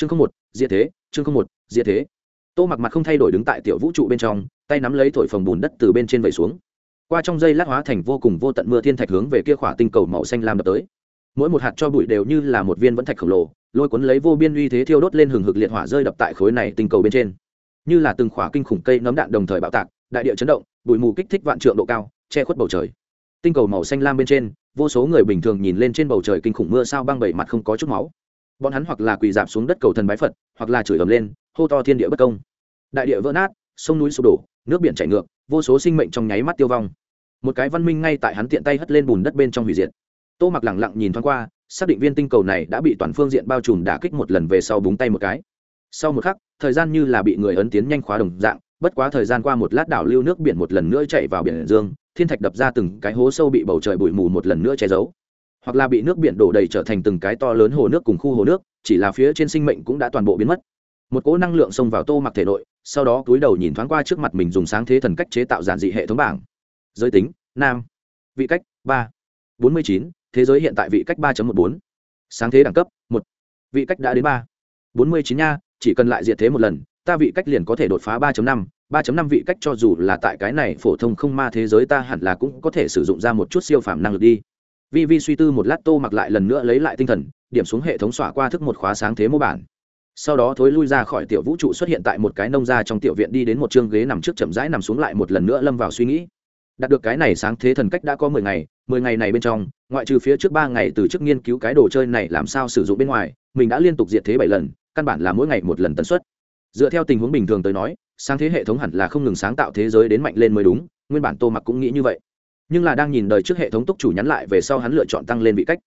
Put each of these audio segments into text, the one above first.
chương không một, diệt thế, chương không một, diệt thế. Tô mặc mặt không thay đổi đứng tại tiểu vũ trụ bên trong, tay nắm lấy thổi phồng bùn đất từ bên trên vẩy xuống. Qua trong dây lát hóa thành vô cùng vô tận mưa thiên thạch hướng về kia khỏa tinh cầu màu xanh lam đập tới. Mỗi một hạt cho bụi đều như là một viên vẫn thạch khổng lồ, lôi cuốn lấy vô biên uy thế thiêu đốt lên hừng hực liệt hỏa rơi đập tại khối này tinh cầu bên trên. Như là từng khỏa kinh khủng cây nấm đạn đồng thời bạo tạc, đại địa chấn động, bụi mù kích thích vạn trượng độ cao, che khuất bầu trời. Tinh cầu màu xanh lam bên trên, vô số người bình thường nhìn lên trên bầu trời kinh khủng mưa sao băng bảy mặt không có chút máu bọn hắn hoặc là quỳ dạp xuống đất cầu thần bái phật, hoặc là chửi ầm lên, hô to thiên địa bất công. Đại địa vỡ nát, sông núi sụp đổ, nước biển chảy ngược, vô số sinh mệnh trong nháy mắt tiêu vong. Một cái văn minh ngay tại hắn tiện tay hất lên bùn đất bên trong hủy diệt. Tô mặc lẳng lặng nhìn thoáng qua, xác định viên tinh cầu này đã bị toàn phương diện bao trùm đả kích một lần về sau búng tay một cái. Sau một khắc, thời gian như là bị người ấn tiến nhanh khóa đồng dạng, bất quá thời gian qua một lát đảo lưu nước biển một lần nữa chạy vào biển dương, thiên thạch đập ra từng cái hố sâu bị bầu trời bụi mù một lần nữa che giấu hoặc là bị nước biển đổ đầy trở thành từng cái to lớn hồ nước cùng khu hồ nước, chỉ là phía trên sinh mệnh cũng đã toàn bộ biến mất. Một cỗ năng lượng xông vào tô mặc thể nội, sau đó túi đầu nhìn thoáng qua trước mặt mình dùng sáng thế thần cách chế tạo giản dị hệ thống bảng. Giới tính, nam. Vị cách, ba. Bốn mươi chín, thế giới hiện tại vị cách ba một bốn. Sáng thế đẳng cấp, một. Vị cách đã đến ba. Bốn mươi chín nha, chỉ cần lại diệt thế một lần, ta vị cách liền có thể đột phá ba năm. ba năm vị cách cho dù là tại cái này phổ thông không ma thế giới ta hẳn là cũng có thể sử dụng ra một chút siêu phàm năng lực đi vi vi suy tư một lát tô mặc lại lần nữa lấy lại tinh thần, điểm xuống hệ thống xỏa qua thức một khóa sáng thế mô bản. Sau đó thối lui ra khỏi tiểu vũ trụ xuất hiện tại một cái nông gia trong tiểu viện đi đến một chương ghế nằm trước chậm rãi nằm xuống lại một lần nữa lâm vào suy nghĩ. Đạt được cái này sáng thế thần cách đã có mười ngày mười ngày này bên trong, ngoại trừ phía trước ba ngày từ trước nghiên cứu cái đồ chơi này làm sao sử dụng bên ngoài, mình đã liên tục diệt thế bảy lần, căn bản là mỗi ngày một lần tần suất. Dựa theo tình huống bình thường tới nói, sáng thế hệ thống hẳn là không ngừng sáng tạo thế giới đến mạnh lên mới đúng, nguyên bản tô mặc cũng nghĩ như vậy nhưng là đang nhìn đời trước hệ thống túc chủ nhắn lại về sau hắn lựa chọn tăng lên vị cách.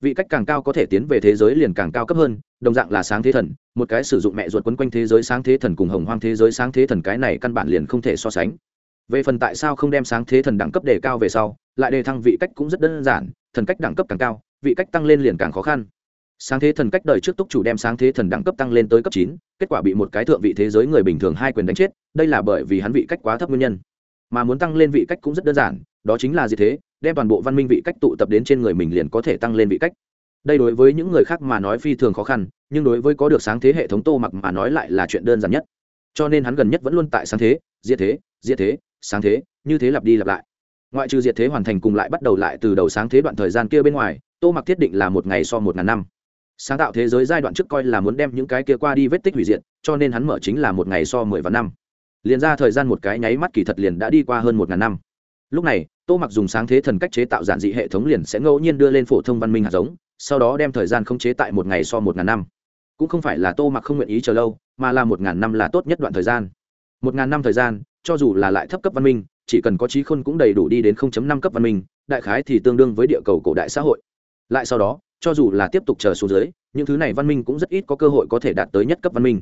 Vị cách càng cao có thể tiến về thế giới liền càng cao cấp hơn, đồng dạng là sáng thế thần, một cái sử dụng mẹ ruột quấn quanh thế giới sáng thế thần cùng hồng hoang thế giới sáng thế thần cái này căn bản liền không thể so sánh. Về phần tại sao không đem sáng thế thần đẳng cấp đề cao về sau, lại đề thăng vị cách cũng rất đơn giản, thần cách đẳng cấp càng cao, vị cách tăng lên liền càng khó khăn. Sáng thế thần cách đời trước túc chủ đem sáng thế thần đẳng cấp tăng lên tới cấp chín, kết quả bị một cái thượng vị thế giới người bình thường hai quyền đánh chết, đây là bởi vì hắn vị cách quá thấp nguyên nhân. Mà muốn tăng lên vị cách cũng rất đơn giản đó chính là gì thế? Đem toàn bộ văn minh vị cách tụ tập đến trên người mình liền có thể tăng lên vị cách. Đây đối với những người khác mà nói phi thường khó khăn, nhưng đối với có được sáng thế hệ thống tô mặc mà nói lại là chuyện đơn giản nhất. Cho nên hắn gần nhất vẫn luôn tại sáng thế, diệt thế diệt thế, sáng thế, như thế lặp đi lặp lại. Ngoại trừ diệt thế hoàn thành cùng lại bắt đầu lại từ đầu sáng thế đoạn thời gian kia bên ngoài, tô mặc thiết định là một ngày so một ngàn năm. Sáng tạo thế giới giai đoạn trước coi là muốn đem những cái kia qua đi vết tích hủy diệt, cho nên hắn mở chính là một ngày so mười vạn năm. Liền ra thời gian một cái nháy mắt kỳ thật liền đã đi qua hơn một ngàn năm lúc này, tô mặc dùng sáng thế thần cách chế tạo giản dị hệ thống liền sẽ ngẫu nhiên đưa lên phổ thông văn minh hạt giống, sau đó đem thời gian không chế tại một ngày so một ngàn năm. Cũng không phải là tô mặc không nguyện ý chờ lâu, mà là một ngàn năm là tốt nhất đoạn thời gian. Một ngàn năm thời gian, cho dù là lại thấp cấp văn minh, chỉ cần có trí khôn cũng đầy đủ đi đến 0.5 cấp văn minh, đại khái thì tương đương với địa cầu cổ đại xã hội. Lại sau đó, cho dù là tiếp tục chờ xuống dưới, những thứ này văn minh cũng rất ít có cơ hội có thể đạt tới nhất cấp văn minh.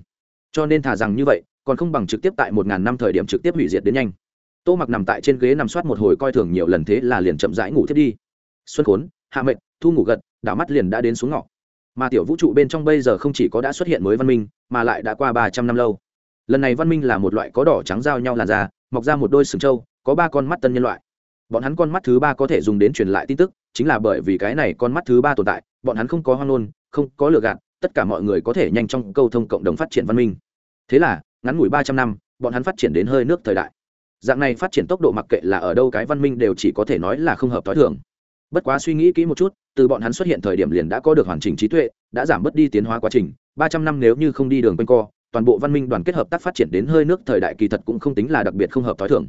Cho nên thà rằng như vậy, còn không bằng trực tiếp tại một ngàn năm thời điểm trực tiếp hủy diệt đến nhanh tô mặc nằm tại trên ghế nằm soát một hồi coi thường nhiều lần thế là liền chậm rãi ngủ thiết đi. Xuân khốn, hạ mệnh, thu ngủ gật, đảo mắt liền đã đến xuống ngọ. Mà tiểu vũ trụ bên trong bây giờ không chỉ có đã xuất hiện mới văn minh, mà lại đã qua ba trăm năm lâu. Lần này văn minh là một loại có đỏ trắng giao nhau làn da, mọc ra một đôi sừng trâu, có ba con mắt tân nhân loại. Bọn hắn con mắt thứ ba có thể dùng đến truyền lại tin tức, chính là bởi vì cái này con mắt thứ ba tồn tại, bọn hắn không có hoang nôn không có lừa gạt, tất cả mọi người có thể nhanh trong câu thông cộng đồng phát triển văn minh. Thế là, ngắn ngủi ba trăm năm, bọn hắn phát triển đến hơi nước thời đại dạng này phát triển tốc độ mặc kệ là ở đâu cái văn minh đều chỉ có thể nói là không hợp t h o i thường. Bất quá suy nghĩ kỹ một chút, từ bọn hắn xuất hiện thời điểm liền đã có được hoàn chỉnh trí tuệ, đã giảm bớt đi tiến hóa quá trình. Ba trăm năm nếu như không đi đường quanh co, toàn bộ văn minh đoàn kết hợp tác phát triển đến hơi nước thời đại kỳ thật cũng không tính là đặc biệt không hợp t h o i thường.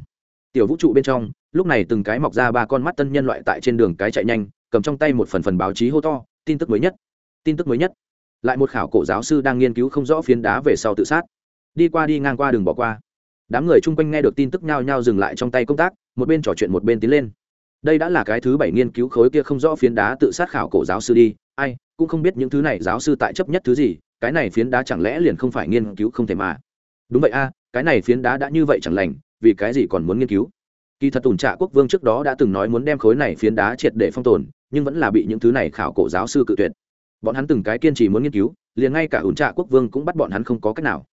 Tiểu vũ trụ bên trong, lúc này từng cái mọc ra ba con mắt tân nhân loại tại trên đường cái chạy nhanh, cầm trong tay một phần phần báo chí hô to, tin tức mới nhất, tin tức mới nhất. Lại một khảo cổ giáo sư đang nghiên cứu không rõ phiến đá về sau tự sát. Đi qua đi ngang qua đường bỏ qua đám người chung quanh nghe được tin tức nhao nhao dừng lại trong tay công tác, một bên trò chuyện một bên tiến lên. Đây đã là cái thứ bảy nghiên cứu khối kia không rõ phiến đá tự sát khảo cổ giáo sư đi. Ai, cũng không biết những thứ này giáo sư tại chấp nhất thứ gì, cái này phiến đá chẳng lẽ liền không phải nghiên cứu không thể mà. Đúng vậy a, cái này phiến đá đã như vậy chẳng lành, vì cái gì còn muốn nghiên cứu? Kỳ thật tùn trạ quốc vương trước đó đã từng nói muốn đem khối này phiến đá triệt để phong tồn, nhưng vẫn là bị những thứ này khảo cổ giáo sư cự tuyệt. Bọn hắn từng cái kiên trì muốn nghiên cứu, liền ngay cả ủn trạ quốc vương cũng bắt bọn hắn không có cách nào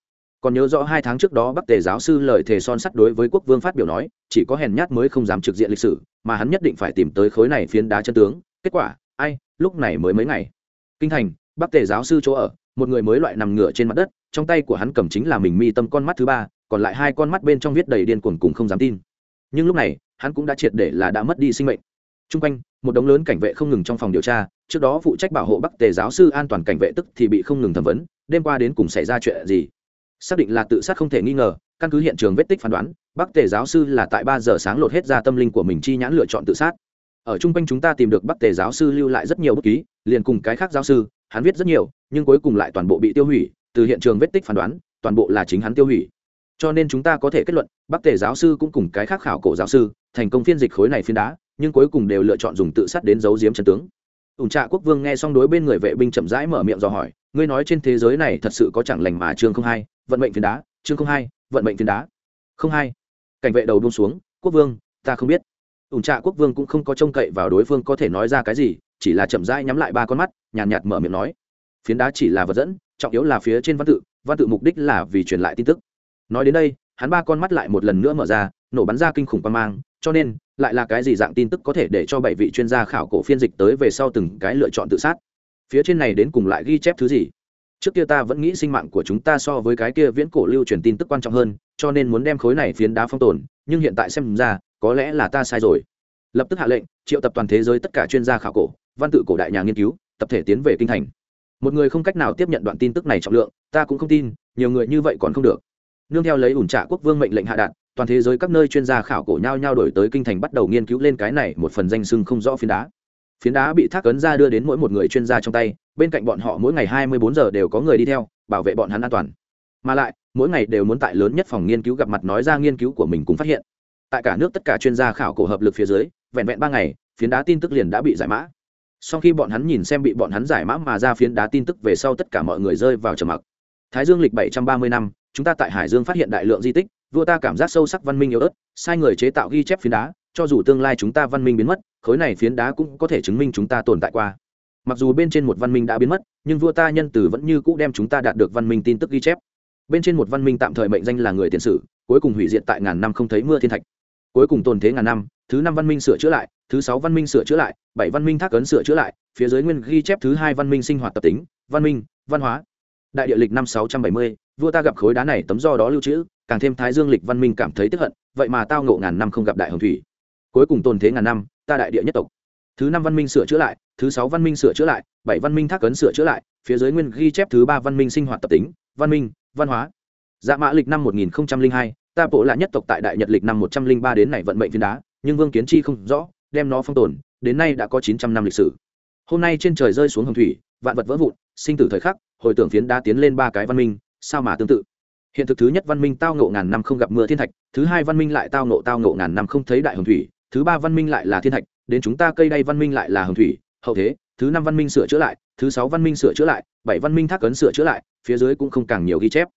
còn nhớ rõ hai tháng trước đó bắc tề giáo sư lời thề son sắt đối với quốc vương phát biểu nói, chỉ có hèn nhát mới không dám trực diện lịch sử, mà hắn nhất định phải tìm tới khối này phiến đá chân tướng. Kết quả, ai, lúc này mới mấy ngày. Kinh thành, bắc tề giáo sư chỗ ở, một người mới loại nằm ngửa trên mặt đất, trong tay của hắn cầm chính là mình mi tâm con mắt thứ ba, còn lại hai con mắt bên trong viết đầy điên cuồng cùng không dám tin. Nhưng lúc này, hắn cũng đã triệt để là đã mất đi sinh mệnh. T r u n g quanh, một đống lớn cảnh vệ không ngừng trong phòng điều tra, trước đó phụ trách bảo hộ bắc tề giáo sư an toàn cảnh vệ tức thì bị không ngừng thẩm vấn, đêm qua đến cùng xảy ra chuyện gì? Xác định là tự sát không thể nghi ngờ, căn cứ hiện trường vết tích phán đoán, bắc tề giáo sư là tại ba giờ sáng lột hết ra tâm linh của mình chi nhãn lựa chọn tự sát. Ở chung quanh chúng ta tìm được bắc tề giáo sư lưu lại rất nhiều bút ký, liền cùng cái khác giáo sư, hắn viết rất nhiều, nhưng cuối cùng lại toàn bộ bị tiêu hủy, từ hiện trường vết tích phán đoán, toàn bộ là chính hắn tiêu hủy. Cho nên chúng ta có thể kết luận, bắc tề giáo sư cũng cùng cái khác khảo cổ giáo sư, thành công phiên dịch khối này phiên đá, nhưng cuối cùng đều lựa chọn dùng tự sát đến giấu giếm chân tướng. Ủng trạ quốc vương nghe xong đối bên người vệ binh chậm rãi mở miệng dò hỏi, ngươi nói trên thế giới này thật sự có chẳng lành mà chương không hay? Vận mệnh phiến đá chương không hai vận mệnh phiến đá. Không hai. Cảnh vệ đầu buông xuống quốc vương ta không biết. Ủng trạ quốc vương cũng không có trông cậy vào đối phương có thể nói ra cái gì chỉ là chậm rãi nhắm lại ba con mắt nhàn nhạt, nhạt mở miệng nói phiến đá chỉ là vật dẫn trọng yếu là phía trên văn tự văn tự mục đích là vì truyền lại tin tức. Nói đến đây hắn ba con mắt lại một lần nữa mở ra nổ bắn ra kinh khủng quan mang cho nên lại là cái gì dạng tin tức có thể để cho bảy vị chuyên gia khảo cổ phiên dịch tới về sau từng cái lựa chọn tự sát? Phía trên này đến cùng lại ghi chép thứ gì? Trước kia ta vẫn nghĩ sinh mạng của chúng ta so với cái kia viễn cổ lưu truyền tin tức quan trọng hơn, cho nên muốn đem khối này phiến đá phong tồn, nhưng hiện tại xem ra, có lẽ là ta sai rồi. Lập tức hạ lệnh, triệu tập toàn thế giới tất cả chuyên gia khảo cổ, văn tự cổ đại nhà nghiên cứu, tập thể tiến về kinh thành. Một người không cách nào tiếp nhận đoạn tin tức này trọng lượng, ta cũng không tin, nhiều người như vậy còn không được. Nương theo lấy ủn trạ quốc vương mệnh lệnh hạ đạn, toàn thế giới các nơi chuyên gia khảo cổ nhau nhau đổi tới kinh thành bắt đầu nghiên cứu lên cái này một phần danh sưng không rõ phiến đá phiến đá bị thác ấn ra đưa đến mỗi một người chuyên gia trong tay, bên cạnh bọn họ mỗi ngày hai mươi bốn giờ đều có người đi theo, bảo vệ bọn hắn an toàn. Mà lại, mỗi ngày đều muốn tại lớn nhất phòng nghiên cứu gặp mặt nói ra nghiên cứu của mình cũng phát hiện. Tại cả nước tất cả chuyên gia khảo cổ hợp lực phía dưới, vẹn vẹn ba ngày, phiến đá tin tức liền đã bị giải mã. Sau khi bọn hắn nhìn xem bị bọn hắn giải mã mà ra phiến đá tin tức về sau tất cả mọi người rơi vào trầm mặc. Thái dương lịch bảy trăm ba mươi năm, chúng ta tại hải dương phát hiện đại lượng di tích, vua ta cảm giác sâu sắc văn minh yếu ớt, sai người chế tạo ghi chép phiến đá cho dù tương lai chúng ta văn minh biến mất, khối này phiến đá cũng có thể chứng minh chúng ta tồn tại qua. Mặc dù bên trên một văn minh đã biến mất, nhưng vua ta nhân tử vẫn như cũ đem chúng ta đạt được văn minh tin tức ghi chép. Bên trên một văn minh tạm thời mệnh danh là người tiền sử, cuối cùng hủy diệt tại ngàn năm không thấy mưa thiên thạch. Cuối cùng tồn thế ngàn năm, thứ năm văn minh sửa chữa lại, thứ sáu văn minh sửa chữa lại, bảy văn minh thác ấn sửa chữa lại, phía dưới nguyên ghi chép thứ hai văn minh sinh hoạt tập tính, văn minh, văn hóa. Đại địa lịch năm sáu trăm bảy mươi, vua ta gặp khối đá này tấm do đó lưu trữ, càng thêm thái dương lịch văn minh cảm thấy tức hận, vậy mà tao ngộ ngàn năm không gặp đại hồng thủy cuối cùng tồn thế ngàn năm, ta đại địa nhất tộc. Thứ năm văn minh sửa chữa lại, thứ sáu văn minh sửa chữa lại, bảy văn minh thác ấn sửa chữa lại, phía dưới nguyên ghi chép thứ ba văn minh sinh hoạt tập tính, văn minh, văn hóa. Dạ mã lịch năm một nghìn hai, ta bộ là nhất tộc tại đại nhật lịch năm một trăm linh ba đến này vận mệnh phiến đá, nhưng vương kiến chi không rõ, đem nó phong tồn, đến nay đã có chín trăm năm lịch sử. Hôm nay trên trời rơi xuống hồng thủy, vạn vật vỡ vụn, sinh tử thời khắc, hồi tưởng phiến đá tiến lên ba cái văn minh, sao mà tương tự? Hiện thực thứ nhất văn minh tao ngộ ngàn năm không gặp mưa thiên thạch, thứ hai văn minh lại tao ngộ tao ngộ ngàn năm không thấy đại hồng thủy thứ ba văn minh lại là thiên thạch, đến chúng ta cây đay văn minh lại là hồng thủy, hậu thế, thứ năm văn minh sửa chữa lại, thứ sáu văn minh sửa chữa lại, bảy văn minh thác ấn sửa chữa lại, phía dưới cũng không càng nhiều ghi chép.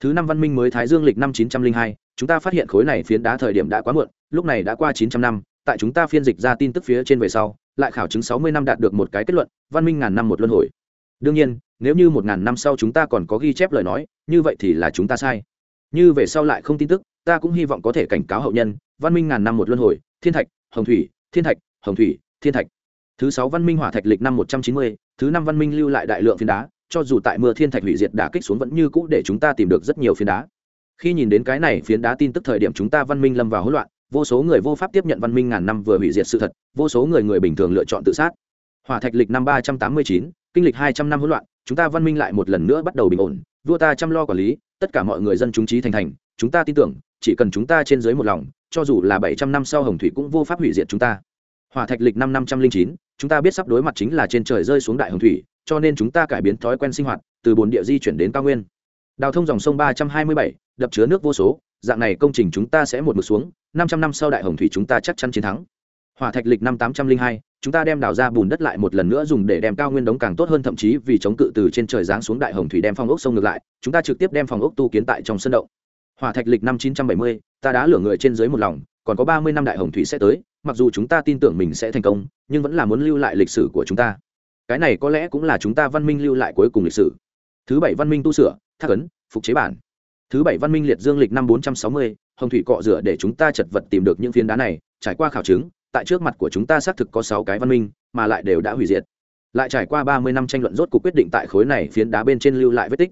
Thứ năm văn minh mới thái dương lịch năm chín trăm linh hai, chúng ta phát hiện khối này phiến đá thời điểm đã quá muộn, lúc này đã qua chín trăm năm, tại chúng ta phiên dịch ra tin tức phía trên về sau, lại khảo chứng sáu mươi năm đạt được một cái kết luận, văn minh ngàn năm một luân hồi. Đương nhiên, nếu như một ngàn năm sau chúng ta còn có ghi chép lời nói, như vậy thì là chúng ta sai. Như về sau lại không tin tức ta cũng hy vọng có thể cảnh cáo hậu nhân, văn minh ngàn năm một luân hồi, thiên thạch, hồng thủy, thiên thạch, hồng thủy, thiên thạch. Thứ sáu văn minh hỏa thạch lịch năm một trăm chín mươi, thứ năm văn minh lưu lại đại lượng phiến đá, cho dù tại mưa thiên thạch hủy diệt đả kích xuống vẫn như cũ để chúng ta tìm được rất nhiều phiến đá. Khi nhìn đến cái này phiến đá tin tức thời điểm chúng ta văn minh lâm vào hỗn loạn, vô số người vô pháp tiếp nhận văn minh ngàn năm vừa hủy diệt sự thật, vô số người người bình thường lựa chọn tự sát. Hỏa thạch lịch năm ba trăm tám mươi chín, kinh lịch hai trăm năm hỗn loạn, chúng ta văn minh lại một lần nữa bắt đầu bình ổn, vua ta chăm lo quản lý, tất cả mọi người dân chúng trí thành thành, chúng ta tin tưởng chỉ cần chúng ta trên dưới một lòng, cho dù là bảy trăm năm sau hồng thủy cũng vô pháp hủy diệt chúng ta. Hỏa thạch lịch năm năm trăm linh chín, chúng ta biết sắp đối mặt chính là trên trời rơi xuống đại hồng thủy, cho nên chúng ta cải biến thói quen sinh hoạt, từ bồn địa di chuyển đến cao nguyên. Đào thông dòng sông ba trăm hai mươi bảy, đập chứa nước vô số, dạng này công trình chúng ta sẽ một mực xuống, năm trăm năm sau đại hồng thủy chúng ta chắc chắn chiến thắng. Hỏa thạch lịch năm tám trăm linh hai, chúng ta đem đào ra bùn đất lại một lần nữa dùng để đem cao nguyên đống càng tốt hơn, thậm chí vì chống cự từ trên trời giáng xuống đại hồng thủy đem phòng ốc sông ngược lại, chúng ta trực tiếp đem phòng ốc tu kiến tại trong sân động hỏa thạch lịch năm chín trăm bảy mươi, ta đã lửa người trên dưới một lòng, còn có ba mươi năm đại hồng thủy sẽ tới, mặc dù chúng ta tin tưởng mình sẽ thành công, nhưng vẫn là muốn lưu lại lịch sử của chúng ta. Cái này có lẽ cũng là chúng ta văn minh lưu lại cuối cùng lịch sử. Thứ bảy văn minh tu sửa, thác ấn, phục chế bản. Thứ bảy văn minh liệt dương lịch năm bốn trăm sáu mươi, hồng thủy cọ rửa để chúng ta chật vật tìm được những phiến đá này, trải qua khảo chứng, tại trước mặt của chúng ta xác thực có sáu cái văn minh, mà lại đều đã hủy diệt. Lại trải qua ba mươi năm tranh luận rốt cuộc quyết định tại khối này phiến đá bên trên lưu lại vết tích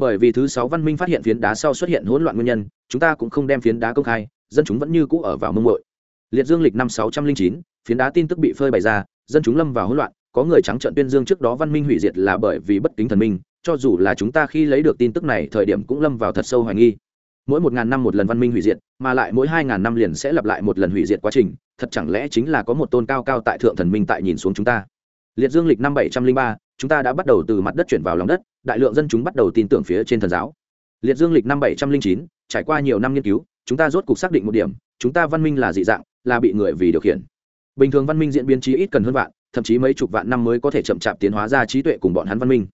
bởi vì thứ sáu văn minh phát hiện phiến đá sau xuất hiện hỗn loạn nguyên nhân, chúng ta cũng không đem phiến đá công khai, dân chúng vẫn như cũ ở vào mông mội liệt dương lịch năm sáu trăm linh chín, phiến đá tin tức bị phơi bày ra, dân chúng lâm vào hỗn loạn, có người trắng trợn tuyên dương trước đó văn minh hủy diệt là bởi vì bất kính thần minh, cho dù là chúng ta khi lấy được tin tức này, thời điểm cũng lâm vào thật sâu hoài nghi. Mỗi một ngàn năm một lần văn minh hủy diệt, mà lại mỗi hai ngàn năm liền sẽ lặp lại một lần hủy diệt quá trình, thật chẳng lẽ chính là có một tôn cao cao tại thượng thần minh tại nhìn xuống chúng ta? Liệt dương lịch năm bảy trăm linh ba chúng ta đã bắt đầu từ mặt đất chuyển vào lòng đất, đại lượng dân chúng bắt đầu tin tưởng phía trên thần giáo. Liệt dương lịch năm bảy trăm linh chín, trải qua nhiều năm nghiên cứu, chúng ta rốt cuộc xác định một điểm, chúng ta văn minh là dị dạng, là bị người vì điều khiển. Bình thường văn minh diễn biến trí ít cần hơn vạn, thậm chí mấy chục vạn năm mới có thể chậm chạp tiến hóa ra trí tuệ cùng bọn hắn văn minh.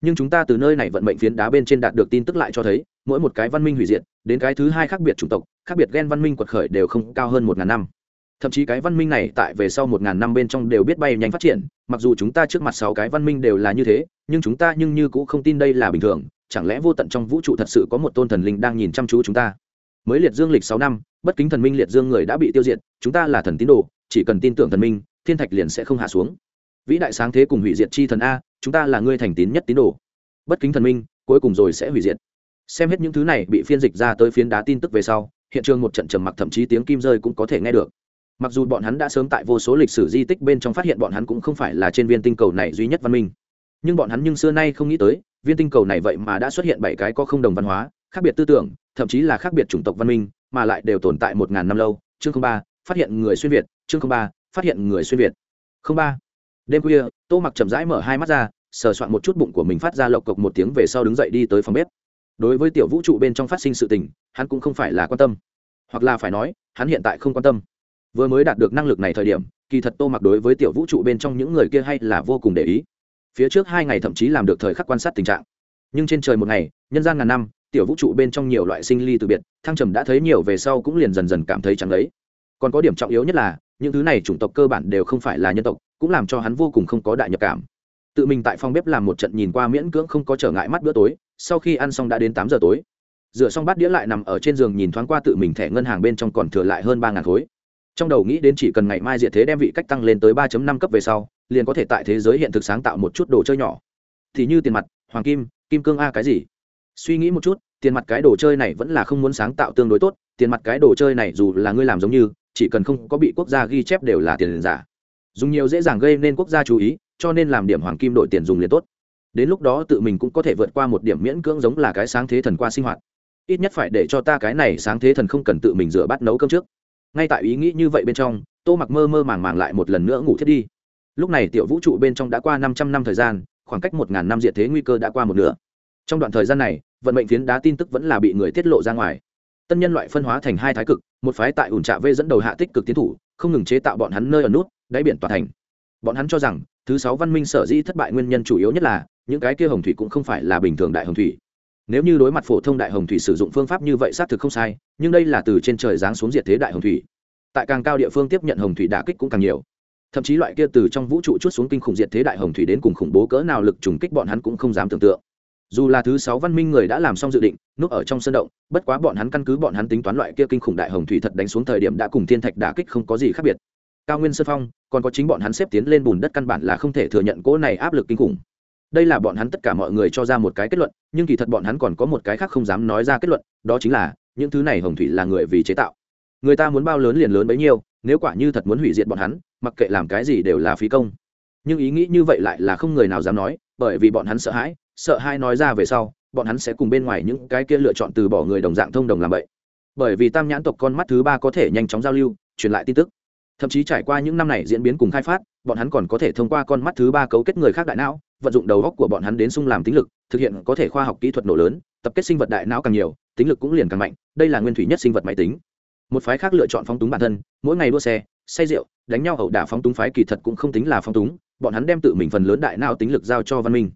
Nhưng chúng ta từ nơi này vận mệnh phiến đá bên trên đạt được tin tức lại cho thấy, mỗi một cái văn minh hủy diệt, đến cái thứ hai khác biệt chủng tộc, khác biệt gen văn minh quật khởi đều không cao hơn một ngàn năm thậm chí cái văn minh này tại về sau một ngàn năm bên trong đều biết bay nhanh phát triển, mặc dù chúng ta trước mặt sáu cái văn minh đều là như thế, nhưng chúng ta nhưng như cũng không tin đây là bình thường, chẳng lẽ vô tận trong vũ trụ thật sự có một tôn thần linh đang nhìn chăm chú chúng ta? Mới liệt dương lịch sáu năm, bất kính thần minh liệt dương người đã bị tiêu diệt, chúng ta là thần tín đồ, chỉ cần tin tưởng thần minh, thiên thạch liền sẽ không hạ xuống. Vĩ đại sáng thế cùng hủy diệt chi thần a, chúng ta là người thành tín nhất tín đồ. Bất kính thần minh, cuối cùng rồi sẽ hủy diệt. Xem hết những thứ này bị phiên dịch ra tới phiến đá tin tức về sau, hiện trường một trận trầm mặc thậm chí tiếng kim rơi cũng có thể nghe được mặc dù bọn hắn đã sớm tại vô số lịch sử di tích bên trong phát hiện bọn hắn cũng không phải là trên viên tinh cầu này duy nhất văn minh. Nhưng bọn hắn nhưng xưa nay không nghĩ tới, viên tinh cầu này vậy mà đã xuất hiện bảy cái có không đồng văn hóa, khác biệt tư tưởng, thậm chí là khác biệt chủng tộc văn minh, mà lại đều tồn tại một ngàn năm lâu. Chương ba, phát hiện người xuyên việt. Chương ba, phát hiện người xuyên việt. Không ba. Đêm khuya, tô mặc chậm rãi mở hai mắt ra, sờ soạn một chút bụng của mình phát ra lộc cộc một tiếng về sau đứng dậy đi tới phòng bếp. Đối với tiểu vũ trụ bên trong phát sinh sự tình, hắn cũng không phải là quan tâm. Hoặc là phải nói, hắn hiện tại không quan tâm vừa mới đạt được năng lực này thời điểm, kỳ thật tô mặc đối với tiểu vũ trụ bên trong những người kia hay là vô cùng để ý. Phía trước hai ngày thậm chí làm được thời khắc quan sát tình trạng. Nhưng trên trời một ngày, nhân gian ngàn năm, tiểu vũ trụ bên trong nhiều loại sinh ly từ biệt, thăng trầm đã thấy nhiều về sau cũng liền dần dần cảm thấy chẳng đấy còn có điểm trọng yếu nhất là, những thứ này chủng tộc cơ bản đều không phải là nhân tộc, cũng làm cho hắn vô cùng không có đại nhập cảm. Tự mình tại phòng bếp làm một trận nhìn qua miễn cưỡng không có trở ngại mắt bữa tối, sau khi ăn xong đã đến tám giờ tối. Rửa xong bát đĩa lại nằm ở trên giường nhìn thoáng qua tự mình thẻ ngân hàng bên trong còn thừa lại hơn ba ngàn khối trong đầu nghĩ đến chỉ cần ngày mai diệt thế đem vị cách tăng lên tới ba năm cấp về sau, liền có thể tại thế giới hiện thực sáng tạo một chút đồ chơi nhỏ. Thì như tiền mặt, hoàng kim kim cương a cái gì? Suy nghĩ một chút, tiền mặt cái đồ chơi này vẫn là không muốn sáng tạo tương đối tốt, tiền mặt cái đồ chơi này dù là ngươi làm giống như, chỉ cần không có bị quốc gia ghi chép đều là tiền giả. Dùng nhiều dễ dàng gây nên quốc gia chú ý, cho nên làm điểm hoàng kim đổi tiền dùng liền tốt. Đến lúc đó tự mình cũng có thể vượt qua một điểm miễn cưỡng giống là cái sáng thế thần qua sinh hoạt. Ít nhất phải để cho ta cái này sáng thế thần không cần tự mình rửa bát nấu cơm trước ngay tại ý nghĩ như vậy bên trong, tô mặc mơ mơ màng màng lại một lần nữa ngủ thiết đi. Lúc này tiểu vũ trụ bên trong đã qua năm trăm năm thời gian, khoảng cách một ngàn năm diệt thế nguy cơ đã qua một nửa. Trong đoạn thời gian này, vận mệnh phiến đá tin tức vẫn là bị người tiết lộ ra ngoài. Tân nhân loại phân hóa thành hai thái cực, một phái tại ủn trạ vê dẫn đầu hạ tích cực tiến thủ, không ngừng chế tạo bọn hắn nơi ở nút, đáy biển toàn thành. Bọn hắn cho rằng, thứ sáu văn minh sở dĩ thất bại nguyên nhân chủ yếu nhất là, những cái kia hồng thủy cũng không phải là bình thường đại hồng thủy nếu như đối mặt phổ thông đại hồng thủy sử dụng phương pháp như vậy xác thực không sai, nhưng đây là từ trên trời giáng xuống diệt thế đại hồng thủy. Tại càng cao địa phương tiếp nhận hồng thủy đả kích cũng càng nhiều. Thậm chí loại kia từ trong vũ trụ chút xuống kinh khủng diệt thế đại hồng thủy đến cùng khủng bố cỡ nào lực trùng kích bọn hắn cũng không dám tưởng tượng. Dù là thứ sáu văn minh người đã làm xong dự định, núp ở trong sân động, bất quá bọn hắn căn cứ bọn hắn tính toán loại kia kinh khủng đại hồng thủy thật đánh xuống thời điểm đã cùng thiên thạch đả kích không có gì khác biệt. Cao nguyên sơn phong, còn có chính bọn hắn xếp tiến lên bùn đất căn bản là không thể thừa nhận cỗ này áp lực kinh khủng đây là bọn hắn tất cả mọi người cho ra một cái kết luận, nhưng kỳ thật bọn hắn còn có một cái khác không dám nói ra kết luận, đó chính là, những thứ này hồng thủy là người vì chế tạo. Người ta muốn bao lớn liền lớn bấy nhiêu, nếu quả như thật muốn hủy diệt bọn hắn, mặc kệ làm cái gì đều là phí công. Nhưng ý nghĩ như vậy lại là không người nào dám nói, bởi vì bọn hắn sợ hãi, sợ hai nói ra về sau, bọn hắn sẽ cùng bên ngoài những cái kia lựa chọn từ bỏ người đồng dạng thông đồng làm vậy. Bởi vì tam nhãn tộc con mắt thứ ba có thể nhanh chóng giao lưu, truyền lại tin tức. Thậm chí trải qua những năm này diễn biến cùng khai phát bọn hắn còn có thể thông qua con mắt thứ ba cấu kết người khác đại não, vận dụng đầu góc của bọn hắn đến sung làm tính lực, thực hiện có thể khoa học kỹ thuật nổ lớn, tập kết sinh vật đại não càng nhiều, tính lực cũng liền càng mạnh, đây là nguyên thủy nhất sinh vật máy tính. Một phái khác lựa chọn phóng túng bản thân, mỗi ngày đua xe, say rượu, đánh nhau ẩu đả phóng túng phái kỳ thật cũng không tính là phóng túng, bọn hắn đem tự mình phần lớn đại não tính lực giao cho văn minh.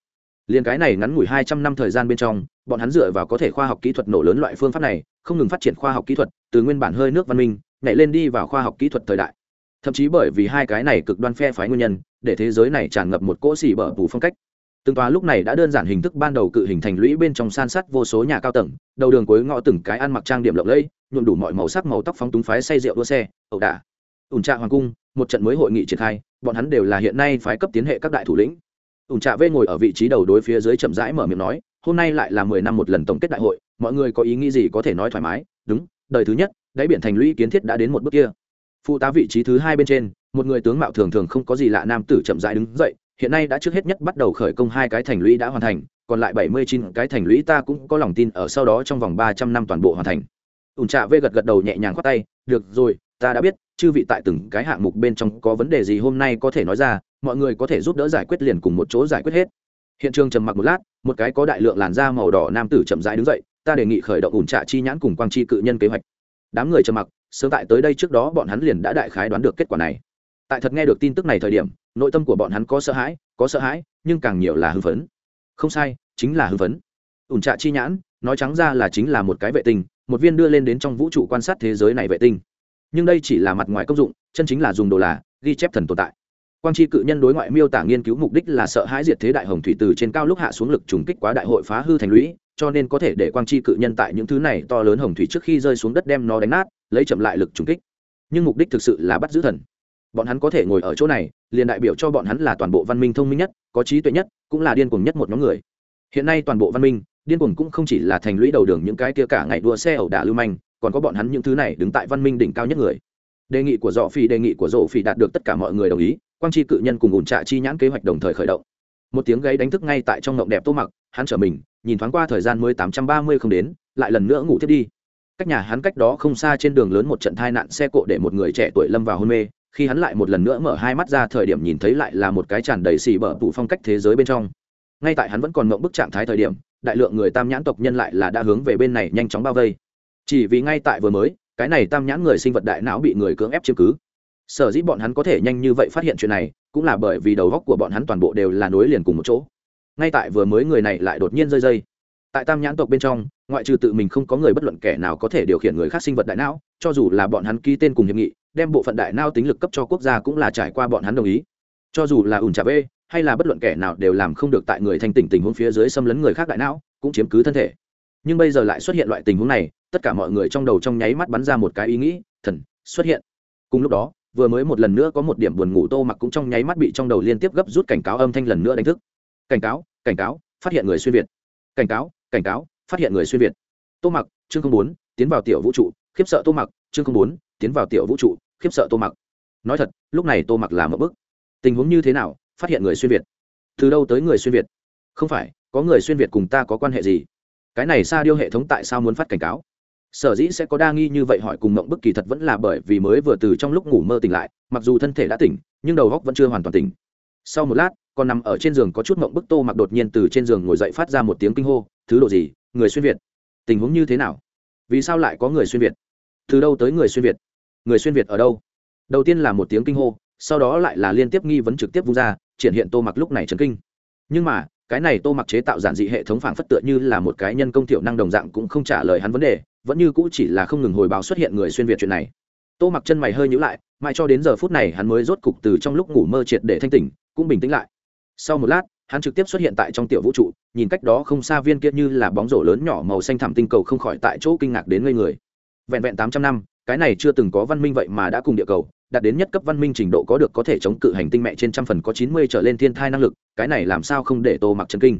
Liền cái này ngắn ngủi hai trăm năm thời gian bên trong, bọn hắn dựa vào có thể khoa học kỹ thuật nổ lớn loại phương pháp này, không ngừng phát triển khoa học kỹ thuật, từ nguyên bản hơi nước văn minh, nhảy lên đi vào khoa học kỹ thuật thời đại thậm chí bởi vì hai cái này cực đoan phe phái nguyên nhân, để thế giới này tràn ngập một cỗ xỉ bở bù phong cách. Từng tòa lúc này đã đơn giản hình thức ban đầu cự hình thành lũy bên trong san sắt vô số nhà cao tầng, đầu đường cuối ngõ từng cái ăn mặc trang điểm lộng lẫy, nhuộm đủ mọi màu sắc, màu tóc phóng túng phái say rượu đua xe, ẩu đả. Ủn trạ hoàng cung, một trận mới hội nghị triển khai, bọn hắn đều là hiện nay phái cấp tiến hệ các đại thủ lĩnh. Ủn trạ vê ngồi ở vị trí đầu đối phía dưới chậm rãi mở miệng nói, hôm nay lại là mười năm một lần tổng kết đại hội, mọi người có ý nghĩ gì có thể nói thoải mái, đúng, đời thứ nhất, đáy biển thành lũy kiến thiết đã đến một bước kia phụ tá vị trí thứ hai bên trên, một người tướng mạo thường thường không có gì lạ nam tử chậm rãi đứng dậy, hiện nay đã trước hết nhất bắt đầu khởi công hai cái thành lũy đã hoàn thành, còn lại bảy mươi chín cái thành lũy ta cũng có lòng tin ở sau đó trong vòng ba trăm năm toàn bộ hoàn thành. Ủn trạ vê gật gật đầu nhẹ nhàng khoác tay, được rồi, ta đã biết, chư vị tại từng cái hạng mục bên trong có vấn đề gì hôm nay có thể nói ra, mọi người có thể giúp đỡ giải quyết liền cùng một chỗ giải quyết hết. Hiện trường trầm mặc một lát, một cái có đại lượng làn da màu đỏ nam tử chậm rãi đứng dậy, ta đề nghị khởi động ủn trạ chi nhãn cùng quang chi cự nhân kế hoạch. Đám người trầm mặc sớm tại tới đây trước đó bọn hắn liền đã đại khái đoán được kết quả này. Tại thật nghe được tin tức này thời điểm, nội tâm của bọn hắn có sợ hãi, có sợ hãi, nhưng càng nhiều là hưng phấn. Không sai, chính là hưng phấn. Ủn trạ chi nhãn, nói trắng ra là chính là một cái vệ tinh, một viên đưa lên đến trong vũ trụ quan sát thế giới này vệ tinh. Nhưng đây chỉ là mặt ngoài công dụng, chân chính là dùng đồ là ghi chép thần tồn tại. Quang tri cự nhân đối ngoại miêu tả nghiên cứu mục đích là sợ hãi diệt thế đại hồng thủy từ trên cao lúc hạ xuống lực trùng kích quá đại hội phá hư thành lũy, cho nên có thể để quang tri cự nhân tại những thứ này to lớn hồng thủy trước khi rơi xuống đất đem nó đánh nát lấy chậm lại lực trùng kích. Nhưng mục đích thực sự là bắt giữ thần. Bọn hắn có thể ngồi ở chỗ này, liền đại biểu cho bọn hắn là toàn bộ văn minh thông minh nhất, có trí tuệ nhất, cũng là điên cuồng nhất một nhóm người. Hiện nay toàn bộ văn minh, điên cuồng cũng không chỉ là thành lũy đầu đường những cái kia cả ngày đua xe ẩu đả lưu manh, còn có bọn hắn những thứ này đứng tại văn minh đỉnh cao nhất người. Đề nghị của dọ phi, đề nghị của dỗ phi đạt được tất cả mọi người đồng ý, quang tri cự nhân cùng ủn trạ chi nhãn kế hoạch đồng thời khởi động. Một tiếng gáy đánh thức ngay tại trong ngộng đẹp tô mặc, hắn trở mình, nhìn thoáng qua thời gian mới tám trăm ba mươi không đến, lại lần nữa ngủ thiết đi cách nhà hắn cách đó không xa trên đường lớn một trận tai nạn xe cộ để một người trẻ tuổi lâm vào hôn mê, khi hắn lại một lần nữa mở hai mắt ra thời điểm nhìn thấy lại là một cái tràn đầy xì bở tủ phong cách thế giới bên trong. Ngay tại hắn vẫn còn mộng bức trạng thái thời điểm, đại lượng người tam nhãn tộc nhân lại là đã hướng về bên này nhanh chóng bao vây. Chỉ vì ngay tại vừa mới, cái này tam nhãn người sinh vật đại não bị người cưỡng ép chiếm cứ. Sở dĩ bọn hắn có thể nhanh như vậy phát hiện chuyện này, cũng là bởi vì đầu góc của bọn hắn toàn bộ đều là nối liền cùng một chỗ. Ngay tại vừa mới người này lại đột nhiên rơi dây tại tam nhãn tộc bên trong, ngoại trừ tự mình không có người bất luận kẻ nào có thể điều khiển người khác sinh vật đại não, cho dù là bọn hắn ký tên cùng hiệp nghị, đem bộ phận đại não tính lực cấp cho quốc gia cũng là trải qua bọn hắn đồng ý. Cho dù là ủn trà bê, hay là bất luận kẻ nào đều làm không được tại người thanh tỉnh tình huống phía dưới xâm lấn người khác đại não, cũng chiếm cứ thân thể. Nhưng bây giờ lại xuất hiện loại tình huống này, tất cả mọi người trong đầu trong nháy mắt bắn ra một cái ý nghĩ, thần, xuất hiện. Cùng lúc đó, vừa mới một lần nữa có một điểm buồn ngủ tô mặc cũng trong nháy mắt bị trong đầu liên tiếp gấp rút cảnh cáo âm thanh lần nữa đánh thức. Cảnh cáo cảnh cáo, phát hiện người xuyên việt. Cảnh cáo cảnh cáo, phát hiện người xuyên việt. Tô mặc, chương không bốn, tiến vào tiểu vũ trụ, khiếp sợ tô mặc, chương không bốn, tiến vào tiểu vũ trụ, khiếp sợ tô mặc. Nói thật, lúc này tô mặc làm một bức. Tình huống như thế nào, phát hiện người xuyên việt? Từ đâu tới người xuyên việt? Không phải, có người xuyên việt cùng ta có quan hệ gì? Cái này xa điêu hệ thống tại sao muốn phát cảnh cáo? Sở dĩ sẽ có đa nghi như vậy hỏi cùng mộng bức kỳ thật vẫn là bởi vì mới vừa từ trong lúc ngủ mơ tỉnh lại, mặc dù thân thể đã tỉnh, nhưng đầu góc vẫn chưa hoàn toàn tỉnh. Sau một lát, còn nằm ở trên giường có chút mộng bức tô mặc đột nhiên từ trên giường ngồi dậy phát ra một tiếng kinh hô thứ độ gì, người xuyên việt. Tình huống như thế nào? Vì sao lại có người xuyên việt? Từ đâu tới người xuyên việt? Người xuyên việt ở đâu? Đầu tiên là một tiếng kinh hô, sau đó lại là liên tiếp nghi vấn trực tiếp vung ra, triển hiện tô mặc lúc này chấn kinh. Nhưng mà, cái này tô mặc chế tạo giản dị hệ thống phản phất tựa như là một cái nhân công thiểu năng đồng dạng cũng không trả lời hắn vấn đề, vẫn như cũ chỉ là không ngừng hồi báo xuất hiện người xuyên việt chuyện này. Tô mặc chân mày hơi nhữ lại, mãi cho đến giờ phút này hắn mới rốt cục từ trong lúc ngủ mơ triệt để thanh tỉnh, cũng bình tĩnh lại. Sau một lát hắn trực tiếp xuất hiện tại trong tiểu vũ trụ, nhìn cách đó không xa viên kia như là bóng rổ lớn nhỏ màu xanh thẳm tinh cầu không khỏi tại chỗ kinh ngạc đến ngây người. Vẹn vẹn tám trăm năm, cái này chưa từng có văn minh vậy mà đã cùng địa cầu, đạt đến nhất cấp văn minh trình độ có được có thể chống cự hành tinh mẹ trên trăm phần có chín mươi trở lên thiên thai năng lực, cái này làm sao không để tô mặc chân kinh.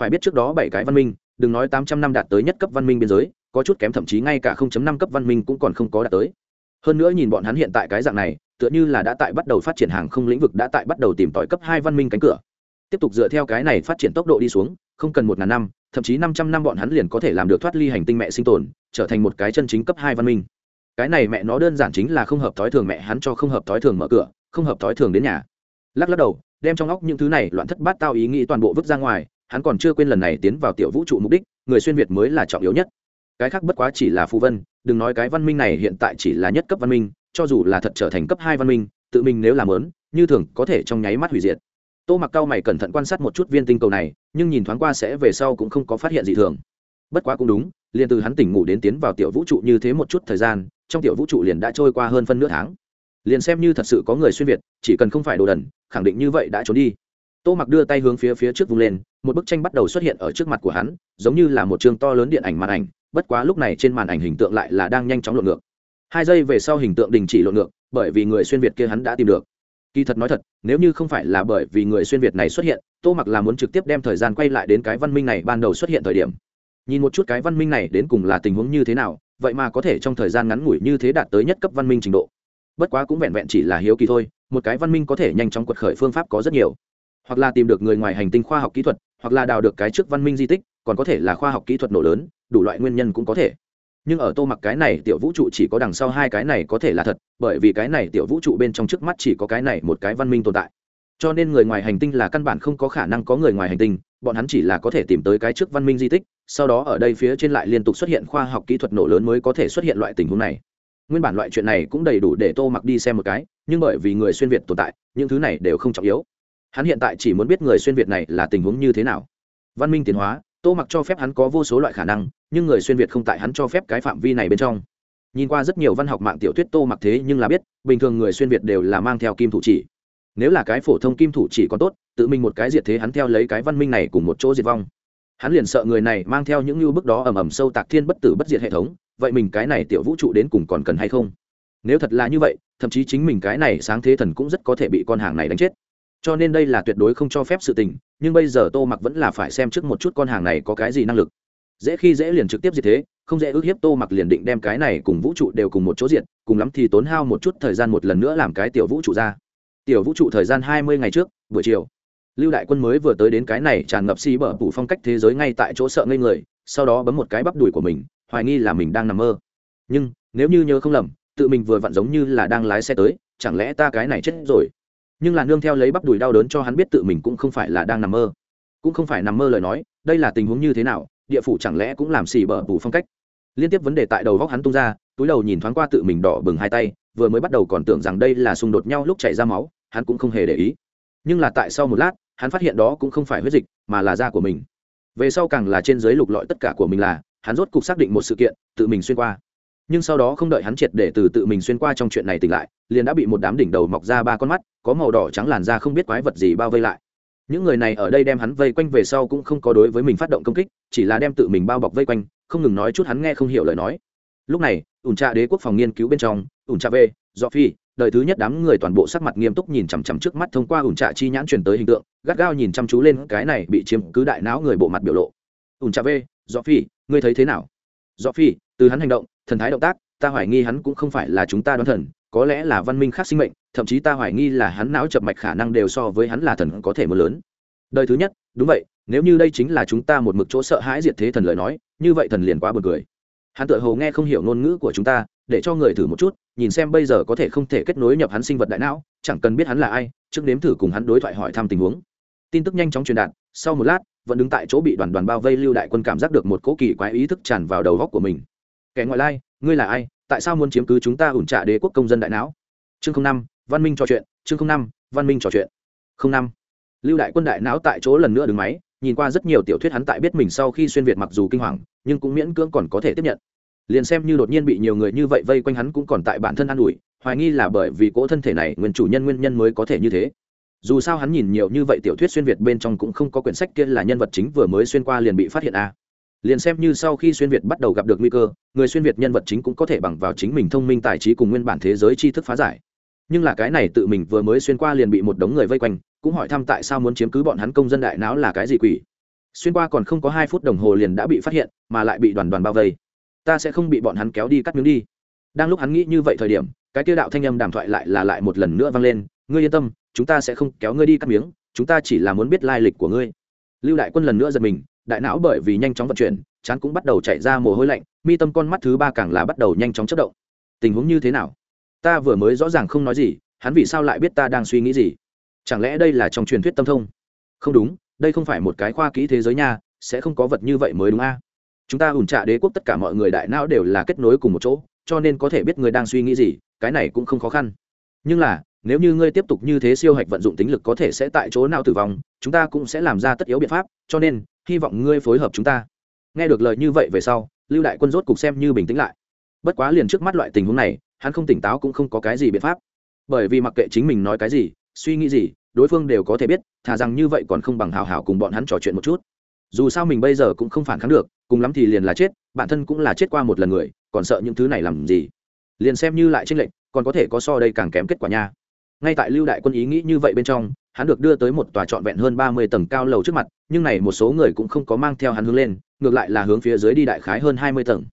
Phải biết trước đó bảy cái văn minh, đừng nói tám trăm năm đạt tới nhất cấp văn minh biên giới, có chút kém thậm chí ngay cả không chấm năm cấp văn minh cũng còn không có đạt tới. Hơn nữa nhìn bọn hắn hiện tại cái dạng này, tựa như là đã tại bắt đầu phát triển hàng không lĩnh vực, đã tại bắt đầu tìm tòi cấp hai văn minh cánh cửa tiếp tục dựa theo cái này phát triển tốc độ đi xuống, không cần một ngàn năm, thậm chí năm trăm năm bọn hắn liền có thể làm được thoát ly hành tinh mẹ sinh tồn, trở thành một cái chân chính cấp hai văn minh. Cái này mẹ nó đơn giản chính là không hợp thói thường mẹ hắn cho không hợp thói thường mở cửa, không hợp thói thường đến nhà. Lắc lắc đầu, đem trong óc những thứ này loạn thất bát tao ý nghĩ toàn bộ vứt ra ngoài, hắn còn chưa quên lần này tiến vào tiểu vũ trụ mục đích, người xuyên việt mới là trọng yếu nhất. Cái khác bất quá chỉ là phù vân, đừng nói cái văn minh này hiện tại chỉ là nhất cấp văn minh, cho dù là thật trở thành cấp hai văn minh, tự mình nếu làm lớn, như thường có thể trong nháy mắt hủy diệt tô mặc cao mày cẩn thận quan sát một chút viên tinh cầu này, nhưng nhìn thoáng qua sẽ về sau cũng không có phát hiện gì thường. Bất quá cũng đúng, liền từ hắn tỉnh ngủ đến tiến vào tiểu vũ trụ như thế một chút thời gian, trong tiểu vũ trụ liền đã trôi qua hơn phân nửa tháng. Liền xem như thật sự có người xuyên việt, chỉ cần không phải đồ đần, khẳng định như vậy đã trốn đi. Tô mặc đưa tay hướng phía phía trước vung lên, một bức tranh bắt đầu xuất hiện ở trước mặt của hắn, giống như là một chương to lớn điện ảnh màn ảnh, bất quá lúc này trên màn ảnh hình tượng lại là đang nhanh chóng lộn ngược. Hai giây về sau hình tượng đình chỉ lộn ngược, bởi vì người xuyên việt kia hắn đã tìm được kỳ thật nói thật, nếu như không phải là bởi vì người xuyên việt này xuất hiện, tô mặc là muốn trực tiếp đem thời gian quay lại đến cái văn minh này ban đầu xuất hiện thời điểm. Nhìn một chút cái văn minh này đến cùng là tình huống như thế nào, vậy mà có thể trong thời gian ngắn ngủi như thế đạt tới nhất cấp văn minh trình độ. Bất quá cũng vẹn vẹn chỉ là hiếu kỳ thôi, một cái văn minh có thể nhanh chóng quật khởi phương pháp có rất nhiều. Hoặc là tìm được người ngoài hành tinh khoa học kỹ thuật, hoặc là đào được cái trước văn minh di tích, còn có thể là khoa học kỹ thuật nổ lớn, đủ loại nguyên nhân cũng có thể nhưng ở tô mặc cái này tiểu vũ trụ chỉ có đằng sau hai cái này có thể là thật, bởi vì cái này tiểu vũ trụ bên trong trước mắt chỉ có cái này một cái văn minh tồn tại. Cho nên người ngoài hành tinh là căn bản không có khả năng có người ngoài hành tinh, bọn hắn chỉ là có thể tìm tới cái trước văn minh di tích, sau đó ở đây phía trên lại liên tục xuất hiện khoa học kỹ thuật nổ lớn mới có thể xuất hiện loại tình huống này. Nguyên bản loại chuyện này cũng đầy đủ để tô mặc đi xem một cái, nhưng bởi vì người xuyên việt tồn tại, những thứ này đều không trọng yếu. Hắn hiện tại chỉ muốn biết người xuyên việt này là tình huống như thế nào. Văn minh tiến hóa tô mặc cho phép hắn có vô số loại khả năng, nhưng người xuyên việt không tại hắn cho phép cái phạm vi này bên trong. Nhìn qua rất nhiều văn học mạng tiểu thuyết tô mặc thế nhưng là biết, bình thường người xuyên việt đều là mang theo kim thủ chỉ. Nếu là cái phổ thông kim thủ chỉ còn tốt, tự mình một cái diệt thế hắn theo lấy cái văn minh này cùng một chỗ diệt vong. Hắn liền sợ người này mang theo những lưu bức đó ầm ầm sâu tạc thiên bất tử bất diệt hệ thống, vậy mình cái này tiểu vũ trụ đến cùng còn cần hay không? Nếu thật là như vậy, thậm chí chính mình cái này sáng thế thần cũng rất có thể bị con hàng này đánh chết. Cho nên đây là tuyệt đối không cho phép sự tình nhưng bây giờ tô mặc vẫn là phải xem trước một chút con hàng này có cái gì năng lực. Dễ khi dễ liền trực tiếp diệt thế, không dễ ước hiếp tô mặc liền định đem cái này cùng vũ trụ đều cùng một chỗ diện cùng lắm thì tốn hao một chút thời gian một lần nữa làm cái tiểu vũ trụ ra. Tiểu vũ trụ thời gian hai mươi ngày trước, buổi chiều, lưu đại quân mới vừa tới đến cái này tràn ngập xi bở phủ phong cách thế giới ngay tại chỗ sợ ngây người, sau đó bấm một cái bắp đùi của mình, hoài nghi là mình đang nằm mơ. Nhưng, nếu như nhớ không lầm, tự mình vừa vặn giống như là đang lái xe tới, chẳng lẽ ta cái này chết rồi? Nhưng là nương theo lấy bắp đùi đau đớn cho hắn biết tự mình cũng không phải là đang nằm mơ. Cũng không phải nằm mơ lời nói, đây là tình huống như thế nào, địa phủ chẳng lẽ cũng làm xì bở phủ phong cách? Liên tiếp vấn đề tại đầu góc hắn tung ra, túi đầu nhìn thoáng qua tự mình đỏ bừng hai tay, vừa mới bắt đầu còn tưởng rằng đây là xung đột nhau lúc chảy ra máu, hắn cũng không hề để ý. Nhưng là tại sau một lát, hắn phát hiện đó cũng không phải huyết dịch, mà là da của mình. Về sau càng là trên dưới lục lọi tất cả của mình là, hắn rốt cục xác định một sự kiện, tự mình xuyên qua nhưng sau đó không đợi hắn triệt để từ tự mình xuyên qua trong chuyện này tỉnh lại, liền đã bị một đám đỉnh đầu mọc ra ba con mắt, có màu đỏ trắng làn da không biết quái vật gì bao vây lại. Những người này ở đây đem hắn vây quanh về sau cũng không có đối với mình phát động công kích, chỉ là đem tự mình bao bọc vây quanh, không ngừng nói chút hắn nghe không hiểu lời nói. Lúc này ủn trà đế quốc phòng nghiên cứu bên trong ủn trà v do phi đời thứ nhất đám người toàn bộ sắc mặt nghiêm túc nhìn chằm chằm trước mắt thông qua ủn trà chi nhãn truyền tới hình tượng, gắt gao nhìn chăm chú lên cái này bị chiếm cứ đại não người bộ mặt biểu lộ. Ủn trà v do phi ngươi thấy thế nào? Do phi từ hắn hành động, thần thái động tác, ta hoài nghi hắn cũng không phải là chúng ta đoán thần, có lẽ là văn minh khác sinh mệnh, thậm chí ta hoài nghi là hắn não chập mạch khả năng đều so với hắn là thần có thể mưa lớn. Đời thứ nhất, đúng vậy, nếu như đây chính là chúng ta một mực chỗ sợ hãi diệt thế thần lời nói, như vậy thần liền quá buồn cười. Hắn tự hồ nghe không hiểu ngôn ngữ của chúng ta, để cho người thử một chút, nhìn xem bây giờ có thể không thể kết nối nhập hắn sinh vật đại não, chẳng cần biết hắn là ai, trước nếm thử cùng hắn đối thoại hỏi thăm tình huống. Tin tức nhanh chóng truyền đạt, sau một lát, vẫn đứng tại chỗ bị đoàn đoàn bao vây lưu đại quân cảm giác được một cố kỳ quái ý thức tràn vào đầu góc của mình kẻ ngoại lai, ngươi là ai? Tại sao muốn chiếm cứ chúng ta ủn trả đế quốc công dân đại não? Chương năm, văn minh trò chuyện, chương năm, văn minh trò chuyện. Năm. Lưu đại quân đại não tại chỗ lần nữa đứng máy, nhìn qua rất nhiều tiểu thuyết hắn tại biết mình sau khi xuyên việt mặc dù kinh hoàng, nhưng cũng miễn cưỡng còn có thể tiếp nhận. Liền xem như đột nhiên bị nhiều người như vậy vây quanh hắn cũng còn tại bản thân an ủi, hoài nghi là bởi vì cỗ thân thể này nguyên chủ nhân nguyên nhân mới có thể như thế. Dù sao hắn nhìn nhiều như vậy tiểu thuyết xuyên việt bên trong cũng không có quyển sách kia là nhân vật chính vừa mới xuyên qua liền bị phát hiện a à liền xem như sau khi xuyên việt bắt đầu gặp được nguy cơ, người xuyên việt nhân vật chính cũng có thể bằng vào chính mình thông minh tài trí cùng nguyên bản thế giới tri thức phá giải. Nhưng là cái này tự mình vừa mới xuyên qua liền bị một đống người vây quanh, cũng hỏi thăm tại sao muốn chiếm cứ bọn hắn công dân đại não là cái gì quỷ. Xuyên qua còn không có hai phút đồng hồ liền đã bị phát hiện, mà lại bị đoàn đoàn bao vây. Ta sẽ không bị bọn hắn kéo đi cắt miếng đi. Đang lúc hắn nghĩ như vậy thời điểm, cái tiêu đạo thanh âm đàm thoại lại là lại một lần nữa vang lên, ngươi yên tâm, chúng ta sẽ không kéo ngươi đi cắt miếng, chúng ta chỉ là muốn biết lai lịch của ngươi. Lưu đại quân lần nữa giật mình đại não bởi vì nhanh chóng vận chuyển, chán cũng bắt đầu chạy ra mồ hôi lạnh, mi tâm con mắt thứ ba càng là bắt đầu nhanh chóng chất động. Tình huống như thế nào? Ta vừa mới rõ ràng không nói gì, hắn vì sao lại biết ta đang suy nghĩ gì? Chẳng lẽ đây là trong truyền thuyết tâm thông? Không đúng, đây không phải một cái khoa kỹ thế giới nha, sẽ không có vật như vậy mới đúng a. Chúng ta ủn trạ đế quốc tất cả mọi người đại não đều là kết nối cùng một chỗ, cho nên có thể biết người đang suy nghĩ gì, cái này cũng không khó khăn. Nhưng là, nếu như ngươi tiếp tục như thế siêu hạch vận dụng tính lực có thể sẽ tại chỗ nào tử vong, chúng ta cũng sẽ làm ra tất yếu biện pháp, cho nên hy vọng ngươi phối hợp chúng ta. Nghe được lời như vậy về sau, lưu đại quân rốt cục xem như bình tĩnh lại. Bất quá liền trước mắt loại tình huống này, hắn không tỉnh táo cũng không có cái gì biện pháp. Bởi vì mặc kệ chính mình nói cái gì, suy nghĩ gì, đối phương đều có thể biết, thà rằng như vậy còn không bằng hào hào cùng bọn hắn trò chuyện một chút. Dù sao mình bây giờ cũng không phản kháng được, cùng lắm thì liền là chết, bản thân cũng là chết qua một lần người, còn sợ những thứ này làm gì? Liền xem như lại tranh lệch, còn có thể có so đây càng kém kết quả nha. Ngay tại lưu đại quân ý nghĩ như vậy bên trong hắn được đưa tới một tòa trọn vẹn hơn ba mươi tầng cao lầu trước mặt, nhưng này một số người cũng không có mang theo hắn hướng lên, ngược lại là hướng phía dưới đi đại khái hơn hai mươi tầng.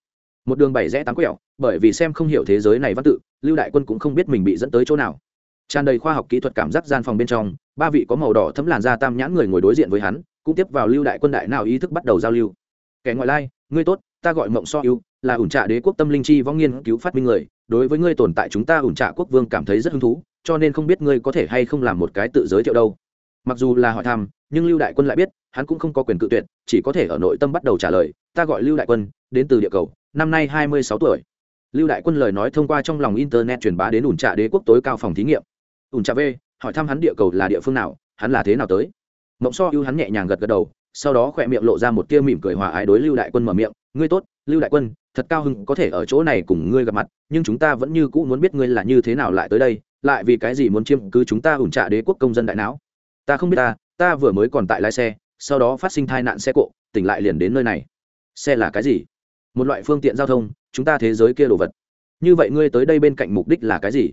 Một đường bảy rẽ tám quẹo, bởi vì xem không hiểu thế giới này văn tự, lưu đại quân cũng không biết mình bị dẫn tới chỗ nào. Tràn đầy khoa học kỹ thuật cảm giác gian phòng bên trong, ba vị có màu đỏ thấm làn da tam nhãn người ngồi đối diện với hắn, cũng tiếp vào lưu đại quân đại nào ý thức bắt đầu giao lưu. Kẻ ngoại lai, ngươi tốt, ta gọi mộng so yêu là ủn trạ đế quốc tâm linh chi vong nghiên cứu phát minh người, đối với ngươi tồn tại chúng ta ủn trạ quốc vương cảm thấy rất hứng thú cho nên không biết ngươi có thể hay không làm một cái tự giới thiệu đâu. Mặc dù là hỏi thăm, nhưng lưu đại quân lại biết, hắn cũng không có quyền cự tuyệt, chỉ có thể ở nội tâm bắt đầu trả lời, ta gọi lưu đại quân, đến từ địa cầu, năm nay hai mươi sáu tuổi. Lưu đại quân lời nói thông qua trong lòng internet truyền bá đến ủn trạ đế quốc tối cao phòng thí nghiệm. Ủn trạ v hỏi thăm hắn địa cầu là địa phương nào, hắn là thế nào tới? Mộng so ưu hắn nhẹ nhàng gật gật đầu, sau đó khỏe miệng lộ ra một tia mỉm cười hòa ái đối lưu đại quân mở miệng, ngươi tốt, lưu đại quân, thật cao hưng có thể ở chỗ này cùng ngươi gặp mặt, nhưng chúng ta vẫn như cũ muốn biết ngươi là như thế nào lại tới đây lại vì cái gì muốn chiêm cứ chúng ta ủn trạ đế quốc công dân đại não? Ta không biết ta ta vừa mới còn tại lái xe, sau đó phát sinh tai nạn xe cộ, tỉnh lại liền đến nơi này. Xe là cái gì? Một loại phương tiện giao thông, chúng ta thế giới kia đồ vật. Như vậy ngươi tới đây bên cạnh mục đích là cái gì?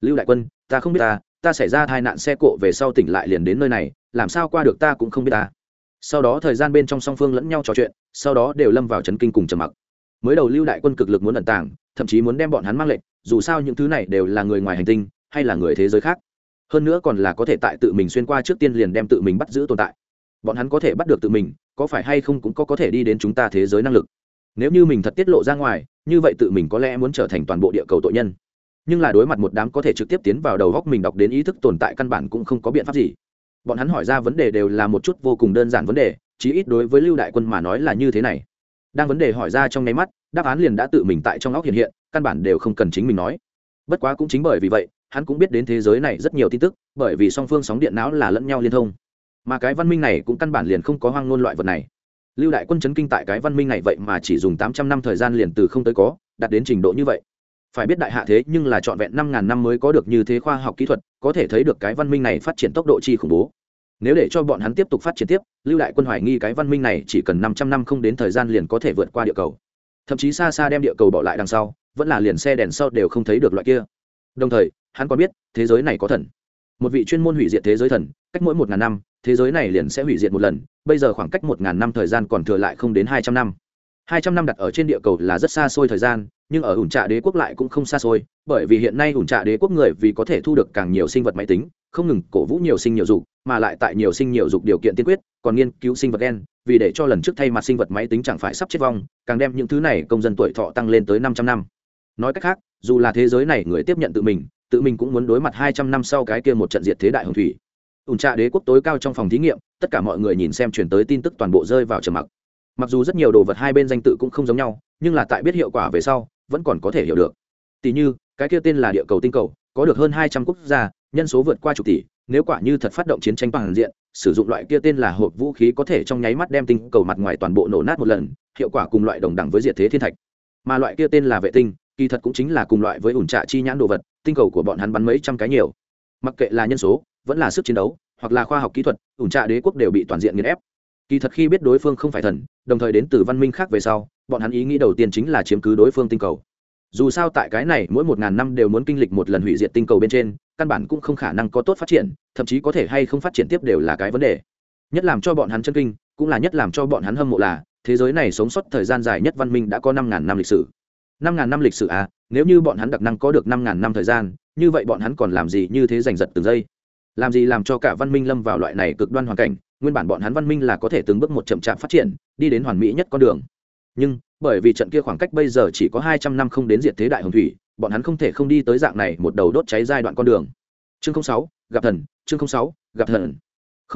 Lưu đại quân, ta không biết ta ta xảy ra tai nạn xe cộ về sau tỉnh lại liền đến nơi này, làm sao qua được ta cũng không biết ta. Sau đó thời gian bên trong song phương lẫn nhau trò chuyện, sau đó đều lâm vào chấn kinh cùng trầm mặc. Mới đầu lưu đại quân cực lực muốn ẩn tàng, thậm chí muốn đem bọn hắn mang lệnh, dù sao những thứ này đều là người ngoài hành tinh hay là người thế giới khác. Hơn nữa còn là có thể tại tự mình xuyên qua trước tiên liền đem tự mình bắt giữ tồn tại. Bọn hắn có thể bắt được tự mình, có phải hay không cũng có có thể đi đến chúng ta thế giới năng lực. Nếu như mình thật tiết lộ ra ngoài, như vậy tự mình có lẽ muốn trở thành toàn bộ địa cầu tội nhân. Nhưng là đối mặt một đám có thể trực tiếp tiến vào đầu góc mình đọc đến ý thức tồn tại căn bản cũng không có biện pháp gì. Bọn hắn hỏi ra vấn đề đều là một chút vô cùng đơn giản vấn đề, chí ít đối với lưu đại quân mà nói là như thế này. Đang vấn đề hỏi ra trong nháy mắt, đáp án liền đã tự mình tại trong óc hiện hiện, căn bản đều không cần chính mình nói. Bất quá cũng chính bởi vì vậy hắn cũng biết đến thế giới này rất nhiều tin tức, bởi vì song phương sóng điện não là lẫn nhau liên thông. Mà cái văn minh này cũng căn bản liền không có hoang ngôn loại vật này. Lưu đại quân chấn kinh tại cái văn minh này vậy mà chỉ dùng tám trăm năm thời gian liền từ không tới có, đạt đến trình độ như vậy. Phải biết đại hạ thế nhưng là trọn vẹn năm ngàn năm mới có được như thế khoa học kỹ thuật, có thể thấy được cái văn minh này phát triển tốc độ chi khủng bố. Nếu để cho bọn hắn tiếp tục phát triển tiếp, lưu đại quân hoài nghi cái văn minh này chỉ cần năm trăm năm không đến thời gian liền có thể vượt qua địa cầu. Thậm chí xa xa đem địa cầu bỏ lại đằng sau, vẫn là liền xe đèn sau đều không thấy được loại kia. Đồng thời hắn còn biết, thế giới này có thần. Một vị chuyên môn hủy diệt thế giới thần, cách mỗi một ngàn năm, thế giới này liền sẽ hủy diệt một lần, bây giờ khoảng cách một ngàn năm thời gian còn thừa lại không đến hai trăm năm. Hai trăm năm đặt ở trên địa cầu là rất xa xôi thời gian, nhưng ở ủn trạ đế quốc lại cũng không xa xôi, bởi vì hiện nay ủn trạ đế quốc người vì có thể thu được càng nhiều sinh vật máy tính, không ngừng cổ vũ nhiều sinh nhiều dục, mà lại tại nhiều sinh nhiều dục điều kiện tiên quyết, còn nghiên cứu sinh vật đen vì để cho lần trước thay mặt sinh vật máy tính chẳng phải sắp chết vong, càng đem những thứ này công dân tuổi thọ tăng lên tới năm trăm năm. Nói cách khác, dù là thế giới này người tiếp nhận tự mình tự mình cũng muốn đối mặt hai trăm năm sau cái kia một trận diệt thế đại hồng thủy. Ủn trạ đế quốc tối cao trong phòng thí nghiệm, tất cả mọi người nhìn xem chuyển tới tin tức toàn bộ rơi vào trầm mặc. Mặc dù rất nhiều đồ vật hai bên danh tự cũng không giống nhau, nhưng là tại biết hiệu quả về sau, vẫn còn có thể hiểu được. Tỷ như, cái kia tên là địa cầu tinh cầu, có được hơn hai trăm quốc gia, nhân số vượt qua chục tỷ, nếu quả như thật phát động chiến tranh toàn diện, sử dụng loại kia tên là hộp vũ khí có thể trong nháy mắt đem tinh cầu mặt ngoài toàn bộ nổ nát một lần, hiệu quả cùng loại đồng đẳng với diệt thế thiên thạch. Mà loại kia tên là vệ tinh, kỳ thật cũng chính là cùng loại với ủn trạ chi nhãn đồ vật tinh cầu của bọn hắn bắn mấy trăm cái nhiều. Mặc kệ là nhân số, vẫn là sức chiến đấu, hoặc là khoa học kỹ thuật, ủn trạ đế quốc đều bị toàn diện nghiền ép. Kỳ thật khi biết đối phương không phải thần, đồng thời đến từ văn minh khác về sau, bọn hắn ý nghĩ đầu tiên chính là chiếm cứ đối phương tinh cầu. Dù sao tại cái này, mỗi một ngàn năm đều muốn kinh lịch một lần hủy diệt tinh cầu bên trên, căn bản cũng không khả năng có tốt phát triển, thậm chí có thể hay không phát triển tiếp đều là cái vấn đề. Nhất làm cho bọn hắn chân kinh, cũng là nhất làm cho bọn hắn hâm mộ là, thế giới này sống sót thời gian dài nhất văn minh đã có năm ngàn năm lịch sử. Năm ngàn năm lịch sử à nếu như bọn hắn đặc năng có được năm ngàn năm thời gian, như vậy bọn hắn còn làm gì như thế giành giật từng giây? Làm gì làm cho cả văn minh lâm vào loại này cực đoan hoàn cảnh, nguyên bản bọn hắn văn minh là có thể từng bước một chậm chạp phát triển, đi đến hoàn mỹ nhất con đường. Nhưng, bởi vì trận kia khoảng cách bây giờ chỉ có hai trăm năm không đến diệt thế đại hồng thủy, bọn hắn không thể không đi tới dạng này một đầu đốt cháy giai đoạn con đường. Chương sáu, gặp thần, chương sáu, gặp thần.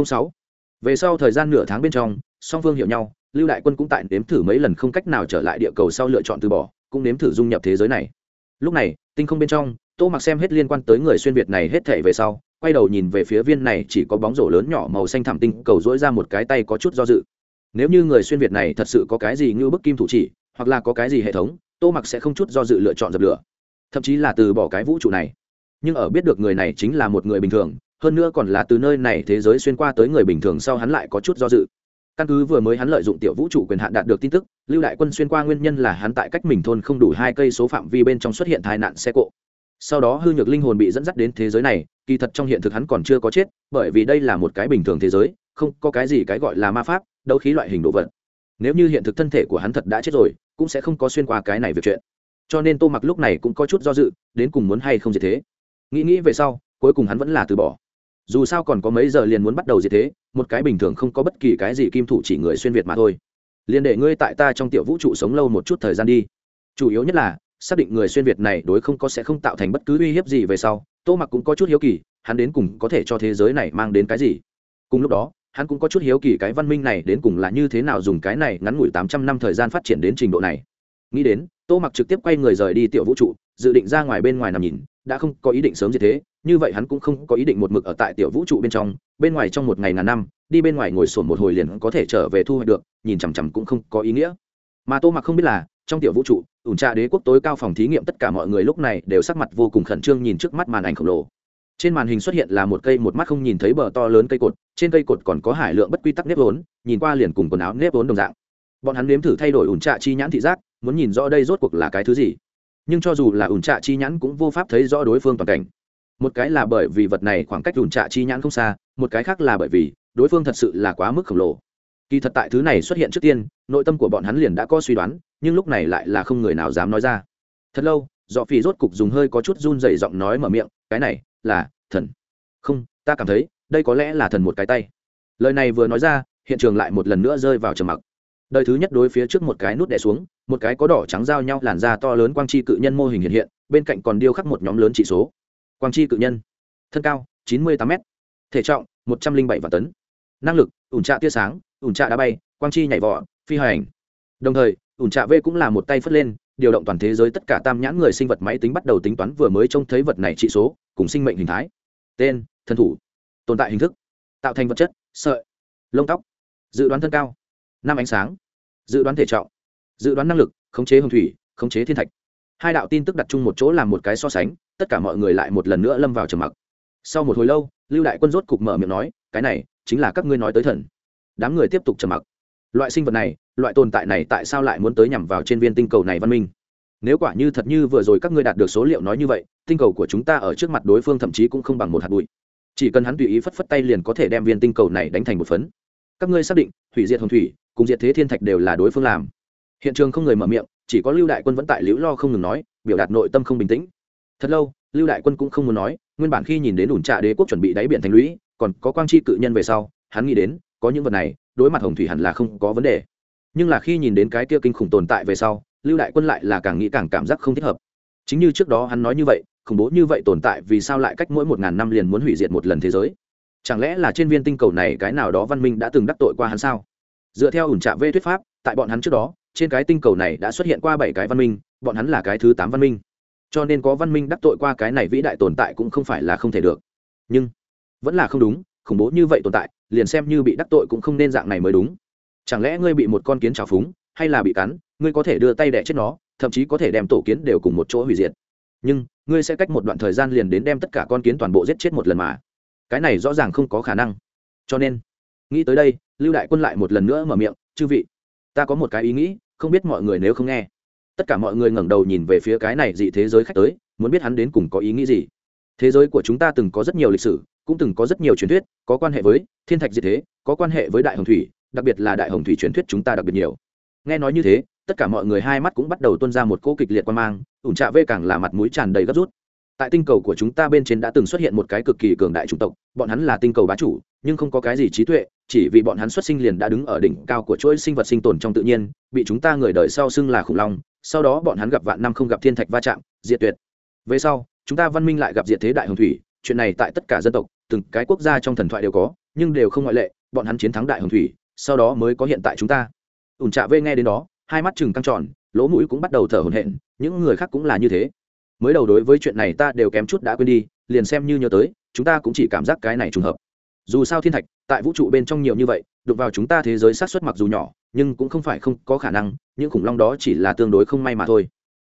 Sáu. Về sau thời gian nửa tháng bên trong, song phương hiểu nhau, lưu đại quân cũng tại nếm thử mấy lần không cách nào trở lại địa cầu sau lựa chọn từ bỏ, cũng nếm thử dung nhập thế giới này lúc này, tinh không bên trong, tô mặc xem hết liên quan tới người xuyên việt này hết thể về sau, quay đầu nhìn về phía viên này chỉ có bóng rổ lớn nhỏ màu xanh thảm tinh, cầu dỗi ra một cái tay có chút do dự. Nếu như người xuyên việt này thật sự có cái gì như bức kim thủ chỉ, hoặc là có cái gì hệ thống, tô mặc sẽ không chút do dự lựa chọn dập lửa. Thậm chí là từ bỏ cái vũ trụ này. Nhưng ở biết được người này chính là một người bình thường, hơn nữa còn là từ nơi này thế giới xuyên qua tới người bình thường sau hắn lại có chút do dự căn cứ vừa mới hắn lợi dụng tiểu vũ trụ quyền hạn đạt được tin tức, lưu đại quân xuyên qua nguyên nhân là hắn tại cách mình thôn không đủ hai cây số phạm vi bên trong xuất hiện tai nạn xe cộ. Sau đó hư nhược linh hồn bị dẫn dắt đến thế giới này, kỳ thật trong hiện thực hắn còn chưa có chết, bởi vì đây là một cái bình thường thế giới, không có cái gì cái gọi là ma pháp, đấu khí loại hình đồ vật. Nếu như hiện thực thân thể của hắn thật đã chết rồi, cũng sẽ không có xuyên qua cái này việc chuyện. Cho nên tô mặc lúc này cũng có chút do dự, đến cùng muốn hay không gì thế. Nghĩ nghĩ về sau, cuối cùng hắn vẫn là từ bỏ dù sao còn có mấy giờ liền muốn bắt đầu gì thế, một cái bình thường không có bất kỳ cái gì kim thủ chỉ người xuyên việt mà thôi. Liền để ngươi tại ta trong tiểu vũ trụ sống lâu một chút thời gian đi. Chủ yếu nhất là, xác định người xuyên việt này đối không có sẽ không tạo thành bất cứ uy hiếp gì về sau, tô mặc cũng có chút hiếu kỳ, hắn đến cùng có thể cho thế giới này mang đến cái gì? Cùng lúc đó, hắn cũng có chút hiếu kỳ cái văn minh này đến cùng là như thế nào dùng cái này ngắn ngủi tám trăm năm thời gian phát triển đến trình độ này. Nghĩ đến, tô mặc trực tiếp quay người rời đi tiểu vũ trụ, dự định ra ngoài bên ngoài nằm nhìn, đã không có ý định sớm gì thế như vậy hắn cũng không có ý định một mực ở tại tiểu vũ trụ bên trong, bên ngoài trong một ngày ngàn năm, đi bên ngoài ngồi sổn một hồi liền có thể trở về thu hoạch được, nhìn chằm chằm cũng không có ý nghĩa. Mà tô mặc không biết là, trong tiểu vũ trụ, ủn trà đế quốc tối cao phòng thí nghiệm tất cả mọi người lúc này đều sắc mặt vô cùng khẩn trương nhìn trước mắt màn ảnh khổng lồ. Trên màn hình xuất hiện là một cây một mắt không nhìn thấy bờ to lớn cây cột, trên cây cột còn có hải lượng bất quy tắc nếp vốn, nhìn qua liền cùng quần áo nếp vốn đồng dạng. Bọn hắn nếm thử thay đổi ủn trạ chi nhãn thị giác, muốn nhìn rõ đây rốt cuộc là cái thứ gì. Nhưng cho dù là ủn trạ chi nhãn cũng vô pháp thấy rõ đối phương toàn cảnh một cái là bởi vì vật này khoảng cách ủn trạ chi nhãn không xa, một cái khác là bởi vì đối phương thật sự là quá mức khổng lồ. Kỳ thật tại thứ này xuất hiện trước tiên, nội tâm của bọn hắn liền đã có suy đoán, nhưng lúc này lại là không người nào dám nói ra. Thật lâu, dọ phỉ rốt cục dùng hơi có chút run dày giọng nói mở miệng, cái này là thần. Không, ta cảm thấy đây có lẽ là thần một cái tay. Lời này vừa nói ra, hiện trường lại một lần nữa rơi vào trầm mặc. Đời thứ nhất đối phía trước một cái nút đẻ xuống, một cái có đỏ trắng giao nhau làn da to lớn quang chi cự nhân mô hình hiện hiện, bên cạnh còn điêu khắc một nhóm lớn chỉ số quang chi cự nhân. Thân cao chín mươi tám m thể trọng một trăm linh bảy vạn tấn. Năng lực, ủn trạ tia sáng, ủn trạ đá bay, quang chi nhảy vỏ, phi hành. Đồng thời, ủn trạ v cũng là một tay phất lên, điều động toàn thế giới tất cả tam nhãn người sinh vật máy tính bắt đầu tính toán vừa mới trông thấy vật này trị số, cùng sinh mệnh hình thái. Tên, thân thủ. Tồn tại hình thức. Tạo thành vật chất, sợi. Lông tóc. Dự đoán thân cao, năm ánh sáng. Dự đoán thể trọng. Dự đoán năng lực, khống chế hồng thủy, khống chế thiên thạch hai đạo tin tức đặt chung một chỗ làm một cái so sánh, tất cả mọi người lại một lần nữa lâm vào trầm mặc. Sau một hồi lâu, lưu đại quân rốt cục mở miệng nói, cái này chính là các ngươi nói tới thần. Đám người tiếp tục trầm mặc. Loại sinh vật này, loại tồn tại này tại sao lại muốn tới nhằm vào trên viên tinh cầu này văn minh? Nếu quả như thật như vừa rồi các ngươi đạt được số liệu nói như vậy, tinh cầu của chúng ta ở trước mặt đối phương thậm chí cũng không bằng một hạt bụi. Chỉ cần hắn tùy ý phất phất tay liền có thể đem viên tinh cầu này đánh thành một phấn. Các ngươi xác định, hủy diệt hồng thủy, cùng diệt thế thiên thạch đều là đối phương làm. Hiện trường không người mở miệng chỉ có lưu đại quân vẫn tại liễu lo không ngừng nói, biểu đạt nội tâm không bình tĩnh. Thật lâu, lưu đại quân cũng không muốn nói, nguyên bản khi nhìn đến ủn trạ đế quốc chuẩn bị đáy biển thành lũy, còn có quang chi cự nhân về sau, hắn nghĩ đến, có những vật này, đối mặt hồng thủy hẳn là không có vấn đề. Nhưng là khi nhìn đến cái kia kinh khủng tồn tại về sau, lưu đại quân lại là càng nghĩ càng cảm giác không thích hợp. Chính như trước đó hắn nói như vậy, khủng bố như vậy tồn tại vì sao lại cách mỗi một ngàn năm liền muốn hủy diệt một lần thế giới? Chẳng lẽ là trên viên tinh cầu này cái nào đó văn minh đã từng đắc tội qua hắn sao? Dựa theo ủn trạ vê thuyết pháp, tại bọn hắn trước đó trên cái tinh cầu này đã xuất hiện qua bảy cái văn minh, bọn hắn là cái thứ tám văn minh. Cho nên có văn minh đắc tội qua cái này vĩ đại tồn tại cũng không phải là không thể được. Nhưng, vẫn là không đúng, khủng bố như vậy tồn tại, liền xem như bị đắc tội cũng không nên dạng này mới đúng. Chẳng lẽ ngươi bị một con kiến trào phúng, hay là bị cắn, ngươi có thể đưa tay đẻ chết nó, thậm chí có thể đem tổ kiến đều cùng một chỗ hủy diệt. Nhưng, ngươi sẽ cách một đoạn thời gian liền đến đem tất cả con kiến toàn bộ giết chết một lần mà. Cái này rõ ràng không có khả năng. Cho nên, nghĩ tới đây, lưu đại quân lại một lần nữa mở miệng, chư vị, ta có một cái ý nghĩ không biết mọi người nếu không nghe. Tất cả mọi người ngẩng đầu nhìn về phía cái này dị thế giới khách tới, muốn biết hắn đến cùng có ý nghĩ gì. Thế giới của chúng ta từng có rất nhiều lịch sử, cũng từng có rất nhiều truyền thuyết, có quan hệ với thiên thạch dị thế, có quan hệ với đại hồng thủy, đặc biệt là đại hồng thủy truyền thuyết chúng ta đặc biệt nhiều. Nghe nói như thế, tất cả mọi người hai mắt cũng bắt đầu tuôn ra một cỗ kịch liệt quan mang, ủn trạ vê càng là mặt mũi tràn đầy gấp rút. Tại tinh cầu của chúng ta bên trên đã từng xuất hiện một cái cực kỳ cường đại chủng tộc, bọn hắn là tinh cầu bá chủ, nhưng không có cái gì trí tuệ chỉ vì bọn hắn xuất sinh liền đã đứng ở đỉnh cao của chuỗi sinh vật sinh tồn trong tự nhiên, bị chúng ta người đời sau xưng là khủng long, sau đó bọn hắn gặp vạn năm không gặp thiên thạch va chạm, diệt tuyệt. Về sau, chúng ta văn minh lại gặp diệt thế đại hồng thủy, chuyện này tại tất cả dân tộc, từng cái quốc gia trong thần thoại đều có, nhưng đều không ngoại lệ, bọn hắn chiến thắng đại hồng thủy, sau đó mới có hiện tại chúng ta. Ủn trạ vê nghe đến đó, hai mắt chừng căng tròn, lỗ mũi cũng bắt đầu thở hổn hển, những người khác cũng là như thế. Mới đầu đối với chuyện này ta đều kém chút đã quên đi, liền xem như nhớ tới, chúng ta cũng chỉ cảm giác cái này trùng hợp dù sao thiên thạch, tại vũ trụ bên trong nhiều như vậy, đụng vào chúng ta thế giới sát xuất mặc dù nhỏ, nhưng cũng không phải không có khả năng, những khủng long đó chỉ là tương đối không may mà thôi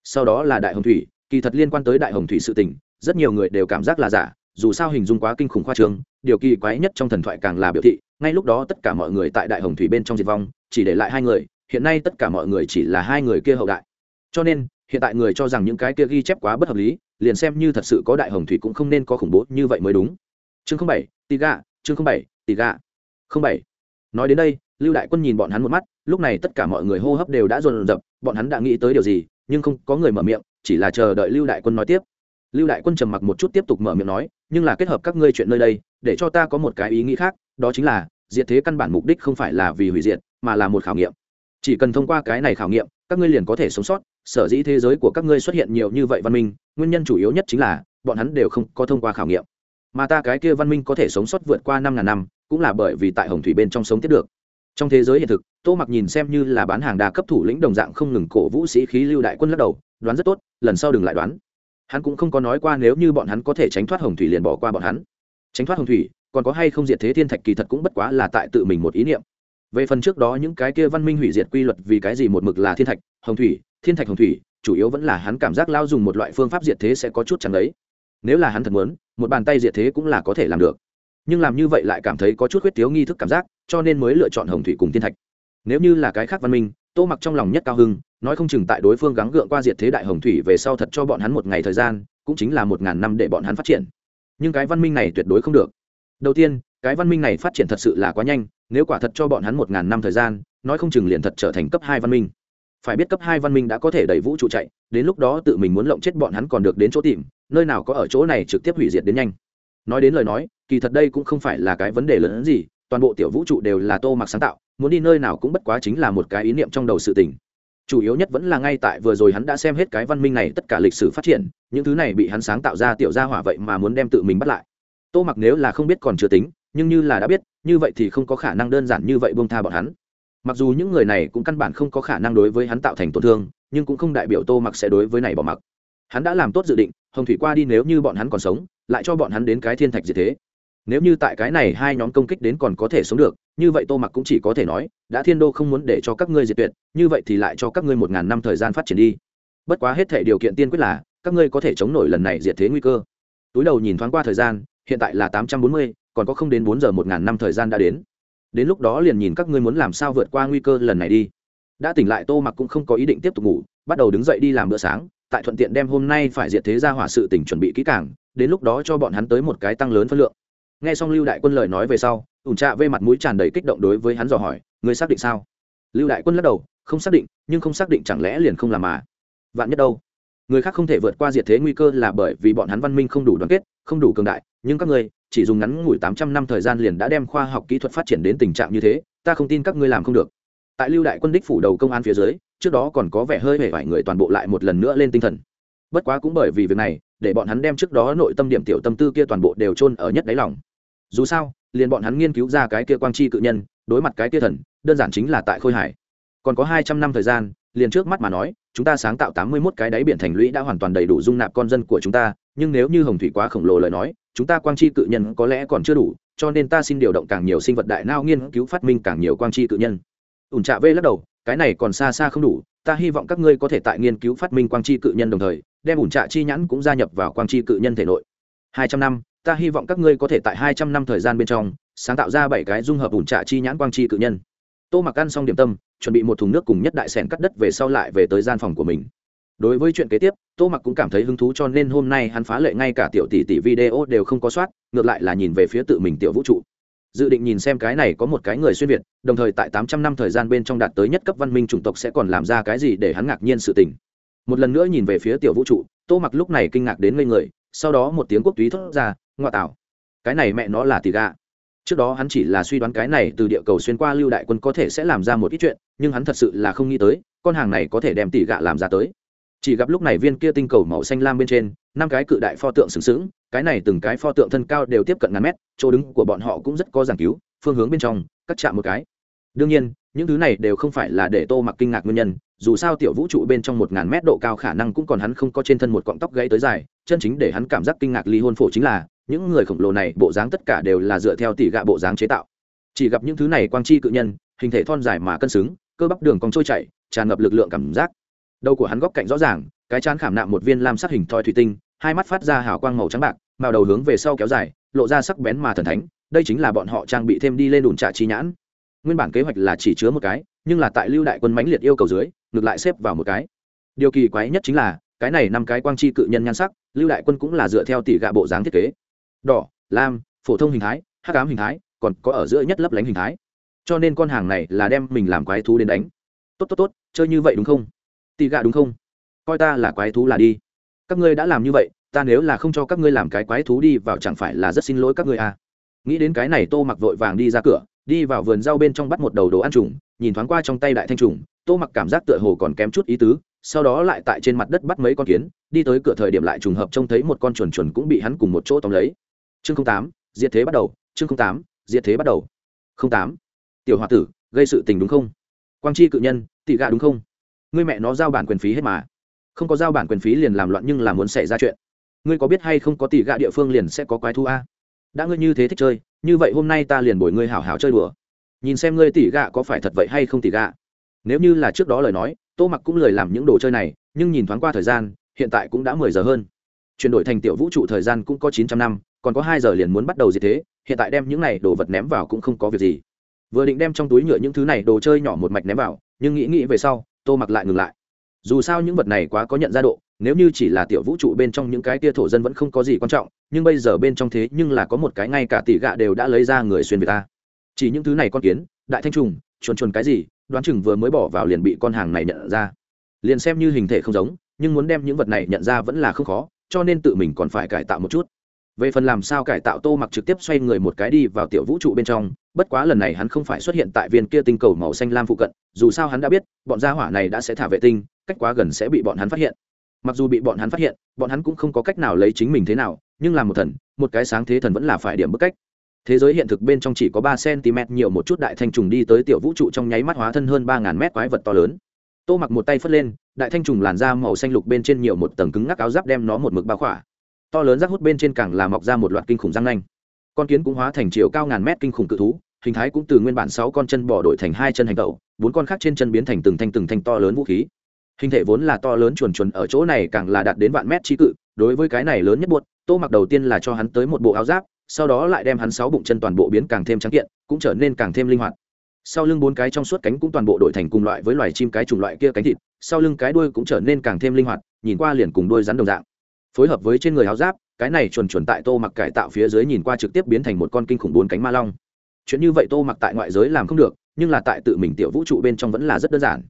sau đó là đại hồng thủy, kỳ thật liên quan tới đại hồng thủy sự tình, rất nhiều người đều cảm giác là giả, dù sao hình dung quá kinh khủng khoa trương, điều kỳ quái nhất trong thần thoại càng là biểu thị, ngay lúc đó tất cả mọi người tại đại hồng thủy bên trong diệt vong, chỉ để lại hai người, hiện nay tất cả mọi người chỉ là hai người kia hậu đại cho nên, hiện tại người cho rằng những cái kia ghi chép quá bất hợp lý, liền xem như thật sự có đại hồng thủy cũng không nên có khủng bố như vậy mới đúng chương không bảy, tiga chương không bảy, tỷ gạ không bảy. Nói đến đây, lưu đại quân nhìn bọn hắn một mắt, lúc này tất cả mọi người hô hấp đều đã dồn dập, bọn hắn đã nghĩ tới điều gì, nhưng không có người mở miệng, chỉ là chờ đợi lưu đại quân nói tiếp. Lưu đại quân trầm mặc một chút tiếp tục mở miệng nói, nhưng là kết hợp các ngươi chuyện nơi đây, để cho ta có một cái ý nghĩ khác, đó chính là, diệt thế căn bản mục đích không phải là vì hủy diệt, mà là một khảo nghiệm. Chỉ cần thông qua cái này khảo nghiệm, các ngươi liền có thể sống sót, sở dĩ thế giới của các ngươi xuất hiện nhiều như vậy văn minh, nguyên nhân chủ yếu nhất chính là, bọn hắn đều không có thông qua khảo nghiệm mà ta cái kia văn minh có thể sống sót vượt qua năm ngàn năm, cũng là bởi vì tại hồng thủy bên trong sống tiếp được. Trong thế giới hiện thực, tô mặc nhìn xem như là bán hàng đa cấp thủ lĩnh đồng dạng không ngừng cổ vũ sĩ khí lưu đại quân lắc đầu, đoán rất tốt, lần sau đừng lại đoán. Hắn cũng không có nói qua nếu như bọn hắn có thể tránh thoát hồng thủy liền bỏ qua bọn hắn. Tránh thoát hồng thủy, còn có hay không diệt thế thiên thạch kỳ thật cũng bất quá là tại tự mình một ý niệm. Về phần trước đó những cái kia văn minh hủy diệt quy luật vì cái gì một mực là thiên thạch, hồng thủy, thiên thạch hồng thủy, chủ yếu vẫn là hắn cảm giác lao dùng một loại phương pháp diệt thế sẽ có chút chẳng đấy nếu là hắn thật muốn, một bàn tay diệt thế cũng là có thể làm được. Nhưng làm như vậy lại cảm thấy có chút huyết thiếu nghi thức cảm giác, cho nên mới lựa chọn hồng thủy cùng thiên thạch. Nếu như là cái khác văn minh, tô mặc trong lòng nhất cao hưng, nói không chừng tại đối phương gắng gượng qua diệt thế đại hồng thủy về sau thật cho bọn hắn một ngày thời gian, cũng chính là một ngàn năm để bọn hắn phát triển. Nhưng cái văn minh này tuyệt đối không được. Đầu tiên, cái văn minh này phát triển thật sự là quá nhanh, nếu quả thật cho bọn hắn một ngàn năm thời gian, nói không chừng liền thật trở thành cấp hai văn minh phải biết cấp hai văn minh đã có thể đẩy vũ trụ chạy, đến lúc đó tự mình muốn lộng chết bọn hắn còn được đến chỗ tìm, nơi nào có ở chỗ này trực tiếp hủy diệt đến nhanh. Nói đến lời nói, kỳ thật đây cũng không phải là cái vấn đề lớn hơn gì, toàn bộ tiểu vũ trụ đều là tô mặc sáng tạo, muốn đi nơi nào cũng bất quá chính là một cái ý niệm trong đầu sự tình. Chủ yếu nhất vẫn là ngay tại vừa rồi hắn đã xem hết cái văn minh này tất cả lịch sử phát triển, những thứ này bị hắn sáng tạo ra tiểu gia hỏa vậy mà muốn đem tự mình bắt lại. Tô mặc nếu là không biết còn chưa tính, nhưng như là đã biết, như vậy thì không có khả năng đơn giản như vậy buông tha bọn hắn mặc dù những người này cũng căn bản không có khả năng đối với hắn tạo thành tổn thương, nhưng cũng không đại biểu tô mặc sẽ đối với này bỏ mặc. Hắn đã làm tốt dự định, hồng thủy qua đi nếu như bọn hắn còn sống, lại cho bọn hắn đến cái thiên thạch gì thế. Nếu như tại cái này hai nhóm công kích đến còn có thể sống được, như vậy tô mặc cũng chỉ có thể nói, đã thiên đô không muốn để cho các ngươi diệt tuyệt, như vậy thì lại cho các ngươi một ngàn năm thời gian phát triển đi. Bất quá hết thể điều kiện tiên quyết là, các ngươi có thể chống nổi lần này diệt thế nguy cơ. Túi đầu nhìn thoáng qua thời gian, hiện tại là tám trăm bốn mươi, còn có không đến bốn giờ một ngàn năm thời gian đã đến đến lúc đó liền nhìn các ngươi muốn làm sao vượt qua nguy cơ lần này đi. Đã tỉnh lại tô mặc cũng không có ý định tiếp tục ngủ, bắt đầu đứng dậy đi làm bữa sáng, tại thuận tiện đem hôm nay phải diệt thế ra hỏa sự tỉnh chuẩn bị kỹ càng, đến lúc đó cho bọn hắn tới một cái tăng lớn phân lượng. Nghe xong lưu đại quân lời nói về sau, ủn trạ vê mặt mũi tràn đầy kích động đối với hắn dò hỏi, ngươi xác định sao? Lưu đại quân lắc đầu, không xác định, nhưng không xác định chẳng lẽ liền không làm mà. Vạn nhất đâu? Người khác không thể vượt qua diệt thế nguy cơ là bởi vì bọn hắn văn minh không đủ đoàn kết, không đủ cường đại, nhưng các ngươi chỉ dùng ngắn ngủi tám trăm năm thời gian liền đã đem khoa học kỹ thuật phát triển đến tình trạng như thế, ta không tin các ngươi làm không được. Tại lưu đại quân đích phủ đầu công an phía dưới, trước đó còn có vẻ hơi hề vải người toàn bộ lại một lần nữa lên tinh thần. Bất quá cũng bởi vì việc này, để bọn hắn đem trước đó nội tâm điểm tiểu tâm tư kia toàn bộ đều chôn ở nhất đáy lòng. Dù sao, liền bọn hắn nghiên cứu ra cái kia quang chi cự nhân, đối mặt cái kia thần, đơn giản chính là tại khôi hải còn có hai trăm năm thời gian, liền trước mắt mà nói, chúng ta sáng tạo tám mươi 81 cái đáy biển thành lũy đã hoàn toàn đầy đủ dung nạp con dân của chúng ta, nhưng nếu như hồng thủy quá khổng lồ lời nói chúng ta quang chi cự nhân có lẽ còn chưa đủ, cho nên ta xin điều động càng nhiều sinh vật đại nao nghiên cứu phát minh càng nhiều quang chi cự nhân. Ủn trạ vê lắc đầu, cái này còn xa xa không đủ, ta hy vọng các ngươi có thể tại nghiên cứu phát minh quang chi cự nhân đồng thời, đem ủn trạ chi nhãn cũng gia nhập vào quang chi cự nhân thể nội. Hai trăm năm, ta hy vọng các ngươi có thể tại hai trăm năm thời gian bên trong, sáng tạo ra bảy cái dung hợp ủn trạ chi nhãn quang chi cự nhân. Tô mặc ăn xong điểm tâm, chuẩn bị một thùng nước cùng nhất đại sẻn cắt đất về sau lại về tới gian phòng của mình đối với chuyện kế tiếp, tô mặc cũng cảm thấy hứng thú cho nên hôm nay hắn phá lệ ngay cả tiểu tỷ tỷ video đều không có soát, ngược lại là nhìn về phía tự mình tiểu vũ trụ. Dự định nhìn xem cái này có một cái người xuyên việt, đồng thời tại tám trăm năm thời gian bên trong đạt tới nhất cấp văn minh chủng tộc sẽ còn làm ra cái gì để hắn ngạc nhiên sự tình. Một lần nữa nhìn về phía tiểu vũ trụ, tô mặc lúc này kinh ngạc đến ngây người, sau đó một tiếng quốc túy thốt ra, ngoa tạo, cái này mẹ nó là tỷ gà. Trước đó hắn chỉ là suy đoán cái này từ địa cầu xuyên qua lưu đại quân có thể sẽ làm ra một ít chuyện, nhưng hắn thật sự là không nghĩ tới, con hàng này có thể đem tỷ gạ làm ra tới chỉ gặp lúc này viên kia tinh cầu màu xanh lam bên trên, năm cái cự đại pho tượng sừng sững, cái này từng cái pho tượng thân cao đều tiếp cận ngàn mét, chỗ đứng của bọn họ cũng rất có giảng cứu, phương hướng bên trong, cắt chạm một cái. Đương nhiên, những thứ này đều không phải là để tô mặc kinh ngạc nguyên nhân, dù sao tiểu vũ trụ bên trong một ngàn mét độ cao khả năng cũng còn hắn không có trên thân một cọng tóc gãy tới dài, chân chính để hắn cảm giác kinh ngạc ly hôn phổ chính là, những người khổng lồ này, bộ dáng tất cả đều là dựa theo tỷ gạ bộ dáng chế tạo. Chỉ gặp những thứ này quang chi cự nhân, hình thể thon dài mà cân xứng, cơ bắp đường cong trôi chảy, tràn ngập lực lượng cảm giác đầu của hắn góc cạnh rõ ràng, cái chán khảm nạm một viên lam sắc hình thoi thủy tinh, hai mắt phát ra hào quang màu trắng bạc, màu đầu hướng về sau kéo dài, lộ ra sắc bén mà thần thánh, đây chính là bọn họ trang bị thêm đi lên đùn trạ chi nhãn. Nguyên bản kế hoạch là chỉ chứa một cái, nhưng là tại lưu đại quân mãnh liệt yêu cầu dưới, ngược lại xếp vào một cái. Điều kỳ quái nhất chính là, cái này năm cái quang chi cự nhân nhan sắc, lưu đại quân cũng là dựa theo tỷ gạ bộ dáng thiết kế. Đỏ, lam, phổ thông hình thái, hắc ám hình thái, còn có ở giữa nhất lấp lánh hình thái. Cho nên con hàng này là đem mình làm quái thú đến đánh. Tốt tốt tốt, chơi như vậy đúng không? Tỷ gạ đúng không? Coi ta là quái thú là đi. Các ngươi đã làm như vậy, ta nếu là không cho các ngươi làm cái quái thú đi vào chẳng phải là rất xin lỗi các ngươi à? Nghĩ đến cái này tô mặc vội vàng đi ra cửa, đi vào vườn rau bên trong bắt một đầu đồ ăn trùng, nhìn thoáng qua trong tay đại thanh trùng, tô mặc cảm giác tựa hồ còn kém chút ý tứ, sau đó lại tại trên mặt đất bắt mấy con kiến, đi tới cửa thời điểm lại trùng hợp trông thấy một con chuồn chuồn cũng bị hắn cùng một chỗ tóm lấy. Chương tám, diệt thế bắt đầu, chương tám, diệt thế bắt đầu. Tám. Tiểu h tử, gây sự tình đúng không? Quang chi cự nhân tị gạ đúng không? Ngươi mẹ nó giao bản quyền phí hết mà. Không có giao bản quyền phí liền làm loạn nhưng là muốn xảy ra chuyện. Ngươi có biết hay không có tỷ gạ địa phương liền sẽ có quái thu a? Đã ngươi như thế thích chơi, như vậy hôm nay ta liền bồi ngươi hảo hảo chơi đùa. Nhìn xem ngươi tỷ gạ có phải thật vậy hay không tỷ gạ. Nếu như là trước đó lời nói, tô mặc cũng lời làm những đồ chơi này, nhưng nhìn thoáng qua thời gian, hiện tại cũng đã mười giờ hơn. Chuyển đổi thành tiểu vũ trụ thời gian cũng có chín trăm năm, còn có hai giờ liền muốn bắt đầu gì thế, hiện tại đem những này đồ vật ném vào cũng không có việc gì. Vừa định đem trong túi nhựa những thứ này đồ chơi nhỏ một mạch ném vào, nhưng nghĩ nghĩ về sau tô mặc lại ngừng lại. Dù sao những vật này quá có nhận ra độ, nếu như chỉ là tiểu vũ trụ bên trong những cái tia thổ dân vẫn không có gì quan trọng, nhưng bây giờ bên trong thế nhưng là có một cái ngay cả tỷ gạ đều đã lấy ra người xuyên việt ta. Chỉ những thứ này con kiến, đại thanh trùng, chuồn chuồn cái gì, đoán chừng vừa mới bỏ vào liền bị con hàng này nhận ra. Liền xem như hình thể không giống, nhưng muốn đem những vật này nhận ra vẫn là không khó, cho nên tự mình còn phải cải tạo một chút về phần làm sao cải tạo tô mặc trực tiếp xoay người một cái đi vào tiểu vũ trụ bên trong, bất quá lần này hắn không phải xuất hiện tại viên kia tinh cầu màu xanh lam phụ cận, dù sao hắn đã biết, bọn gia hỏa này đã sẽ thả vệ tinh, cách quá gần sẽ bị bọn hắn phát hiện. Mặc dù bị bọn hắn phát hiện, bọn hắn cũng không có cách nào lấy chính mình thế nào, nhưng làm một thần, một cái sáng thế thần vẫn là phải điểm bức cách. Thế giới hiện thực bên trong chỉ có ba cm nhiều một chút đại thanh trùng đi tới tiểu vũ trụ trong nháy mắt hóa thân hơn ba ngàn mét quái vật to lớn. Tô mặc một tay phất lên, đại thanh trùng làn da màu xanh lục bên trên nhiều một tầng cứng ngắc áo giáp đem nó một mực bao khỏa to lớn rác hút bên trên càng là mọc ra một loạt kinh khủng răng nanh. Con kiến cũng hóa thành chiều cao ngàn mét kinh khủng cự thú, hình thái cũng từ nguyên bản sáu con chân bỏ đổi thành hai chân hành tẩu, bốn con khác trên chân biến thành từng thanh từng thanh to lớn vũ khí. Hình thể vốn là to lớn chuồn chuồn ở chỗ này càng là đạt đến vạn mét trí cự, đối với cái này lớn nhất buốt tô mặc đầu tiên là cho hắn tới một bộ áo giáp, sau đó lại đem hắn sáu bụng chân toàn bộ biến càng thêm trắng kiện, cũng trở nên càng thêm linh hoạt. Sau lưng bốn cái trong suốt cánh cũng toàn bộ đổi thành cùng loại với loài chim cái chủng loại kia cánh thịt, sau lưng cái đuôi cũng trở nên càng thêm linh hoạt, nhìn qua liền cùng đuôi rắn đồng dạng phối hợp với trên người áo giáp, cái này chuẩn chuẩn tại tô mặc cải tạo phía dưới nhìn qua trực tiếp biến thành một con kinh khủng bốn cánh ma long. Chuyện như vậy tô mặc tại ngoại giới làm không được, nhưng là tại tự mình tiểu vũ trụ bên trong vẫn là rất đơn giản.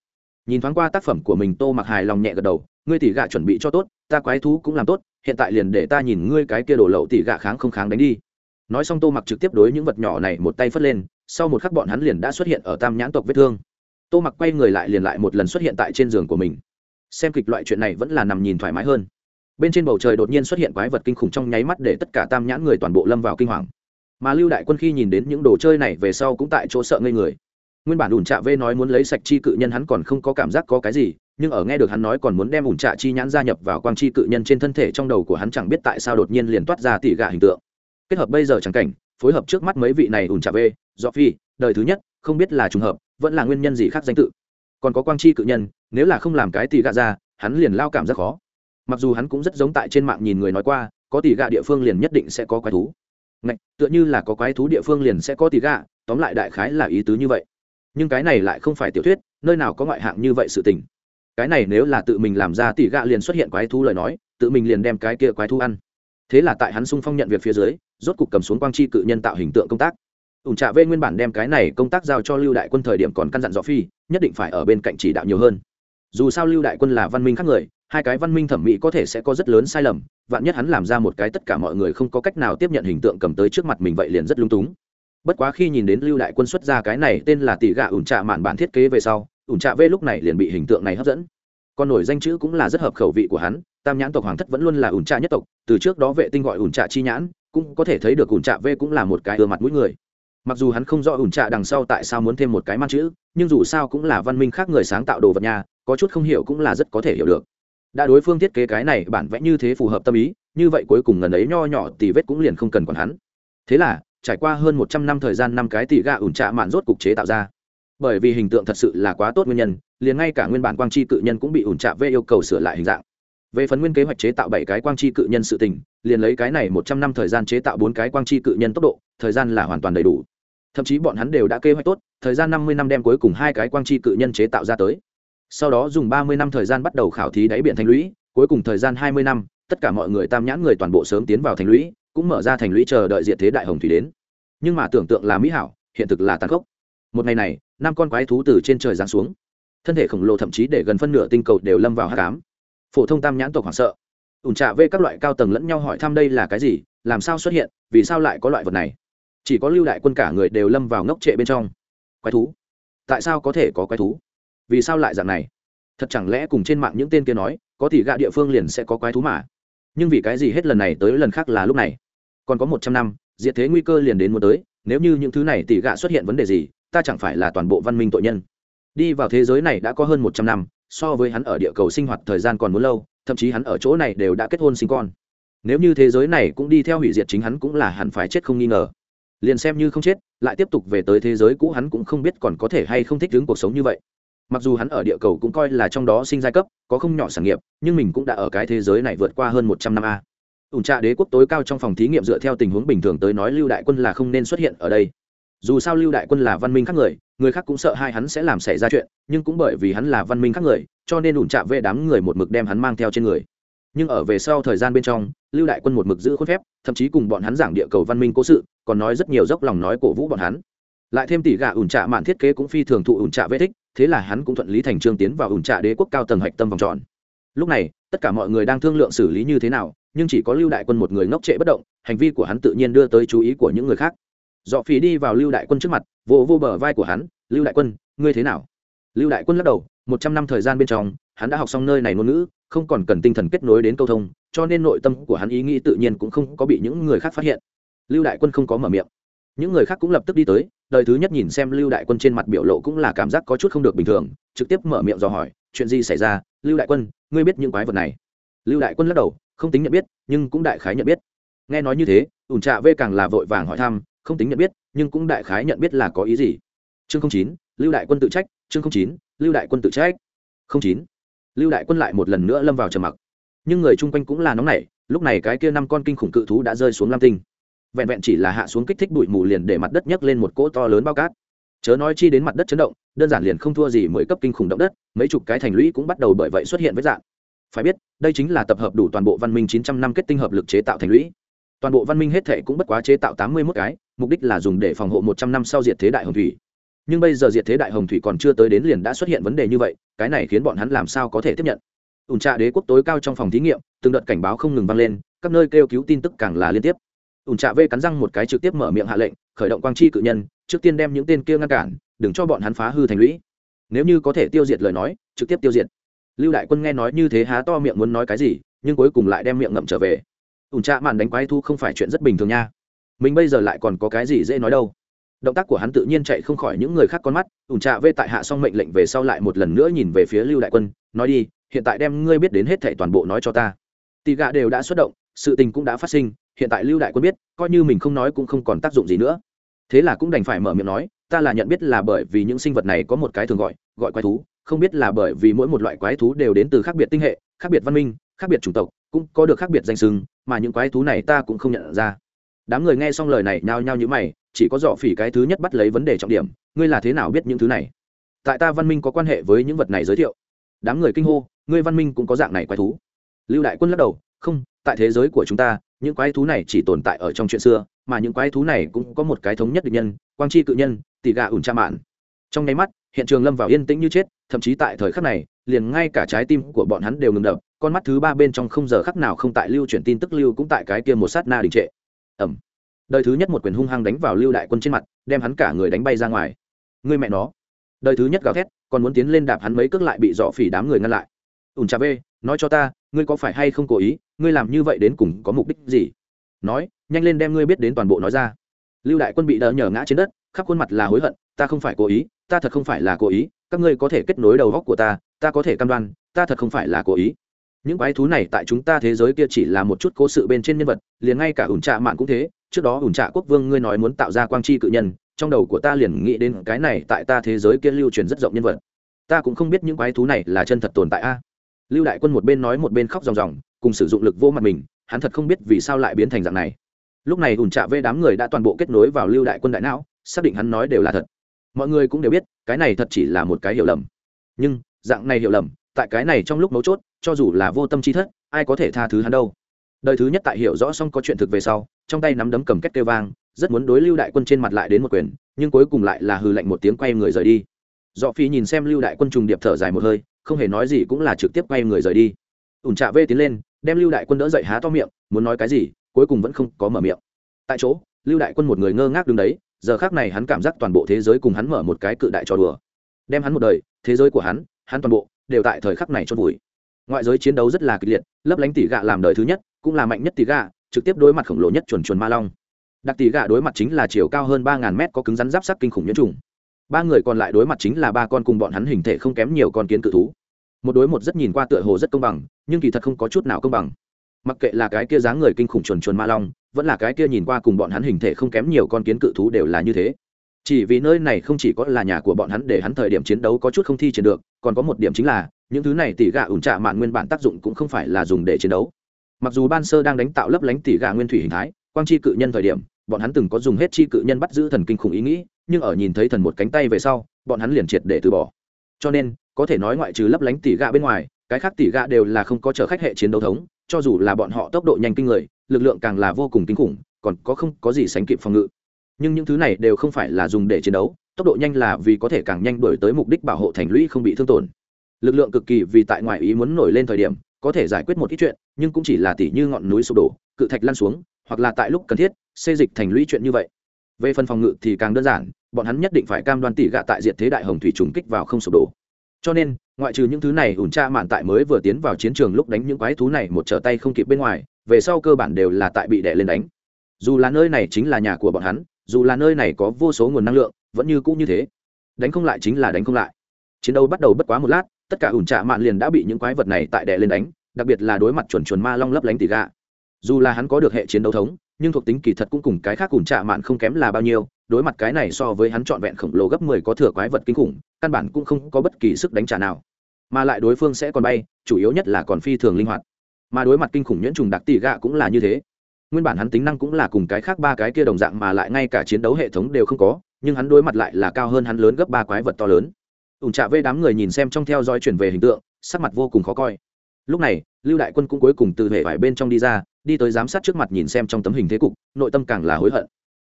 Nhìn thoáng qua tác phẩm của mình, tô mặc hài lòng nhẹ gật đầu, ngươi tỉ gạ chuẩn bị cho tốt, ta quái thú cũng làm tốt, hiện tại liền để ta nhìn ngươi cái kia đổ lậu tỉ gạ kháng không kháng đánh đi. Nói xong tô mặc trực tiếp đối những vật nhỏ này một tay phất lên, sau một khắc bọn hắn liền đã xuất hiện ở tam nhãn tộc vết thương. Tô mặc quay người lại liền lại một lần xuất hiện tại trên giường của mình. Xem kịch loại chuyện này vẫn là nằm nhìn thoải mái hơn bên trên bầu trời đột nhiên xuất hiện quái vật kinh khủng trong nháy mắt để tất cả tam nhãn người toàn bộ lâm vào kinh hoàng. Mà lưu đại quân khi nhìn đến những đồ chơi này về sau cũng tại chỗ sợ ngây người. Nguyên bản ủn trạ vê nói muốn lấy sạch chi cự nhân hắn còn không có cảm giác có cái gì, nhưng ở nghe được hắn nói còn muốn đem ủn trạ chi nhãn gia nhập vào quang chi cự nhân trên thân thể trong đầu của hắn chẳng biết tại sao đột nhiên liền toát ra tỉ gà hình tượng. Kết hợp bây giờ chẳng cảnh, phối hợp trước mắt mấy vị này ủn trạ vê do phi, đời thứ nhất, không biết là trùng hợp, vẫn là nguyên nhân gì khác danh tự. Còn có quang chi cự nhân, nếu là không làm cái tỉ gà ra, hắn liền lao cảm rất khó mặc dù hắn cũng rất giống tại trên mạng nhìn người nói qua có tỉ gạ địa phương liền nhất định sẽ có quái thú. Ngạch, tựa như là có quái thú địa phương liền sẽ có tỉ gạ tóm lại đại khái là ý tứ như vậy. Nhưng cái này lại không phải tiểu thuyết nơi nào có ngoại hạng như vậy sự tình. Cái này nếu là tự mình làm ra tỉ gạ liền xuất hiện quái thú lời nói tự mình liền đem cái kia quái thú ăn. Thế là tại hắn sung phong nhận việc phía dưới rốt cục cầm xuống quang chi cự nhân tạo hình tượng công tác. Ủng trạ vê nguyên bản đem cái này công tác giao cho lưu đại quân thời điểm còn căn dặn dò phi nhất định phải ở bên cạnh chỉ đạo nhiều hơn. Dù sao lưu đại quân là văn minh khác người hai cái văn minh thẩm mỹ có thể sẽ có rất lớn sai lầm, vạn nhất hắn làm ra một cái tất cả mọi người không có cách nào tiếp nhận hình tượng cầm tới trước mặt mình vậy liền rất lung túng. Bất quá khi nhìn đến lưu đại quân xuất ra cái này tên là tỷ Gà ủn trạ mạn bản thiết kế về sau, ủn trạ V lúc này liền bị hình tượng này hấp dẫn. Còn nổi danh chữ cũng là rất hợp khẩu vị của hắn, tam nhãn tộc hoàng thất vẫn luôn là ủn trạ nhất tộc, từ trước đó vệ tinh gọi ủn trạ chi nhãn, cũng có thể thấy được ủn trạ V cũng là một cái ưa mặt mũi người. Mặc dù hắn không rõ ủn trạ đằng sau tại sao muốn thêm một cái man chữ, nhưng dù sao cũng là văn minh khác người sáng tạo đồ vật nhà có chút không hiểu cũng là rất có thể hiểu được đã đối phương thiết kế cái này bản vẽ như thế phù hợp tâm ý, như vậy cuối cùng ngần ấy nho nhỏ thì vết cũng liền không cần còn hắn. Thế là, trải qua hơn một trăm năm thời gian năm cái tỷ ga ủn trạ mạn rốt cục chế tạo ra. Bởi vì hình tượng thật sự là quá tốt nguyên nhân, liền ngay cả nguyên bản quang chi cự nhân cũng bị ủn trạ vê yêu cầu sửa lại hình dạng. Về phần nguyên kế hoạch chế tạo bảy cái quang chi cự nhân sự tình, liền lấy cái này một trăm năm thời gian chế tạo bốn cái quang chi cự nhân tốc độ, thời gian là hoàn toàn đầy đủ. Thậm chí bọn hắn đều đã kế hoạch tốt, thời gian năm mươi năm đem cuối cùng hai cái quang chi cự nhân chế tạo ra tới sau đó dùng ba mươi năm thời gian bắt đầu khảo thí đáy biển thành lũy, cuối cùng thời gian hai mươi năm, tất cả mọi người tam nhãn người toàn bộ sớm tiến vào thành lũy, cũng mở ra thành lũy chờ đợi diệt thế đại hồng thủy đến. Nhưng mà tưởng tượng là mỹ hảo, hiện thực là tàn khốc. Một ngày này, năm con quái thú từ trên trời giáng xuống. Thân thể khổng lồ thậm chí để gần phân nửa tinh cầu đều lâm vào hát cám phổ thông tam nhãn tộc hoảng sợ. Ủn trạ vê các loại cao tầng lẫn nhau hỏi thăm đây là cái gì, làm sao xuất hiện, vì sao lại có loại vật này? Chỉ có lưu đại quân cả người đều lâm vào ngốc trệ bên trong. Quái thú? Tại sao có thể có quái thú? Vì sao lại dạng này? Thật chẳng lẽ cùng trên mạng những tên kia nói, có thì gạ địa phương liền sẽ có quái thú mà? Nhưng vì cái gì hết lần này tới lần khác là lúc này? Còn có một trăm năm, diệt thế nguy cơ liền đến muốn tới, nếu như những thứ này tỷ gạ xuất hiện vấn đề gì, ta chẳng phải là toàn bộ văn minh tội nhân. Đi vào thế giới này đã có hơn một trăm năm, so với hắn ở địa cầu sinh hoạt thời gian còn muốn lâu, thậm chí hắn ở chỗ này đều đã kết hôn sinh con. Nếu như thế giới này cũng đi theo hủy diệt chính hắn cũng là hẳn phải chết không nghi ngờ. Liền xem như không chết, lại tiếp tục về tới thế giới cũ hắn cũng không biết còn có thể hay không thích ứng cuộc sống như vậy mặc dù hắn ở địa cầu cũng coi là trong đó sinh giai cấp, có không nhỏ sản nghiệp, nhưng mình cũng đã ở cái thế giới này vượt qua hơn một trăm năm a. Ủn trạ đế quốc tối cao trong phòng thí nghiệm dựa theo tình huống bình thường tới nói lưu đại quân là không nên xuất hiện ở đây. Dù sao lưu đại quân là văn minh khác người người khác cũng sợ hai hắn sẽ làm xảy ra chuyện, nhưng cũng bởi vì hắn là văn minh khác người, cho nên ủn trạ về đám người một mực đem hắn mang theo trên người. Nhưng ở về sau thời gian bên trong, lưu đại quân một mực giữ khuôn phép, thậm chí cùng bọn hắn giảng địa cầu văn minh cố sự, còn nói rất nhiều dốc lòng nói cổ vũ bọn hắn. Lại thêm tỷ gà ủn trạ mạn thiết kế cũng phi thường thụ ủn trạ vết thích thế là hắn cũng thuận lý thành trương tiến vào ủn trạ đế quốc cao tầng hạch tâm vòng tròn. Lúc này, tất cả mọi người đang thương lượng xử lý như thế nào, nhưng chỉ có lưu đại quân một người ngốc trệ bất động, hành vi của hắn tự nhiên đưa tới chú ý của những người khác. Dọ phí đi vào lưu đại quân trước mặt vô vô bờ vai của hắn, lưu đại quân, ngươi thế nào? Lưu đại quân lắc đầu, một trăm năm thời gian bên trong, hắn đã học xong nơi này ngôn ngữ, không còn cần tinh thần kết nối đến câu thông, cho nên nội tâm của hắn ý nghĩ tự nhiên cũng không có bị những người khác phát hiện. Lưu đại quân không có mở miệng những người khác cũng lập tức đi tới, đời thứ nhất nhìn xem lưu đại quân trên mặt biểu lộ cũng là cảm giác có chút không được bình thường, trực tiếp mở miệng dò hỏi, chuyện gì xảy ra? Lưu đại quân, ngươi biết những quái vật này? Lưu đại quân lắc đầu, không tính nhận biết, nhưng cũng đại khái nhận biết. Nghe nói như thế, ủn trạ v càng là vội vàng hỏi thăm, không tính nhận biết, nhưng cũng đại khái nhận biết là có ý gì. Chương chín, lưu đại quân tự trách, chương chín, lưu đại quân tự trách. Chín. Lưu đại quân lại một lần nữa lâm vào trầm mặc. Nhưng người chung quanh cũng là nóng nảy, lúc này cái kia năm con kinh khủng cự thú đã rơi xuống lam tinh vẹn vẹn chỉ là hạ xuống kích thích bụi mù liền để mặt đất nhấc lên một cỗ to lớn bao cát. Chớ nói chi đến mặt đất chấn động, đơn giản liền không thua gì mới cấp kinh khủng động đất, mấy chục cái thành lũy cũng bắt đầu bởi vậy xuất hiện với dạng phải biết, đây chính là tập hợp đủ toàn bộ văn minh chín trăm năm kết tinh hợp lực chế tạo thành lũy. Toàn bộ văn minh hết thể cũng bất quá chế tạo tám mươi mốt cái, mục đích là dùng để phòng hộ một trăm năm sau diệt thế đại hồng thủy. Nhưng bây giờ diệt thế đại hồng thủy còn chưa tới đến liền đã xuất hiện vấn đề như vậy, cái này khiến bọn hắn làm sao có thể tiếp nhận? Ủn trạ đế quốc tối cao trong phòng thí nghiệm, từng đợt cảnh báo không ngừng vang lên, các nơi kêu cứu tin tức càng là liên tiếp ủn trạ vê cắn răng một cái trực tiếp mở miệng hạ lệnh, khởi động quang chi cự nhân, trước tiên đem những tên kia ngăn cản, đừng cho bọn hắn phá hư thành lũy. Nếu như có thể tiêu diệt lời nói, trực tiếp tiêu diệt. Lưu đại quân nghe nói như thế há to miệng muốn nói cái gì, nhưng cuối cùng lại đem miệng ngậm trở về. Ủn trạ màn đánh quái thu không phải chuyện rất bình thường nha. Mình bây giờ lại còn có cái gì dễ nói đâu. Động tác của hắn tự nhiên chạy không khỏi những người khác con mắt ủn trạ vê tại hạ xong mệnh lệnh về sau lại một lần nữa nhìn về phía lưu đại quân, nói đi, hiện tại đem ngươi biết đến hết thảy toàn bộ nói cho ta. Tì gạ đều đã xuất động, sự tình cũng đã phát sinh hiện tại lưu đại quân biết, coi như mình không nói cũng không còn tác dụng gì nữa. Thế là cũng đành phải mở miệng nói, ta là nhận biết là bởi vì những sinh vật này có một cái thường gọi gọi quái thú, không biết là bởi vì mỗi một loại quái thú đều đến từ khác biệt tinh hệ, khác biệt văn minh, khác biệt chủng tộc, cũng có được khác biệt danh sưng mà những quái thú này ta cũng không nhận ra. Đám người nghe xong lời này nhao nhao như mày, chỉ có dọ phỉ cái thứ nhất bắt lấy vấn đề trọng điểm, ngươi là thế nào biết những thứ này? Tại ta văn minh có quan hệ với những vật này giới thiệu. Đám người kinh hô, ngươi văn minh cũng có dạng này quái thú. Lưu đại quân lắc đầu không, tại thế giới của chúng ta, những quái thú này chỉ tồn tại ở trong chuyện xưa, mà những quái thú này cũng có một cái thống nhất định nhân, quang chi cự nhân, tỷ gà ủn cha mạn. Trong nháy mắt, hiện trường lâm vào yên tĩnh như chết, thậm chí tại thời khắc này, liền ngay cả trái tim của bọn hắn đều ngừng đập, con mắt thứ ba bên trong không giờ khắc nào không tại lưu chuyển tin tức, lưu cũng tại cái kia một sát na đình trệ. Ẩm đời thứ nhất một quyền hung hăng đánh vào lưu đại quân trên mặt, đem hắn cả người đánh bay ra ngoài. Người mẹ nó. Đời thứ nhất gào thét, còn muốn tiến lên đạp hắn mấy cước lại bị dọ phỉ đám người ngăn lại. Ủn trà vê, nói cho ta ngươi có phải hay không cố ý, ngươi làm như vậy đến cùng có mục đích gì? Nói, nhanh lên đem ngươi biết đến toàn bộ nói ra. Lưu đại quân bị đỡ nhở ngã trên đất, khắp khuôn mặt là hối hận, ta không phải cố ý, ta thật không phải là cố ý, các ngươi có thể kết nối đầu góc của ta ta có thể cam đoan, ta thật không phải là cố ý. Những quái thú này tại chúng ta thế giới kia chỉ là một chút cố sự bên trên nhân vật, liền ngay cả ủn trạ mạng cũng thế, trước đó ủn trạ quốc vương ngươi nói muốn tạo ra quang chi cự nhân, trong đầu của ta liền nghĩ đến cái này tại ta thế giới kia lưu truyền rất rộng nhân vật. Ta cũng không biết những quái thú này là chân thật tồn tại a lưu đại quân một bên nói một bên khóc ròng ròng, cùng sử dụng lực vô mặt mình, hắn thật không biết vì sao lại biến thành dạng này. Lúc này ủn trạ vê đám người đã toàn bộ kết nối vào lưu đại quân đại não, xác định hắn nói đều là thật. Mọi người cũng đều biết, cái này thật chỉ là một cái hiểu lầm. Nhưng, dạng này hiểu lầm, tại cái này trong lúc mấu chốt, cho dù là vô tâm chi thất, ai có thể tha thứ hắn đâu? Đời thứ nhất tại hiểu rõ xong có chuyện thực về sau, trong tay nắm đấm cầm kết kêu vang, rất muốn đối lưu đại quân trên mặt lại đến một quyền, nhưng cuối cùng lại là hư lệnh một tiếng quay người rời đi dọ phi nhìn xem lưu đại quân trùng điệp thở dài một hơi, không hề nói gì cũng là trực tiếp quay người rời đi. Ủn trạ vê tiến lên, đem lưu đại quân đỡ dậy há to miệng, muốn nói cái gì, cuối cùng vẫn không có mở miệng. Tại chỗ, lưu đại quân một người ngơ ngác đứng đấy, giờ khác này hắn cảm giác toàn bộ thế giới cùng hắn mở một cái cự đại trò đùa. Đem hắn một đời, thế giới của hắn hắn toàn bộ, đều tại thời khắc này cho vùi. Ngoại giới chiến đấu rất là kịch liệt, lấp lánh tỷ gạ làm đời thứ nhất, cũng là mạnh nhất tỷ gạ, trực tiếp đối mặt khổng lồ nhất chuẩn chuẩn ma long. Đặc tỷ gạ đối mặt chính là chiều cao hơn ba ngàn mét có cứng rắn giáp sắc kinh khủng nhiễm trùng ba người còn lại đối mặt chính là ba con cùng bọn hắn hình thể không kém nhiều con kiến cự thú. Một đối một rất nhìn qua tựa hồ rất công bằng, nhưng kỳ thật không có chút nào công bằng. Mặc kệ là cái kia dáng người kinh khủng chuồn chuồn ma long, vẫn là cái kia nhìn qua cùng bọn hắn hình thể không kém nhiều con kiến cự thú đều là như thế. Chỉ vì nơi này không chỉ có là nhà của bọn hắn để hắn thời điểm chiến đấu có chút không thi triển được, còn có một điểm chính là, những thứ này tỷ gà ủn trạ mạn nguyên bản tác dụng cũng không phải là dùng để chiến đấu. Mặc dù ban sơ đang đánh tạo lấp lánh tỷ gà nguyên thủy hình thái, quang chi cự nhân thời điểm, bọn hắn từng có dùng hết chi cự nhân bắt giữ thần kinh khủng ý nghĩ nhưng ở nhìn thấy thần một cánh tay về sau, bọn hắn liền triệt để từ bỏ. Cho nên, có thể nói ngoại trừ lấp lánh tỉ gạ bên ngoài, cái khác tỉ gạ đều là không có chở khách hệ chiến đấu thống, cho dù là bọn họ tốc độ nhanh kinh người, lực lượng càng là vô cùng kinh khủng, còn có không có gì sánh kịp phòng ngự. Nhưng những thứ này đều không phải là dùng để chiến đấu, tốc độ nhanh là vì có thể càng nhanh đổi tới mục đích bảo hộ thành lũy không bị thương tổn. Lực lượng cực kỳ vì tại ngoại ý muốn nổi lên thời điểm, có thể giải quyết một ít chuyện, nhưng cũng chỉ là tỉ như ngọn núi sụp đổ, cự thạch lăn xuống, hoặc là tại lúc cần thiết xây dịch thành lũy chuyện như vậy về phần phòng ngự thì càng đơn giản, bọn hắn nhất định phải cam đoan tỷ gạ tại diện thế đại hồng thủy trùng kích vào không sụp đổ. Cho nên, ngoại trừ những thứ này, ủn tra mạn tại mới vừa tiến vào chiến trường lúc đánh những quái thú này một trở tay không kịp bên ngoài, về sau cơ bản đều là tại bị đè lên đánh. Dù là nơi này chính là nhà của bọn hắn, dù là nơi này có vô số nguồn năng lượng, vẫn như cũ như thế. Đánh không lại chính là đánh không lại. Chiến đấu bắt đầu bất quá một lát, tất cả ủn trạ mạn liền đã bị những quái vật này tại đè lên đánh, đặc biệt là đối mặt chuẩn chuẩn ma long lấp lánh tỉ gạ. Dù là hắn có được hệ chiến đấu thống nhưng thuộc tính kỳ thật cũng cùng cái khác cùng trạ mạn không kém là bao nhiêu, đối mặt cái này so với hắn trọn vẹn khổng lồ gấp mười có thừa quái vật kinh khủng, căn bản cũng không có bất kỳ sức đánh trả nào. Mà lại đối phương sẽ còn bay, chủ yếu nhất là còn phi thường linh hoạt. Mà đối mặt kinh khủng nhuyễn trùng đặc tỷ gạ cũng là như thế. Nguyên bản hắn tính năng cũng là cùng cái khác ba cái kia đồng dạng mà lại ngay cả chiến đấu hệ thống đều không có, nhưng hắn đối mặt lại là cao hơn hắn lớn gấp ba quái vật to lớn. Ủn trạ vê đám người nhìn xem trong theo dõi chuyển về hình tượng, sắc mặt vô cùng khó coi. Lúc này, lưu đại quân cũng cuối cùng từ hệ vải bên trong đi ra đi tới giám sát trước mặt nhìn xem trong tấm hình thế cục, nội tâm càng là hối hận.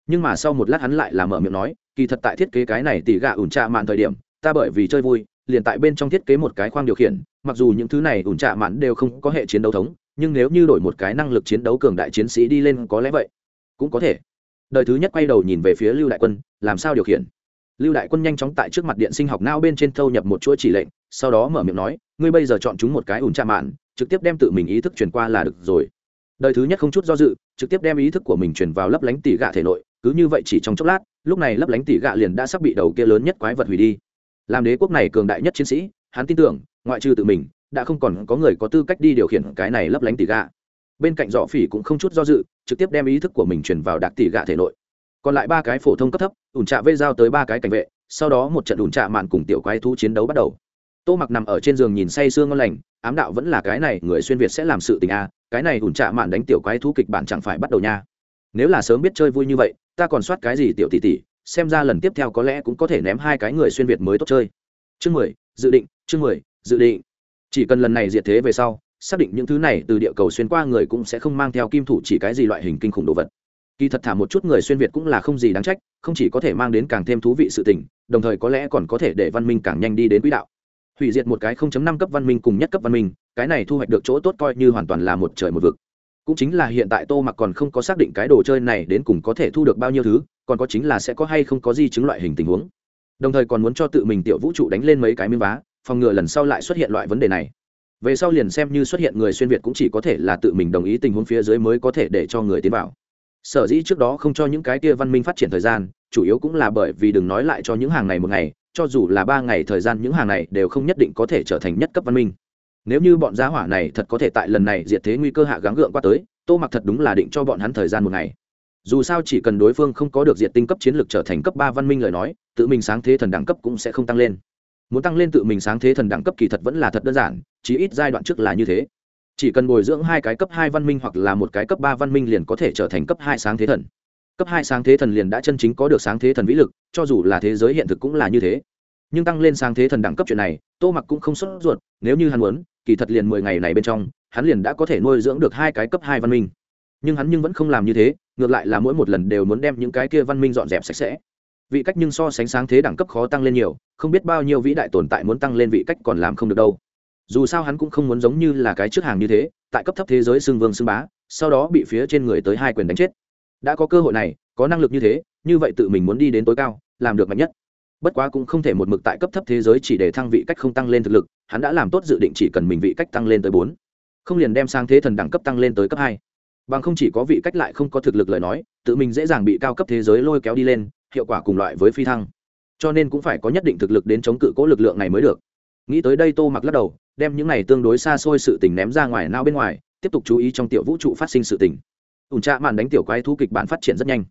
Nhưng mà sau một lát hắn lại là mở miệng nói, kỳ thật tại thiết kế cái này tỷ gạ ủn trạ mạn thời điểm, ta bởi vì chơi vui, liền tại bên trong thiết kế một cái khoang điều khiển, mặc dù những thứ này ủn trạ mạn đều không có hệ chiến đấu thống, nhưng nếu như đổi một cái năng lực chiến đấu cường đại chiến sĩ đi lên có lẽ vậy cũng có thể. Đời thứ nhất quay đầu nhìn về phía lưu đại quân, làm sao điều khiển? Lưu đại quân nhanh chóng tại trước mặt điện sinh học não bên trên thâu nhập một chuỗi chỉ lệnh, sau đó mở miệng nói, ngươi bây giờ chọn chúng một cái ủn trạ mạn, trực tiếp đem tự mình ý thức truyền qua là được rồi đời thứ nhất không chút do dự, trực tiếp đem ý thức của mình truyền vào lấp lánh tỉ gạ thể nội, cứ như vậy chỉ trong chốc lát, lúc này lấp lánh tỉ gạ liền đã sắp bị đầu kia lớn nhất quái vật hủy đi. Làm đế quốc này cường đại nhất chiến sĩ, hắn tin tưởng, ngoại trừ tự mình, đã không còn có người có tư cách đi điều khiển cái này lấp lánh tỉ gạ. Bên cạnh dọ phỉ cũng không chút do dự, trực tiếp đem ý thức của mình truyền vào đặc tỉ gạ thể nội. Còn lại ba cái phổ thông cấp thấp, ủn trạ vây giao tới ba cái cảnh vệ, sau đó một trận ủn trạ mạn cùng tiểu quái thú chiến đấu bắt đầu. Tô mặc nằm ở trên giường nhìn say sương ngon lành, ám đạo vẫn là cái này, người xuyên việt sẽ làm sự tình a cái này ủn trạ mạn đánh tiểu quái thú kịch bản chẳng phải bắt đầu nha. Nếu là sớm biết chơi vui như vậy, ta còn soát cái gì tiểu tỷ tỷ, xem ra lần tiếp theo có lẽ cũng có thể ném hai cái người xuyên việt mới tốt chơi. Chương mười, dự định, chương mười, dự định. Chỉ cần lần này diệt thế về sau, xác định những thứ này từ địa cầu xuyên qua người cũng sẽ không mang theo kim thủ chỉ cái gì loại hình kinh khủng đồ vật. Kỳ thật thả một chút người xuyên việt cũng là không gì đáng trách, không chỉ có thể mang đến càng thêm thú vị sự tình, đồng thời có lẽ còn có thể để văn minh càng nhanh đi đến quỹ đạo hủy diệt một cái 0.5 cấp văn minh cùng nhất cấp văn minh, cái này thu hoạch được chỗ tốt coi như hoàn toàn là một trời một vực. Cũng chính là hiện tại tô mặc còn không có xác định cái đồ chơi này đến cùng có thể thu được bao nhiêu thứ, còn có chính là sẽ có hay không có di chứng loại hình tình huống. Đồng thời còn muốn cho tự mình tiểu vũ trụ đánh lên mấy cái miếng vá, phòng ngừa lần sau lại xuất hiện loại vấn đề này. Về sau liền xem như xuất hiện người xuyên việt cũng chỉ có thể là tự mình đồng ý tình huống phía dưới mới có thể để cho người tiến vào. Sở dĩ trước đó không cho những cái kia văn minh phát triển thời gian, chủ yếu cũng là bởi vì đừng nói lại cho những hàng này một ngày cho dù là ba ngày thời gian những hàng này đều không nhất định có thể trở thành nhất cấp văn minh. Nếu như bọn giá hỏa này thật có thể tại lần này diệt thế nguy cơ hạ gắng gượng qua tới, tô mặc thật đúng là định cho bọn hắn thời gian một ngày. Dù sao chỉ cần đối phương không có được diệt tinh cấp chiến lược trở thành cấp ba văn minh lời nói, tự mình sáng thế thần đẳng cấp cũng sẽ không tăng lên. Muốn tăng lên tự mình sáng thế thần đẳng cấp kỳ thật vẫn là thật đơn giản, chỉ ít giai đoạn trước là như thế. Chỉ cần bồi dưỡng hai cái cấp hai văn minh hoặc là một cái cấp ba văn minh liền có thể trở thành cấp hai sáng thế thần cấp hai sáng thế thần liền đã chân chính có được sáng thế thần vĩ lực, cho dù là thế giới hiện thực cũng là như thế. Nhưng tăng lên sáng thế thần đẳng cấp chuyện này, tô mặc cũng không sốt ruột, nếu như hắn muốn, kỳ thật liền mười ngày này bên trong, hắn liền đã có thể nuôi dưỡng được hai cái cấp hai văn minh. Nhưng hắn nhưng vẫn không làm như thế, ngược lại là mỗi một lần đều muốn đem những cái kia văn minh dọn dẹp sạch sẽ. Vị cách nhưng so sánh sáng thế đẳng cấp khó tăng lên nhiều, không biết bao nhiêu vĩ đại tồn tại muốn tăng lên vị cách còn làm không được đâu. Dù sao hắn cũng không muốn giống như là cái trước hàng như thế, tại cấp thấp thế giới xưng vương xưng bá, sau đó bị phía trên người tới hai quyền đánh chết đã có cơ hội này, có năng lực như thế, như vậy tự mình muốn đi đến tối cao, làm được mạnh nhất. Bất quá cũng không thể một mực tại cấp thấp thế giới chỉ để thăng vị cách không tăng lên thực lực, hắn đã làm tốt dự định chỉ cần mình vị cách tăng lên tới bốn. Không liền đem sang thế thần đẳng cấp tăng lên tới cấp hai. Bằng không chỉ có vị cách lại không có thực lực lời nói, tự mình dễ dàng bị cao cấp thế giới lôi kéo đi lên, hiệu quả cùng loại với phi thăng. Cho nên cũng phải có nhất định thực lực đến chống cự cố lực lượng này mới được. Nghĩ tới đây tô mặc lắc đầu, đem những này tương đối xa xôi sự tình ném ra ngoài nao bên ngoài, tiếp tục chú ý trong tiểu vũ trụ phát sinh sự tình ủn trạ màn đánh tiểu quái thú kịch bản phát triển rất nhanh.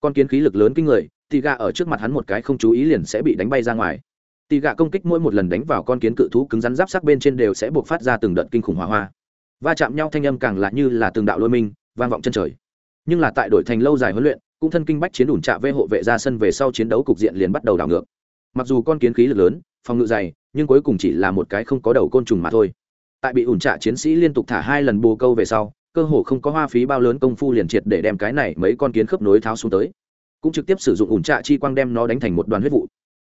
Con kiến khí lực lớn kinh người tì gà ở trước mặt hắn một cái không chú ý liền sẽ bị đánh bay ra ngoài. Tì gà công kích mỗi một lần đánh vào con kiến cự thú cứng rắn giáp sắc bên trên đều sẽ buộc phát ra từng đợt kinh khủng hỏa hoa. Va chạm nhau thanh âm càng lạ như là từng đạo lôi minh, vang vọng chân trời. Nhưng là tại đổi thành lâu dài huấn luyện, cũng thân kinh bách chiến ủn trạ vê hộ vệ ra sân về sau chiến đấu cục diện liền bắt đầu đảo ngược. Mặc dù con kiến khí lực lớn, phòng ngự dày, nhưng cuối cùng chỉ là một cái không có đầu côn trùng mà thôi. Tại bị ủn trạ chiến sĩ liên tục thả hai lần bồ câu về sau cơ hồ không có hoa phí bao lớn công phu liền triệt để đem cái này mấy con kiến khớp nối tháo xuống tới. Cũng trực tiếp sử dụng ủn trạ chi quang đem nó đánh thành một đoàn huyết vụ.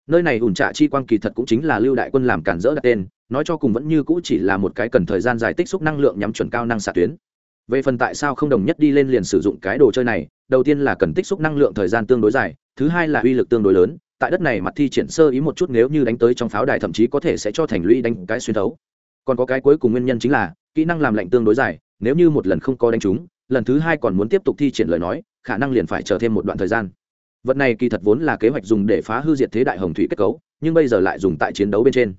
Nơi này ủn trạ chi quang kỳ thật cũng chính là lưu đại quân làm cản rỡ đặt tên, nói cho cùng vẫn như cũ chỉ là một cái cần thời gian dài tích xúc năng lượng nhắm chuẩn cao năng xạ tuyến. Về phần tại sao không đồng nhất đi lên liền sử dụng cái đồ chơi này, đầu tiên là cần tích xúc năng lượng thời gian tương đối dài, thứ hai là uy lực tương đối lớn, tại đất này mặt thi triển sơ ý một chút nếu như đánh tới trong pháo đài thậm chí có thể sẽ cho thành lũy đánh cái xuyên thấu. Còn có cái cuối cùng nguyên nhân chính là, kỹ năng làm lạnh tương đối dài nếu như một lần không có đánh trúng, lần thứ hai còn muốn tiếp tục thi triển lời nói, khả năng liền phải chờ thêm một đoạn thời gian. Vật này kỳ thật vốn là kế hoạch dùng để phá hư diệt thế đại hồng thủy kết cấu, nhưng bây giờ lại dùng tại chiến đấu bên trên.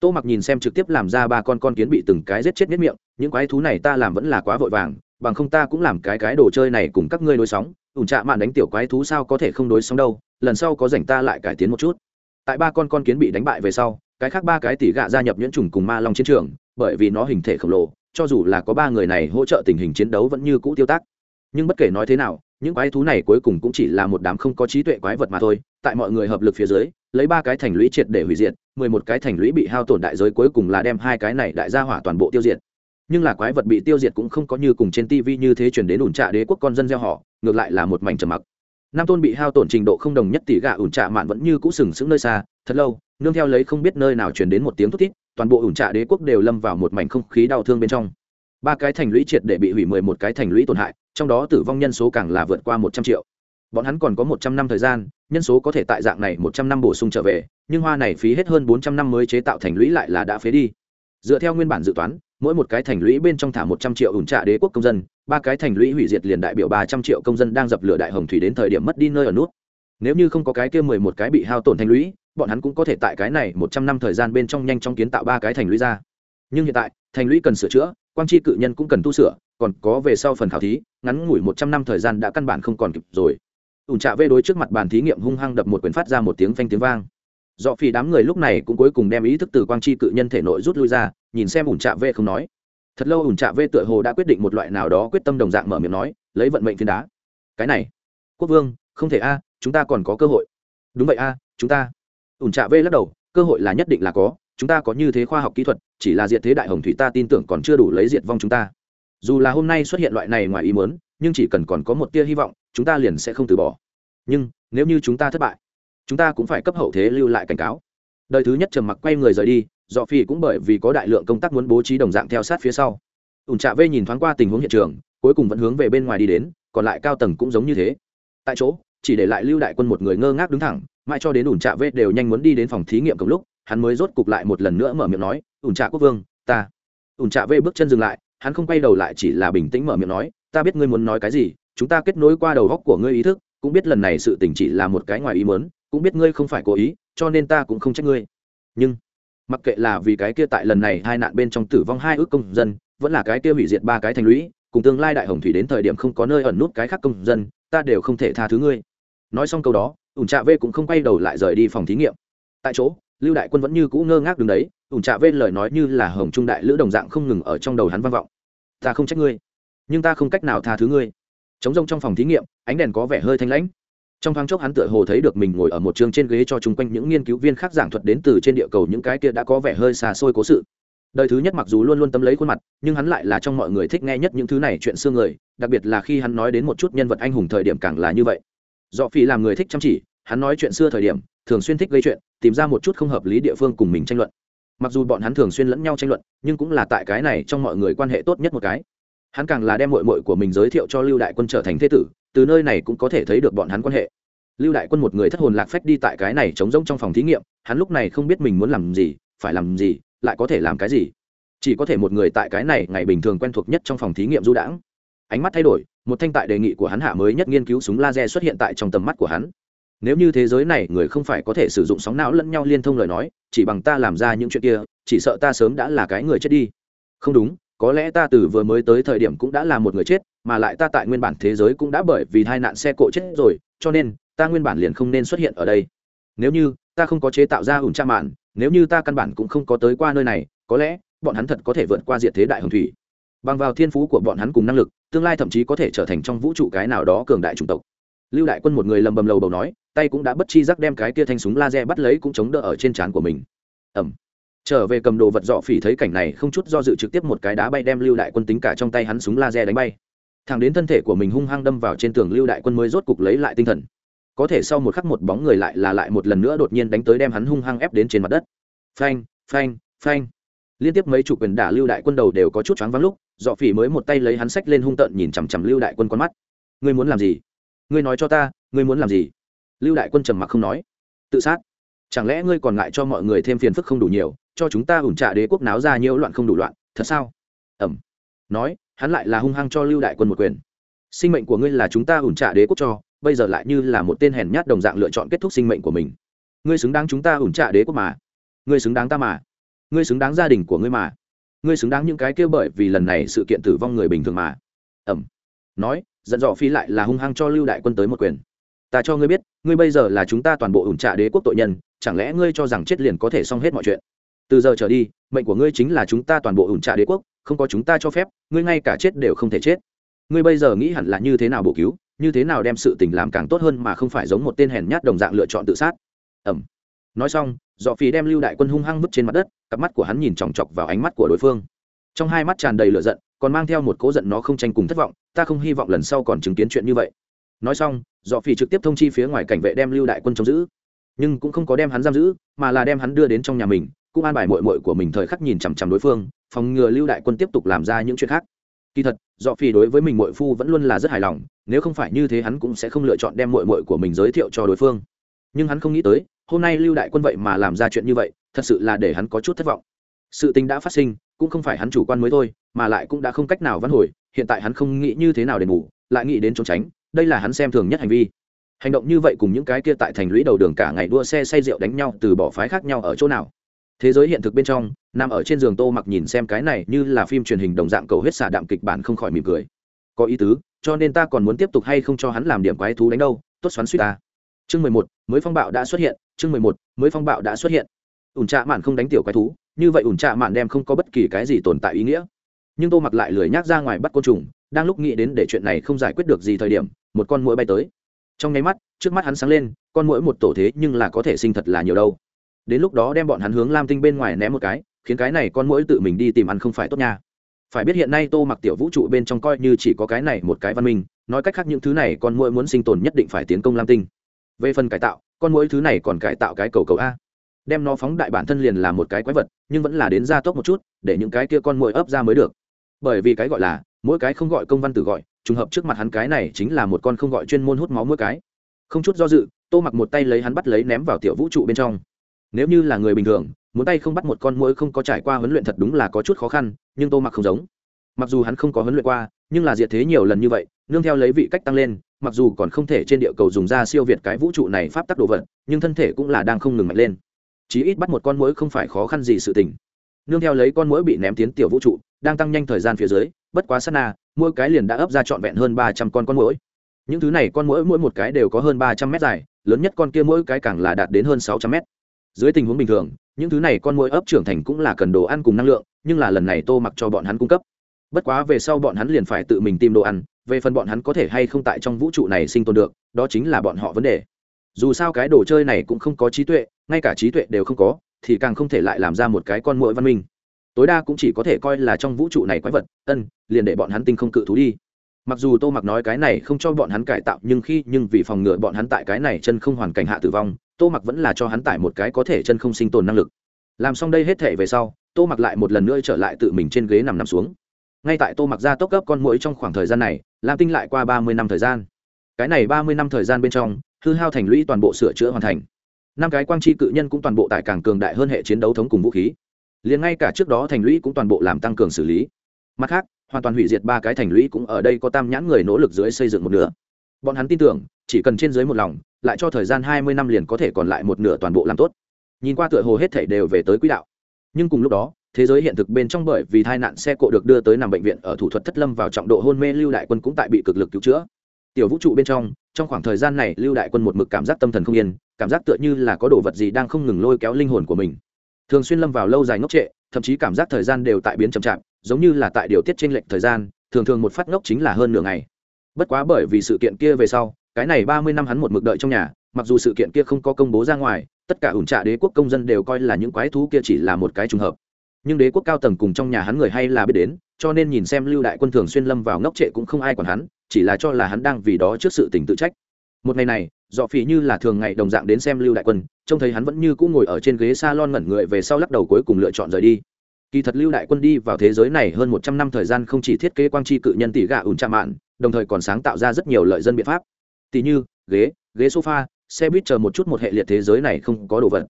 Tô mặc nhìn xem trực tiếp làm ra ba con con kiến bị từng cái giết chết miết miệng, những quái thú này ta làm vẫn là quá vội vàng, bằng không ta cũng làm cái cái đồ chơi này cùng các ngươi đối sóng, ủn trạ mạn đánh tiểu quái thú sao có thể không đối sóng đâu, lần sau có rảnh ta lại cải tiến một chút. Tại ba con con kiến bị đánh bại về sau, cái khác ba cái tỷ gạ gia nhập nhuyễn trùng cùng ma long chiến trường, bởi vì nó hình thể khổng lồ cho dù là có ba người này hỗ trợ tình hình chiến đấu vẫn như cũ tiêu tác. Nhưng bất kể nói thế nào, những quái thú này cuối cùng cũng chỉ là một đám không có trí tuệ quái vật mà thôi. Tại mọi người hợp lực phía dưới, lấy ba cái thành lũy triệt để hủy diệt, mười một cái thành lũy bị hao tổn đại giới cuối cùng là đem hai cái này đại gia hỏa toàn bộ tiêu diệt. Nhưng là quái vật bị tiêu diệt cũng không có như cùng trên tv như thế chuyển đến ủn trạ đế quốc con dân gieo họ, ngược lại là một mảnh trầm mặc. Nam tôn bị hao tổn trình độ không đồng nhất tỷ gạ ủn trạ mạn vẫn như cũ sừng sững nơi xa, thật lâu, nương theo lấy không biết nơi nào chuyển đến một tiếng thút thít toàn bộ ủn trạ đế quốc đều lâm vào một mảnh không khí đau thương bên trong. Ba cái thành lũy triệt để bị hủy mười một cái thành lũy tổn hại, trong đó tử vong nhân số càng là vượt qua một trăm triệu. Bọn hắn còn có một trăm năm thời gian, nhân số có thể tại dạng này một trăm năm bổ sung trở về, nhưng hoa này phí hết hơn bốn trăm năm mới chế tạo thành lũy lại là đã phế đi. Dựa theo nguyên bản dự toán, mỗi một cái thành lũy bên trong thả một trăm triệu ủn trạ đế quốc công dân, ba cái thành lũy hủy diệt liền đại biểu ba trăm triệu công dân đang dập lửa đại hồng thủy đến thời điểm mất đi nơi ở nút nếu như không có cái kia mười một cái bị hao tổn thành lũy, bọn hắn cũng có thể tại cái này một trăm năm thời gian bên trong nhanh chóng kiến tạo ba cái thành lũy ra. Nhưng hiện tại, thành lũy cần sửa chữa, quang chi cự nhân cũng cần tu sửa, còn có về sau phần khảo thí, ngắn ngủi một trăm năm thời gian đã căn bản không còn kịp rồi. Ủn trạ vê đối trước mặt bàn thí nghiệm hung hăng đập một quyền phát ra một tiếng phanh tiếng vang. Do phi đám người lúc này cũng cuối cùng đem ý thức từ quang chi cự nhân thể nội rút lui ra, nhìn xem ủn trạ vê không nói. Thật lâu ủn trạ vê tựa hồ đã quyết định một loại nào đó quyết tâm đồng dạng mở miệng nói, lấy vận mệnh phiến đá. Cái này, quốc vương, không thể a chúng ta còn có cơ hội. Đúng vậy a, chúng ta. Ủn trạ vê lắc đầu, cơ hội là nhất định là có, chúng ta có như thế khoa học kỹ thuật, chỉ là diệt thế đại hồng thủy ta tin tưởng còn chưa đủ lấy diệt vong chúng ta. Dù là hôm nay xuất hiện loại này ngoài ý muốn, nhưng chỉ cần còn có một tia hy vọng, chúng ta liền sẽ không từ bỏ. Nhưng, nếu như chúng ta thất bại, chúng ta cũng phải cấp hậu thế lưu lại cảnh cáo. Đời thứ nhất trầm mặc quay người rời đi, dọ phi cũng bởi vì có đại lượng công tác muốn bố trí đồng dạng theo sát phía sau. Ủn trạ vê nhìn thoáng qua tình huống hiện trường, cuối cùng vẫn hướng về bên ngoài đi đến, còn lại cao tầng cũng giống như thế. Tại chỗ chỉ để lại lưu đại quân một người ngơ ngác đứng thẳng, mãi cho đến ủn trạ vết đều nhanh muốn đi đến phòng thí nghiệm cùng lúc, hắn mới rốt cục lại một lần nữa mở miệng nói, ủn trạ quốc vương, ta. Ủn trạ vê bước chân dừng lại, hắn không quay đầu lại chỉ là bình tĩnh mở miệng nói, ta biết ngươi muốn nói cái gì, chúng ta kết nối qua đầu góc của ngươi ý thức, cũng biết lần này sự tình chỉ là một cái ngoài ý mớn cũng biết ngươi không phải cố ý, cho nên ta cũng không trách ngươi. Nhưng, mặc kệ là vì cái kia tại lần này hai nạn bên trong tử vong hai ước công dân, vẫn là cái kia hủy diệt ba cái thành lũy, cùng tương lai đại hồng thủy đến thời điểm không có nơi ẩn nút cái khác công dân, ta đều không thể tha thứ ngươi nói xong câu đó, ủn trạ vê cũng không quay đầu lại rời đi phòng thí nghiệm. Tại chỗ, lưu đại quân vẫn như cũ ngơ ngác đứng đấy, ủn trạ vê lời nói như là hồng trung đại lữ đồng dạng không ngừng ở trong đầu hắn vang vọng. Ta không trách ngươi, nhưng ta không cách nào tha thứ ngươi. Chống rông trong phòng thí nghiệm, ánh đèn có vẻ hơi thanh lãnh. Trong thoáng chốc hắn tựa hồ thấy được mình ngồi ở một trường trên ghế cho chung quanh những nghiên cứu viên khác giảng thuật đến từ trên địa cầu những cái kia đã có vẻ hơi xa xôi cố sự. Đời thứ nhất mặc dù luôn luôn tâm lấy khuôn mặt, nhưng hắn lại là trong mọi người thích nghe nhất những thứ này chuyện xưa người, đặc biệt là khi hắn nói đến một chút nhân vật anh hùng thời điểm càng là như vậy dọ phi làm người thích chăm chỉ, hắn nói chuyện xưa thời điểm, thường xuyên thích gây chuyện, tìm ra một chút không hợp lý địa phương cùng mình tranh luận. Mặc dù bọn hắn thường xuyên lẫn nhau tranh luận, nhưng cũng là tại cái này trong mọi người quan hệ tốt nhất một cái. Hắn càng là đem mội mội của mình giới thiệu cho lưu đại quân trở thành thế tử, từ nơi này cũng có thể thấy được bọn hắn quan hệ. Lưu đại quân một người thất hồn lạc phách đi tại cái này trống rỗng trong phòng thí nghiệm, hắn lúc này không biết mình muốn làm gì, phải làm gì, lại có thể làm cái gì. Chỉ có thể một người tại cái này ngày bình thường quen thuộc nhất trong phòng thí nghiệm du đãng. Ánh mắt thay đổi một thanh tại đề nghị của hắn hạ mới nhất nghiên cứu súng laser xuất hiện tại trong tầm mắt của hắn. Nếu như thế giới này người không phải có thể sử dụng sóng não lẫn nhau liên thông lời nói, chỉ bằng ta làm ra những chuyện kia, chỉ sợ ta sớm đã là cái người chết đi. Không đúng, có lẽ ta từ vừa mới tới thời điểm cũng đã là một người chết, mà lại ta tại nguyên bản thế giới cũng đã bởi vì tai nạn xe cộ chết rồi, cho nên, ta nguyên bản liền không nên xuất hiện ở đây. Nếu như, ta không có chế tạo ra ủn tra mạn, nếu như ta căn bản cũng không có tới qua nơi này, có lẽ, bọn hắn thật có thể vượt qua diệt thế đại hồng thủy bằng vào thiên phú của bọn hắn cùng năng lực, tương lai thậm chí có thể trở thành trong vũ trụ cái nào đó cường đại chủng tộc. Lưu đại quân một người lầm bầm lầu bầu nói, tay cũng đã bất chi giác đem cái kia thanh súng laser bắt lấy cũng chống đỡ ở trên trán của mình. Ẩm trở về cầm đồ vật dọ phỉ thấy cảnh này không chút do dự trực tiếp một cái đá bay đem lưu đại quân tính cả trong tay hắn súng laser đánh bay. Thẳng đến thân thể của mình hung hăng đâm vào trên tường, lưu đại quân mới rốt cục lấy lại tinh thần. Có thể sau một khắc một bóng người lại là lại một lần nữa đột nhiên đánh tới đem hắn hung hăng ép đến trên mặt đất. Phanh phanh phanh liên tiếp mấy chủ quyền đả lưu đại quân đầu đều có chút choáng vắng lúc, dọ phỉ mới một tay lấy hắn sách lên hung tợn nhìn chằm chằm lưu đại quân con mắt. Ngươi muốn làm gì? Ngươi nói cho ta, ngươi muốn làm gì? Lưu đại quân trầm mặc không nói. Tự sát? Chẳng lẽ ngươi còn ngại cho mọi người thêm phiền phức không đủ nhiều, cho chúng ta ủn trạ đế quốc náo ra nhiễu loạn không đủ loạn, thật sao? Ẩm nói, hắn lại là hung hăng cho lưu đại quân một quyền. Sinh mệnh của ngươi là chúng ta ủn trạ đế quốc cho, bây giờ lại như là một tên hèn nhát đồng dạng lựa chọn kết thúc sinh mệnh của mình. Ngươi xứng đáng chúng ta ủn trạ đế quốc mà. Ngươi xứng đáng ta mà ngươi xứng đáng gia đình của ngươi mà. Ngươi xứng đáng những cái kia bởi vì lần này sự kiện tử vong người bình thường mà. Ẩm. Nói, giận dò phi lại là hung hăng cho lưu đại quân tới một quyền. Ta cho ngươi biết, ngươi bây giờ là chúng ta toàn bộ ủn trạ đế quốc tội nhân, chẳng lẽ ngươi cho rằng chết liền có thể xong hết mọi chuyện? Từ giờ trở đi, mệnh của ngươi chính là chúng ta toàn bộ ủn trạ đế quốc, không có chúng ta cho phép, ngươi ngay cả chết đều không thể chết. Ngươi bây giờ nghĩ hẳn là như thế nào bổ cứu, như thế nào đem sự tình làm càng tốt hơn mà không phải giống một tên hèn nhát đồng dạng lựa chọn tự sát? Ẩm nói xong, dọ phí đem lưu đại quân hung hăng vứt trên mặt đất, cặp mắt của hắn nhìn chòng chọc vào ánh mắt của đối phương. Trong hai mắt tràn đầy lửa giận, còn mang theo một cố giận nó không tranh cùng thất vọng, ta không hy vọng lần sau còn chứng kiến chuyện như vậy. Nói xong, dọ phỉ trực tiếp thông chi phía ngoài cảnh vệ đem lưu đại quân chống giữ. Nhưng cũng không có đem hắn giam giữ, mà là đem hắn đưa đến trong nhà mình, cũng an bài mội mội của mình thời khắc nhìn chằm chằm đối phương, phòng ngừa lưu đại quân tiếp tục làm ra những chuyện khác. Kỳ thật, dọ phỉ đối với mình mội phu vẫn luôn là rất hài lòng, nếu không phải như thế hắn cũng sẽ không lựa chọn đem mội mội của mình giới thiệu cho đối phương. Nhưng hắn không nghĩ tới hôm nay lưu đại quân vậy mà làm ra chuyện như vậy, thật sự là để hắn có chút thất vọng. Sự tình đã phát sinh, cũng không phải hắn chủ quan mới thôi, mà lại cũng đã không cách nào văn hồi, hiện tại hắn không nghĩ như thế nào để ngủ, lại nghĩ đến trốn tránh, đây là hắn xem thường nhất hành vi. Hành động như vậy cùng những cái kia tại thành lũy đầu đường cả ngày đua xe say rượu đánh nhau từ bỏ phái khác nhau ở chỗ nào? Thế giới hiện thực bên trong, nằm ở trên giường tô mặc nhìn xem cái này như là phim truyền hình đồng dạng cầu huyết xả đạm kịch bản không khỏi mỉm cười. Có ý tứ, cho nên ta còn muốn tiếp tục hay không cho hắn làm điểm quái thú đánh đâu, tốt xoắn suýt ta chương mười một, mới phong bạo đã xuất hiện, chương mười một, mới phong bạo đã xuất hiện. Ủn trạ mạn không đánh tiểu quái thú, như vậy ủn trạ mạn đem không có bất kỳ cái gì tồn tại ý nghĩa. Nhưng tô mặc lại lười nhác ra ngoài bắt côn trùng, đang lúc nghĩ đến để chuyện này không giải quyết được gì thời điểm, một con mũi bay tới. Trong nháy mắt, trước mắt hắn sáng lên, con mũi một tổ thế nhưng là có thể sinh thật là nhiều đâu. Đến lúc đó đem bọn hắn hướng lam tinh bên ngoài ném một cái, khiến cái này con mũi tự mình đi tìm ăn không phải tốt nha. Phải biết hiện nay tô mặc tiểu vũ trụ bên trong coi như chỉ có cái này một cái văn minh, nói cách khác những thứ này con mũi muốn sinh tồn nhất định phải tiến công lam tinh về phần cải tạo, con mỗi thứ này còn cải tạo cái cầu cầu a. Đem nó phóng đại bản thân liền là một cái quái vật, nhưng vẫn là đến gia tốc một chút, để những cái kia con mũi ấp ra mới được. Bởi vì cái gọi là, mỗi cái không gọi công văn tự gọi, trùng hợp trước mặt hắn cái này chính là một con không gọi chuyên môn hút máu mỗi cái. Không chút do dự, tô mặc một tay lấy hắn bắt lấy ném vào tiểu vũ trụ bên trong. Nếu như là người bình thường, muốn tay không bắt một con mũi không có trải qua huấn luyện thật đúng là có chút khó khăn, nhưng tô mặc không giống. Mặc dù hắn không có huấn luyện qua, nhưng là diệt thế nhiều lần như vậy nương theo lấy vị cách tăng lên, mặc dù còn không thể trên địa cầu dùng ra siêu việt cái vũ trụ này pháp tắc đồ vật, nhưng thân thể cũng là đang không ngừng mạnh lên. Chí ít bắt một con mũi không phải khó khăn gì sự tình. Nương theo lấy con mũi bị ném tiến tiểu vũ trụ, đang tăng nhanh thời gian phía dưới, bất quá sát na, mỗi cái liền đã ấp ra trọn vẹn hơn ba trăm con con mũi những thứ này con mũi mỗi một cái đều có hơn ba trăm mét dài, lớn nhất con kia mỗi cái càng là đạt đến hơn sáu trăm mét. Dưới tình huống bình thường, những thứ này con mũi ấp trưởng thành cũng là cần đồ ăn cùng năng lượng, nhưng là lần này tô mặc cho bọn hắn cung cấp bất quá về sau bọn hắn liền phải tự mình tìm đồ ăn, về phần bọn hắn có thể hay không tại trong vũ trụ này sinh tồn được, đó chính là bọn họ vấn đề. Dù sao cái đồ chơi này cũng không có trí tuệ, ngay cả trí tuệ đều không có, thì càng không thể lại làm ra một cái con mũi văn minh. Tối đa cũng chỉ có thể coi là trong vũ trụ này quái vật, ân, liền để bọn hắn tinh không cự thú đi. Mặc dù tô mặc nói cái này không cho bọn hắn cải tạo, nhưng khi, nhưng vì phòng ngừa bọn hắn tại cái này chân không hoàn cảnh hạ tử vong, tô mặc vẫn là cho hắn tải một cái có thể chân không sinh tồn năng lực. Làm xong đây hết thể về sau, tô mặc lại một lần nữa trở lại tự mình trên ghế nằm nằm xuống ngay tại tô mặc ra tốc cấp con mũi trong khoảng thời gian này, lam tinh lại qua ba mươi năm thời gian. Cái này ba mươi năm thời gian bên trong, hư hao thành lũy toàn bộ sửa chữa hoàn thành. Năm cái quang tri cự nhân cũng toàn bộ tại càng cường đại hơn hệ chiến đấu thống cùng vũ khí. Liền ngay cả trước đó thành lũy cũng toàn bộ làm tăng cường xử lý. Mặt khác, hoàn toàn hủy diệt ba cái thành lũy cũng ở đây có tam nhãn người nỗ lực dưới xây dựng một nửa. Bọn hắn tin tưởng, chỉ cần trên dưới một lòng, lại cho thời gian hai mươi năm liền có thể còn lại một nửa toàn bộ làm tốt. Nhìn qua tựa hồ hết thể đều về tới quỹ đạo. Nhưng cùng lúc đó thế giới hiện thực bên trong bởi vì tai nạn xe cộ được đưa tới nằm bệnh viện ở thủ thuật thất lâm vào trọng độ hôn mê, lưu đại quân cũng tại bị cực lực cứu chữa. Tiểu vũ trụ bên trong trong khoảng thời gian này, lưu đại quân một mực cảm giác tâm thần không yên, cảm giác tựa như là có đồ vật gì đang không ngừng lôi kéo linh hồn của mình. Thường xuyên lâm vào lâu dài ngốc trệ, thậm chí cảm giác thời gian đều tại biến chậm chạp, giống như là tại điều tiết trên lệnh thời gian, thường thường một phát ngốc chính là hơn nửa ngày. Bất quá bởi vì sự kiện kia về sau, cái này ba mươi năm hắn một mực đợi trong nhà, mặc dù sự kiện kia không có công bố ra ngoài, tất cả ủn trạ đế quốc công dân đều coi là những quái thú kia chỉ là một cái trùng hợp nhưng đế quốc cao tầng cùng trong nhà hắn người hay là biết đến, cho nên nhìn xem lưu đại quân thường xuyên lâm vào ngốc trệ cũng không ai còn hắn, chỉ là cho là hắn đang vì đó trước sự tình tự trách. Một ngày này, dọ phỉ như là thường ngày đồng dạng đến xem lưu đại quân, trông thấy hắn vẫn như cũ ngồi ở trên ghế s a lon ngẩn người về sau lắc đầu cuối cùng lựa chọn rời đi. Kỳ thật lưu đại quân đi vào thế giới này hơn một trăm năm thời gian không chỉ thiết kế quang tri cự nhân tỷ gà ủn trạm mạn, đồng thời còn sáng tạo ra rất nhiều lợi dân biện pháp. Tỷ như, ghế ghế sofa, xe buýt chờ một chút một hệ liệt thế giới này không có đồ vật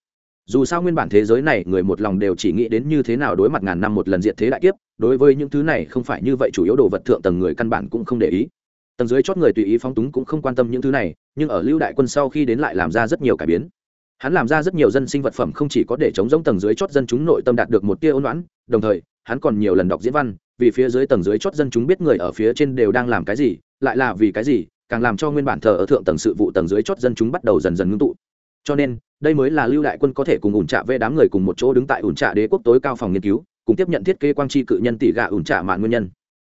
dù sao nguyên bản thế giới này người một lòng đều chỉ nghĩ đến như thế nào đối mặt ngàn năm một lần diệt thế đại kiếp, đối với những thứ này không phải như vậy chủ yếu đồ vật thượng tầng người căn bản cũng không để ý. Tầng dưới chót người tùy ý phóng túng cũng không quan tâm những thứ này, nhưng ở lưu đại quân sau khi đến lại làm ra rất nhiều cải biến. Hắn làm ra rất nhiều dân sinh vật phẩm không chỉ có để chống giống tầng dưới chót dân chúng nội tâm đạt được một tia ôn loãn đồng thời, hắn còn nhiều lần đọc diễn văn, vì phía dưới tầng dưới chót dân chúng biết người ở phía trên đều đang làm cái gì, lại là vì cái gì, càng làm cho nguyên bản thờ ở thượng tầng sự vụ tầng dưới chót dân chúng bắt đầu dần dần ngưng tụ cho nên, đây mới là lưu đại quân có thể cùng ủn trạ vê đám người cùng một chỗ đứng tại ủn trạ đế quốc tối cao phòng nghiên cứu, cùng tiếp nhận thiết kế quang tri cự nhân tỷ gạ ủn trạ mạn nguyên nhân.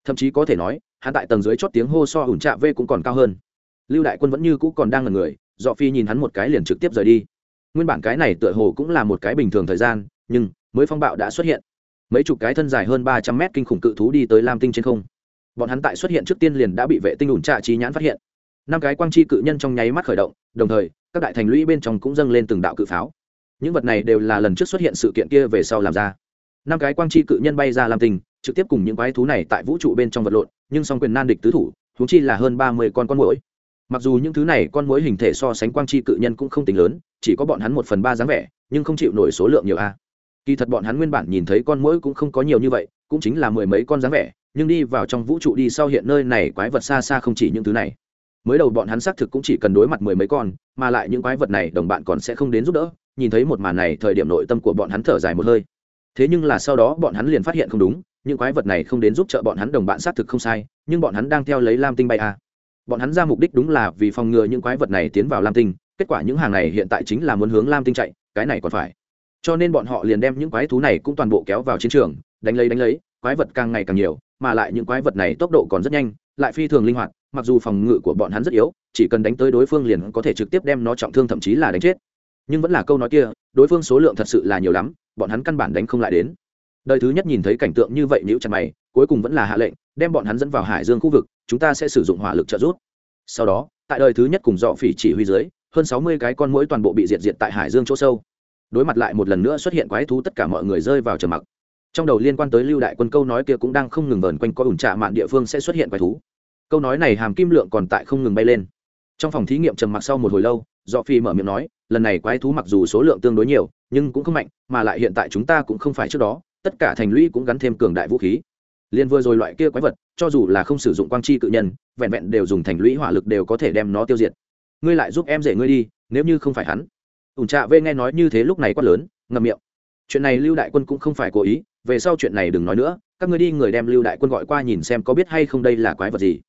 Thậm chí có thể nói, hắn tại tầng dưới chót tiếng hô so ủn trạ vê cũng còn cao hơn. Lưu đại quân vẫn như cũ còn đang là người, dọ phi nhìn hắn một cái liền trực tiếp rời đi. Nguyên bản cái này tựa hồ cũng là một cái bình thường thời gian, nhưng, mới phong bạo đã xuất hiện. Mấy chục cái thân dài hơn ba trăm mét kinh khủng cự thú đi tới lam tinh trên không. Bọn hắn tại xuất hiện trước tiên liền đã bị vệ tinh ủn trạ trí nhãn phát hiện. Năm cái quang chi cự nhân trong nháy mắt khởi động, đồng thời các đại thành lũy bên trong cũng dâng lên từng đạo cự pháo. Những vật này đều là lần trước xuất hiện sự kiện kia về sau làm ra. Năm cái quang chi cự nhân bay ra làm tình, trực tiếp cùng những quái thú này tại vũ trụ bên trong vật lộn, nhưng song quyền nan địch tứ thủ thú chi là hơn ba mươi con con mũi mặc dù những thứ này con mũi hình thể so sánh quang chi cự nhân cũng không tính lớn, chỉ có bọn hắn một phần ba dáng vẻ, nhưng không chịu nổi số lượng nhiều a. Kỳ thật bọn hắn nguyên bản nhìn thấy con mũi cũng không có nhiều như vậy, cũng chính là mười mấy con dáng vẻ, nhưng đi vào trong vũ trụ đi sau hiện nơi này quái vật xa xa không chỉ những thứ này mới đầu bọn hắn xác thực cũng chỉ cần đối mặt mười mấy con, mà lại những quái vật này đồng bạn còn sẽ không đến giúp đỡ, nhìn thấy một màn này, thời điểm nội tâm của bọn hắn thở dài một hơi. Thế nhưng là sau đó bọn hắn liền phát hiện không đúng, những quái vật này không đến giúp trợ bọn hắn đồng bạn xác thực không sai, nhưng bọn hắn đang theo lấy lam tinh bay a bọn hắn ra mục đích đúng là vì phòng ngừa những quái vật này tiến vào lam tinh, kết quả những hàng này hiện tại chính là muốn hướng lam tinh chạy, cái này còn phải. Cho nên bọn họ liền đem những quái thú này cũng toàn bộ kéo vào chiến trường, đánh lấy đánh lấy, quái vật càng ngày càng nhiều, mà lại những quái vật này tốc độ còn rất nhanh, lại phi thường linh hoạt mặc dù phòng ngự của bọn hắn rất yếu, chỉ cần đánh tới đối phương liền có thể trực tiếp đem nó trọng thương thậm chí là đánh chết. Nhưng vẫn là câu nói kia, đối phương số lượng thật sự là nhiều lắm, bọn hắn căn bản đánh không lại đến. Đời thứ nhất nhìn thấy cảnh tượng như vậy nữ chặt mày cuối cùng vẫn là hạ lệnh, đem bọn hắn dẫn vào hải dương khu vực, chúng ta sẽ sử dụng hỏa lực trợ giúp. Sau đó, tại đời thứ nhất cùng dọ phỉ chỉ huy dưới, hơn sáu mươi cái con mũi toàn bộ bị diệt diệt tại hải dương chỗ sâu. Đối mặt lại một lần nữa xuất hiện quái thú tất cả mọi người rơi vào trầm mặc. Trong đầu liên quan tới lưu đại quân câu nói kia cũng đang không ngừng vờn quanh có ủn trạ mạn địa phương sẽ xuất hiện quái thú câu nói này hàm kim lượng còn tại không ngừng bay lên. Trong phòng thí nghiệm trầm mặc sau một hồi lâu do phi mở miệng nói, lần này quái thú mặc dù số lượng tương đối nhiều, nhưng cũng không mạnh, mà lại hiện tại chúng ta cũng không phải trước đó, tất cả thành lũy cũng gắn thêm cường đại vũ khí. Liền vừa rồi loại kia quái vật, cho dù là không sử dụng quang chi cự nhân, vẹn vẹn đều dùng thành lũy hỏa lực đều có thể đem nó tiêu diệt. Ngươi lại giúp em rể ngươi đi, nếu như không phải hắn. Ủn trạ vê nghe nói như thế lúc này quát lớn, ngậm miệng. Chuyện này lưu đại quân cũng không phải cố ý, về sau chuyện này đừng nói nữa, các ngươi đi người đem lưu đại quân gọi qua nhìn xem có biết hay không đây là quái vật gì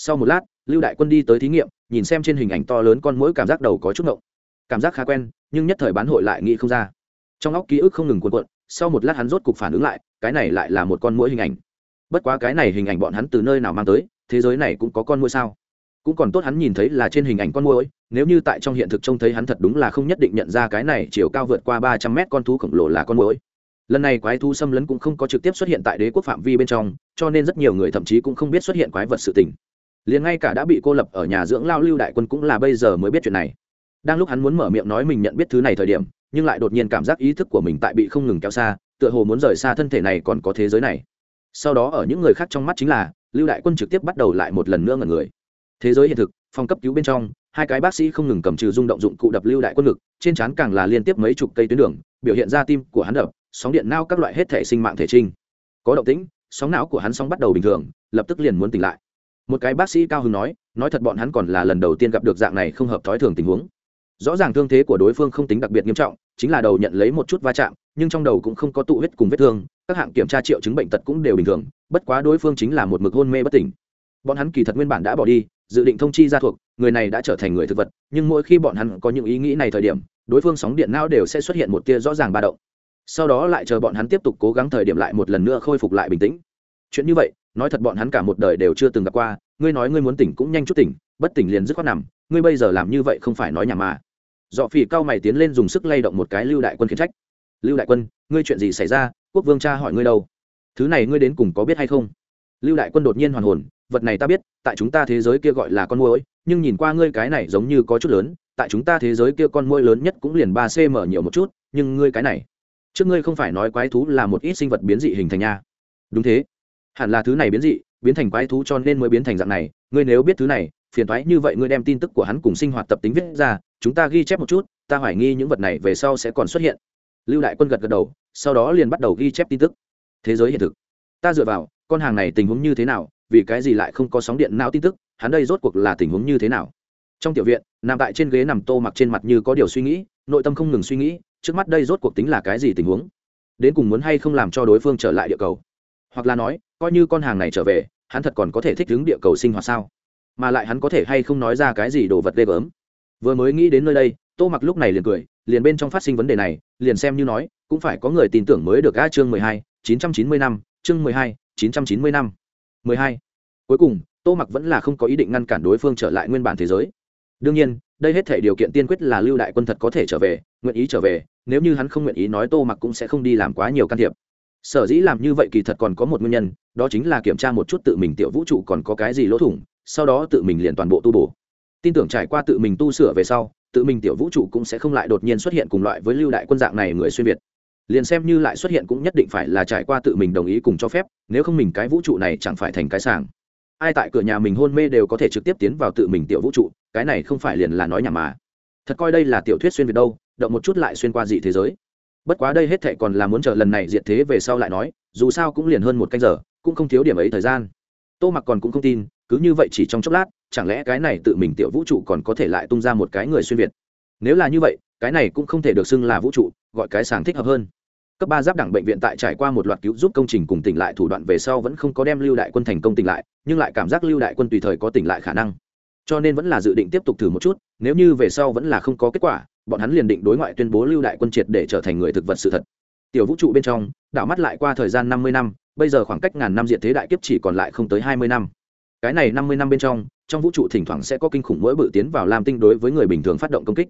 sau một lát, lưu đại quân đi tới thí nghiệm, nhìn xem trên hình ảnh to lớn con mũi cảm giác đầu có chút ngộng. Cảm giác khá quen, nhưng nhất thời bán hội lại nghĩ không ra. Trong óc ký ức không ngừng cuộn cuộn, sau một lát hắn rốt cục phản ứng lại, cái này lại là một con mũi hình ảnh. Bất quá cái này hình ảnh bọn hắn từ nơi nào mang tới, thế giới này cũng có con mũi sao? Cũng còn tốt hắn nhìn thấy là trên hình ảnh con mũi, nếu như tại trong hiện thực trông thấy hắn thật đúng là không nhất định nhận ra cái này chiều cao vượt qua ba trăm mét con thú khổng lồ là con mũi. Lần này quái thú xâm lấn cũng không có trực tiếp xuất hiện tại đế quốc phạm vi bên trong, cho nên rất nhiều người thậm chí cũng không biết xuất hiện quái vật sự tình liền ngay cả đã bị cô lập ở nhà dưỡng lao lưu đại quân cũng là bây giờ mới biết chuyện này. Đang lúc hắn muốn mở miệng nói mình nhận biết thứ này thời điểm, nhưng lại đột nhiên cảm giác ý thức của mình tại bị không ngừng kéo xa, tựa hồ muốn rời xa thân thể này còn có thế giới này. Sau đó ở những người khác trong mắt chính là, lưu đại quân trực tiếp bắt đầu lại một lần nữa ngẩn người. Thế giới hiện thực, phòng cấp cứu bên trong, hai cái bác sĩ không ngừng cầm trừ rung động dụng cụ đập lưu đại quân ngực, trên trán càng là liên tiếp mấy chục cây tuyến đường, biểu hiện ra tim của hắn đập, sóng điện nao các loại hết thể sinh mạng thể trinh. Có động tĩnh, sóng não của hắn sóng bắt đầu bình thường, lập tức liền muốn tỉnh lại một cái bác sĩ cao hứng nói nói thật bọn hắn còn là lần đầu tiên gặp được dạng này không hợp thói thường tình huống. Rõ ràng thương thế của đối phương không tính đặc biệt nghiêm trọng, chính là đầu nhận lấy một chút va chạm, nhưng trong đầu cũng không có tụ huyết cùng vết thương, các hạng kiểm tra triệu chứng bệnh tật cũng đều bình thường, bất quá đối phương chính là một mực hôn mê bất tỉnh. Bọn hắn kỳ thật nguyên bản đã bỏ đi, dự định thông chi ra thuộc, người này đã trở thành người thực vật, nhưng mỗi khi bọn hắn có những ý nghĩ này thời điểm, đối phương sóng điện não đều sẽ xuất hiện một tia rõ ràng ba động. Sau đó lại chờ bọn hắn tiếp tục cố gắng thời điểm lại một lần nữa khôi phục lại bình tĩnh. Chuyện như vậy nói thật bọn hắn cả một đời đều chưa từng gặp qua, ngươi nói ngươi muốn tỉnh cũng nhanh chút tỉnh, bất tỉnh liền dứt khoát nằm, ngươi bây giờ làm như vậy không phải nói nhà mà. Dọ phỉ cao mày tiến lên dùng sức lay động một cái lưu đại quân khiển trách. Lưu đại quân, ngươi chuyện gì xảy ra? Quốc vương cha hỏi ngươi đâu? Thứ này ngươi đến cùng có biết hay không? Lưu đại quân đột nhiên hoàn hồn, vật này ta biết, tại chúng ta thế giới kia gọi là con môi nhưng nhìn qua ngươi cái này giống như có chút lớn, tại chúng ta thế giới kia con môi lớn nhất cũng liền ba cm nhiều một chút, nhưng ngươi cái này, trước ngươi không phải nói quái thú là một ít sinh vật biến dị hình thành nha. Đúng thế hẳn là thứ này biến dị, biến thành quái thú cho nên mới biến thành dạng này. Ngươi nếu biết thứ này, phiền thoái như vậy ngươi đem tin tức của hắn cùng sinh hoạt tập tính viết ra, chúng ta ghi chép một chút, ta hoài nghi những vật này về sau sẽ còn xuất hiện. Lưu đại quân gật gật đầu, sau đó liền bắt đầu ghi chép tin tức. Thế giới hiện thực. Ta dựa vào, con hàng này tình huống như thế nào, vì cái gì lại không có sóng điện não tin tức, hắn đây rốt cuộc là tình huống như thế nào? Trong tiểu viện, nằm tại trên ghế nằm tô mặc trên mặt như có điều suy nghĩ, nội tâm không ngừng suy nghĩ, trước mắt đây rốt cuộc tính là cái gì tình huống? Đến cùng muốn hay không làm cho đối phương trở lại địa cầu? Hoặc là nói coi như con hàng này trở về, hắn thật còn có thể thích ứng địa cầu sinh hoạt sao? Mà lại hắn có thể hay không nói ra cái gì đồ vật ghê gớm? Vừa mới nghĩ đến nơi đây, tô mặc lúc này liền cười, liền bên trong phát sinh vấn đề này, liền xem như nói, cũng phải có người tin tưởng mới được a chương mười hai, chín trăm chín mươi năm, chương mười hai, chín trăm chín mươi năm. Mười hai. Cuối cùng, tô mặc vẫn là không có ý định ngăn cản đối phương trở lại nguyên bản thế giới. Đương nhiên, đây hết thể điều kiện tiên quyết là lưu đại quân thật có thể trở về, nguyện ý trở về, nếu như hắn không nguyện ý nói tô mặc cũng sẽ không đi làm quá nhiều can thiệp. Sở dĩ làm như vậy kỳ thật còn có một nguyên nhân đó chính là kiểm tra một chút tự mình tiểu vũ trụ còn có cái gì lỗ thủng, sau đó tự mình liền toàn bộ tu bổ. Tin tưởng trải qua tự mình tu sửa về sau, tự mình tiểu vũ trụ cũng sẽ không lại đột nhiên xuất hiện cùng loại với lưu đại quân dạng này người xuyên việt. Liền xem như lại xuất hiện cũng nhất định phải là trải qua tự mình đồng ý cùng cho phép, nếu không mình cái vũ trụ này chẳng phải thành cái sàng ai tại cửa nhà mình hôn mê đều có thể trực tiếp tiến vào tự mình tiểu vũ trụ, cái này không phải liền là nói nhà mà. Thật coi đây là tiểu thuyết xuyên việt đâu, động một chút lại xuyên qua dị thế giới. Bất quá đây hết thệ còn là muốn chờ lần này diệt thế về sau lại nói, dù sao cũng liền hơn một canh giờ cũng không thiếu điểm ấy thời gian. Tô mặc còn cũng không tin, cứ như vậy chỉ trong chốc lát, chẳng lẽ cái này tự mình tiểu vũ trụ còn có thể lại tung ra một cái người xuyên việt? Nếu là như vậy, cái này cũng không thể được xưng là vũ trụ, gọi cái sàng thích hợp hơn. Cấp ba giáp đẳng bệnh viện tại trải qua một loạt cứu giúp công trình cùng tỉnh lại thủ đoạn về sau vẫn không có đem lưu đại quân thành công tỉnh lại, nhưng lại cảm giác lưu đại quân tùy thời có tỉnh lại khả năng. Cho nên vẫn là dự định tiếp tục thử một chút, nếu như về sau vẫn là không có kết quả, bọn hắn liền định đối ngoại tuyên bố lưu đại quân triệt để trở thành người thực vật sự thật. Tiểu vũ trụ bên trong, đảo mắt lại qua thời gian năm mươi năm bây giờ khoảng cách ngàn năm diện thế đại kiếp chỉ còn lại không tới hai mươi năm. Cái này năm mươi năm bên trong trong vũ trụ thỉnh thoảng sẽ có kinh khủng mỗi bự tiến vào lam tinh đối với người bình thường phát động công kích.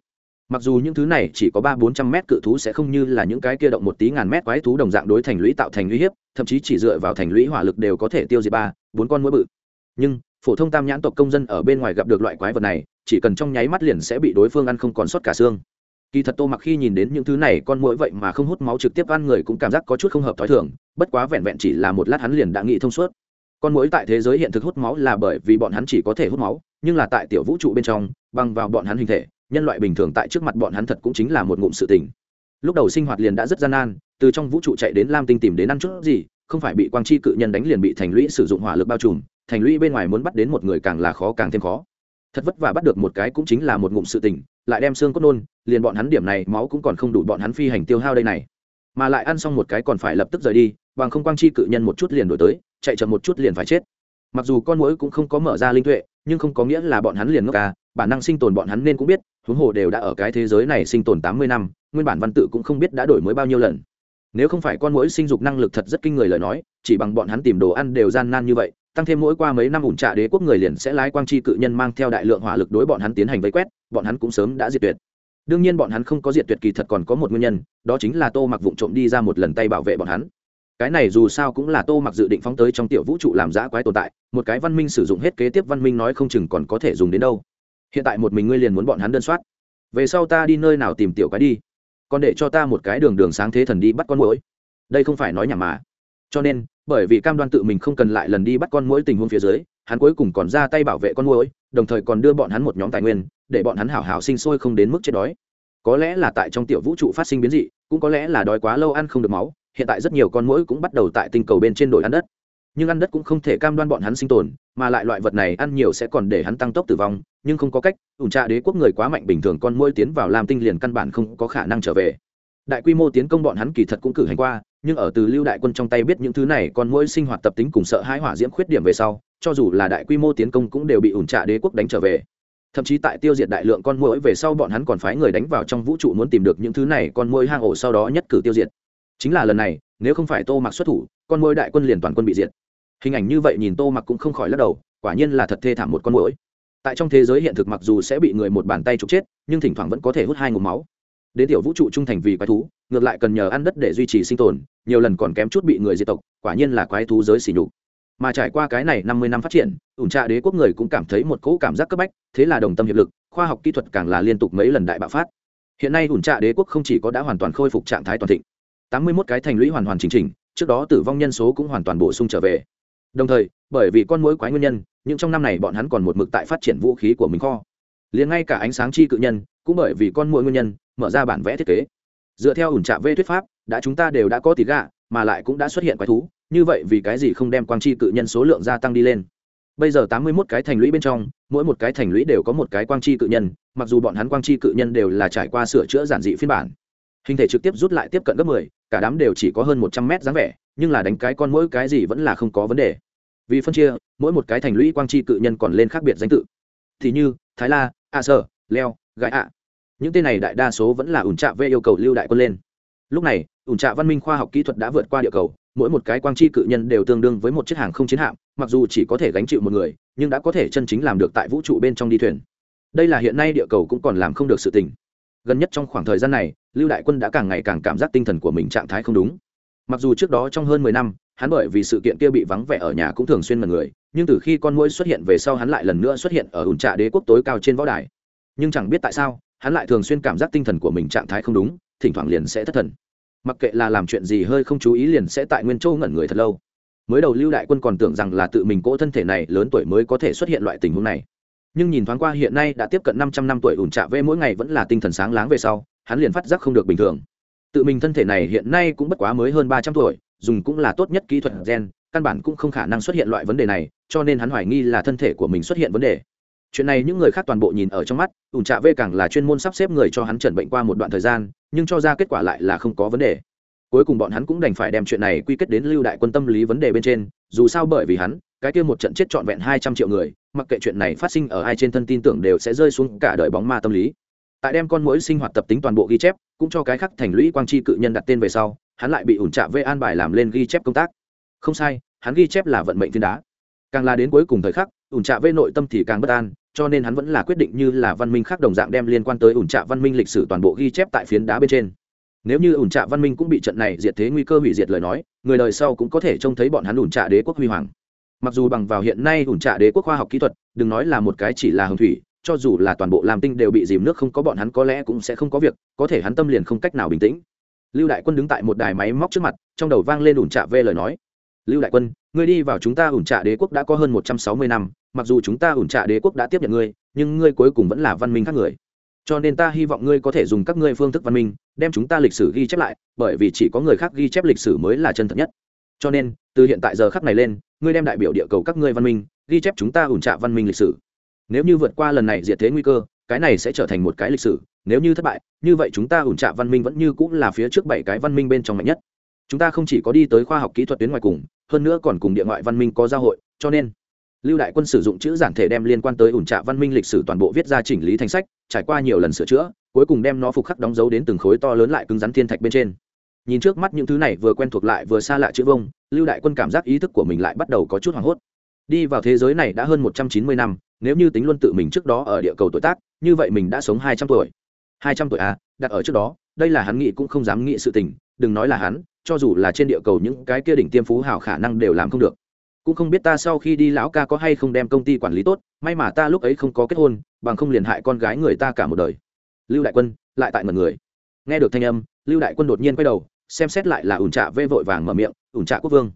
Mặc dù những thứ này chỉ có ba bốn trăm mét cự thú sẽ không như là những cái kia động một tí ngàn mét quái thú đồng dạng đối thành lũy tạo thành uy hiếp, thậm chí chỉ dựa vào thành lũy hỏa lực đều có thể tiêu diệt ba, bốn con mỗi bự. Nhưng, phổ thông tam nhãn tộc công dân ở bên ngoài gặp được loại quái vật này, chỉ cần trong nháy mắt liền sẽ bị đối phương ăn không còn sót cả xương kỳ thật tô mặc khi nhìn đến những thứ này, con mũi vậy mà không hút máu trực tiếp ăn người cũng cảm giác có chút không hợp t h ó i thường, bất quá vẹn vẹn chỉ là một lát hắn liền đã nghĩ thông suốt. Con mũi tại thế giới hiện thực hút máu là bởi vì bọn hắn chỉ có thể hút máu, nhưng là tại tiểu vũ trụ bên trong băng vào bọn hắn hình thể, nhân loại bình thường tại trước mặt bọn hắn thật cũng chính là một ngụm sự tình. Lúc đầu sinh hoạt liền đã rất gian nan, từ trong vũ trụ chạy đến lam tinh tìm đến ăn chút gì, không phải bị quang chi cự nhân đánh liền bị thành lũy sử dụng hỏa lực bao trùm, thành lũy bên ngoài muốn bắt đến một người càng là khó càng thêm khó. Thật vất vả bắt được một cái cũng chính là một ngụm sự tình, lại đem xương cốt nôn liền bọn hắn điểm này máu cũng còn không đủ bọn hắn phi hành tiêu hao đây này. Mà lại ăn xong một cái còn phải lập tức rời đi, bằng không quang chi cự nhân một chút liền đổi tới, chạy chậm một chút liền phải chết. Mặc dù con mũi cũng không có mở ra linh tuệ, nhưng không có nghĩa là bọn hắn liền ngốc ca bản năng sinh tồn bọn hắn nên cũng biết, huống hồ đều đã ở cái thế giới này sinh tồn tám mươi năm, nguyên bản văn tự cũng không biết đã đổi mới bao nhiêu lần. Nếu không phải con mũi sinh dục năng lực thật rất kinh người lời nói, chỉ bằng bọn hắn tìm đồ ăn đều gian nan như vậy, tăng thêm mỗi qua mấy năm ủn trạ đế quốc người liền sẽ lái quang chi cự nhân mang theo đại lượng hỏa lực đối bọn hắn tiến hành vây quét, bọn hắn cũng sớm đã diệt tuyệt đương nhiên bọn hắn không có diệt tuyệt kỳ thật còn có một nguyên nhân, đó chính là tô mặc vụng trộm đi ra một lần tay bảo vệ bọn hắn. Cái này dù sao cũng là tô mặc dự định phóng tới trong tiểu vũ trụ làm giã quái tồn tại, một cái văn minh sử dụng hết kế tiếp văn minh nói không chừng còn có thể dùng đến đâu. Hiện tại một mình ngươi liền muốn bọn hắn đơn soát. Về sau ta đi nơi nào tìm tiểu cái đi. Còn để cho ta một cái đường đường sáng thế thần đi bắt con mũi đây không phải nói nhảm mà. Cho nên, bởi vì cam đoan tự mình không cần lại lần đi bắt con mũi tình huống phía dưới hắn cuối cùng còn ra tay bảo vệ con mũi đồng thời còn đưa bọn hắn một nhóm tài nguyên, để bọn hắn hảo hảo sinh sôi không đến mức chết đói. Có lẽ là tại trong tiểu vũ trụ phát sinh biến dị, cũng có lẽ là đói quá lâu ăn không được máu, hiện tại rất nhiều con muỗi cũng bắt đầu tại tinh cầu bên trên đổi ăn đất. Nhưng ăn đất cũng không thể cam đoan bọn hắn sinh tồn, mà lại loại vật này ăn nhiều sẽ còn để hắn tăng tốc tử vong, nhưng không có cách, ủn trà đế quốc người quá mạnh bình thường con muỗi tiến vào làm tinh liền căn bản không có khả năng trở về. Đại quy mô tiến công bọn hắn kỳ thật cũng cử hành qua, nhưng ở từ lưu đại quân trong tay biết những thứ này, con muỗi sinh hoạt tập tính cùng sợ hãi hỏa diễm khuyết điểm về sau cho dù là đại quy mô tiến công cũng đều bị ủn trạ đế quốc đánh trở về. Thậm chí tại tiêu diệt đại lượng con mũi về sau bọn hắn còn phái người đánh vào trong vũ trụ muốn tìm được những thứ này con mũi hang ổ sau đó nhất cử tiêu diệt. Chính là lần này, nếu không phải tô mặc xuất thủ, con mũi đại quân liền toàn quân bị diệt. Hình ảnh như vậy nhìn tô mặc cũng không khỏi lắc đầu, quả nhiên là thật thê thảm một con mũi tại trong thế giới hiện thực mặc dù sẽ bị người một bàn tay trục chết, nhưng thỉnh thoảng vẫn có thể hút hai ngụm máu. Đến tiểu vũ trụ trung thành vì quái thú, ngược lại cần nhờ ăn đất để duy trì sinh tồn, nhiều lần còn kém chút bị người diệt tộc, quả nhiên là quái thú giới xỉ nhục mà trải qua cái này năm mươi năm phát triển, ủn trạ đế quốc người cũng cảm thấy một cỗ cảm giác cấp bách, thế là đồng tâm hiệp lực, khoa học kỹ thuật càng là liên tục mấy lần đại bạo phát. Hiện nay ủn trạ đế quốc không chỉ có đã hoàn toàn khôi phục trạng thái toàn thịnh, tám mươi 81 cái thành lũy hoàn hoàn chỉnh chỉnh, trước đó tử vong nhân số cũng hoàn toàn bổ sung trở về. Đồng thời, bởi vì con mối quái nguyên nhân nhưng trong năm này bọn hắn còn một mực tại phát triển vũ khí của mình kho. Liền ngay cả ánh sáng chi cự nhân, cũng bởi vì con mũi nguyên nhân, mở ra bản vẽ thiết kế. Dựa theo ủn trạ vê thuyết pháp, đã chúng ta đều đã có tỷ gạ mà lại cũng đã xuất hiện quái thú như vậy vì cái gì không đem quang chi cự nhân số lượng gia tăng đi lên? Bây giờ tám mươi 81 cái thành lũy bên trong mỗi một cái thành lũy đều có một cái quang chi cự nhân mặc dù bọn hắn quang chi cự nhân đều là trải qua sửa chữa giản dị phiên bản. Hình thể trực tiếp rút lại tiếp cận gấp mười, cả đám đều chỉ có hơn một trăm mét dáng vẻ nhưng là đánh cái con mỗi cái gì vẫn là không có vấn đề. Vì phân chia mỗi một cái thành lũy quang chi cự nhân còn lên khác biệt danh tự. Thì như thái la a sơ leo gãi ạ những tên này đại đa số vẫn là ủn trạ về yêu cầu lưu đại quân lên. Lúc này ủn trạ văn minh khoa học kỹ thuật đã vượt qua địa cầu mỗi một cái quang chi cự nhân đều tương đương với một chiếc hàng không chiến hạm, mặc dù chỉ có thể gánh chịu một người, nhưng đã có thể chân chính làm được tại vũ trụ bên trong đi thuyền. Đây là hiện nay địa cầu cũng còn làm không được sự tình. Gần nhất trong khoảng thời gian này, lưu đại quân đã càng ngày càng cảm giác tinh thần của mình trạng thái không đúng. Mặc dù trước đó trong hơn mười năm, hắn bởi vì sự kiện kia bị vắng vẻ ở nhà cũng thường xuyên mật người, nhưng từ khi con mũi xuất hiện về sau hắn lại lần nữa xuất hiện ở ủn trạ đế quốc tối cao trên võ đài. Nhưng chẳng biết tại sao, hắn lại thường xuyên cảm giác tinh thần của mình trạng thái không đúng, thỉnh thoảng liền sẽ thất thần mặc kệ là làm chuyện gì hơi không chú ý liền sẽ tại nguyên châu ngẩn người thật lâu. Mới đầu lưu đại quân còn tưởng rằng là tự mình cỗ thân thể này lớn tuổi mới có thể xuất hiện loại tình huống này. Nhưng nhìn thoáng qua hiện nay đã tiếp cận năm trăm năm tuổi ủn trạ vê mỗi ngày vẫn là tinh thần sáng láng về sau, hắn liền phát giác không được bình thường. Tự mình thân thể này hiện nay cũng bất quá mới hơn ba trăm tuổi, dùng cũng là tốt nhất kỹ thuật gen, căn bản cũng không khả năng xuất hiện loại vấn đề này, cho nên hắn hoài nghi là thân thể của mình xuất hiện vấn đề chuyện này những người khác toàn bộ nhìn ở trong mắt, ủn trạ vê càng là chuyên môn sắp xếp người cho hắn chẩn bệnh qua một đoạn thời gian, nhưng cho ra kết quả lại là không có vấn đề. Cuối cùng bọn hắn cũng đành phải đem chuyện này quy kết đến lưu đại quân tâm lý vấn đề bên trên, dù sao bởi vì hắn, cái kia một trận chết trọn vẹn hai trăm triệu người, mặc kệ chuyện này phát sinh ở ai trên thân tin tưởng đều sẽ rơi xuống cả đời bóng ma tâm lý. Tại đem con mũi sinh hoạt tập tính toàn bộ ghi chép, cũng cho cái khắc thành lũy quang chi cự nhân đặt tên về sau, hắn lại bị ủn trạ vê an bài làm lên ghi chép công tác. Không sai, hắn ghi chép là vận mệnh thiên đá. Càng là đến cuối cùng thời khắc, ủn trạ vê nội tâm thì càng bất an cho nên hắn vẫn là quyết định như là văn minh khác đồng dạng đem liên quan tới ủn trạ văn minh lịch sử toàn bộ ghi chép tại phiến đá bên trên. Nếu như ủn trạ văn minh cũng bị trận này diệt thế nguy cơ hủy diệt lời nói, người đời sau cũng có thể trông thấy bọn hắn ủn trạ đế quốc huy hoàng. Mặc dù bằng vào hiện nay ủn trạ đế quốc khoa học kỹ thuật, đừng nói là một cái chỉ là hồng thủy, cho dù là toàn bộ làm tinh đều bị dìm nước không có bọn hắn có lẽ cũng sẽ không có việc, có thể hắn tâm liền không cách nào bình tĩnh. Lưu đại quân đứng tại một đài máy móc trước mặt, trong đầu vang lên ủn trạ về lời nói. Lưu đại quân ngươi đi vào chúng ta ủn trạ đế quốc đã có hơn một trăm sáu mươi năm, mặc dù chúng ta ủn trạ đế quốc đã tiếp nhận ngươi, nhưng ngươi cuối cùng vẫn là văn minh khác người. Cho nên ta hy vọng ngươi có thể dùng các ngươi phương thức văn minh, đem chúng ta lịch sử ghi chép lại, bởi vì chỉ có người khác ghi chép lịch sử mới là chân thật nhất. Cho nên, từ hiện tại giờ khắc này lên, ngươi đem đại biểu địa cầu các ngươi văn minh, ghi chép chúng ta ủn trạ văn minh lịch sử. Nếu như vượt qua lần này diệt thế nguy cơ, cái này sẽ trở thành một cái lịch sử. Nếu như thất bại, như vậy chúng ta ủn trạ văn minh vẫn như cũng là phía trước bảy cái văn minh bên trong mạnh nhất chúng ta không chỉ có đi tới khoa học kỹ thuật tuyến ngoài cùng, hơn nữa còn cùng địa ngoại văn minh có giao hội, cho nên, lưu đại quân sử dụng chữ giản thể đem liên quan tới ủn trạ văn minh lịch sử toàn bộ viết ra chỉnh lý thành sách, trải qua nhiều lần sửa chữa, cuối cùng đem nó phục khắc đóng dấu đến từng khối to lớn lại cứng rắn thiên thạch bên trên. Nhìn trước mắt những thứ này vừa quen thuộc lại vừa xa lạ chữ vông, lưu đại quân cảm giác ý thức của mình lại bắt đầu có chút hoảng hốt. Đi vào thế giới này đã hơn một trăm chín mươi năm, nếu như tính luôn tự mình trước đó ở địa cầu tuổi tác, như vậy mình đã sống hai trăm tuổi. Hai trăm tuổi à đặt ở trước đó, đây là hắn nghĩ cũng không dám nghĩ sự tình, đừng nói là hắn cho dù là trên địa cầu những cái kia đỉnh tiêm phú hào khả năng đều làm không được. Cũng không biết ta sau khi đi lão ca có hay không đem công ty quản lý tốt, may mà ta lúc ấy không có kết hôn, bằng không liền hại con gái người ta cả một đời. Lưu đại quân, lại tại mật người. Nghe được thanh âm, lưu đại quân đột nhiên quay đầu, xem xét lại là ủn trạ vê vội vàng mở miệng, ủn trạ quốc vương.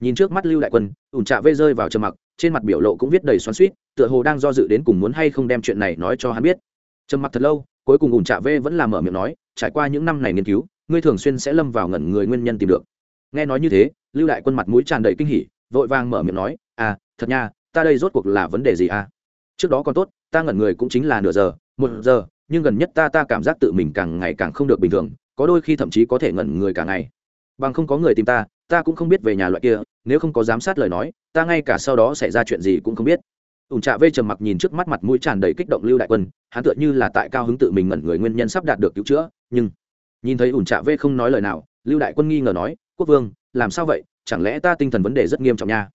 Nhìn trước mắt lưu đại quân, ủn trạ vê rơi vào trầm mặc, trên mặt biểu lộ cũng viết đầy xoắn suýt tựa hồ đang do dự đến cùng muốn hay không đem chuyện này nói cho hắn biết. Trầm mặc thật lâu, cuối cùng ủn trạ vê vẫn làm mở miệng nói, trải qua những năm này nghiên cứu ngươi thường xuyên sẽ lâm vào ngẩn người nguyên nhân tìm được. Nghe nói như thế, lưu đại quân mặt mũi tràn đầy kinh hỉ, vội vàng mở miệng nói à thật nha, ta đây rốt cuộc là vấn đề gì à? Trước đó còn tốt, ta ngẩn người cũng chính là nửa giờ, một giờ, nhưng gần nhất ta ta cảm giác tự mình càng ngày càng không được bình thường, có đôi khi thậm chí có thể ngẩn người cả ngày. Bằng không có người tìm ta ta cũng không biết về nhà loại kia, nếu không có giám sát lời nói, ta ngay cả sau đó xảy ra chuyện gì cũng không biết. Ủn trạ vây trầm mặc nhìn trước mắt mặt mũi tràn đầy kích động lưu đại quân, hắn tựa như là tại cao hứng tự mình ngẩn người nguyên nhân sắp đạt được cứu chữa, nhưng nhìn thấy ủn trạ v không nói lời nào, lưu đại quân nghi ngờ nói, quốc vương, làm sao vậy? Chẳng lẽ ta tinh thần vấn đề rất nghiêm trọng nha?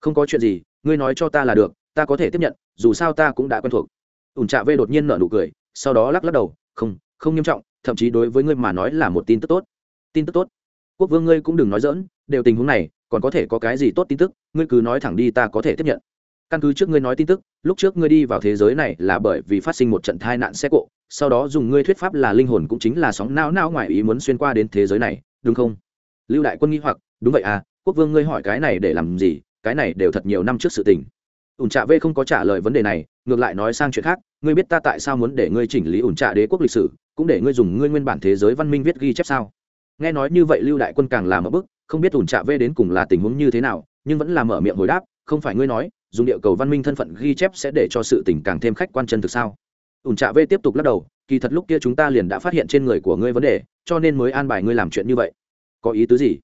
Không có chuyện gì, ngươi nói cho ta là được, ta có thể tiếp nhận, dù sao ta cũng đã quen thuộc. Ủn trạ v đột nhiên nở nụ cười, sau đó lắc lắc đầu, không không nghiêm trọng, thậm chí đối với ngươi mà nói là một tin tức tốt. Tin tức tốt? Quốc vương ngươi cũng đừng nói dỡn đều tình huống này, còn có thể có cái gì tốt tin tức, ngươi cứ nói thẳng đi ta có thể tiếp nhận. Căn cứ trước ngươi nói tin tức, lúc trước ngươi đi vào thế giới này là bởi vì phát sinh một trận tai nạn xe cộ sau đó dùng ngươi thuyết pháp là linh hồn cũng chính là sóng não não ngoài ý muốn xuyên qua đến thế giới này, đúng không? Lưu đại quân nghi hoặc, đúng vậy à quốc vương ngươi hỏi cái này để làm gì, cái này đều thật nhiều năm trước sự tình. Ủn trạ v không có trả lời vấn đề này, ngược lại nói sang chuyện khác, ngươi biết ta tại sao muốn để ngươi chỉnh lý ủn trạ đế quốc lịch sử, cũng để ngươi dùng ngươi nguyên bản thế giới văn minh viết ghi chép sao? Nghe nói như vậy lưu đại quân càng làm ở bức, không biết ủn trạ v đến cùng là tình huống như thế nào, nhưng vẫn làm mở miệng hồi đáp, không phải ngươi nói, dùng địa cầu văn minh thân phận ghi chép sẽ để cho sự tình càng thêm khách quan chân thực sao? Ủn trạ v tiếp tục lắc đầu, kỳ thật lúc kia chúng ta liền đã phát hiện trên người của ngươi vấn đề, cho nên mới an bài ngươi làm chuyện như vậy. Có ý tứ gì?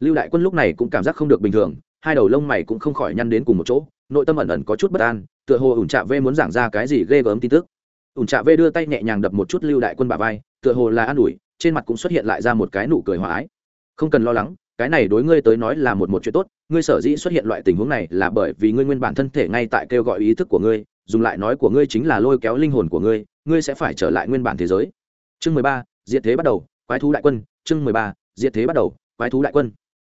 Lưu đại quân lúc này cũng cảm giác không được bình thường, hai đầu lông mày cũng không khỏi nhăn đến cùng một chỗ, nội tâm ẩn ẩn có chút bất an, tựa hồ ủn trạ v muốn giảng ra cái gì ghê gớm tin tức. Ủn trạ v đưa tay nhẹ nhàng đập một chút lưu đại quân bà vai, tựa hồ là an ủi, trên mặt cũng xuất hiện lại ra một cái nụ cười hòa ái. Không cần lo lắng, cái này đối ngươi tới nói là một một chuyện tốt, ngươi sở dĩ xuất hiện loại tình huống này là bởi vì ngươi nguyên bản thân thể ngay tại kêu gọi ý thức của ngươi dùng lại nói của ngươi chính là lôi kéo linh hồn của ngươi ngươi sẽ phải trở lại nguyên bản thế giới. Chương mười ba, diệt thế bắt đầu, quái thú đại quân. Chương mười ba, diệt thế bắt đầu, quái thú đại quân.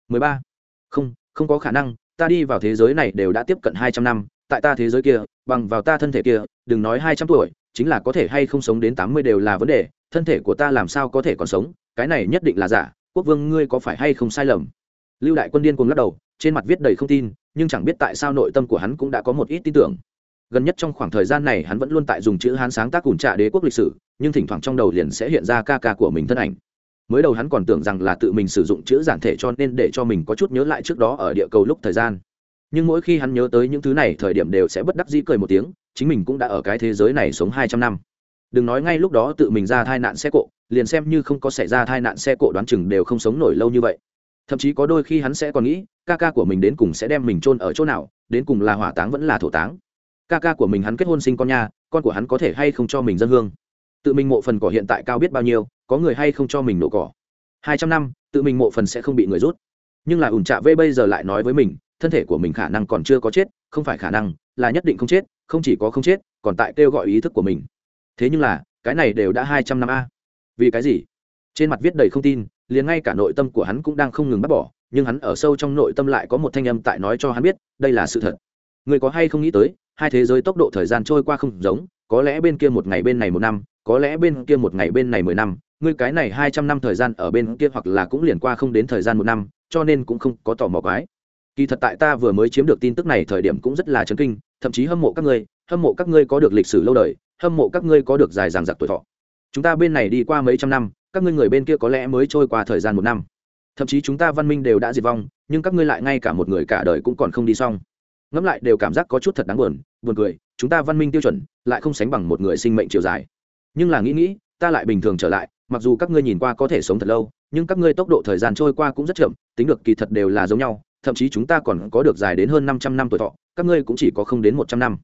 Mười ba. Không không có khả năng, ta đi vào thế giới này đều đã tiếp cận hai trăm năm, tại ta thế giới kia, bằng vào ta thân thể kia, đừng nói hai trăm tuổi, chính là có thể hay không sống đến tám mươi đều là vấn đề, thân thể của ta làm sao có thể còn sống, cái này nhất định là giả, quốc vương ngươi có phải hay không sai lầm? Lưu đại quân điên cuồng lắc đầu, trên mặt viết đầy không tin, nhưng chẳng biết tại sao nội tâm của hắn cũng đã có một ít tin tưởng gần nhất trong khoảng thời gian này hắn vẫn luôn tại dùng chữ hán sáng tác cùng trạ đế quốc lịch sử, nhưng thỉnh thoảng trong đầu liền sẽ hiện ra ca ca của mình thân ảnh. Mới đầu hắn còn tưởng rằng là tự mình sử dụng chữ giản thể cho nên để cho mình có chút nhớ lại trước đó ở địa cầu lúc thời gian. Nhưng mỗi khi hắn nhớ tới những thứ này, thời điểm đều sẽ bất đắc dĩ cười một tiếng, chính mình cũng đã ở cái thế giới này sống hai trăm năm. Đừng nói ngay lúc đó tự mình ra tai nạn xe cộ, liền xem như không có xảy ra tai nạn xe cộ đoán chừng đều không sống nổi lâu như vậy. Thậm chí có đôi khi hắn sẽ còn nghĩ, ca ca của mình đến cùng sẽ đem mình chôn ở chỗ nào, đến cùng là hỏa táng vẫn là thổ táng ca ca của mình hắn kết hôn sinh con nha, con của hắn có thể hay không cho mình dân hương? Tự mình mộ phần cỏ hiện tại cao biết bao nhiêu, có người hay không cho mình nổ cỏ? Hai trăm năm, tự mình mộ phần sẽ không bị người rút. Nhưng là ủn trạ vê bây giờ lại nói với mình, thân thể của mình khả năng còn chưa có chết, không phải khả năng, là nhất định không chết, không chỉ có không chết, còn tại kêu gọi ý thức của mình. Thế nhưng là, cái này đều đã hai trăm năm a. Vì cái gì? Trên mặt viết đầy không tin, liền ngay cả nội tâm của hắn cũng đang không ngừng bắt bỏ, nhưng hắn ở sâu trong nội tâm lại có một thanh âm tại nói cho hắn biết, đây là sự thật. Người có hay không nghĩ tới hai thế giới tốc độ thời gian trôi qua không giống, có lẽ bên kia một ngày bên này một năm, có lẽ bên kia một ngày bên này mười năm, ngươi cái này hai trăm năm thời gian ở bên kia hoặc là cũng liền qua không đến thời gian một năm, cho nên cũng không có tò mò quái. Kỳ thật tại ta vừa mới chiếm được tin tức này thời điểm cũng rất là chấn kinh, thậm chí hâm mộ các ngươi, hâm mộ các ngươi có được lịch sử lâu đời, hâm mộ các ngươi có được dài dằng dặc tuổi thọ. Chúng ta bên này đi qua mấy trăm năm, các ngươi người bên kia có lẽ mới trôi qua thời gian một năm. Thậm chí chúng ta văn minh đều đã diệt vong, nhưng các ngươi lại ngay cả một người cả đời cũng còn không đi xong ngẫm lại đều cảm giác có chút thật đáng buồn buồn cười, chúng ta văn minh tiêu chuẩn lại không sánh bằng một người sinh mệnh chiều dài. Nhưng là nghĩ nghĩ, ta lại bình thường trở lại, mặc dù các ngươi nhìn qua có thể sống thật lâu, nhưng các ngươi tốc độ thời gian trôi qua cũng rất chậm, tính được kỳ thật đều là giống nhau, thậm chí chúng ta còn có được dài đến hơn 500 năm tuổi thọ, các ngươi cũng chỉ có không đến 100 năm.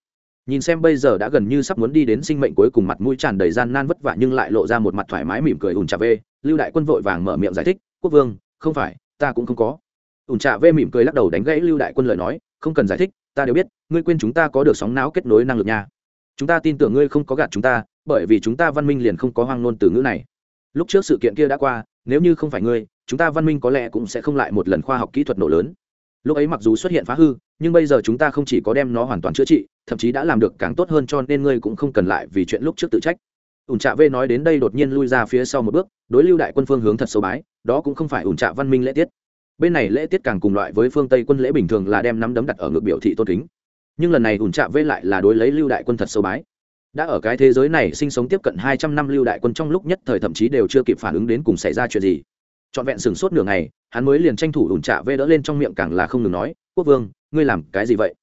Nhìn xem bây giờ đã gần như sắp muốn đi đến sinh mệnh cuối cùng mặt mũi tràn đầy gian nan vất vả nhưng lại lộ ra một mặt thoải mái mỉm cười ùn chà vê, lưu đại quân vội vàng mở miệng giải thích, quốc vương, không phải, ta cũng không có ủn trạ vê mỉm cười lắc đầu đánh gãy lưu đại quân lời nói, không cần giải thích, ta đều biết, ngươi quên chúng ta có được sóng não kết nối năng lực nha. Chúng ta tin tưởng ngươi không có gạt chúng ta, bởi vì chúng ta văn minh liền không có hoang ngôn từ ngữ này. Lúc trước sự kiện kia đã qua, nếu như không phải ngươi, chúng ta văn minh có lẽ cũng sẽ không lại một lần khoa học kỹ thuật nổ lớn. Lúc ấy mặc dù xuất hiện phá hư, nhưng bây giờ chúng ta không chỉ có đem nó hoàn toàn chữa trị, thậm chí đã làm được càng tốt hơn cho nên ngươi cũng không cần lại vì chuyện lúc trước tự trách. Ủn trạ vê nói đến đây đột nhiên lui ra phía sau một bước, đối lưu đại quân phương hướng thật sâu bái, đó cũng không phải ủn trạ văn minh lễ tiết bên này lễ tiết càng cùng loại với phương tây quân lễ bình thường là đem nắm đấm đặt ở ngực biểu thị tôn kính. Nhưng lần này ủn trạ vê lại là đối lấy lưu đại quân thật sâu bái. Đã ở cái thế giới này sinh sống tiếp cận hai trăm năm lưu đại quân trong lúc nhất thời thậm chí đều chưa kịp phản ứng đến cùng xảy ra chuyện gì. Trọn vẹn sừng sốt nửa ngày, hắn mới liền tranh thủ ủn trạ vê đỡ lên trong miệng càng là không ngừng nói, quốc vương, ngươi làm cái gì vậy?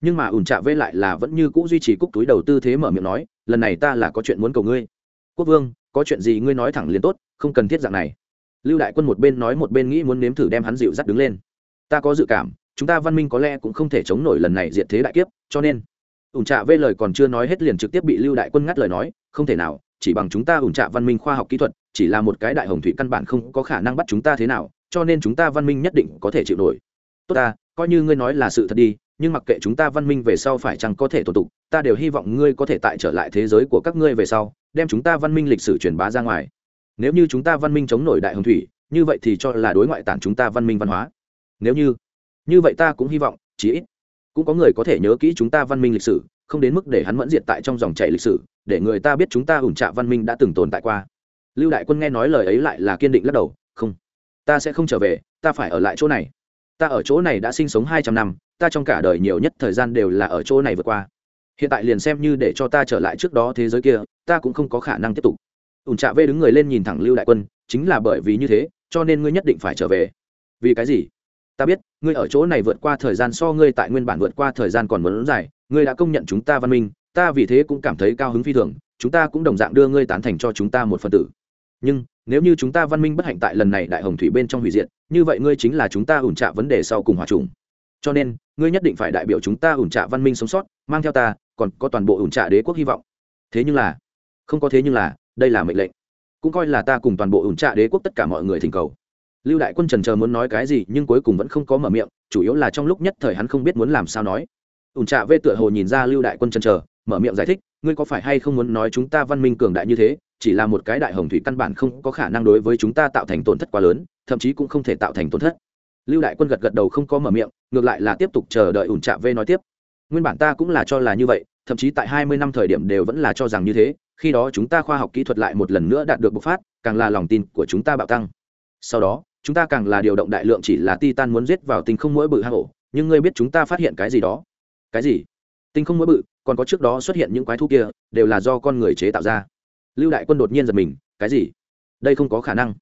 Nhưng mà ủn trạ vê lại là vẫn như cũ duy trì cúc túi đầu tư thế mở miệng nói, lần này ta là có chuyện muốn cầu ngươi. Quốc vương, có chuyện gì ngươi nói thẳng liền tốt, không cần thiết dạng này lưu đại quân một bên nói một bên nghĩ muốn nếm thử đem hắn dịu dắt đứng lên. Ta có dự cảm, chúng ta văn minh có lẽ cũng không thể chống nổi lần này diệt thế đại kiếp, cho nên, ủn trạ vê lời còn chưa nói hết liền trực tiếp bị lưu đại quân ngắt lời nói, không thể nào, chỉ bằng chúng ta ủn trạ văn minh khoa học kỹ thuật, chỉ là một cái đại hồng thủy căn bản không có khả năng bắt chúng ta thế nào, cho nên chúng ta văn minh nhất định có thể chịu nổi. Tốt ta, coi như ngươi nói là sự thật đi, nhưng mặc kệ chúng ta văn minh về sau phải chăng có thể tồn tục, ta đều hy vọng ngươi có thể tại trở lại thế giới của các ngươi về sau, đem chúng ta văn minh lịch sử truyền bá ra ngoài nếu như chúng ta văn minh chống nổi đại hồng thủy, như vậy thì cho là đối ngoại tản chúng ta văn minh văn hóa. Nếu như như vậy ta cũng hy vọng, chí ít, cũng có người có thể nhớ kỹ chúng ta văn minh lịch sử, không đến mức để hắn mẫn diệt tại trong dòng chảy lịch sử, để người ta biết chúng ta ủn trạ văn minh đã từng tồn tại qua. Lưu đại quân nghe nói lời ấy lại là kiên định lắc đầu, không, ta sẽ không trở về, ta phải ở lại chỗ này. Ta ở chỗ này đã sinh sống hai trăm năm, ta trong cả đời nhiều nhất thời gian đều là ở chỗ này vượt qua. Hiện tại liền xem như để cho ta trở lại trước đó thế giới kia, ta cũng không có khả năng tiếp tục ủn trạ vê đứng người lên nhìn thẳng lưu đại quân, chính là bởi vì như thế, cho nên ngươi nhất định phải trở về. Vì cái gì? Ta biết, ngươi ở chỗ này vượt qua thời gian so ngươi tại nguyên bản vượt qua thời gian còn muốn dài, ngươi đã công nhận chúng ta văn minh, ta vì thế cũng cảm thấy cao hứng phi thường, chúng ta cũng đồng dạng đưa ngươi tán thành cho chúng ta một phần tử. Nhưng, nếu như chúng ta văn minh bất hạnh tại lần này đại hồng thủy bên trong hủy diệt, như vậy ngươi chính là chúng ta ủn trạ vấn đề sau cùng hòa trùng. Cho nên, ngươi nhất định phải đại biểu chúng ta ủn trạ văn minh sống sót, mang theo ta, còn có toàn bộ ủn trạ đế quốc hy vọng. Thế nhưng là, không có thế nhưng là đây là mệnh lệnh. Cũng coi là ta cùng toàn bộ ủn trạ đế quốc tất cả mọi người thỉnh cầu. Lưu đại quân trần chờ muốn nói cái gì, nhưng cuối cùng vẫn không có mở miệng, chủ yếu là trong lúc nhất thời hắn không biết muốn làm sao nói. Ủn trạ vê tựa hồ nhìn ra lưu đại quân trần chờ, mở miệng giải thích, ngươi có phải hay không muốn nói chúng ta văn minh cường đại như thế, chỉ là một cái đại hồng thủy căn bản không có khả năng đối với chúng ta tạo thành tổn thất quá lớn, thậm chí cũng không thể tạo thành tổn thất. Lưu đại quân gật gật đầu không có mở miệng, ngược lại là tiếp tục chờ đợi ủn trạ vê nói tiếp. Nguyên bản ta cũng là cho là như vậy, thậm chí tại hai mươi năm thời điểm đều vẫn là cho rằng như thế khi đó chúng ta khoa học kỹ thuật lại một lần nữa đạt được bộc phát, càng là lòng tin của chúng ta bạo tăng. Sau đó, chúng ta càng là điều động đại lượng chỉ là titan muốn giết vào tinh không mỗi bự hang ổ, nhưng ngươi biết chúng ta phát hiện cái gì đó. Cái gì? Tinh không mỗi bự, còn có trước đó xuất hiện những quái thú kia, đều là do con người chế tạo ra. Lưu đại quân đột nhiên giật mình, cái gì? Đây không có khả năng.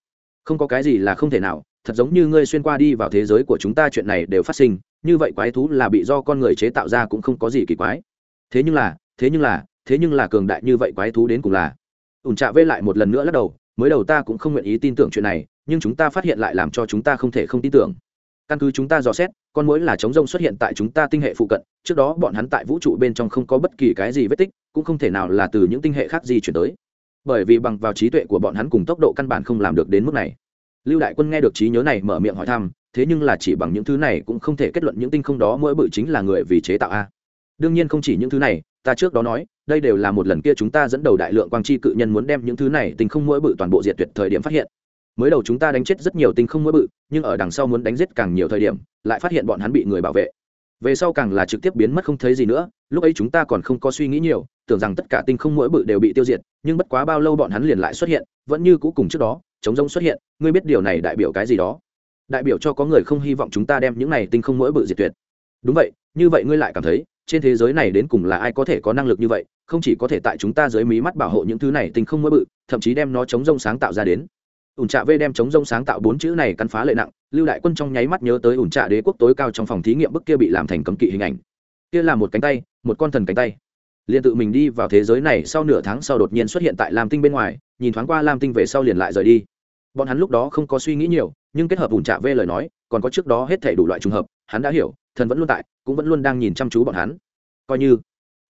Không có cái gì là không thể nào, thật giống như ngươi xuyên qua đi vào thế giới của chúng ta chuyện này đều phát sinh, như vậy quái thú là bị do con người chế tạo ra cũng không có gì kỳ quái. Thế nhưng là, thế nhưng là thế nhưng là cường đại như vậy quái thú đến cùng là. Ủn trạ vê lại một lần nữa lắc đầu, mới đầu ta cũng không nguyện ý tin tưởng chuyện này, nhưng chúng ta phát hiện lại làm cho chúng ta không thể không tin tưởng. Căn cứ chúng ta dò xét, con mũi là chống rông xuất hiện tại chúng ta tinh hệ phụ cận, trước đó bọn hắn tại vũ trụ bên trong không có bất kỳ cái gì vết tích, cũng không thể nào là từ những tinh hệ khác gì chuyển tới. Bởi vì bằng vào trí tuệ của bọn hắn cùng tốc độ căn bản không làm được đến mức này. Lưu đại quân nghe được trí nhớ này mở miệng hỏi thăm, thế nhưng là chỉ bằng những thứ này cũng không thể kết luận những tinh không đó mỗi bự chính là người vì chế tạo a. Đương nhiên không chỉ những thứ này ta trước đó nói, đây đều là một lần kia chúng ta dẫn đầu đại lượng quang chi cự nhân muốn đem những thứ này tinh không mỗi bự toàn bộ diệt tuyệt thời điểm phát hiện. Mới đầu chúng ta đánh chết rất nhiều tinh không mỗi bự, nhưng ở đằng sau muốn đánh giết càng nhiều thời điểm, lại phát hiện bọn hắn bị người bảo vệ. Về sau càng là trực tiếp biến mất không thấy gì nữa, lúc ấy chúng ta còn không có suy nghĩ nhiều, tưởng rằng tất cả tinh không mỗi bự đều bị tiêu diệt, nhưng bất quá bao lâu bọn hắn liền lại xuất hiện, vẫn như cũ cùng trước đó, chống rông xuất hiện, ngươi biết điều này đại biểu cái gì đó? Đại biểu cho có người không hy vọng chúng ta đem những này tinh không mỗi bự diệt tuyệt. Đúng vậy, như vậy ngươi lại cảm thấy trên thế giới này đến cùng là ai có thể có năng lực như vậy, không chỉ có thể tại chúng ta dưới mí mắt bảo hộ những thứ này tình không mỗi bự, thậm chí đem nó chống rông sáng tạo ra đến. Ủn trạ vê đem chống rông sáng tạo bốn chữ này cắn phá lệ nặng, lưu đại quân trong nháy mắt nhớ tới ủn trạ đế quốc tối cao trong phòng thí nghiệm bức kia bị làm thành cấm kỵ hình ảnh. Kia là một cánh tay, một con thần cánh tay. Liền tự mình đi vào thế giới này sau nửa tháng sau đột nhiên xuất hiện tại lam tinh bên ngoài, nhìn thoáng qua lam tinh về sau liền lại rời đi. Bọn hắn lúc đó không có suy nghĩ nhiều, nhưng kết hợp ủn trạ vê lời nói, còn có trước đó hết thể đủ loại trùng hợp, hắn đã hiểu thần vẫn luôn tại, cũng vẫn luôn đang nhìn chăm chú bọn hắn. Coi như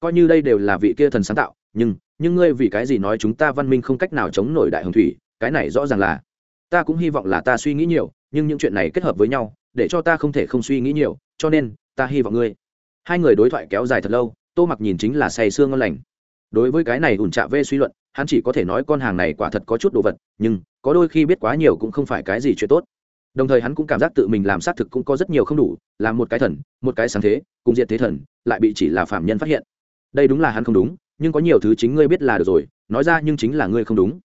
coi như đây đều là vị kia thần sáng tạo, nhưng nhưng ngươi vì cái gì nói chúng ta văn minh không cách nào chống nổi đại hồng thủy, cái này rõ ràng là, ta cũng hy vọng là ta suy nghĩ nhiều, nhưng những chuyện này kết hợp với nhau, để cho ta không thể không suy nghĩ nhiều, cho nên, ta hy vọng ngươi. Hai người đối thoại kéo dài thật lâu, tô mặc nhìn chính là say sương ngon lành. Đối với cái này ủn trạ vê suy luận, hắn chỉ có thể nói con hàng này quả thật có chút đồ vật, nhưng, có đôi khi biết quá nhiều cũng không phải cái gì chuyện tốt đồng thời hắn cũng cảm giác tự mình làm xác thực cũng có rất nhiều không đủ, là một cái thần, một cái sáng thế, cùng diện thế thần, lại bị chỉ là phạm nhân phát hiện. Đây đúng là hắn không đúng, nhưng có nhiều thứ chính ngươi biết là được rồi, nói ra nhưng chính là ngươi không đúng.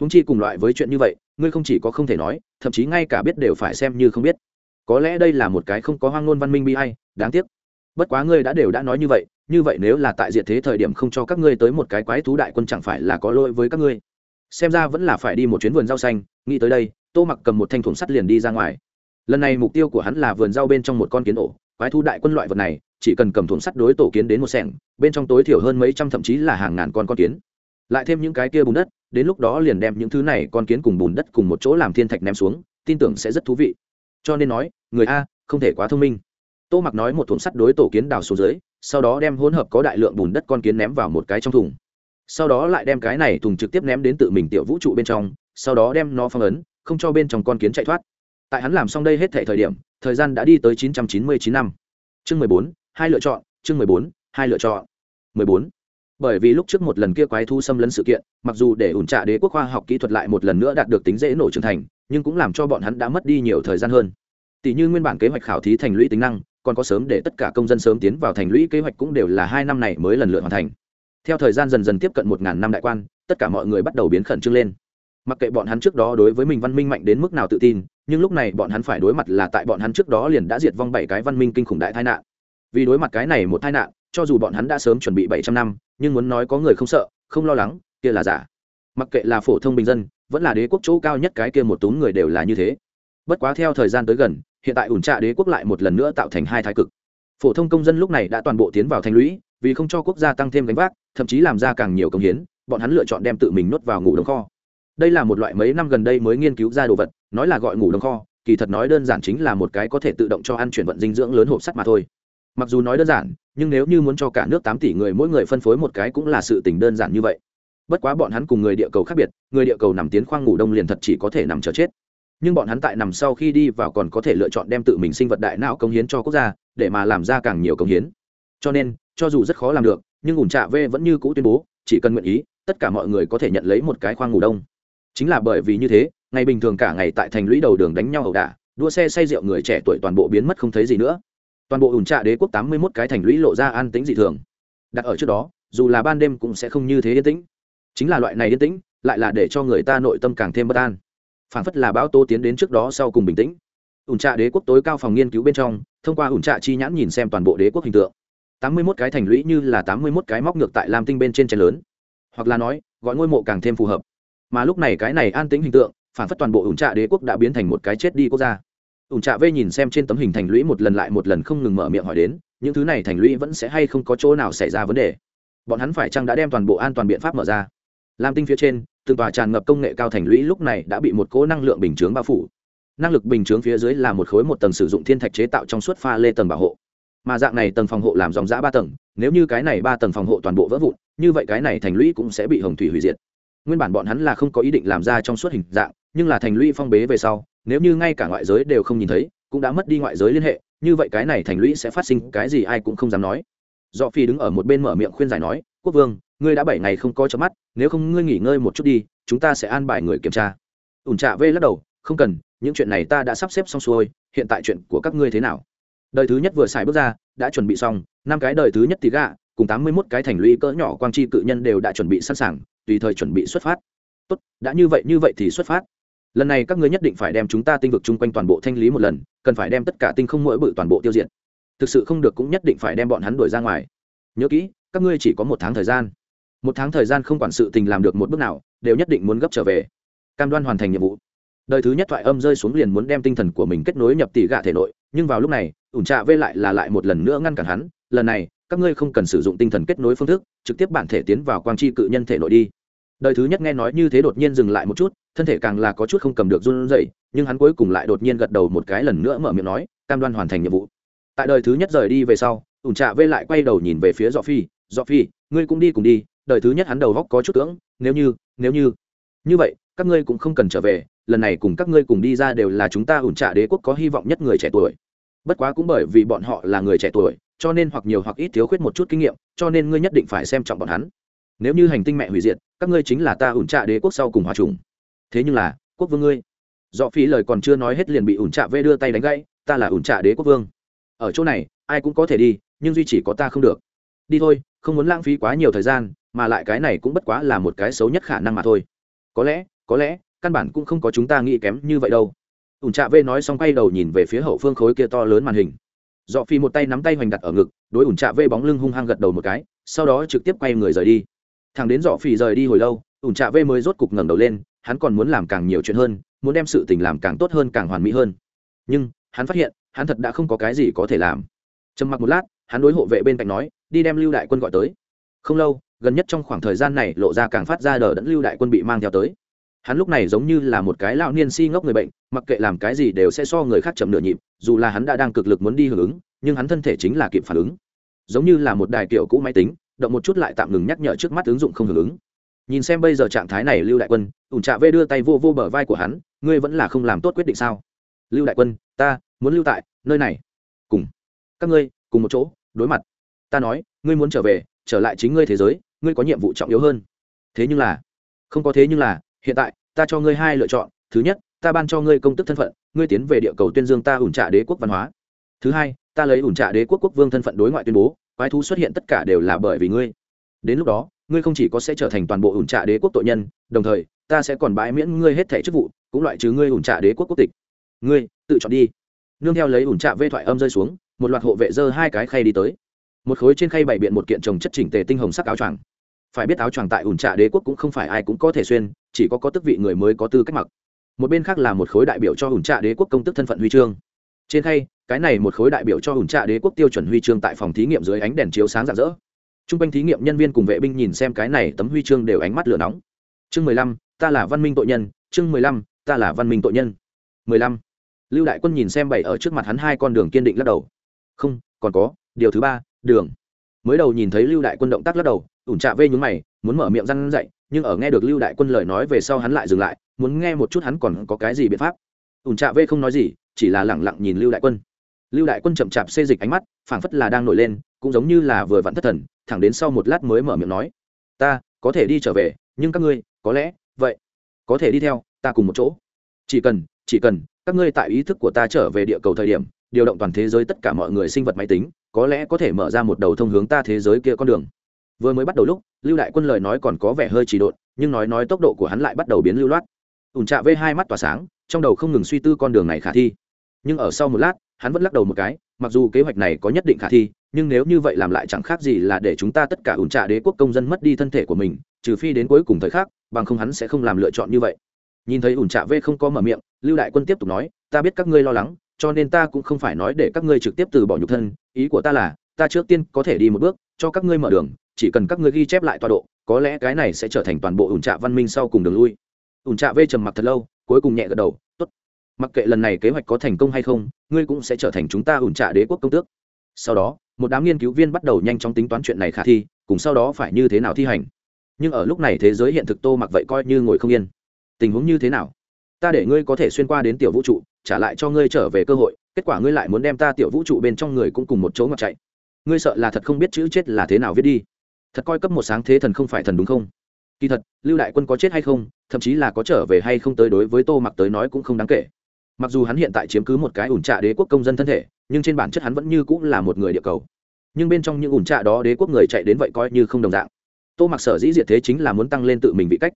Húng chi cùng loại với chuyện như vậy, ngươi không chỉ có không thể nói, thậm chí ngay cả biết đều phải xem như không biết. Có lẽ đây là một cái không có hoang ngôn văn minh bi hay đáng tiếc. Bất quá ngươi đã đều đã nói như vậy như vậy nếu là tại diện thế thời điểm không cho các ngươi tới một cái quái thú đại quân chẳng phải là có lỗi với các ngươi. Xem ra vẫn là phải đi một chuyến vườn rau xanh, nghĩ tới đây tô mặc cầm một thanh thủng sắt liền đi ra ngoài. Lần này mục tiêu của hắn là vườn rau bên trong một con kiến ổ. Quái thú đại quân loại vật này, chỉ cần cầm thủng sắt đối tổ kiến đến một sẻng, bên trong tối thiểu hơn mấy trăm thậm chí là hàng ngàn con con kiến. Lại thêm những cái kia bùn đất, đến lúc đó liền đem những thứ này con kiến cùng bùn đất cùng một chỗ làm thiên thạch ném xuống, tin tưởng sẽ rất thú vị. Cho nên nói, người a, không thể quá thông minh. Tô mặc nói một thùng sắt đối tổ kiến đào xuống dưới, sau đó đem hỗn hợp có đại lượng bùn đất con kiến ném vào một cái trong thùng. Sau đó lại đem cái này thùng trực tiếp ném đến tự mình tiểu vũ trụ bên trong, sau đó đem nó phong ấn không cho bên trong con kiến chạy thoát. Tại hắn làm xong đây hết thể thời điểm thời gian đã đi tới 999 năm. Chương 14, hai lựa chọn chương 14, hai lựa chọn. 14. bởi vì lúc trước một lần kia quái thu xâm lấn sự kiện mặc dù để ủn trạ đế quốc khoa học kỹ thuật lại một lần nữa đạt được tính dễ nổ trưởng thành nhưng cũng làm cho bọn hắn đã mất đi nhiều thời gian hơn. Tỷ như nguyên bản kế hoạch khảo thí thành lũy tính năng còn có sớm để tất cả công dân sớm tiến vào thành lũy kế hoạch cũng đều là hai năm này mới lần lượt hoàn thành. Theo thời gian dần dần tiếp cận một ngàn năm đại quan tất cả mọi người bắt đầu biến khẩn trương lên mặc kệ bọn hắn trước đó đối với mình văn minh mạnh đến mức nào tự tin, nhưng lúc này bọn hắn phải đối mặt là tại bọn hắn trước đó liền đã diệt vong bảy cái văn minh kinh khủng đại tai nạn. Vì đối mặt cái này một tai nạn, cho dù bọn hắn đã sớm chuẩn bị bảy trăm năm, nhưng muốn nói có người không sợ, không lo lắng, kia là giả. Mặc kệ là phổ thông bình dân, vẫn là đế quốc chỗ cao nhất cái kia một túm người đều là như thế. Bất quá theo thời gian tới gần, hiện tại ủn trạ đế quốc lại một lần nữa tạo thành hai thái cực. Phổ thông công dân lúc này đã toàn bộ tiến vào thành lũy, vì không cho quốc gia tăng thêm gánh vác, thậm chí làm ra càng nhiều công hiến, bọn hắn lựa chọn đem tự mình nuốt vào ngủ đống kho đây là một loại mấy năm gần đây mới nghiên cứu ra đồ vật, nói là gọi ngủ đông kho, kỳ thật nói đơn giản chính là một cái có thể tự động cho ăn chuyển vận dinh dưỡng lớn hộp sắt mà thôi. Mặc dù nói đơn giản, nhưng nếu như muốn cho cả nước tám tỷ người mỗi người phân phối một cái cũng là sự tình đơn giản như vậy. Bất quá bọn hắn cùng người địa cầu khác biệt, người địa cầu nằm tiến khoang ngủ đông liền thật chỉ có thể nằm chờ chết. Nhưng bọn hắn tại nằm sau khi đi vào còn có thể lựa chọn đem tự mình sinh vật đại não công hiến cho quốc gia, để mà làm ra càng nhiều công hiến. Cho nên, cho dù rất khó làm được, nhưng ủn trạ v vẫn như cũ tuyên bố, chỉ cần nguyện ý, tất cả mọi người có thể nhận lấy một cái khoang ngủ đông chính là bởi vì như thế, ngày bình thường cả ngày tại thành lũy đầu đường đánh nhau ẩu đả, đua xe say rượu người trẻ tuổi toàn bộ biến mất không thấy gì nữa. Toàn bộ ủn trạ đế quốc tám mươi mốt cái thành lũy lộ ra an tĩnh dị thường. Đặt ở trước đó, dù là ban đêm cũng sẽ không như thế yên tĩnh. Chính là loại này yên tĩnh, lại là để cho người ta nội tâm càng thêm bất an. Phản phất là bão tô tiến đến trước đó sau cùng bình tĩnh. Ủn trạ đế quốc tối cao phòng nghiên cứu bên trong, thông qua ủn trạ chi nhãn nhìn xem toàn bộ đế quốc hình tượng. tám mươi mốt cái thành lũy như là tám mươi mốt cái móc ngược tại lam tinh bên trên chén lớn. Hoặc là nói, gọi ngôi mộ càng thêm phù hợp mà lúc này cái này an tĩnh hình tượng, phản phất toàn bộ ủn trạ đế quốc đã biến thành một cái chết đi quốc gia. Ủn trạ vê nhìn xem trên tấm hình thành lũy một lần lại một lần không ngừng mở miệng hỏi đến, những thứ này thành lũy vẫn sẽ hay không có chỗ nào xảy ra vấn đề? Bọn hắn phải chăng đã đem toàn bộ an toàn biện pháp mở ra? Lam tinh phía trên, từng tòa tràn ngập công nghệ cao thành lũy lúc này đã bị một cỗ năng lượng bình chướng bao phủ. Năng lực bình chướng phía dưới là một khối một tầng sử dụng thiên thạch chế tạo trong suốt pha lê tầng bảo hộ. Mà dạng này tầng phòng hộ làm dòng giã ba tầng, nếu như cái này ba tầng phòng hộ toàn bộ vỡ vụn, như vậy cái này thành lũy cũng sẽ bị hồng thủy hủy diệt nguyên bản bọn hắn là không có ý định làm ra trong suốt hình dạng, nhưng là thành lũy phong bế về sau, nếu như ngay cả ngoại giới đều không nhìn thấy, cũng đã mất đi ngoại giới liên hệ, như vậy cái này thành lũy sẽ phát sinh cái gì ai cũng không dám nói. Do phi đứng ở một bên mở miệng khuyên giải nói, quốc vương, ngươi đã bảy ngày không có chớp mắt, nếu không ngươi nghỉ ngơi một chút đi, chúng ta sẽ an bài người kiểm tra. Ủn trạ vê lắc đầu, không cần, những chuyện này ta đã sắp xếp xong xuôi, hiện tại chuyện của các ngươi thế nào? Đời thứ nhất vừa xài bước ra, đã chuẩn bị xong, năm cái đời thứ nhất thì gạ, cùng tám mươi một cái thành lũy cỡ nhỏ quang chi cự nhân đều đã chuẩn bị sẵn sàng tùy thời chuẩn bị xuất phát. Tốt, đã như vậy như vậy thì xuất phát. Lần này các ngươi nhất định phải đem chúng ta tinh vực chung quanh toàn bộ thanh lý một lần, cần phải đem tất cả tinh không mỗi bự toàn bộ tiêu diệt. Thực sự không được cũng nhất định phải đem bọn hắn đuổi ra ngoài. Nhớ kỹ, các ngươi chỉ có một tháng thời gian. Một tháng thời gian không quản sự tình làm được một bước nào, đều nhất định muốn gấp trở về. Cam đoan hoàn thành nhiệm vụ. Đời thứ nhất thoại âm rơi xuống liền muốn đem tinh thần của mình kết nối nhập tỷ gạ thể nội, nhưng vào lúc này, ủn trạ vê lại là lại một lần nữa ngăn cản hắn. Lần này, các ngươi không cần sử dụng tinh thần kết nối phương thức, trực tiếp bản thể tiến vào quang chi cự nhân thể nội đi đời thứ nhất nghe nói như thế đột nhiên dừng lại một chút, thân thể càng là có chút không cầm được run rẩy, nhưng hắn cuối cùng lại đột nhiên gật đầu một cái lần nữa mở miệng nói, cam đoan hoàn thành nhiệm vụ. Tại đời thứ nhất rời đi về sau ủn trạ vê lại quay đầu nhìn về phía dọ phi dọ phi, ngươi cũng đi cùng đi, đời thứ nhất hắn đầu góc có chút tưởng nếu như nếu như. Như vậy, các ngươi cũng không cần trở về, lần này cùng các ngươi cùng đi ra đều là chúng ta ủn trạ đế quốc có hy vọng nhất người trẻ tuổi. Bất quá cũng bởi vì bọn họ là người trẻ tuổi, cho nên hoặc nhiều hoặc ít thiếu khuyết một chút kinh nghiệm, cho nên ngươi nhất định phải xem trọng bọn hắn. Nếu như hành tinh mẹ hủy diệt các ngươi chính là ta ủn trạ đế quốc sau cùng hòa trùng thế nhưng là, quốc vương ngươi. Dọ phí lời còn chưa nói hết liền bị ủn trạ vê đưa tay đánh gãy, ta là ủn trạ đế quốc vương. Ở chỗ này, ai cũng có thể đi, nhưng duy chỉ có ta không được. Đi thôi, không muốn lãng phí quá nhiều thời gian, mà lại cái này cũng bất quá là một cái xấu nhất khả năng mà thôi. Có lẽ có lẽ, căn bản cũng không có chúng ta nghĩ kém như vậy đâu. Ủn trạ vê nói xong quay đầu nhìn về phía hậu phương khối kia to lớn màn hình. Dọ phi một tay nắm tay hoành đặt ở ngực, đối ủn trạ vê bóng lưng hung hăng gật đầu một cái, sau đó trực tiếp quay người rời đi thằng đến dọ phì rời đi hồi lâu, ủn trạ vê mới rốt cục ngẩng đầu lên, hắn còn muốn làm càng nhiều chuyện hơn, muốn đem sự tình làm càng tốt hơn, càng hoàn mỹ hơn. Nhưng, hắn phát hiện, hắn thật đã không có cái gì có thể làm. Trầm mặc một lát, hắn đối hộ vệ bên cạnh nói, đi đem lưu đại quân gọi tới. Không lâu, gần nhất trong khoảng thời gian này lộ ra càng phát ra đờ đẫn lưu đại quân bị mang theo tới. Hắn lúc này giống như là một cái lão niên si ngốc người bệnh, mặc kệ làm cái gì đều sẽ so người khác chậm nửa nhịp, dù là hắn đã đang cực lực muốn đi hưởng ứng, nhưng hắn thân thể chính là kịp phản ứng. Giống như là một đài kiểu cũ máy tính động một chút lại tạm ngừng nhắc nhở trước mắt ứng dụng không hưởng ứng. Nhìn xem bây giờ trạng thái này, lưu đại quân, ủn trạ vê đưa tay vô vô bờ vai của hắn, ngươi vẫn là không làm tốt quyết định sao? Lưu đại quân, ta muốn lưu tại nơi này. Cùng các ngươi cùng một chỗ, đối mặt. Ta nói, ngươi muốn trở về, trở lại chính ngươi thế giới, ngươi có nhiệm vụ trọng yếu hơn. Thế nhưng là, không có thế nhưng là, hiện tại, ta cho ngươi hai lựa chọn. Thứ nhất, ta ban cho ngươi công tức thân phận, ngươi tiến về địa cầu tuyên dương ta ủn trạ đế quốc văn hóa. Thứ hai, ta lấy ủn trạ đế quốc quốc vương thân phận đối ngoại tuyên bố quái thú xuất hiện tất cả đều là bởi vì ngươi. Đến lúc đó, ngươi không chỉ có sẽ trở thành toàn bộ ủn trạ đế quốc tội nhân, đồng thời, ta sẽ còn bãi miễn ngươi hết thẻ chức vụ, cũng loại trừ ngươi ủn trạ đế quốc quốc tịch. Ngươi, tự chọn đi. Nương theo lấy ủn trạ vê thoại âm rơi xuống, một loạt hộ vệ dơ hai cái khay đi tới. Một khối trên khay bày biện một kiện trồng chất chỉnh tề tinh hồng sắc áo choàng. Phải biết áo choàng tại ủn trạ đế quốc cũng không phải ai cũng có thể xuyên, chỉ có có tức vị người mới có tư cách mặc. Một bên khác là một khối đại biểu cho ủn trạ đế quốc công tức thân phận huy chương trên khay, cái này một khối đại biểu cho ủn trạ đế quốc tiêu chuẩn huy chương tại phòng thí nghiệm dưới ánh đèn chiếu sáng rạng rỡ. T r u n g quanh thí nghiệm nhân viên cùng vệ binh nhìn xem cái này tấm huy chương đều ánh mắt lửa nóng. Chương mười lăm, ta là văn minh tội nhân. Chương mười lăm, ta là văn minh tội nhân. Mười lăm. Lưu đại quân nhìn xem bảy ở trước mặt hắn hai con đường kiên định lắc đầu. Không, còn có, điều thứ ba, đường. Mới đầu nhìn thấy lưu đại quân động tác lắc đầu, ủn trạ vê nhúng mày, muốn mở miệng răn dậy nhưng ở nghe được lưu đại quân lời nói về sau hắn lại dừng lại, muốn nghe một chút hắn còn có cái gì biện pháp ủn trạ vê không nói gì, chỉ là lẳng lặng nhìn lưu đại quân. Lưu đại quân chậm chạp xê dịch ánh mắt, phảng phất là đang nổi lên, cũng giống như là vừa vặn thất thần, thẳng đến sau một lát mới mở miệng nói, ta, có thể đi trở về, nhưng các ngươi, có lẽ, vậy, có thể đi theo, ta cùng một chỗ. Chỉ cần chỉ cần, các ngươi tại ý thức của ta trở về địa cầu thời điểm, điều động toàn thế giới tất cả mọi người sinh vật máy tính, có lẽ có thể mở ra một đầu thông hướng ta thế giới kia con đường. Vừa mới bắt đầu lúc, lưu đại quân lời nói còn có vẻ hơi trì độn, nhưng nói nói tốc độ của hắn lại bắt đầu biến lưu loát ủn trạ vê hai mắt tỏa sáng, trong đầu không ngừng suy tư con đường này khả thi. Nhưng ở sau một lát, hắn vẫn lắc đầu một cái, mặc dù kế hoạch này có nhất định khả thi, nhưng nếu như vậy làm lại chẳng khác gì là để chúng ta tất cả ủn trạ đế quốc công dân mất đi thân thể của mình, trừ phi đến cuối cùng thời khắc, bằng không hắn sẽ không làm lựa chọn như vậy. Nhìn thấy ủn trạ vê không có mở miệng, lưu đại quân tiếp tục nói, ta biết các ngươi lo lắng, cho nên ta cũng không phải nói để các ngươi trực tiếp từ bỏ nhục thân, ý của ta là, ta trước tiên có thể đi một bước, cho các ngươi mở đường, chỉ cần các ngươi ghi chép lại tọa độ, có lẽ cái này sẽ trở thành toàn bộ ủn trạ văn minh sau cùng đường lui ủn trạ vê trầm mặc thật lâu, cuối cùng nhẹ gật đầu, tốt, mặc kệ lần này kế hoạch có thành công hay không, ngươi cũng sẽ trở thành chúng ta ủn trạ đế quốc công tước. Sau đó, một đám nghiên cứu viên bắt đầu nhanh chóng tính toán chuyện này khả thi, cùng sau đó phải như thế nào thi hành. Nhưng ở lúc này thế giới hiện thực tô mặc vậy coi như ngồi không yên. Tình huống như thế nào? Ta để ngươi có thể xuyên qua đến tiểu vũ trụ, trả lại cho ngươi trở về cơ hội, kết quả ngươi lại muốn đem ta tiểu vũ trụ bên trong người cũng cùng một chỗ ngọc chạy. Ngươi sợ là thật không biết chữ chết là thế nào viết đi. Thật coi cấp một sáng thế thần không phải thần đúng không? Kỳ thật, lưu đại quân có chết hay không, thậm chí là có trở về hay không tới đối với tô mặc tới nói cũng không đáng kể. Mặc dù hắn hiện tại chiếm cứ một cái ủn trạ đế quốc công dân thân thể, nhưng trên bản chất hắn vẫn như cũng là một người địa cầu. Nhưng bên trong những ủn trạ đó đế quốc người chạy đến vậy coi như không đồng dạng. Tô mặc sở dĩ diệt thế chính là muốn tăng lên tự mình vị cách.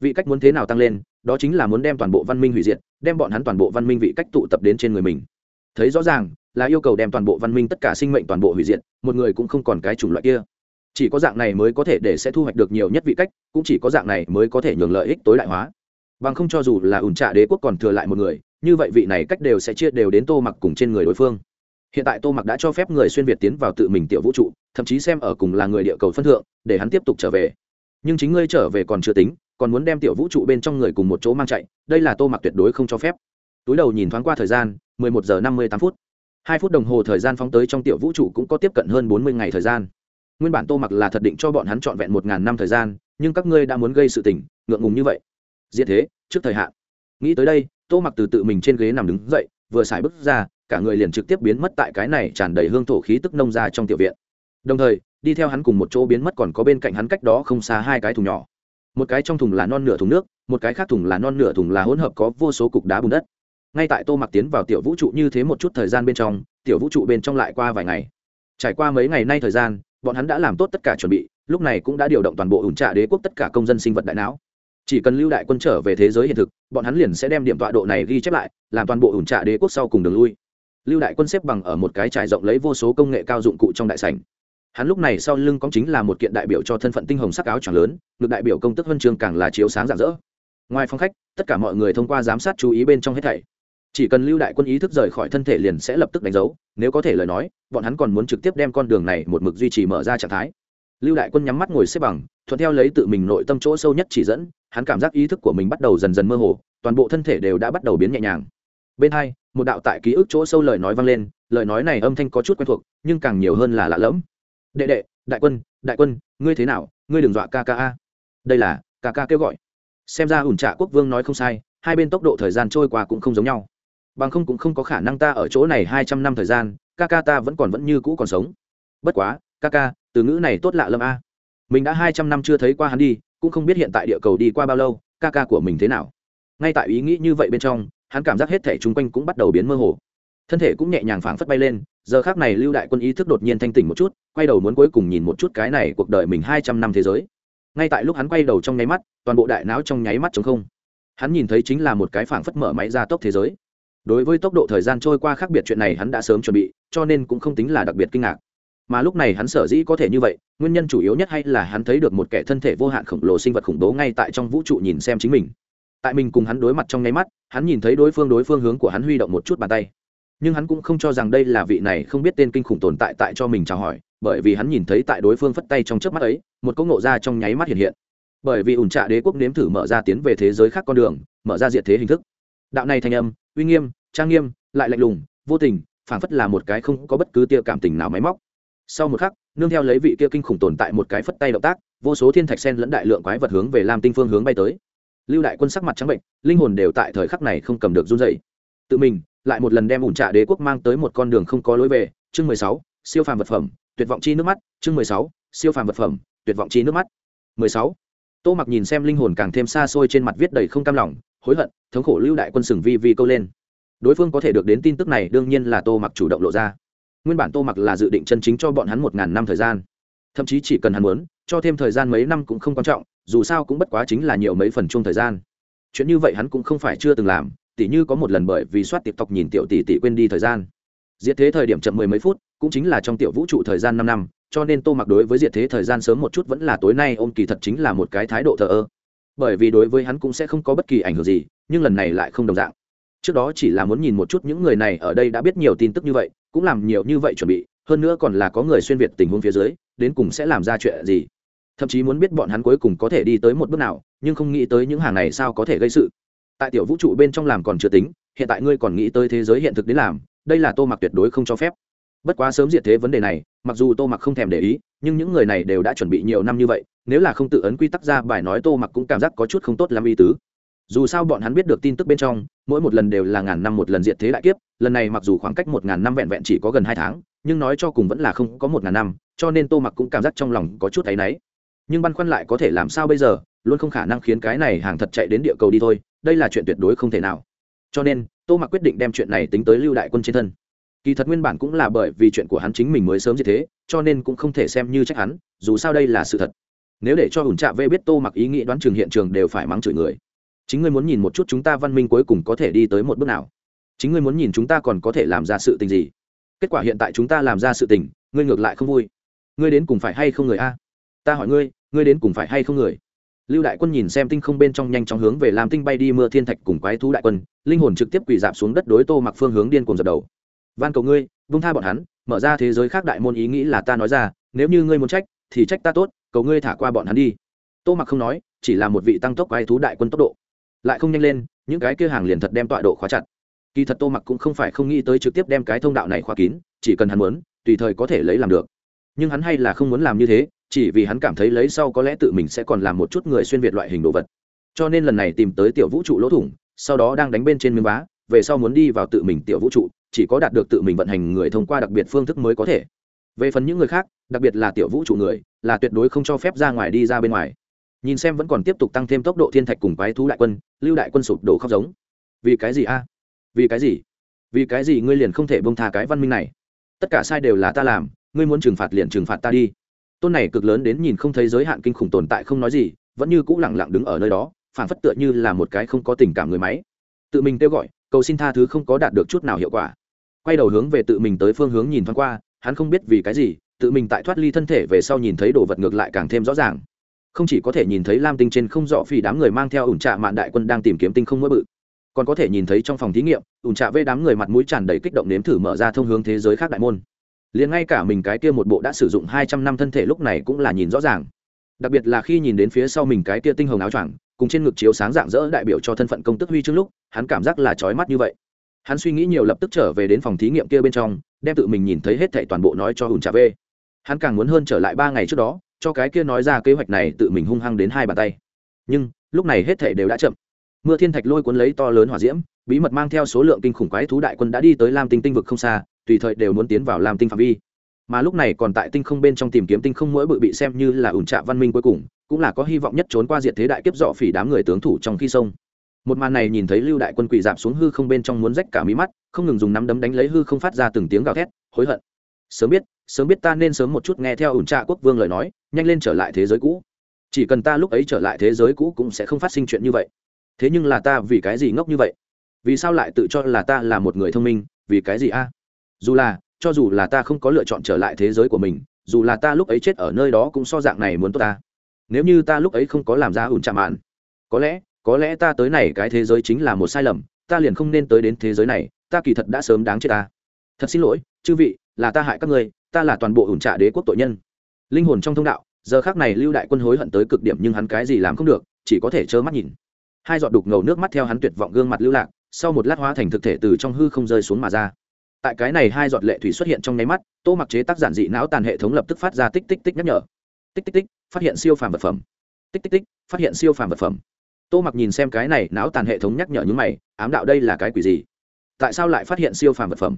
Vị cách muốn thế nào tăng lên, đó chính là muốn đem toàn bộ văn minh hủy diệt, đem bọn hắn toàn bộ văn minh vị cách tụ tập đến trên người mình. Thấy rõ ràng, là yêu cầu đem toàn bộ văn minh tất cả sinh mệnh toàn bộ hủy diệt, một người cũng không còn cái chủng loại kia chỉ có dạng này mới có thể để sẽ thu hoạch được nhiều nhất vị cách, cũng chỉ có dạng này mới có thể nhường lợi ích tối đại hóa. Bằng không cho dù là ủn trạ đế quốc còn thừa lại một người, như vậy vị này cách đều sẽ chia đều đến tô mặc cùng trên người đối phương. Hiện tại tô mặc đã cho phép người xuyên việt tiến vào tự mình tiểu vũ trụ, thậm chí xem ở cùng là người địa cầu phân thượng, để hắn tiếp tục trở về. Nhưng chính ngươi trở về còn chưa tính, còn muốn đem tiểu vũ trụ bên trong người cùng một chỗ mang chạy, đây là tô mặc tuyệt đối không cho phép. Túi đầu nhìn thoáng qua thời gian 11 giờ 58 phút. Hai phút đồng hồ thời gian phóng tới trong tiểu vũ trụ cũng có tiếp cận hơn 40 ngày thời gian nguyên bản tô mặc là thật định cho bọn hắn trọn vẹn một ngàn năm thời gian, nhưng các ngươi đã muốn gây sự tình, ngượng ngùng như vậy. Diệt thế, trước thời hạn. Nghĩ tới đây, tô mặc từ tự mình trên ghế nằm đứng dậy, vừa xài bước ra, cả người liền trực tiếp biến mất tại cái này tràn đầy hương thổ khí tức nông ra trong tiểu viện. Đồng thời, đi theo hắn cùng một chỗ biến mất còn có bên cạnh hắn cách đó không xa hai cái thùng nhỏ. Một cái trong thùng là non nửa thùng nước, một cái khác thùng là non nửa thùng là hỗn hợp có vô số cục đá bùn đất. Ngay tại tô mặc tiến vào tiểu vũ trụ như thế một chút thời gian bên trong, tiểu vũ trụ bên trong lại qua vài ngày. Trải qua mấy ngày nay thời gian bọn hắn đã làm tốt tất cả chuẩn bị, lúc này cũng đã điều động toàn bộ ủn trạ đế quốc tất cả công dân sinh vật đại não. Chỉ cần lưu đại quân trở về thế giới hiện thực, bọn hắn liền sẽ đem điểm tọa độ này ghi chép lại, làm toàn bộ ủn trạ đế quốc sau cùng đường lui. Lưu đại quân xếp bằng ở một cái trải rộng lấy vô số công nghệ cao dụng cụ trong đại sảnh. Hắn lúc này sau lưng cóng chính là một kiện đại biểu cho thân phận tinh hồng sắc áo tròn lớn ngược đại biểu công tức huân chương càng là chiếu sáng rạng rỡ. Ngoài phòng khách, tất cả mọi người thông qua giám sát chú ý bên trong hết thảy chỉ cần lưu đại quân ý thức rời khỏi thân thể liền sẽ lập tức đánh dấu, nếu có thể lời nói, bọn hắn còn muốn trực tiếp đem con đường này một mực duy trì mở ra trạng thái. Lưu đại quân nhắm mắt ngồi xếp bằng, thuận theo lấy tự mình nội tâm chỗ sâu nhất chỉ dẫn, hắn cảm giác ý thức của mình bắt đầu dần dần mơ hồ, toàn bộ thân thể đều đã bắt đầu biến nhẹ nhàng. Bên hai, một đạo tại ký ức chỗ sâu lời nói vang lên, lời nói này âm thanh có chút quen thuộc, nhưng càng nhiều hơn là lạ lẫm. Đệ đệ, đại quân đại quân, ngươi thế nào? Ngươi đừng dọa ca đây là ca kêu gọi. Xem ra ủn trạ quốc vương nói không sai, hai bên tốc độ thời gian trôi qua cũng không giống nhau bằng không cũng không có khả năng ta ở chỗ này hai trăm năm thời gian, ca ca ta vẫn còn vẫn như cũ còn sống. Bất quá, ca ca, từ ngữ này tốt lạ lâm a. Mình đã hai trăm năm chưa thấy qua hắn đi, cũng không biết hiện tại địa cầu đi qua bao lâu, ca ca của mình thế nào. Ngay tại ý nghĩ như vậy bên trong, hắn cảm giác hết thể chung quanh cũng bắt đầu biến mơ hồ. Thân thể cũng nhẹ nhàng phảng phất bay lên, giờ khác này lưu đại quân ý thức đột nhiên thanh tỉnh một chút, quay đầu muốn cuối cùng nhìn một chút cái này cuộc đời mình hai trăm năm thế giới. Ngay tại lúc hắn quay đầu trong nháy mắt, toàn bộ đại não trong nháy mắt chống không. Hắn nhìn thấy chính là một cái phảng phất mở máy ra tốc thế giới đối với tốc độ thời gian trôi qua khác biệt chuyện này hắn đã sớm chuẩn bị, cho nên cũng không tính là đặc biệt kinh ngạc. Mà lúc này hắn sở dĩ có thể như vậy, nguyên nhân chủ yếu nhất hay là hắn thấy được một kẻ thân thể vô hạn khổng lồ sinh vật khủng bố ngay tại trong vũ trụ nhìn xem chính mình. Tại mình cùng hắn đối mặt trong nháy mắt, hắn nhìn thấy đối phương đối phương hướng của hắn huy động một chút bàn tay. Nhưng hắn cũng không cho rằng đây là vị này không biết tên kinh khủng tồn tại tại cho mình chào hỏi, bởi vì hắn nhìn thấy tại đối phương phất tay trong trước mắt ấy, một cỗ ngộ ra trong nháy mắt hiện hiện. Bởi vì ủn trạ đế quốc nếm thử mở ra tiến về thế giới khác con đường, mở ra diện thế hình thức. Đạo này thành âm uy nghiêm, trang nghiêm, lại lạnh lùng, vô tình, phảng phất là một cái không có bất cứ tia cảm tình nào máy móc. Sau một khắc, nương theo lấy vị kia kinh khủng tồn tại một cái phất tay động tác, vô số thiên thạch sen lẫn đại lượng quái vật hướng về lam tinh phương hướng bay tới. Lưu đại quân sắc mặt trắng bệnh, linh hồn đều tại thời khắc này không cầm được run dậy tự mình, lại một lần đem ủn trạ đế quốc mang tới một con đường không có lối về, chương mười sáu, siêu phàm vật phẩm, tuyệt vọng chi nước mắt, chương mười sáu, siêu phàm vật phẩm, tuyệt vọng chi nước mắt. Mười sáu. Tô mặc nhìn xem linh hồn càng thêm xa xôi trên mặt viết đầy không cam lòng hối hận, thống khổ lưu đại quân sừng vi vi câu lên. Đối phương có thể được đến tin tức này đương nhiên là tô mặc chủ động lộ ra. Nguyên bản tô mặc là dự định chân chính cho bọn hắn một ngàn năm thời gian. Thậm chí chỉ cần hắn muốn, cho thêm thời gian mấy năm cũng không quan trọng, dù sao cũng bất quá chính là nhiều mấy phần chung thời gian. Chuyện như vậy hắn cũng không phải chưa từng làm, tỉ như có một lần bởi vì soát tiệp tộc nhìn tiểu tỷ tỷ quên đi thời gian. Diệt thế thời điểm chậm mười mấy phút, cũng chính là trong tiểu vũ trụ thời gian năm năm, cho nên tô mặc đối với diệt thế thời gian sớm một chút vẫn là tối nay ôm kỳ thật chính là một cái thái độ thờ ơ bởi vì đối với hắn cũng sẽ không có bất kỳ ảnh hưởng gì, nhưng lần này lại không đồng dạng. Trước đó chỉ là muốn nhìn một chút những người này ở đây đã biết nhiều tin tức như vậy, cũng làm nhiều như vậy chuẩn bị, hơn nữa còn là có người xuyên việt tình huống phía dưới, đến cùng sẽ làm ra chuyện gì. Thậm chí muốn biết bọn hắn cuối cùng có thể đi tới một bước nào, nhưng không nghĩ tới những hàng này sao có thể gây sự. Tại tiểu vũ trụ bên trong làm còn chưa tính, hiện tại ngươi còn nghĩ tới thế giới hiện thực đến làm, đây là tô mặc tuyệt đối không cho phép bất quá sớm diệt thế vấn đề này, mặc dù tô mặc không thèm để ý, nhưng những người này đều đã chuẩn bị nhiều năm như vậy, nếu là không tự ấn quy tắc ra bài nói tô mặc cũng cảm giác có chút không tốt làm y tứ. Dù sao bọn hắn biết được tin tức bên trong, mỗi một lần đều là ngàn năm một lần diệt thế đại kiếp, lần này mặc dù khoảng cách một ngàn năm vẹn vẹn chỉ có gần hai tháng, nhưng nói cho cùng vẫn là không có một ngàn năm, cho nên tô mặc cũng cảm giác trong lòng có chút áy náy. Nhưng băn khoăn lại có thể làm sao bây giờ, luôn không khả năng khiến cái này hàng thật chạy đến địa cầu đi thôi, đây là chuyện tuyệt đối không thể nào. Cho nên, tô mặc quyết định đem chuyện này tính tới lưu đại quân trên thân kỳ thật nguyên bản cũng là bởi vì chuyện của hắn chính mình mới sớm như thế, cho nên cũng không thể xem như trách hắn, dù sao đây là sự thật. Nếu để cho ủn trạ vê biết tô mặc ý nghĩ đoán trường hiện trường đều phải mắng chửi người. Chính ngươi muốn nhìn một chút chúng ta văn minh cuối cùng có thể đi tới một bước nào. Chính ngươi muốn nhìn chúng ta còn có thể làm ra sự tình gì. Kết quả hiện tại chúng ta làm ra sự tình, ngươi ngược lại không vui. Ngươi đến cùng phải hay không người a? Ta hỏi ngươi ngươi đến cùng phải hay không người? Lưu đại quân nhìn xem tinh không bên trong nhanh chóng hướng về làm tinh bay đi mưa thiên thạch cùng quái thú đại quân, linh hồn trực tiếp quỳ dạp xuống đất đối tô mặc phương hướng điên cùng dập đầu van cầu ngươi, vung tha bọn hắn, mở ra thế giới khác đại môn ý nghĩ là ta nói ra, nếu như ngươi muốn trách, thì trách ta tốt, cầu ngươi thả qua bọn hắn đi. Tô mặc không nói, chỉ là một vị tăng tốc quái thú đại quân tốc độ. Lại không nhanh lên, những cái kia hàng liền thật đem tọa độ khóa chặt. Kỳ thật tô mặc cũng không phải không nghĩ tới trực tiếp đem cái thông đạo này khóa kín, chỉ cần hắn muốn, tùy thời có thể lấy làm được. Nhưng hắn hay là không muốn làm như thế, chỉ vì hắn cảm thấy lấy sau có lẽ tự mình sẽ còn làm một chút người xuyên việt loại hình đồ vật. Cho nên lần này tìm tới tiểu vũ trụ lỗ thủng, sau đó đang đánh bên trên miếng vá, về sau muốn đi vào tự mình tiểu vũ trụ chỉ có đạt được tự mình vận hành người thông qua đặc biệt phương thức mới có thể. Về phần những người khác, đặc biệt là tiểu vũ trụ người, là tuyệt đối không cho phép ra ngoài đi ra bên ngoài. Nhìn xem vẫn còn tiếp tục tăng thêm tốc độ thiên thạch cùng quái thú đại quân, lưu đại quân sụp đổ khóc giống. Vì cái gì a? Vì cái gì? Vì cái gì ngươi liền không thể bông tha cái văn minh này? Tất cả sai đều là ta làm, ngươi muốn trừng phạt liền trừng phạt ta đi. Tôn này cực lớn đến nhìn không thấy giới hạn kinh khủng tồn tại không nói gì, vẫn như cũ lẳng lặng đứng ở nơi đó phản phất tựa như là một cái không có tình cảm người máy. Tự mình kêu gọi, cầu xin tha thứ không có đạt được chút nào hiệu quả quay đầu hướng về tự mình tới phương hướng nhìn thoáng qua, hắn không biết vì cái gì, tự mình tại thoát ly thân thể về sau nhìn thấy đồ vật ngược lại càng thêm rõ ràng. Không chỉ có thể nhìn thấy lam tinh trên không rõ phì đám người mang theo ủn trạ mạn đại quân đang tìm kiếm tinh không mỗi bự, còn có thể nhìn thấy trong phòng thí nghiệm, ủn trạ vê đám người mặt mũi tràn đầy kích động nếm thử mở ra thông hướng thế giới khác đại môn. Liền ngay cả mình cái kia một bộ đã sử dụng hai trăm năm thân thể lúc này cũng là nhìn rõ ràng. Đặc biệt là khi nhìn đến phía sau mình cái kia tinh hồng áo choàng, cùng trên ngực chiếu sáng dạng dỡ đại biểu cho thân phận công tức huy chương lúc, hắn cảm giác là trói mắt như vậy hắn suy nghĩ nhiều lập tức trở về đến phòng thí nghiệm kia bên trong, đem tự mình nhìn thấy hết thảy toàn bộ nói cho hùn trà vê. Hắn càng muốn hơn trở lại ba ngày trước đó, cho cái kia nói ra kế hoạch này tự mình hung hăng đến hai bàn tay. Nhưng, lúc này hết thảy đều đã chậm. Mưa thiên thạch lôi cuốn lấy to lớn hỏa diễm, bí mật mang theo số lượng kinh khủng quái thú đại quân đã đi tới lam tinh tinh vực không xa, tùy thời đều muốn tiến vào lam tinh phạm vi. Mà lúc này còn tại tinh không bên trong tìm kiếm tinh không mỗi bự bị xem như là ủn trạ văn minh cuối cùng, cũng là có hy vọng nhất trốn qua diện thế đại kiếp dọ phỉ đám người tướng thủ trong khi sông một màn này nhìn thấy lưu đại quân quỳ dạp xuống hư không bên trong muốn rách cả mí mắt, không ngừng dùng nắm đấm đánh lấy hư không phát ra từng tiếng gào thét, hối hận. Sớm biết sớm biết ta nên sớm một chút nghe theo ủn trạ quốc vương lời nói, nhanh lên trở lại thế giới cũ. Chỉ cần ta lúc ấy trở lại thế giới cũ cũng sẽ không phát sinh chuyện như vậy. Thế nhưng là ta vì cái gì ngốc như vậy? Vì sao lại tự cho là ta là một người thông minh? Vì cái gì a? Dù là, cho dù là ta không có lựa chọn trở lại thế giới của mình, dù là ta lúc ấy chết ở nơi đó cũng so dạng này muốn tốt ta. Nếu như ta lúc ấy không có làm ra ủn chạm mạn, có lẽ có lẽ ta tới này cái thế giới chính là một sai lầm, ta liền không nên tới đến thế giới này, ta kỳ thật đã sớm đáng chết ta. Thật xin lỗi, chư vị, là ta hại các ngươi, ta là toàn bộ ủn trạ đế quốc tội nhân. Linh hồn trong thông đạo, giờ khác này lưu đại quân hối hận tới cực điểm nhưng hắn cái gì làm không được, chỉ có thể trơ mắt nhìn. Hai giọt đục ngầu nước mắt theo hắn tuyệt vọng gương mặt lưu lạc, sau một lát hóa thành thực thể từ trong hư không rơi xuống mà ra. Tại cái này hai giọt lệ thủy xuất hiện trong nháy mắt, tô mặc chế tác giản dị não tàn hệ thống lập tức phát ra tích tích tích nhắc nhở. Tích tích tích, phát hiện siêu phàm vật phẩm. Tích tích tích, phát hiện siêu phàm vật phẩm tô mặc nhìn xem cái này não tàn hệ thống nhắc nhở những mày, ám đạo đây là cái quỷ gì? Tại sao lại phát hiện siêu phàm vật phẩm?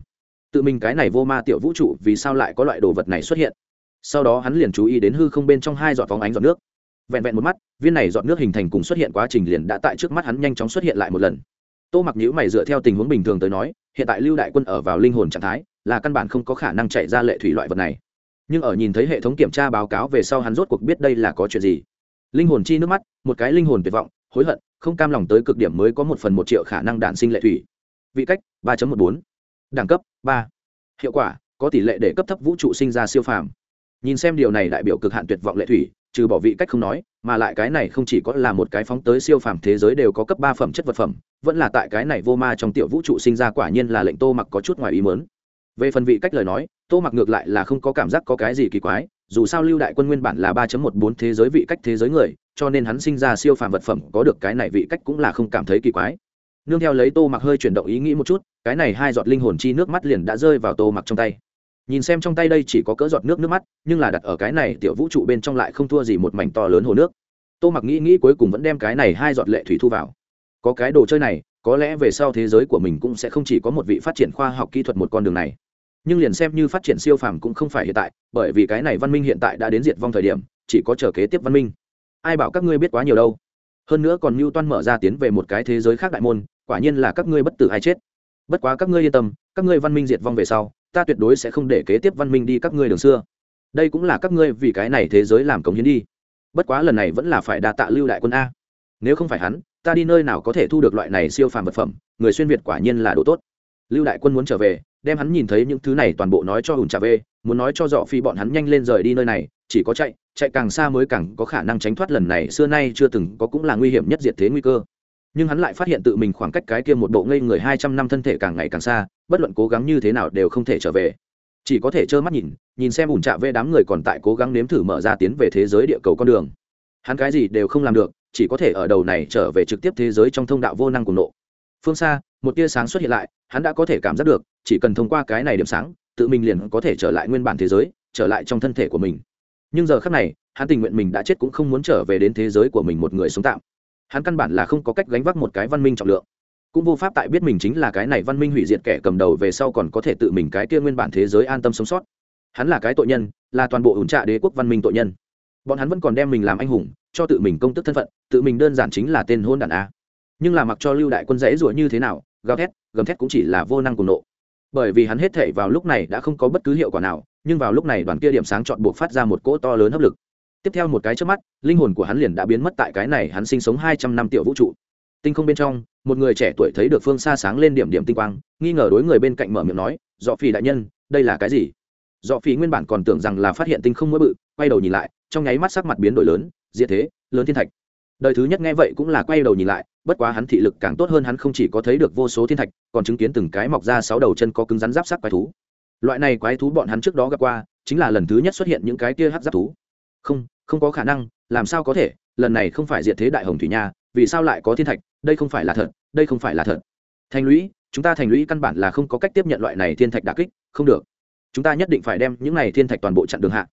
Tự mình cái này vô ma tiểu vũ trụ vì sao lại có loại đồ vật này xuất hiện? Sau đó hắn liền chú ý đến hư không bên trong hai giọt phóng ánh giọt nước. Vẹn vẹn một mắt, viên này giọt nước hình thành cùng xuất hiện quá trình liền đã tại trước mắt hắn nhanh chóng xuất hiện lại một lần. Tô mặc nhữ mày dựa theo tình huống bình thường tới nói, hiện tại lưu đại quân ở vào linh hồn trạng thái, là căn bản không có khả năng chạy ra lệ thủy loại vật này. Nhưng ở nhìn thấy hệ thống kiểm tra báo cáo về sau hắn rốt cuộc biết đây là có chuyện gì. Linh hồn chi nước mắt, một cái linh hồn tuyệt vọng hối hận, không cam lòng tới cực điểm mới có một phần một triệu khả năng đản sinh lệ thủy. Vị cách, ba một bốn. Đẳng cấp, ba. Hiệu quả, có tỷ lệ để cấp thấp vũ trụ sinh ra siêu phàm. Nhìn xem điều này đại biểu cực hạn tuyệt vọng lệ thủy, trừ bỏ vị cách không nói, mà lại cái này không chỉ có là một cái phóng tới siêu phàm thế giới đều có cấp ba phẩm chất vật phẩm, vẫn là tại cái này vô ma trong tiểu vũ trụ sinh ra quả nhiên là lệnh tô mặc có chút ngoài ý mớn về phần vị cách lời nói, tô mặc ngược lại là không có cảm giác có cái gì kỳ quái dù sao lưu đại quân nguyên bản là ba một bốn thế giới vị cách thế giới người, cho nên hắn sinh ra siêu phàm vật phẩm có được cái này vị cách cũng là không cảm thấy kỳ quái. Nương theo lấy tô mặc hơi chuyển động ý nghĩ một chút, cái này hai giọt linh hồn chi nước mắt liền đã rơi vào tô mặc trong tay. Nhìn xem trong tay đây chỉ có cỡ giọt nước nước mắt, nhưng là đặt ở cái này tiểu vũ trụ bên trong lại không thua gì một mảnh to lớn hồ nước. Tô mặc nghĩ nghĩ cuối cùng vẫn đem cái này hai giọt lệ thủy thu vào. Có cái đồ chơi này, có lẽ về sau thế giới của mình cũng sẽ không chỉ có một vị phát triển khoa học kỹ thuật một con đường này nhưng liền xem như phát triển siêu phàm cũng không phải hiện tại, bởi vì cái này văn minh hiện tại đã đến diệt vong thời điểm, chỉ có chờ kế tiếp văn minh. Ai bảo các ngươi biết quá nhiều đâu. Hơn nữa còn mưu toan mở ra tiến về một cái thế giới khác đại môn, quả nhiên là các ngươi bất tử hay chết. Bất quá các ngươi yên tâm, các ngươi văn minh diệt vong về sau, ta tuyệt đối sẽ không để kế tiếp văn minh đi các ngươi đường xưa. Đây cũng là các ngươi vì cái này thế giới làm cống hiến đi. Bất quá lần này vẫn là phải đa tạ lưu đại quân a. Nếu không phải hắn, ta đi nơi nào có thể thu được loại này siêu phàm vật phẩm, người xuyên việt quả nhiên là đồ tốt. Lưu đại quân muốn trở về đem hắn nhìn thấy những thứ này toàn bộ nói cho hùn trả về muốn nói cho dọ phi bọn hắn nhanh lên rời đi nơi này, chỉ có chạy chạy càng xa mới càng có khả năng tránh thoát lần này, xưa nay chưa từng có cũng là nguy hiểm nhất diệt thế nguy cơ. Nhưng hắn lại phát hiện tự mình khoảng cách cái kia một bộ ngây người hai trăm năm thân thể càng ngày càng xa, bất luận cố gắng như thế nào đều không thể trở về. Chỉ có thể trơ mắt nhìn nhìn xem ủn trạ vê đám người còn tại cố gắng nếm thử mở ra tiến về thế giới địa cầu con đường. Hắn cái gì đều không làm được, chỉ có thể ở đầu này trở về trực tiếp thế giới trong thông đạo vô năng cùng nộ. Phương xa, một tia sáng xuất hiện lại, hắn đã có thể cảm giác được chỉ cần thông qua cái này điểm sáng, tự mình liền có thể trở lại nguyên bản thế giới, trở lại trong thân thể của mình. Nhưng giờ khác này, hắn tình nguyện mình đã chết cũng không muốn trở về đến thế giới của mình một người sống tạm. Hắn căn bản là không có cách gánh vác một cái văn minh trọng lượng. Cũng vô pháp tại biết mình chính là cái này văn minh hủy diệt kẻ cầm đầu về sau còn có thể tự mình cái kia nguyên bản thế giới an tâm sống sót. Hắn là cái tội nhân, là toàn bộ ủn trạ đế quốc văn minh tội nhân. Bọn hắn vẫn còn đem mình làm anh hùng, cho tự mình công tức thân phận, tự mình đơn giản chính là tên hôn đàn a. Nhưng là mặc cho lưu đại quân dãy ruổi như thế nào, gào thét, gầm thét cũng chỉ là vô năng cùng nộ bởi vì hắn hết thể vào lúc này đã không có bất cứ hiệu quả nào, nhưng vào lúc này đoàn kia điểm sáng chọn buộc phát ra một cỗ to lớn hấp lực. Tiếp theo một cái trước mắt, linh hồn của hắn liền đã biến mất tại cái này hắn sinh sống hai trăm năm tiểu vũ trụ. Tinh không bên trong, một người trẻ tuổi thấy được phương xa sáng lên điểm điểm tinh quang, nghi ngờ đối người bên cạnh mở miệng nói, dọ phi đại nhân, đây là cái gì? Dọ phi nguyên bản còn tưởng rằng là phát hiện tinh không mỗi bự, quay đầu nhìn lại, trong nháy mắt sắc mặt biến đổi lớn, diệt thế, lớn thiên thạch. Đời thứ nhất nghe vậy cũng là quay đầu nhìn lại bất quá hắn thị lực càng tốt hơn hắn không chỉ có thấy được vô số thiên thạch, còn chứng kiến từng cái mọc ra sáu đầu chân có cứng rắn giáp sắc quái thú. Loại này quái thú bọn hắn trước đó gặp qua, chính là lần thứ nhất xuất hiện những cái kia hát giáp thú. Không không có khả năng, làm sao có thể? Lần này không phải diệt thế đại hồng thủy nha, vì sao lại có thiên thạch? Đây không phải là thật, đây không phải là thật. Thành lũy, chúng ta thành lũy căn bản là không có cách tiếp nhận loại này thiên thạch đà kích, không được. Chúng ta nhất định phải đem những này thiên thạch toàn bộ chặn đường hạ.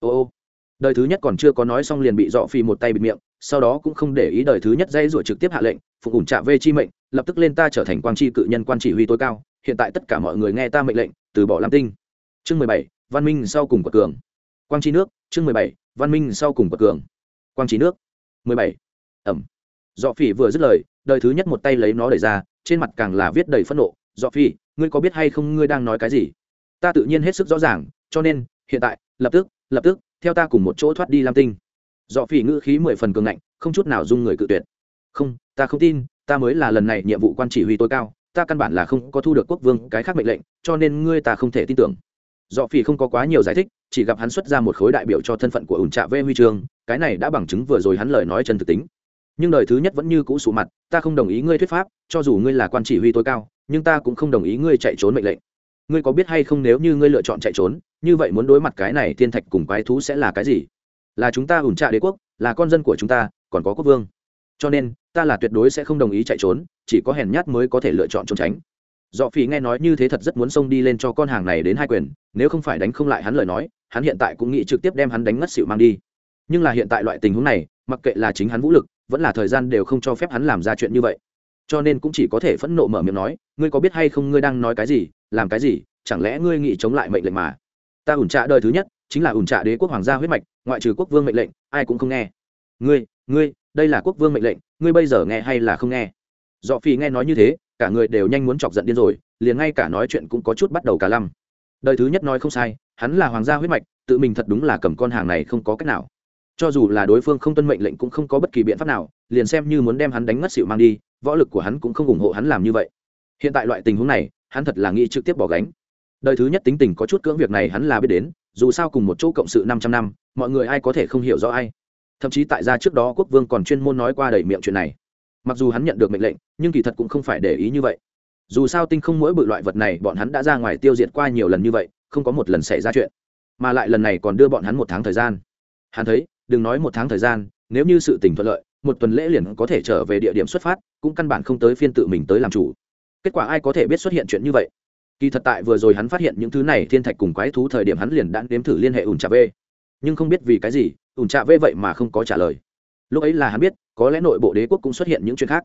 Ô ô. Đời thứ nhất còn chưa có nói xong liền bị dọ phi một tay bịt miệng sau đó cũng không để ý đời thứ nhất dây ruột trực tiếp hạ lệnh, phục ủng trạ vê chi mệnh, lập tức lên ta trở thành quang tri cự nhân quan chỉ huy tối cao, hiện tại tất cả mọi người nghe ta mệnh lệnh, từ bỏ lam tinh. Chương mười bảy, văn minh sau cùng của cường. Quang tri nước, chương mười bảy, văn minh sau cùng của cường. Quang trí nước, mười bảy. Ẩm. Dọ phỉ vừa dứt lời, đời thứ nhất một tay lấy nó đẩy ra, trên mặt càng là viết đầy phẫn nộ. Dọ phỉ, ngươi có biết hay không ngươi đang nói cái gì? Ta tự nhiên hết sức rõ ràng, cho nên, hiện tại, lập tức lập tức, theo ta cùng một chỗ thoát đi lam tinh dọ phỉ ngữ khí mười phần cường ngạnh, không chút nào dung người cự tuyệt. Không, ta không tin, ta mới là lần này nhiệm vụ quan chỉ huy tối cao, ta căn bản là không có thu được quốc vương cái khác mệnh lệnh, cho nên ngươi ta không thể tin tưởng. Dọ phỉ không có quá nhiều giải thích, chỉ gặp hắn xuất ra một khối đại biểu cho thân phận của ủn trạ vê huy chương, cái này đã bằng chứng vừa rồi hắn lời nói chân thực tính. Nhưng đời thứ nhất vẫn như cũ sụ mặt, ta không đồng ý ngươi thuyết pháp, cho dù ngươi là quan chỉ huy tối cao, nhưng ta cũng không đồng ý ngươi chạy trốn mệnh lệnh. Ngươi có biết hay không nếu như ngươi lựa chọn chạy trốn, như vậy muốn đối mặt cái này thiên thạch cùng quái thú sẽ là cái gì? Là chúng ta ủn trạ đế quốc, là con dân của chúng ta, còn có quốc vương. Cho nên, ta là tuyệt đối sẽ không đồng ý chạy trốn, chỉ có hèn nhát mới có thể lựa chọn trốn tránh. Dọ phỉ nghe nói như thế thật rất muốn xông đi lên cho con hàng này đến hai quyền, nếu không phải đánh không lại hắn lời nói, hắn hiện tại cũng nghĩ trực tiếp đem hắn đánh ngất xỉu mang đi. Nhưng là hiện tại loại tình huống này, mặc kệ là chính hắn vũ lực, vẫn là thời gian đều không cho phép hắn làm ra chuyện như vậy. Cho nên cũng chỉ có thể phẫn nộ mở miệng nói, ngươi có biết hay không ngươi đang nói cái gì, làm cái gì, chẳng lẽ ngươi nghĩ chống lại mệnh lệnh mà? Ta ủn trạ đời thứ nhất chính là ủn trạ đế quốc hoàng gia huyết mạch, ngoại trừ quốc vương mệnh lệnh, ai cũng không nghe. Ngươi ngươi, đây là quốc vương mệnh lệnh, ngươi bây giờ nghe hay là không nghe? Dọ phi nghe nói như thế, cả người đều nhanh muốn chọc giận điên rồi, liền ngay cả nói chuyện cũng có chút bắt đầu cả lăm. Đời thứ nhất nói không sai, hắn là hoàng gia huyết mạch, tự mình thật đúng là cầm con hàng này không có cách nào. Cho dù là đối phương không tuân mệnh lệnh cũng không có bất kỳ biện pháp nào, liền xem như muốn đem hắn đánh ngất xỉu mang đi, võ lực của hắn cũng không ủng hộ hắn làm như vậy. Hiện tại loại tình huống này, hắn thật là nghĩ trực tiếp bỏ gánh đời thứ nhất tính tình có chút cưỡng việc này hắn là biết đến, dù sao cùng một chỗ cộng sự 500 năm, mọi người ai có thể không hiểu rõ ai. Thậm chí tại gia trước đó quốc vương còn chuyên môn nói qua đầy miệng chuyện này. Mặc dù hắn nhận được mệnh lệnh, nhưng kỳ thật cũng không phải để ý như vậy. Dù sao tinh không mỗi bự loại vật này, bọn hắn đã ra ngoài tiêu diệt qua nhiều lần như vậy, không có một lần xảy ra chuyện. Mà lại lần này còn đưa bọn hắn một tháng thời gian. Hắn thấy, đừng nói một tháng thời gian, nếu như sự tình thuận lợi, một tuần lễ liền có thể trở về địa điểm xuất phát, cũng căn bản không tới phiên tự mình tới làm chủ. Kết quả ai có thể biết xuất hiện chuyện như vậy? Kỳ thật tại vừa rồi hắn phát hiện những thứ này, thiên thạch cùng quái thú thời điểm hắn liền đã nếm thử liên hệ ủn trà vê. Nhưng không biết vì cái gì, ủn trà vê vậy mà không có trả lời. Lúc ấy là hắn biết, có lẽ nội bộ đế quốc cũng xuất hiện những chuyện khác.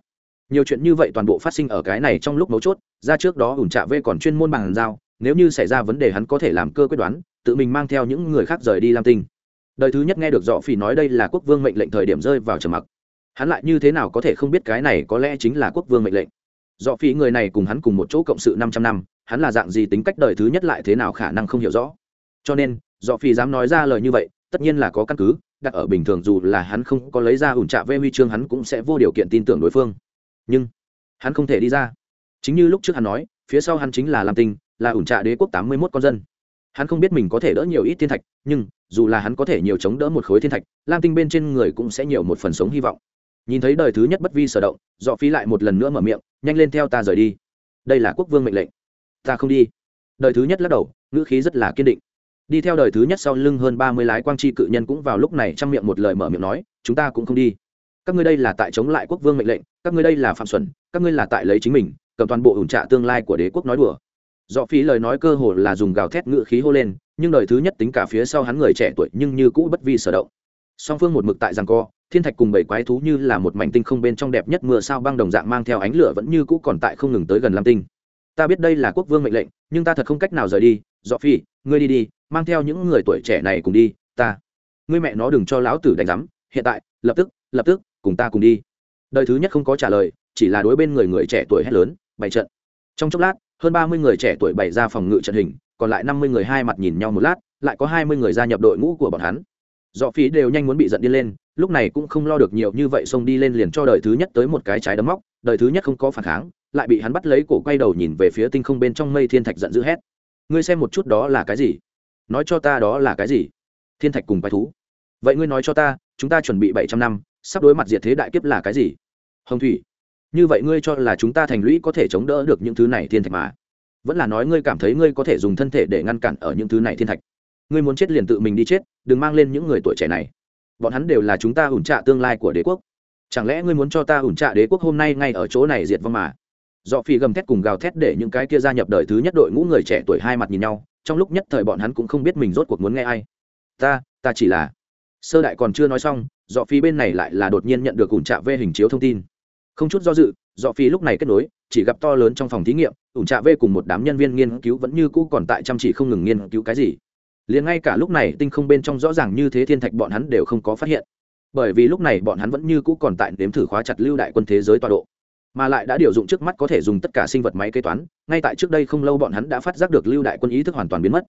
Nhiều chuyện như vậy toàn bộ phát sinh ở cái này trong lúc mấu chốt, ra trước đó ủn trà vê còn chuyên môn bằng giao, nếu như xảy ra vấn đề hắn có thể làm cơ quyết đoán, tự mình mang theo những người khác rời đi lam tinh. Đời thứ nhất nghe được dọ phỉ nói đây là quốc vương mệnh lệnh thời điểm rơi vào trầm mặc. Hắn lại như thế nào có thể không biết cái này có lẽ chính là quốc vương mệnh lệnh. Dọ phỉ người này cùng hắn cùng một chỗ cộng sự 500 năm hắn là dạng gì tính cách đời thứ nhất lại thế nào khả năng không hiểu rõ. Cho nên, dọ Phi dám nói ra lời như vậy, tất nhiên là có căn cứ, đặt ở bình thường dù là hắn không có lấy ra ủn trạ vê huy chương hắn cũng sẽ vô điều kiện tin tưởng đối phương. Nhưng, hắn không thể đi ra. Chính như lúc trước hắn nói, phía sau hắn chính là lam tinh, là ủn trạ đế quốc tám mươi mốt con dân. Hắn không biết mình có thể đỡ nhiều ít thiên thạch, nhưng, dù là hắn có thể nhiều chống đỡ một khối thiên thạch, lam tinh bên trên người cũng sẽ nhiều một phần sống hy vọng. Nhìn thấy đời thứ nhất bất vi sở động, dọ Phi lại một lần nữa mở miệng, nhanh lên theo ta rời đi. Đây là quốc vương mệnh lệnh ta không đi. Đời thứ nhất lắc đầu, ngữ khí rất là kiên định. Đi theo đời thứ nhất sau lưng hơn ba mươi lái quang tri cự nhân cũng vào lúc này trong miệng một lời mở miệng nói, chúng ta cũng không đi. Các ngươi đây là tại chống lại quốc vương mệnh lệnh, các ngươi đây là phạm xuẩn, các ngươi là tại lấy chính mình, cầm toàn bộ ủn trạ tương lai của đế quốc nói đùa. Dọ phí lời nói cơ hồ là dùng gào thét ngự khí hô lên, nhưng đời thứ nhất tính cả phía sau hắn người trẻ tuổi nhưng như cũ bất vi sở động. Song phương một mực tại rằng co, thiên thạch cùng bảy quái thú như là một mảnh tinh không bên trong đẹp nhất mưa sao băng đồng dạng mang theo ánh lửa vẫn như cũ còn tại không ngừng tới gần lam tinh ta biết đây là quốc vương mệnh lệnh, nhưng ta thật không cách nào rời đi. Dọ phi, ngươi đi đi, mang theo những người tuổi trẻ này cùng đi, ta. Ngươi mẹ nó đừng cho lão tử đánh giám. Hiện tại, lập tức lập tức, cùng ta cùng đi. Đời thứ nhất không có trả lời, chỉ là đối bên người người trẻ tuổi hét lớn, bày trận. Trong chốc lát, hơn ba mươi người trẻ tuổi bày ra phòng ngự trận hình, còn lại năm mươi người hai mặt nhìn nhau một lát, lại có hai mươi người gia nhập đội ngũ của bọn hắn. Dọ phí đều nhanh muốn bị giận đi lên, lúc này cũng không lo được nhiều như vậy xông đi lên liền cho đời thứ nhất tới một cái trái đấm móc. Đời thứ nhất không có phản kháng lại bị hắn bắt lấy cổ quay đầu nhìn về phía tinh không bên trong mây thiên thạch giận dữ hét. Ngươi xem một chút đó là cái gì? Nói cho ta đó là cái gì? Thiên thạch cùng quái thú. Vậy ngươi nói cho ta, chúng ta chuẩn bị bảy trăm năm, sắp đối mặt diệt thế đại kiếp là cái gì? Hồng thủy, như vậy ngươi cho là chúng ta thành lũy có thể chống đỡ được những thứ này thiên thạch mà? Vẫn là nói ngươi cảm thấy ngươi có thể dùng thân thể để ngăn cản ở những thứ này thiên thạch. Ngươi muốn chết liền tự mình đi chết, đừng mang lên những người tuổi trẻ này. Bọn hắn đều là chúng ta ủn trạ tương lai của đế quốc. Chẳng lẽ ngươi muốn cho ta ủn trạ đế quốc hôm nay ngay ở chỗ này diệt vong mà? Dọ phi gầm thét cùng gào thét để những cái kia gia nhập đời thứ nhất đội ngũ người trẻ tuổi hai mặt nhìn nhau, trong lúc nhất thời bọn hắn cũng không biết mình rốt cuộc muốn nghe ai. Ta ta chỉ là sơ đại còn chưa nói xong dọ phi bên này lại là đột nhiên nhận được ủn trạ về hình chiếu thông tin. Không chút do dự dọ phi lúc này kết nối, chỉ gặp to lớn trong phòng thí nghiệm, ủn trạ về cùng một đám nhân viên nghiên cứu vẫn như cũ còn tại chăm chỉ không ngừng nghiên cứu cái gì. Liền ngay cả lúc này tinh không bên trong rõ ràng như thế thiên thạch bọn hắn đều không có phát hiện. Bởi vì lúc này bọn hắn vẫn như cũ còn tại nếm thử khóa chặt lưu đại quân thế giới tọa độ mà lại đã điều dụng trước mắt có thể dùng tất cả sinh vật máy kế toán, ngay tại trước đây không lâu bọn hắn đã phát giác được lưu đại quân ý thức hoàn toàn biến mất.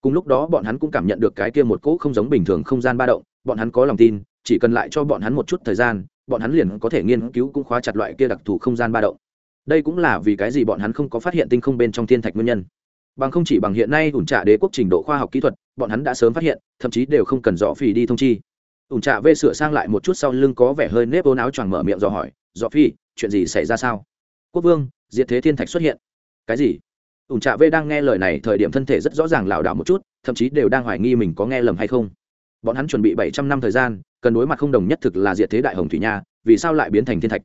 Cùng lúc đó bọn hắn cũng cảm nhận được cái kia một cỗ không giống bình thường không gian ba động, bọn hắn có lòng tin, chỉ cần lại cho bọn hắn một chút thời gian, bọn hắn liền có thể nghiên cứu cũng khóa chặt loại kia đặc thù không gian ba động. Đây cũng là vì cái gì bọn hắn không có phát hiện tinh không bên trong thiên thạch nguyên nhân. Bằng không chỉ bằng hiện nay ủn trạ đế quốc trình độ khoa học kỹ thuật, bọn hắn đã sớm phát hiện, thậm chí đều không cần dọ phì đi thông chi. Ủn trạ vê sửa sang lại một chút sau lưng có vẻ hơi nếp ố áo choàng mở miệng dò hỏi, dò phi chuyện gì xảy ra sao? Quốc vương, diệt thế thiên thạch xuất hiện. Cái gì? Ủn trạ vê đang nghe lời này, thời điểm thân thể rất rõ ràng lảo đảo một chút, thậm chí đều đang hoài nghi mình có nghe lầm hay không. Bọn hắn chuẩn bị bảy trăm năm thời gian, cần đối mặt không đồng nhất thực là diệt thế đại hồng thủy nha, vì sao lại biến thành thiên thạch?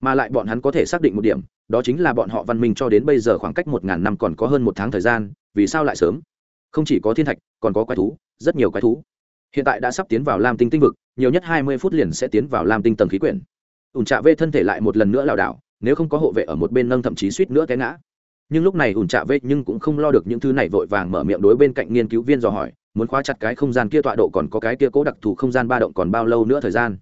Mà lại bọn hắn có thể xác định một điểm, đó chính là bọn họ văn minh cho đến bây giờ khoảng cách một ngàn năm còn có hơn một tháng thời gian, vì sao lại sớm? Không chỉ có thiên thạch, còn có quái thú, rất nhiều quái thú. Hiện tại đã sắp tiến vào lam tinh tinh vực, nhiều nhất hai mươi phút liền sẽ tiến vào lam tinh tầng khí quyển ủn trạ vê thân thể lại một lần nữa lảo đảo, nếu không có hộ vệ ở một bên nâng thậm chí suýt nữa té ngã. Nhưng lúc này ủn trạ vê nhưng cũng không lo được những thứ này vội vàng mở miệng đối bên cạnh nghiên cứu viên dò hỏi, muốn khóa chặt cái không gian kia tọa độ còn có cái kia cố đặc thù không gian ba động còn bao lâu nữa thời gian?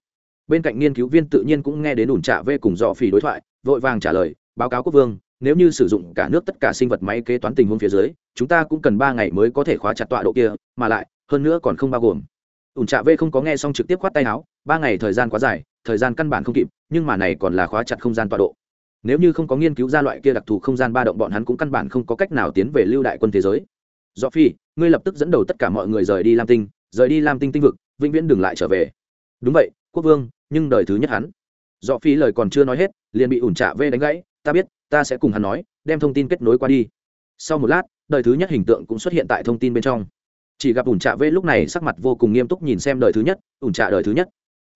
Bên cạnh nghiên cứu viên tự nhiên cũng nghe đến ủn trạ vê cùng dò phỉ đối thoại, vội vàng trả lời, báo cáo quốc vương, nếu như sử dụng cả nước tất cả sinh vật máy kế toán tình huống phía dưới, chúng ta cũng cần ba ngày mới có thể khóa chặt tọa độ kia, mà lại, hơn nữa còn không bao gồm. Ủn trạ vê không có nghe xong trực tiếp khoát tay áo ba ngày thời gian quá dài, thời gian căn bản không kịp, nhưng mà này còn là khóa chặt không gian tọa độ. Nếu như không có nghiên cứu ra loại kia đặc thù không gian ba động, bọn hắn cũng căn bản không có cách nào tiến về lưu đại quân thế giới. Do phi ngươi lập tức dẫn đầu tất cả mọi người rời đi lam tinh, rời đi lam tinh tinh vực, vĩnh viễn đừng lại trở về. Đúng vậy, quốc vương, nhưng đời thứ nhất hắn. Do phi lời còn chưa nói hết, liền bị ủn trạ vê đánh gãy, ta biết, ta sẽ cùng hắn nói, đem thông tin kết nối qua đi. Sau một lát, đời thứ nhất hình tượng cũng xuất hiện tại thông tin bên trong. Chỉ gặp ủn trạ vê lúc này sắc mặt vô cùng nghiêm túc nhìn xem đời thứ nhất, ủn trạ đời thứ nhất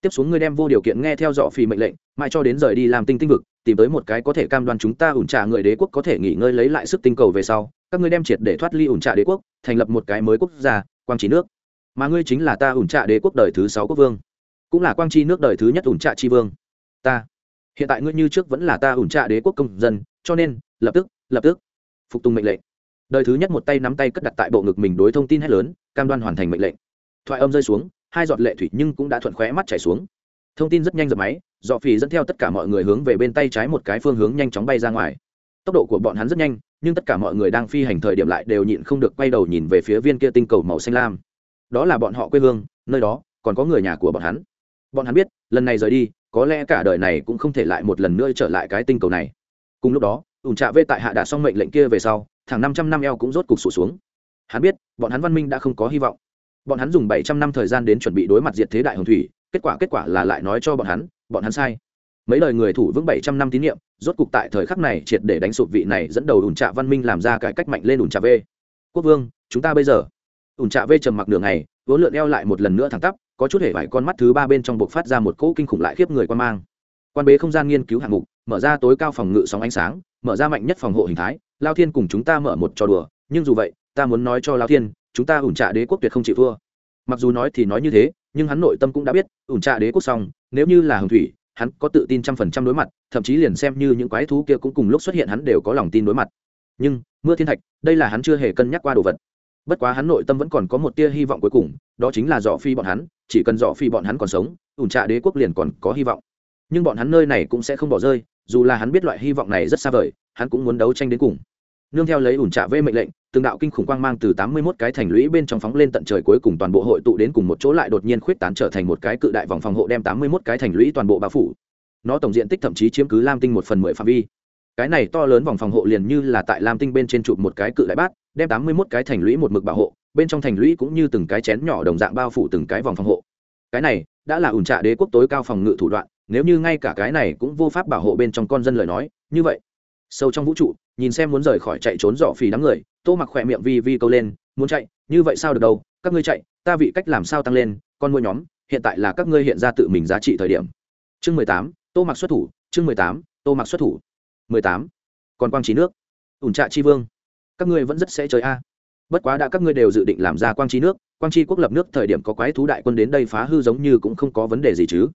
tiếp xuống ngươi đem vô điều kiện nghe theo dọ phi mệnh lệnh, mãi cho đến rời đi làm tinh tinh vực, tìm tới một cái có thể cam đoan chúng ta ủn trả người đế quốc có thể nghỉ ngơi lấy lại sức tinh cầu về sau, các ngươi đem triệt để thoát ly ủn trả đế quốc, thành lập một cái mới quốc gia, quang trí nước. Mà ngươi chính là ta ủn trà đế quốc đời thứ sáu quốc vương, cũng là quang tri nước đời thứ nhất ủn trà tri vương. Ta, hiện tại ngươi như trước vẫn là ta ủn trà đế quốc công dân, cho nên, lập tức lập tức, phục tùng mệnh lệnh. Đời thứ nhất một tay nắm tay cất đặt tại bộ ngực mình đối thông tin hết lớn, cam đoan hoàn thành mệnh lệnh. Thoại âm rơi xuống hai giọt lệ thủy nhưng cũng đã thuận khóe mắt chảy xuống. Thông tin rất nhanh dập máy, dọ phì dẫn theo tất cả mọi người hướng về bên tay trái một cái phương hướng nhanh chóng bay ra ngoài. Tốc độ của bọn hắn rất nhanh, nhưng tất cả mọi người đang phi hành thời điểm lại đều nhịn không được quay đầu nhìn về phía viên kia tinh cầu màu xanh lam. Đó là bọn họ quê hương, nơi đó còn có người nhà của bọn hắn. Bọn hắn biết, lần này rời đi, có lẽ cả đời này cũng không thể lại một lần nữa trở lại cái tinh cầu này. Cùng lúc đó ủn trạ vê tại hạ đạt xong mệnh lệnh kia về sau, thẳng năm trăm năm eo cũng rốt cục sụt xuống. Hắn biết, bọn hắn văn minh đã không có hy vọng bọn hắn dùng bảy trăm năm thời gian đến chuẩn bị đối mặt diệt thế đại hồng thủy, kết quả kết quả là lại nói cho bọn hắn bọn hắn sai. Mấy lời người thủ vững bảy trăm năm tín nhiệm, rốt cục tại thời khắc này triệt để đánh sụp vị này dẫn đầu ủn trạ văn minh làm ra cải cách mạnh lên ủn trạ v. Quốc vương, chúng ta bây giờ. Ủn trạ v trầm mặc đường này vốn lượn eo lại một lần nữa thẳng tắp, có chút hề vải con mắt thứ ba bên trong buộc phát ra một cỗ kinh khủng lại khiếp người quan mang. Quan bế không gian nghiên cứu hạng mục, mở ra tối cao phòng ngự sóng ánh sáng, mở ra mạnh nhất phòng hộ hình thái, lao thiên cùng chúng ta mở một trò đùa, nhưng dù vậy ta muốn nói cho lao thiên, chúng ta ủn trạ đế quốc tuyệt không chịu thua. Mặc dù nói thì nói như thế, nhưng hắn nội tâm cũng đã biết, ủn trạ đế quốc xong, nếu như là hồng thủy, hắn có tự tin trăm phần trăm đối mặt, thậm chí liền xem như những quái thú kia cũng cùng lúc xuất hiện hắn đều có lòng tin đối mặt. Nhưng, mưa thiên thạch, đây là hắn chưa hề cân nhắc qua đồ vật. Bất quá hắn nội tâm vẫn còn có một tia hy vọng cuối cùng, đó chính là dọ phi bọn hắn, chỉ cần dọ phi bọn hắn còn sống, ủn trạ đế quốc liền còn có hy vọng. Nhưng bọn hắn nơi này cũng sẽ không bỏ rơi, dù là hắn biết loại hy vọng này rất xa vời, hắn cũng muốn đấu tranh đến cùng nương theo lấy ủn trạ vê mệnh lệnh, từng đạo kinh khủng quang mang từ tám mươi 81 cái thành lũy bên trong phóng lên tận trời cuối cùng toàn bộ hội tụ đến cùng một chỗ lại đột nhiên khuyết tán trở thành một cái cự đại vòng phòng hộ đem tám mươi 81 cái thành lũy toàn bộ bao phủ. Nó tổng diện tích thậm chí chiếm cứ lam tinh một phần mười phạm vi. Cái này to lớn vòng phòng hộ liền như là tại lam tinh bên trên chụp một cái cự đại bát, đem tám mươi 81 cái thành lũy một mực bảo hộ, bên trong thành lũy cũng như từng cái chén nhỏ đồng dạng bao phủ từng cái vòng phòng hộ. Cái này đã là ủn trạ đế quốc tối cao phòng ngự thủ đoạn, nếu như ngay cả cái này cũng vô pháp bảo hộ bên trong con dân lời nói, như vậy, sâu trong vũ trụ nhìn xem muốn rời khỏi chạy trốn dọ phì đám người, tô mặc khỏe miệng vi vi câu lên, muốn chạy? Như vậy sao được đâu? Các ngươi chạy, ta vị cách làm sao tăng lên? Con mỗi nhóm, hiện tại là các ngươi hiện ra tự mình giá trị thời điểm. Chương mười tám, tô mặc xuất thủ, chương mười tám, tô mặc xuất thủ. Mười tám, còn quang trí nước. Ủn trạ chi vương. Các ngươi vẫn rất sẽ chơi a. Bất quá đã các ngươi đều dự định làm ra quang trí nước, quang tri quốc lập nước thời điểm có quái thú đại quân đến đây phá hư giống như cũng không có vấn đề gì chứ.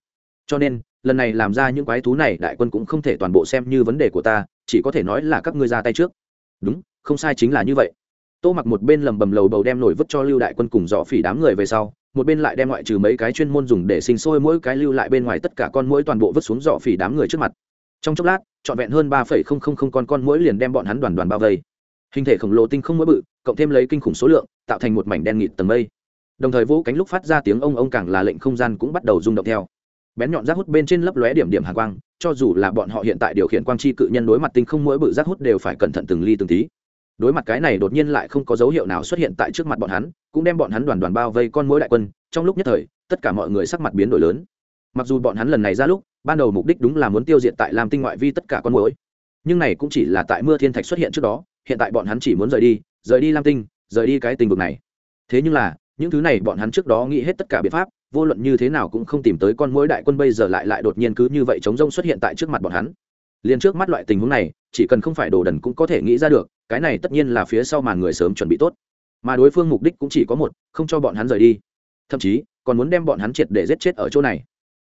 Cho nên lần này làm ra những quái thú này, đại quân cũng không thể toàn bộ xem như vấn đề của ta, chỉ có thể nói là các ngươi ra tay trước. Đúng, không sai chính là như vậy. Tô mặc một bên lầm bầm lầu bầu đem nổi vứt cho lưu đại quân cùng dọ phỉ đám người về sau, một bên lại đem ngoại trừ mấy cái chuyên môn dùng để sinh sôi mỗi cái lưu lại bên ngoài tất cả con mũi toàn bộ vứt xuống dọ phỉ đám người trước mặt. Trong chốc lát, trọn vẹn hơn ba phẩy không không không con con mũi liền đem bọn hắn đoàn đoàn bao vây. Hình thể khổng lồ tinh không mũi bự, cộng thêm lấy kinh khủng số lượng, tạo thành một mảnh đen nghịt tầng mây. Đồng thời vỗ cánh lúc phát ra tiếng ông ông càng là lệnh không gian cũng bắt đầu rung động theo bén nhọn rác hút bên trên lấp lóe điểm điểm hàng quang, cho dù là bọn họ hiện tại điều khiển quang chi cự nhân đối mặt tinh không mỗi bự rác hút đều phải cẩn thận từng ly từng tí. Đối mặt cái này đột nhiên lại không có dấu hiệu nào xuất hiện tại trước mặt bọn hắn, cũng đem bọn hắn đoàn đoàn bao vây con mỗi đại quân, trong lúc nhất thời, tất cả mọi người sắc mặt biến đổi lớn. Mặc dù bọn hắn lần này ra lúc, ban đầu mục đích đúng là muốn tiêu diệt tại làm tinh ngoại vi tất cả con mũi nhưng này cũng chỉ là tại mưa thiên thạch xuất hiện trước đó, hiện tại bọn hắn chỉ muốn rời đi rời đi lam tinh, rời đi cái tình vực này. Thế nhưng là, những thứ này bọn hắn trước đó nghĩ hết tất cả biện pháp vô luận như thế nào cũng không tìm tới con mũi đại quân bây giờ lại lại đột nhiên cứ như vậy chống rông xuất hiện tại trước mặt bọn hắn. Liền trước mắt loại tình huống này, chỉ cần không phải đồ đần cũng có thể nghĩ ra được, cái này tất nhiên là phía sau màn người sớm chuẩn bị tốt. Mà đối phương mục đích cũng chỉ có một, không cho bọn hắn rời đi. Thậm chí, còn muốn đem bọn hắn triệt để giết chết ở chỗ này.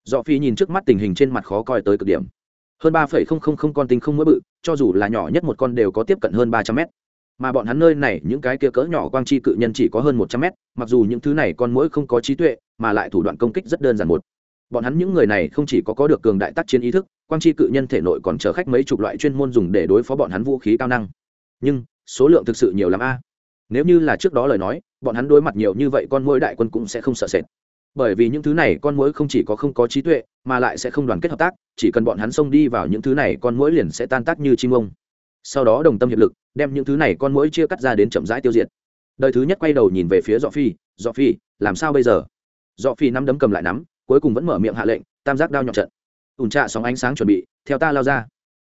Dọ phi nhìn trước mắt tình hình trên mặt khó coi tới cực điểm. Hơn ba phẩy không không không con tinh không mỗi bự, cho dù là nhỏ nhất một con đều có tiếp cận hơn ba trăm mét mà bọn hắn nơi này những cái kia cỡ nhỏ quang chi cự nhân chỉ có hơn một trăm mét, mặc dù những thứ này con mũi không có trí tuệ, mà lại thủ đoạn công kích rất đơn giản một. Bọn hắn những người này không chỉ có có được cường đại tác chiến ý thức, quang chi cự nhân thể nội còn chở khách mấy chục loại chuyên môn dùng để đối phó bọn hắn vũ khí cao năng. Nhưng, số lượng thực sự nhiều lắm a. Nếu như là trước đó lời nói, bọn hắn đối mặt nhiều như vậy con mũi đại quân cũng sẽ không sợ sệt. Bởi vì những thứ này con mũi không chỉ có không có trí tuệ, mà lại sẽ không đoàn kết hợp tác, chỉ cần bọn hắn xông đi vào những thứ này con mũi liền sẽ tan tác như chim ông. Sau đó đồng tâm hiệp lực đem những thứ này con mũi chia cắt ra đến chậm rãi tiêu diệt. Đời thứ nhất quay đầu nhìn về phía dọ phi dọ phi, làm sao bây giờ? Dọ phi nắm đấm cầm lại nắm, cuối cùng vẫn mở miệng hạ lệnh, tam giác đao nhọn trận. Ủn trạ sóng ánh sáng chuẩn bị, theo ta lao ra.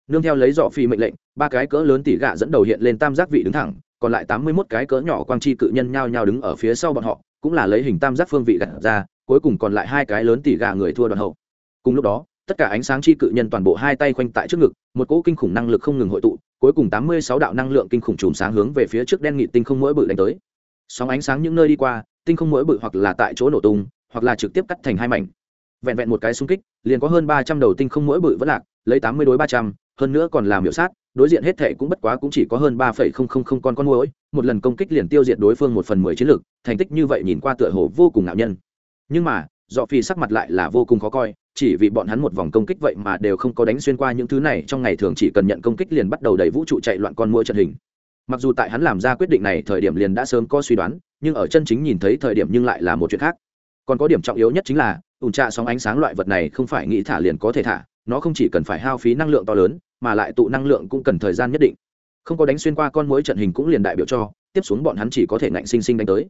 Nương theo lấy dọ phi mệnh lệnh, ba cái cỡ lớn tỉ gạ dẫn đầu hiện lên tam giác vị đứng thẳng, còn lại tám mươi mốt cái cỡ nhỏ quang chi cự nhân nhao nhao đứng ở phía sau bọn họ, cũng là lấy hình tam giác phương vị gạt ra, cuối cùng còn lại hai cái lớn tỉ gạ người thua đoàn hậu. Cùng lúc đó tất cả ánh sáng chi cự nhân toàn bộ hai tay khoanh tại trước ngực, một cỗ kinh khủng năng lực không ngừng hội tụ, cuối cùng tám mươi sáu đạo năng lượng kinh khủng chùm sáng hướng về phía trước đen nghị tinh không mỗi bự đánh tới. Sóng ánh sáng những nơi đi qua, tinh không mỗi bự hoặc là tại chỗ nổ tung, hoặc là trực tiếp cắt thành hai mảnh. Vẹn vẹn một cái xung kích, liền có hơn ba trăm đầu tinh không mỗi bự vẫn lạc, lấy tám mươi đối ba trăm, hơn nữa còn làm hiệu sát, đối diện hết thệ cũng bất quá cũng chỉ có hơn ba phẩy không không không con con mũi một lần công kích liền tiêu diệt đối phương một phần mười chiến lược, thành tích như vậy nhìn qua tựa hồ vô cùng ngạo nhân. Nhưng mà, dọ phi sắc mặt lại là vô cùng khó coi chỉ vì bọn hắn một vòng công kích vậy mà đều không có đánh xuyên qua những thứ này, trong ngày thường chỉ cần nhận công kích liền bắt đầu đẩy vũ trụ chạy loạn con mua trận hình. Mặc dù tại hắn làm ra quyết định này, thời điểm liền đã sớm có suy đoán, nhưng ở chân chính nhìn thấy thời điểm nhưng lại là một chuyện khác. Còn có điểm trọng yếu nhất chính là ủn trạ sóng ánh sáng loại vật này không phải nghĩ thả liền có thể thả, nó không chỉ cần phải hao phí năng lượng to lớn, mà lại tụ năng lượng cũng cần thời gian nhất định. Không có đánh xuyên qua con mũi trận hình cũng liền đại biểu cho, tiếp xuống bọn hắn chỉ có thể ngạnh sinh sinh đánh tới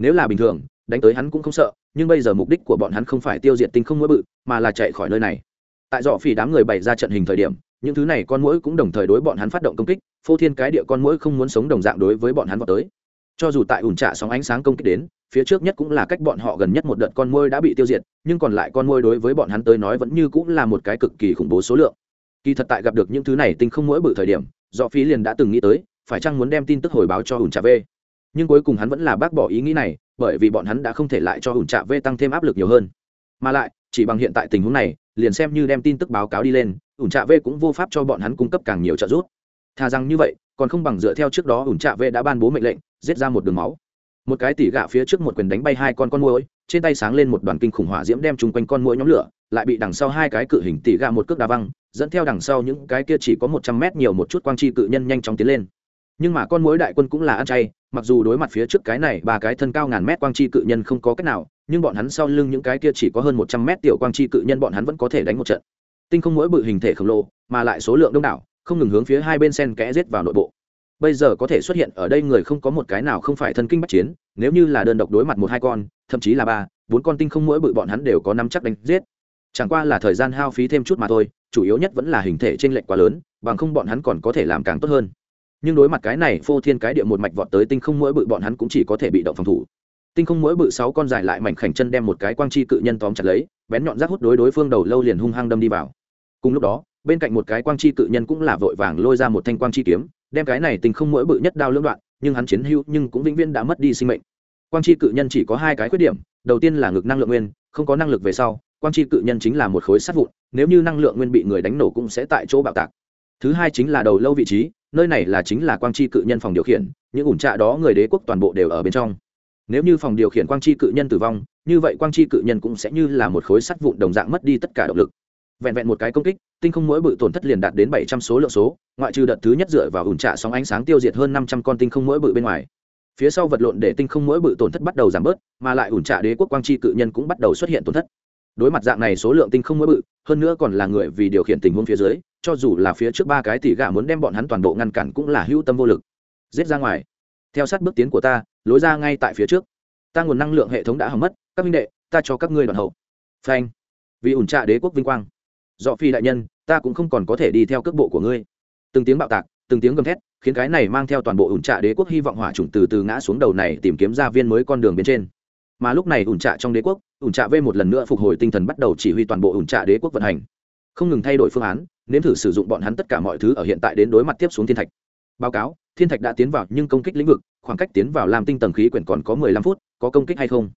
nếu là bình thường, đánh tới hắn cũng không sợ, nhưng bây giờ mục đích của bọn hắn không phải tiêu diệt tinh không mũi bự, mà là chạy khỏi nơi này. Tại dọ phỉ đám người bày ra trận hình thời điểm, những thứ này con mũi cũng đồng thời đối bọn hắn phát động công kích, phô thiên cái địa con mũi không muốn sống đồng dạng đối với bọn hắn vào tới. Cho dù tại ủn trạ sóng ánh sáng công kích đến, phía trước nhất cũng là cách bọn họ gần nhất một đợt con môi đã bị tiêu diệt, nhưng còn lại con môi đối với bọn hắn tới nói vẫn như cũng là một cái cực kỳ khủng bố số lượng. Kỳ thật tại gặp được những thứ này tinh không mỗi bự thời điểm do phí liền đã từng nghĩ tới, phải chăng muốn đem tin tức hồi báo cho ủn trà v nhưng cuối cùng hắn vẫn là bác bỏ ý nghĩ này, bởi vì bọn hắn đã không thể lại cho ủn trạ v tăng thêm áp lực nhiều hơn. Mà lại, chỉ bằng hiện tại tình huống này, liền xem như đem tin tức báo cáo đi lên ủn trạ v cũng vô pháp cho bọn hắn cung cấp càng nhiều trợ giúp. Thà rằng như vậy, còn không bằng dựa theo trước đó ủn trạ v đã ban bố mệnh lệnh, giết ra một đường máu. Một cái tỉ gạ phía trước một quyền đánh bay hai con con muỗi, trên tay sáng lên một đoàn kinh khủng hỏa diễm đem chung quanh con muỗi nhóm lửa, lại bị đằng sau hai cái cự hình tỉ gạ một cước đá văng, dẫn theo đằng sau những cái kia chỉ có một trăm mét nhiều một chút quang chi cự nhân nhanh chóng tiến lên. Nhưng mà con muỗi đại quân cũng là ăn chay mặc dù đối mặt phía trước cái này ba cái thân cao ngàn mét quang chi cự nhân không có cách nào, nhưng bọn hắn sau lưng những cái kia chỉ có hơn một trăm mét tiểu quang chi cự nhân bọn hắn vẫn có thể đánh một trận. Tinh không mỗi bự hình thể khổng lồ, mà lại số lượng đông đảo, không ngừng hướng phía hai bên sen kẽ giết vào nội bộ. Bây giờ có thể xuất hiện ở đây người không có một cái nào không phải thân kinh bắt chiến, nếu như là đơn độc đối mặt một hai con, thậm chí là ba, bốn con tinh không mỗi bự bọn hắn đều có năm chắc đánh giết. Chẳng qua là thời gian hao phí thêm chút mà thôi, chủ yếu nhất vẫn là hình thể t r ê n lệch quá lớn, bằng không bọn hắn còn có thể làm càng tốt hơn nhưng đối mặt cái này phô thiên cái địa một mạch vọt tới tinh không mỗi bự bọn hắn cũng chỉ có thể bị động phòng thủ. Tinh không mỗi bự sáu con dài lại mảnh khảnh chân đem một cái quang chi cự nhân tóm chặt lấy, bén nhọn rác hút đối đối phương đầu lâu liền hung hăng đâm đi vào. Cùng lúc đó, bên cạnh một cái quang chi cự nhân cũng là vội vàng lôi ra một thanh quang chi kiếm, đem cái này Tinh không mỗi bự nhất đao lưỡng đoạn, nhưng hắn chiến hữu nhưng cũng vĩnh viễn đã mất đi sinh mệnh. Quang chi cự nhân chỉ có hai cái khuyết điểm, đầu tiên là ngực năng lượng nguyên, không có năng lực về sau, quang chi cự nhân chính là một khối sắt vụn, nếu như năng lượng nguyên bị người đánh nổ cũng sẽ tại chỗ bạo tạc. Thứ hai chính là đầu lâu vị trí nơi này là chính là quang chi cự nhân phòng điều khiển, những ủn trạ đó người đế quốc toàn bộ đều ở bên trong. Nếu như phòng điều khiển quang chi cự nhân tử vong, như vậy quang chi cự nhân cũng sẽ như là một khối sắt vụn đồng dạng mất đi tất cả động lực. Vẹn vẹn một cái công kích, tinh không mỗi bự tổn thất liền đạt đến bảy trăm số lượng số, ngoại trừ đợt thứ nhất dựa vào ủn trạ sóng ánh sáng tiêu diệt hơn năm trăm con tinh không mỗi bự bên ngoài. Phía sau vật lộn để tinh không mỗi bự tổn thất bắt đầu giảm bớt, mà lại ủn trạ đế quốc quang chi cự nhân cũng bắt đầu xuất hiện tổn thất. Đối mặt dạng này số lượng tinh không mỗi bự, hơn nữa còn là người vì điều khiển tình huống phía dưới cho dù là phía trước ba cái tỷ gà muốn đem bọn hắn toàn bộ ngăn cản cũng là hữu tâm vô lực. Giết ra ngoài. Theo sát bước tiến của ta, lối ra ngay tại phía trước. Ta nguồn năng lượng hệ thống đã hỏng mất, các minh đệ, ta cho các ngươi đoàn hậu. Phanh. Vì ủn trạ đế quốc vinh quang. Dọ phi đại nhân, ta cũng không còn có thể đi theo cước bộ của ngươi. Từng tiếng bạo tạc, từng tiếng gầm thét, khiến cái này mang theo toàn bộ ủn trạ đế quốc hy vọng hỏa trùng từ từ ngã xuống đầu này tìm kiếm ra viên mới con đường bên trên. Mà lúc này ủn trạ trong đế quốc, ủn trạ v một lần nữa phục hồi tinh thần bắt đầu chỉ huy toàn bộ ủn trạ đế quốc vận hành không ngừng thay đổi phương án, nếm thử sử dụng bọn hắn tất cả mọi thứ ở hiện tại đến đối mặt tiếp xuống thiên thạch. Báo cáo, thiên thạch đã tiến vào nhưng công kích lĩnh vực, khoảng cách tiến vào làm tinh tầng khí quyển còn có mười lăm phút, có công kích hay không?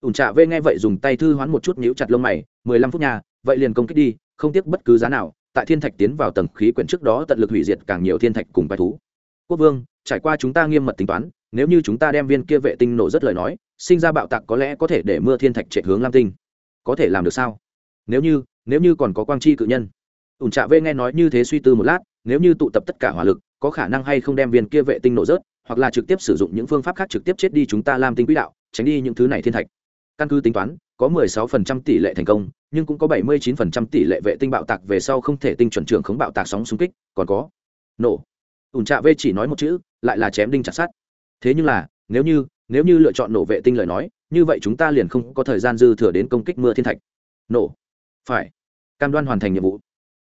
Ủn trạ vê nghe vậy dùng tay thư hoán một chút nhíu chặt lông mày, mười lăm phút nhà vậy liền công kích đi, không tiếc bất cứ giá nào, tại thiên thạch tiến vào tầng khí quyển trước đó tận lực hủy diệt càng nhiều thiên thạch cùng bài thú. Quốc vương, trải qua chúng ta nghiêm mật tính toán, nếu như chúng ta đem viên kia vệ tinh nổ rất lời nói, sinh ra bạo tạc có lẽ có thể để mưa thiên thạch chạy hướng lam tinh. Có thể làm được sao? Nếu như nếu như còn có quang chi cự nhân. Ủn trạ vê nghe nói như thế suy tư một lát, nếu như tụ tập tất cả hỏa lực, có khả năng hay không đem viên kia vệ tinh nổ rớt, hoặc là trực tiếp sử dụng những phương pháp khác trực tiếp chết đi chúng ta làm tinh quỹ đạo, tránh đi những thứ này thiên thạch. Căn cứ tính toán, có 16% tỷ lệ thành công, nhưng cũng có 79% tỷ lệ vệ tinh bạo tạc về sau không thể tinh chuẩn trường khống bạo tạc sóng xung kích, còn có nổ. Ủn trạ vê chỉ nói một chữ, lại là chém đinh chặt sát thế nhưng là, nếu như nếu như lựa chọn nổ vệ tinh lời nói, như vậy chúng ta liền không có thời gian dư thừa đến công kích mưa thiên thạch. Nổ. Phải cam đoan hoàn thành nhiệm vụ.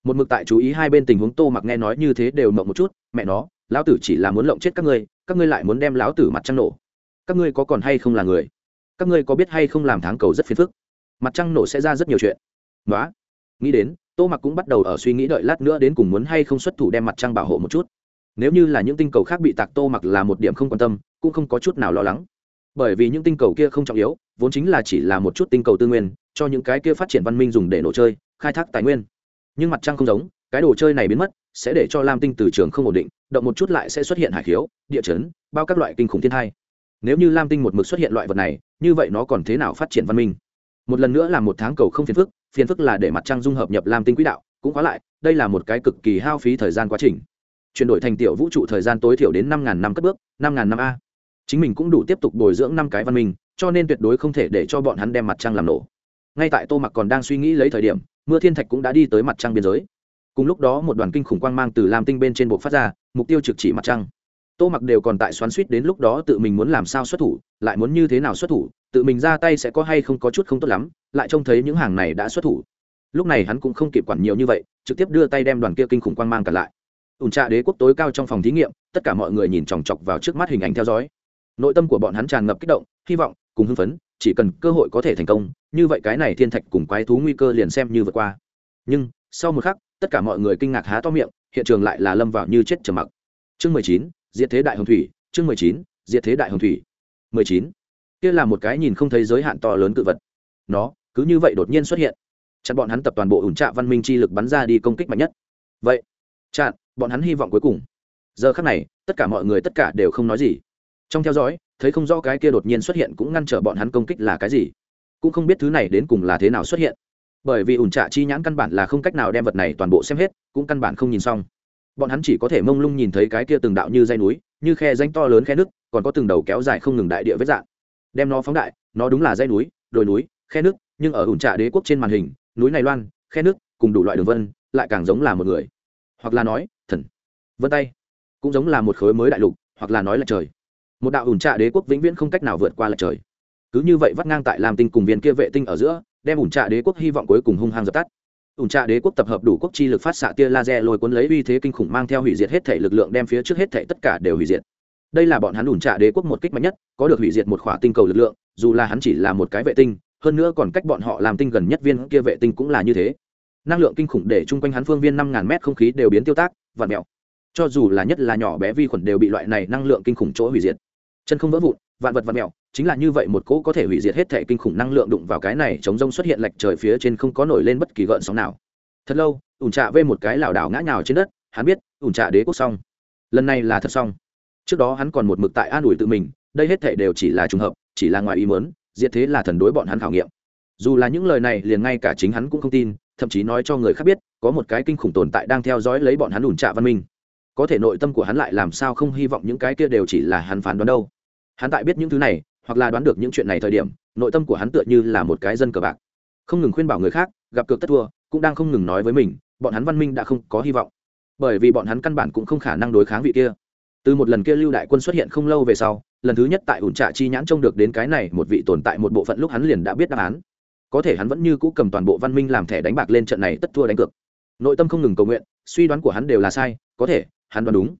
Một mực tại chú ý hai bên tình huống tô mặc nghe nói như thế đều mộng một chút, mẹ nó, lão tử chỉ là muốn lộng chết các ngươi các ngươi lại muốn đem lão tử mặt trăng nổ. Các ngươi có còn hay không là người? Các ngươi có biết hay không làm tháng cầu rất phiền phức? Mặt trăng nổ sẽ ra rất nhiều chuyện. Nói nghĩ đến, tô mặc cũng bắt đầu ở suy nghĩ đợi lát nữa đến cùng muốn hay không xuất thủ đem mặt trăng bảo hộ một chút. Nếu như là những tinh cầu khác bị tạc, tô mặc là một điểm không quan tâm, cũng không có chút nào lo lắng. Bởi vì những tinh cầu kia không trọng yếu, vốn chính là chỉ là một chút tinh cầu tư nguyên, cho những cái kia phát triển văn minh dùng để nổ chơi khai thác tài nguyên. Nhưng mặt trăng không giống, cái đồ chơi này biến mất, sẽ để cho lam tinh từ trường không ổn định, động một chút lại sẽ xuất hiện hải khiếu, địa chấn, bao các loại kinh khủng thiên thai. Nếu như lam tinh một mực xuất hiện loại vật này, như vậy nó còn thế nào phát triển văn minh? Một lần nữa là một tháng cầu không phiền phức phiền phức là để mặt trăng dung hợp nhập lam tinh quỹ đạo, cũng khóa lại, đây là một cái cực kỳ hao phí thời gian quá trình. Chuyển đổi thành tiểu vũ trụ thời gian tối thiểu đến năm ngàn năm cất bước, năm ngàn năm a. Chính mình cũng đủ tiếp tục bồi dưỡng năm cái văn minh, cho nên tuyệt đối không thể để cho bọn hắn đem mặt trăng làm nổ ngay tại tô mặc còn đang suy nghĩ lấy thời điểm, mưa thiên thạch cũng đã đi tới mặt trăng biên giới. Cùng lúc đó một đoàn kinh khủng quang mang từ lam tinh bên trên bộ phát ra, mục tiêu trực chỉ mặt trăng. Tô mặc đều còn tại xoắn suýt đến lúc đó tự mình muốn làm sao xuất thủ, lại muốn như thế nào xuất thủ, tự mình ra tay sẽ có hay không có chút không tốt lắm, lại trông thấy những hàng này đã xuất thủ. Lúc này hắn cũng không kịp quản nhiều như vậy, trực tiếp đưa tay đem đoàn kia kinh khủng quang mang cả lại. Ủn trạ đế quốc tối cao trong phòng thí nghiệm, tất cả mọi người nhìn chòng chọc vào trước mắt hình ảnh theo dõi. Nội tâm của bọn hắn tràn ngập kích động, hy vọng, cùng hưng phấn chỉ cần cơ hội có thể thành công, như vậy cái này thiên thạch cùng quái thú nguy cơ liền xem như vượt qua. Nhưng, sau một khắc, tất cả mọi người kinh ngạc há to miệng, hiện trường lại là lâm vào như chết trầm mặc. Chương mười chín, diệt thế đại hồng thủy, chương mười chín, diệt thế đại hồng thủy. mười chín. Kia là một cái nhìn không thấy giới hạn to lớn cự vật. Nó, cứ như vậy đột nhiên xuất hiện. Chặn bọn hắn tập toàn bộ ủn trạ văn minh chi lực bắn ra đi công kích mạnh nhất. Vậy, chặn, bọn hắn hy vọng cuối cùng. Giờ khắc này, tất cả mọi người tất cả đều không nói gì. Trong theo dõi thấy không rõ cái kia đột nhiên xuất hiện cũng ngăn trở bọn hắn công kích là cái gì. Cũng không biết thứ này đến cùng là thế nào xuất hiện. Bởi vì ủn trạ chi nhãn căn bản là không cách nào đem vật này toàn bộ xem hết, cũng căn bản không nhìn xong. Bọn hắn chỉ có thể mông lung nhìn thấy cái kia từng đạo như dây núi, như khe danh to lớn khe nước còn có từng đầu kéo dài không ngừng đại địa vết dạng. Đem nó phóng đại, nó đúng là dây núi, đồi núi, khe nước nhưng ở ủn trạ đế quốc trên màn hình, núi này loan, khe nước cùng đủ loại đường vân, lại càng giống là một người. Hoặc là nói, thần. Vân tay. Cũng giống là một khối mới đại lục, hoặc là nói là trời một đạo ủn trạ đế quốc vĩnh viễn không cách nào vượt qua là trời. Cứ như vậy vắt ngang tại lam tinh cùng viên kia vệ tinh ở giữa, đem ủn trạ đế quốc hy vọng cuối cùng hung hăng dập tắt. Ủn trạ đế quốc tập hợp đủ quốc chi lực phát xạ tia laser lôi cuốn lấy uy thế kinh khủng mang theo hủy diệt hết thể lực lượng đem phía trước hết thể tất cả đều hủy diệt. Đây là bọn hắn ủn trạ đế quốc một kích mạnh nhất, có được hủy diệt một khỏa tinh cầu lực lượng, dù là hắn chỉ là một cái vệ tinh, hơn nữa còn cách bọn họ làm tinh gần nhất viên kia vệ tinh cũng là như thế. Năng lượng kinh khủng để chung quanh hắn phương viên năm ngàn mét không khí đều biến tiêu tác và mẹo cho dù là nhất là nhỏ bé vi khuẩn đều bị loại này năng lượng kinh khủng chỗ hủy diệt chân không vỡ vụn, vạn vật và mẹo chính là như vậy một cỗ có thể hủy diệt hết thể kinh khủng năng lượng đụng vào cái này chống rông xuất hiện lệch trời phía trên không có nổi lên bất kỳ gợn sóng nào. Thật lâu, ủn trạ vê một cái lảo đảo ngã nhào trên đất, hắn biết, ủn trạ đế quốc xong. Lần này là thật xong. Trước đó hắn còn một mực tại an ủi tự mình, đây hết thể đều chỉ là trùng hợp, chỉ là ngoài ý mớn diệt thế là thần đối bọn hắn khảo nghiệm. Dù là những lời này liền ngay cả chính hắn cũng không tin, thậm chí nói cho người khác biết, có một cái kinh khủng tồn tại đang theo dõi lấy bọn hắn ủn trạ văn minh. Có thể nội tâm của hắn lại làm sao không hy vọng những cái kia đều chỉ là hắn phán đoán đâu hắn tại biết những thứ này, hoặc là đoán được những chuyện này thời điểm, nội tâm của hắn tựa như là một cái dân cờ bạc. Không ngừng khuyên bảo người khác, gặp cược tất thua, cũng đang không ngừng nói với mình, bọn hắn văn minh đã không có hy vọng. Bởi vì bọn hắn căn bản cũng không khả năng đối kháng vị kia. Từ một lần kia lưu đại quân xuất hiện không lâu về sau, lần thứ nhất tại ủn trạ chi nhãn trông được đến cái này một vị tồn tại một bộ phận lúc hắn liền đã biết đáp án. Có thể hắn vẫn như cũ cầm toàn bộ văn minh làm thẻ đánh bạc lên trận này tất thua đánh cược. Nội tâm không ngừng cầu nguyện, suy đoán của hắn đều là sai, có thể, hắn đoán đúng.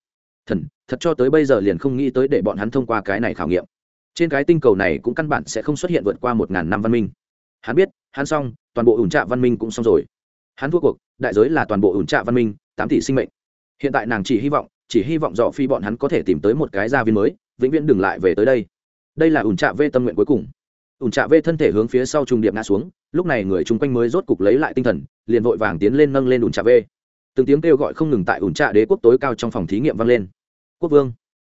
Thần thật cho tới bây giờ liền không nghĩ tới để bọn hắn thông qua cái này khảo nghiệm. Trên cái tinh cầu này cũng căn bản sẽ không xuất hiện vượt qua một ngàn năm văn minh. Hắn biết, hắn xong, toàn bộ ủn trạ văn minh cũng xong rồi. Hắn thua cuộc, đại giới là toàn bộ ủn trạ văn minh, tám tỷ sinh mệnh. Hiện tại nàng chỉ hy vọng, chỉ hy vọng dọ phi bọn hắn có thể tìm tới một cái gia viên mới, vĩnh viễn đừng lại về tới đây. Đây là ủn trạ v tâm nguyện cuối cùng. Ủn trạ v thân thể hướng phía sau trùng điệp ngã xuống, lúc này người chung quanh mới rốt cục lấy lại tinh thần, liền vội vàng tiến lên nâng lên ủn trạ v từng tiếng kêu gọi không ngừng tại ủn trạ đế quốc tối cao trong phòng thí nghiệm vang lên quốc vương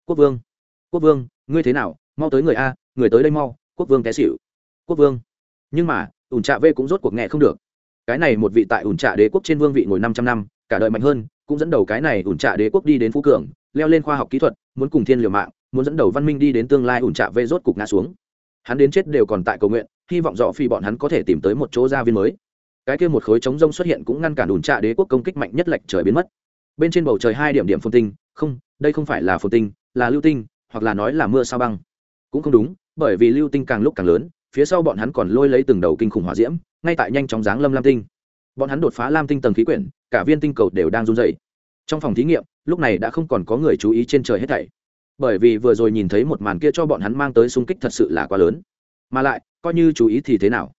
quốc vương quốc vương, ngươi thế nào? Mau tới người a, người tới đây mau, quốc vương té xịu quốc vương. Nhưng mà, ủn trạ vê cũng rốt cuộc nghe không được. Cái này một vị tại ủn trạ đế quốc trên vương vị ngồi năm trăm năm, cả đời mạnh hơn, cũng dẫn đầu cái này ủn trạ đế quốc đi đến phú cường, leo lên khoa học kỹ thuật, muốn cùng thiên liều mạng, muốn dẫn đầu văn minh đi đến tương lai, ủn trạ vê rốt cục ngã xuống. Hắn đến chết đều còn tại cầu nguyện, hy vọng dọ phi bọn hắn có thể tìm tới một chỗ gia viên mới. Cái kia một khối chống rông xuất hiện cũng ngăn cản ủn trạ đế quốc công kích mạnh nhất lệch trời biến mất. Bên trên bầu trời hai điểm điểm phồn tinh không, đây không phải là phồn tinh, là lưu tinh, hoặc là nói là mưa sao băng. Cũng không đúng, bởi vì lưu tinh càng lúc càng lớn, phía sau bọn hắn còn lôi lấy từng đầu kinh khủng hỏa diễm, ngay tại nhanh chóng giáng lâm lam tinh. Bọn hắn đột phá lam tinh tầng khí quyển, cả viên tinh cầu đều đang run dày trong phòng thí nghiệm, lúc này đã không còn có người chú ý trên trời hết thảy. Bởi vì vừa rồi nhìn thấy một màn kia cho bọn hắn mang tới sung kích thật sự là quá lớn. Mà lại, coi như chú ý thì thế nào?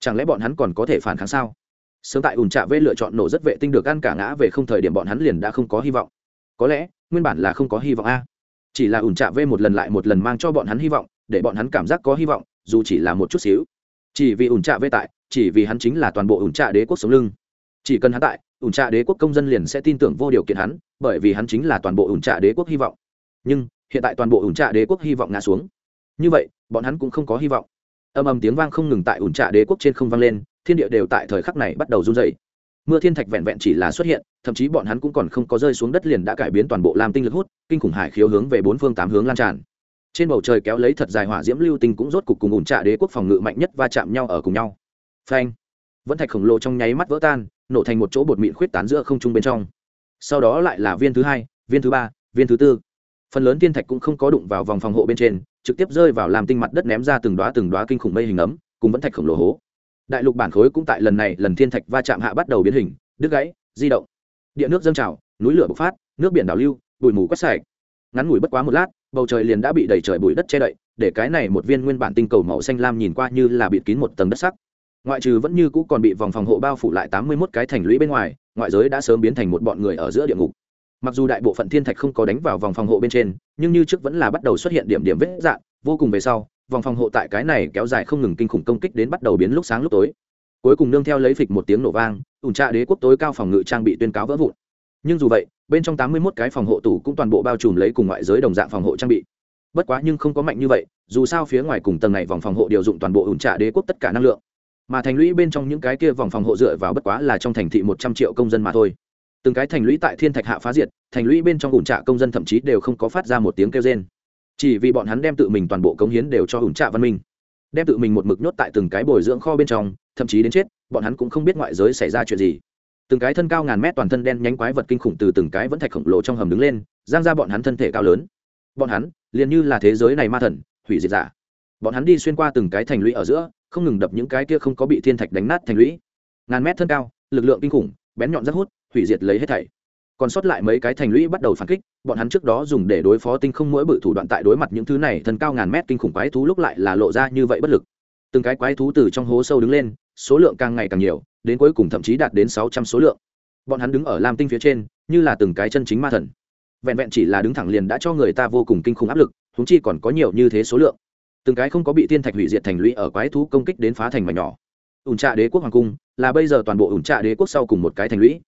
Chẳng lẽ bọn hắn còn có thể phản kháng sao? Sớm tại ủn trạ vê lựa chọn nổ rất vệ tinh được ăn cả ngã về không thời điểm bọn hắn liền đã không có hy vọng. Có lẽ nguyên bản là không có hy vọng a. Chỉ là ủn trạ vê một lần lại một lần mang cho bọn hắn hy vọng, để bọn hắn cảm giác có hy vọng, dù chỉ là một chút xíu. Chỉ vì ủn trạ vê tại, chỉ vì hắn chính là toàn bộ ủn trạ đế quốc sống lưng. Chỉ cần hắn tại, ủn trạ đế quốc công dân liền sẽ tin tưởng vô điều kiện hắn, bởi vì hắn chính là toàn bộ ủn trạ đế quốc hy vọng. Nhưng, hiện tại toàn bộ ủn trạ đế quốc hy vọng ngã xuống. Như vậy, bọn hắn cũng không có hy vọng. Âm ầm tiếng vang không ngừng tại ủn trạ đế quốc trên không vang lên, thiên địa đều tại thời khắc này bắt đầu run dày mưa thiên thạch vẹn vẹn chỉ là xuất hiện thậm chí bọn hắn cũng còn không có rơi xuống đất liền đã cải biến toàn bộ làm tinh lực hút, kinh khủng hải khiếu hướng về bốn phương tám hướng lan tràn. Trên bầu trời kéo lấy thật dài hỏa diễm lưu tinh cũng rốt cục cùng ủn trạ đế quốc phòng ngự mạnh nhất va chạm nhau ở cùng nhau. Phanh! Vẫn thạch khổng lồ trong nháy mắt vỡ tan, nổ thành một chỗ bột mịn khuyết tán giữa không trung bên trong. Sau đó lại là viên thứ hai, viên thứ ba, viên thứ tư. Phần lớn tiên thạch cũng không có đụng vào vòng phòng hộ bên trên, trực tiếp rơi vào làm tinh mặt đất ném ra từng đoá từng đoá kinh khủng mây hình ấm, cùng vẫn thạch khổng lồ hố. Đại lục bản khối cũng tại lần này, lần thiên thạch va chạm hạ bắt đầu biến hình, đứt gãy, di động địa nước dâng trào, núi lửa bộc phát, nước biển đảo lưu, bụi mù quét sạch. Ngắn ngủi bất quá một lát, bầu trời liền đã bị đầy trời bụi đất che đậy, để cái này một viên nguyên bản tinh cầu màu xanh lam nhìn qua như là bịt kín một tầng đất sắc. Ngoại trừ vẫn như cũ còn bị vòng phòng hộ bao phủ lại tám mươi mốt cái thành lũy bên ngoài, ngoại giới đã sớm biến thành một bọn người ở giữa địa ngục. Mặc dù đại bộ phận thiên thạch không có đánh vào vòng phòng hộ bên trên, nhưng như trước vẫn là bắt đầu xuất hiện điểm điểm vết dạn, vô cùng về sau, vòng phòng hộ tại cái này kéo dài không ngừng kinh khủng công kích đến bắt đầu biến lúc sáng lúc tối. Cuối cùng nương theo lấy phịch một tiếng nổ vang ủn trạ đế quốc tối cao phòng ngự trang bị tuyên cáo vỡ vụn. Nhưng dù vậy, bên trong tám mươi một cái phòng hộ tủ cũng toàn bộ bao trùm lấy cùng ngoại giới đồng dạng phòng hộ trang bị. Bất quá nhưng không có mạnh như vậy, dù sao phía ngoài cùng tầng này vòng phòng hộ điều dụng toàn bộ ủn trạ đế quốc tất cả năng lượng. Mà thành lũy bên trong những cái kia vòng phòng hộ dựa vào bất quá là trong thành thị một trăm triệu công dân mà thôi. Từng cái thành lũy tại thiên thạch hạ phá diệt, thành lũy bên trong ủn trạ công dân thậm chí đều không có phát ra một tiếng kêu trên chỉ vì bọn hắn đem tự mình toàn bộ cống hiến đều cho ủn trạ văn minh, đem tự mình một mực nhốt tại từng cái bồi dưỡng kho bên trong, thậm chí đến chết bọn hắn cũng không biết ngoại giới xảy ra chuyện gì. Từng cái thân cao ngàn mét toàn thân đen nhánh quái vật kinh khủng từ từng cái vẫn thạch khổng lồ trong hầm đứng lên, giang ra bọn hắn thân thể cao lớn. Bọn hắn, liền như là thế giới này ma thần, hủy diệt giả. Bọn hắn đi xuyên qua từng cái thành lũy ở giữa, không ngừng đập những cái kia không có bị thiên thạch đánh nát thành lũy. Ngàn mét thân cao, lực lượng kinh khủng, bén nhọn rất hút, hủy diệt lấy hết thảy. Còn sót lại mấy cái thành lũy bắt đầu phản kích, bọn hắn trước đó dùng để đối phó tinh không mỗi bự thủ đoạn tại đối mặt những thứ này thân cao ngàn mét kinh khủng quái thú lúc lại là lộ ra như vậy bất lực. Từng cái quái thú từ trong hố sâu đứng lên số lượng càng ngày càng nhiều, đến cuối cùng thậm chí đạt đến sáu trăm số lượng. Bọn hắn đứng ở lam tinh phía trên, như là từng cái chân chính ma thần. Vẹn vẹn chỉ là đứng thẳng liền đã cho người ta vô cùng kinh khủng áp lực húng chi còn có nhiều như thế số lượng. Từng cái không có bị tiên thạch hủy diệt thành lũy ở quái thú công kích đến phá thành mà nhỏ. Ủn trạ đế quốc hoàng cung là bây giờ toàn bộ ủn trạ đế quốc sau cùng một cái thành lũy.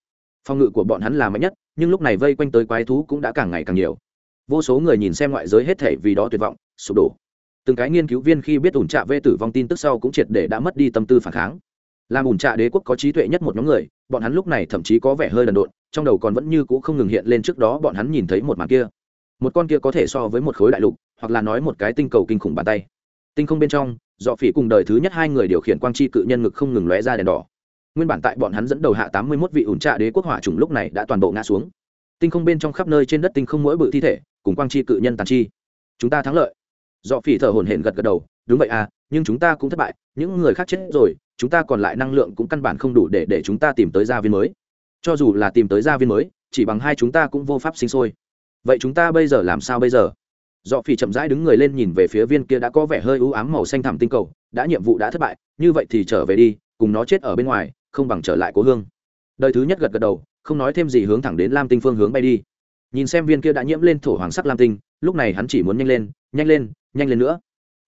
Phòng ngự của bọn hắn là mạnh nhất, nhưng lúc này vây quanh tới quái thú cũng đã càng ngày càng nhiều. Vô số người nhìn xem ngoại giới hết thể vì đó tuyệt vọng, sụp đổ từng cái nghiên cứu viên khi biết ủn trạ vê tử vong tin tức sau cũng triệt để đã mất đi tâm tư phản kháng. Làm ủn trạ đế quốc có trí tuệ nhất một nhóm người, bọn hắn lúc này thậm chí có vẻ hơi đần độn, trong đầu còn vẫn như cũ không ngừng hiện lên trước đó bọn hắn nhìn thấy một màn kia. Một con kia có thể so với một khối đại lục, hoặc là nói một cái tinh cầu kinh khủng bàn tay. Tinh không bên trong, dọ phỉ cùng đời thứ nhất hai người điều khiển quang chi cự nhân ngực không ngừng lóe ra đèn đỏ. Nguyên bản tại bọn hắn dẫn đầu hạ tám mươi mốt vị ủn trạ đế quốc hỏa trùng lúc này đã toàn bộ ngã xuống. Tinh không bên trong khắp nơi trên đất tinh không mỗi bự thi thể, cùng quang chi cự nhân tàn chi. Chúng ta thắng lợi do phỉ thở hổn hển gật gật đầu, đúng vậy à nhưng chúng ta cũng thất bại, những người khác chết rồi, chúng ta còn lại năng lượng cũng căn bản không đủ để để chúng ta tìm tới gia viên mới. Cho dù là tìm tới gia viên mới, chỉ bằng hai chúng ta cũng vô pháp sinh sôi. Vậy chúng ta bây giờ làm sao bây giờ? Do phỉ chậm rãi đứng người lên nhìn về phía viên kia đã có vẻ hơi ưu ám màu xanh thẳm tinh cầu, đã nhiệm vụ đã thất bại, như vậy thì trở về đi, cùng nó chết ở bên ngoài, không bằng trở lại cố hương. Đời thứ nhất gật gật đầu, không nói thêm gì hướng thẳng đến lam tinh phương hướng bay đi. Nhìn xem viên kia đã nhiễm lên thổ hoàng sắc lam tinh, lúc này hắn chỉ muốn nhanh lên nhanh lên nhanh lên nữa.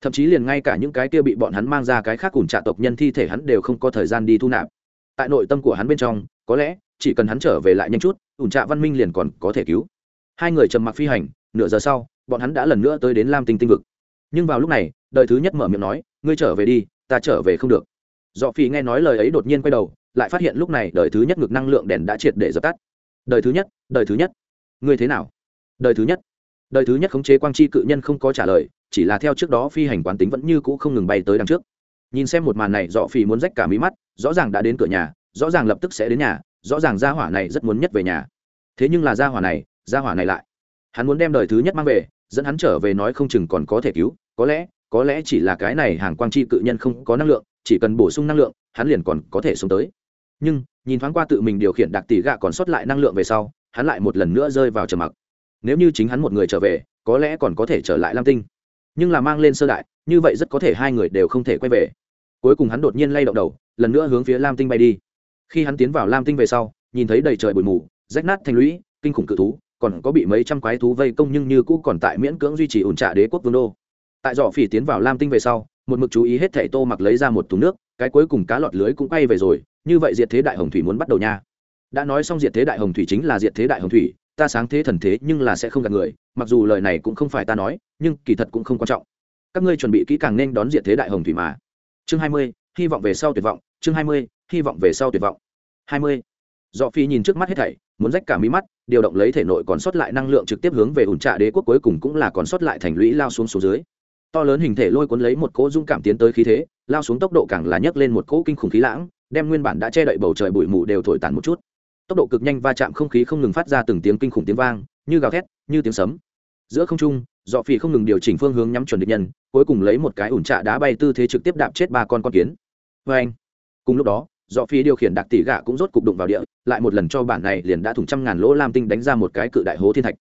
Thậm chí liền ngay cả những cái kia bị bọn hắn mang ra cái khác cùng trạ tộc nhân thi thể hắn đều không có thời gian đi thu nạp. Tại nội tâm của hắn bên trong, có lẽ, chỉ cần hắn trở về lại nhanh chút, ủn trạ văn minh liền còn có thể cứu. Hai người trầm mặc phi hành, nửa giờ sau, bọn hắn đã lần nữa tới đến lam tinh tinh vực. Nhưng vào lúc này, đời thứ nhất mở miệng nói, ngươi trở về đi, ta trở về không được. Dọ phi nghe nói lời ấy đột nhiên quay đầu, lại phát hiện lúc này đời thứ nhất ngực năng lượng đèn đã triệt để dập tắt. Đời thứ nhất, đời thứ nhất, ngươi thế nào? Đời thứ nhất đời thứ nhất khống chế quang chi cự nhân không có trả lời, chỉ là theo trước đó phi hành quán tính vẫn như cũ không ngừng bay tới đằng trước. Nhìn xem một màn này, dọ phi muốn rách cả mí mắt, rõ ràng đã đến cửa nhà, rõ ràng lập tức sẽ đến nhà, rõ ràng gia hỏa này rất muốn nhất về nhà. Thế nhưng là gia hỏa này, gia hỏa này lại. Hắn muốn đem đời thứ nhất mang về, dẫn hắn trở về nói không chừng còn có thể cứu, có lẽ có lẽ chỉ là cái này hàng quang chi cự nhân không có năng lượng, chỉ cần bổ sung năng lượng, hắn liền còn có thể sống tới. Nhưng, nhìn thoáng qua tự mình điều khiển đặc tỷ gạ còn sót lại năng lượng về sau, hắn lại một lần nữa rơi vào trầm mặc nếu như chính hắn một người trở về, có lẽ còn có thể trở lại lam tinh. Nhưng là mang lên sơ đại, như vậy rất có thể hai người đều không thể quay về. Cuối cùng hắn đột nhiên lay động đầu, lần nữa hướng phía lam tinh bay đi. Khi hắn tiến vào lam tinh về sau, nhìn thấy đầy trời bụi mù, rách nát thành lũy, kinh khủng cự thú, còn có bị mấy trăm quái thú vây công nhưng như cũ còn tại miễn cưỡng duy trì ủn trả đế quốc vương đô. Tại dọ phỉ tiến vào lam tinh về sau, một mực chú ý hết thảy tô mặc lấy ra một thùng nước, cái cuối cùng cá lọt lưới cũng quay về rồi, như vậy diệt thế đại hồng thủy muốn bắt đầu nha. Đã nói xong diệt thế đại hồng thủy chính là diệt thế đại hồng thủy ta sáng thế thần thế nhưng là sẽ không gạt người, mặc dù lời này cũng không phải ta nói, nhưng kỳ thật cũng không quan trọng. Các ngươi chuẩn bị kỹ càng nên đón diện thế đại hồng thủy mà. Chương hai mươi, hy vọng về sau tuyệt vọng. Chương hai mươi, hy vọng về sau tuyệt vọng. Hai mươi. Dọ phi nhìn trước mắt hết thảy, muốn rách cả mí mắt, điều động lấy thể nội còn sót lại năng lượng trực tiếp hướng về ủn trạ đế quốc cuối cùng cũng là còn sót lại thành lũy lao xuống xuống dưới. To lớn hình thể lôi cuốn lấy một cỗ dung cảm tiến tới khí thế, lao xuống tốc độ càng là nhấc lên một cỗ kinh khủng khí lãng, đem nguyên bản đã che đậy bầu trời bụi mù đều thổi tàn một chút tốc độ cực nhanh va chạm không khí không ngừng phát ra từng tiếng kinh khủng tiếng vang, như gào thét, như tiếng sấm. Giữa không trung, dọ phỉ không ngừng điều chỉnh phương hướng nhắm chuẩn địch nhân, cuối cùng lấy một cái ủn trạ đá bay tư thế trực tiếp đạp chết ba con con kiến. Vê anh, cùng lúc đó, dọ phỉ điều khiển đặc tỷ gạ cũng rốt cục đụng vào địa, lại một lần cho bản này liền đã thủng trăm ngàn lỗ lam tinh đánh ra một cái cự đại hố thiên thạch.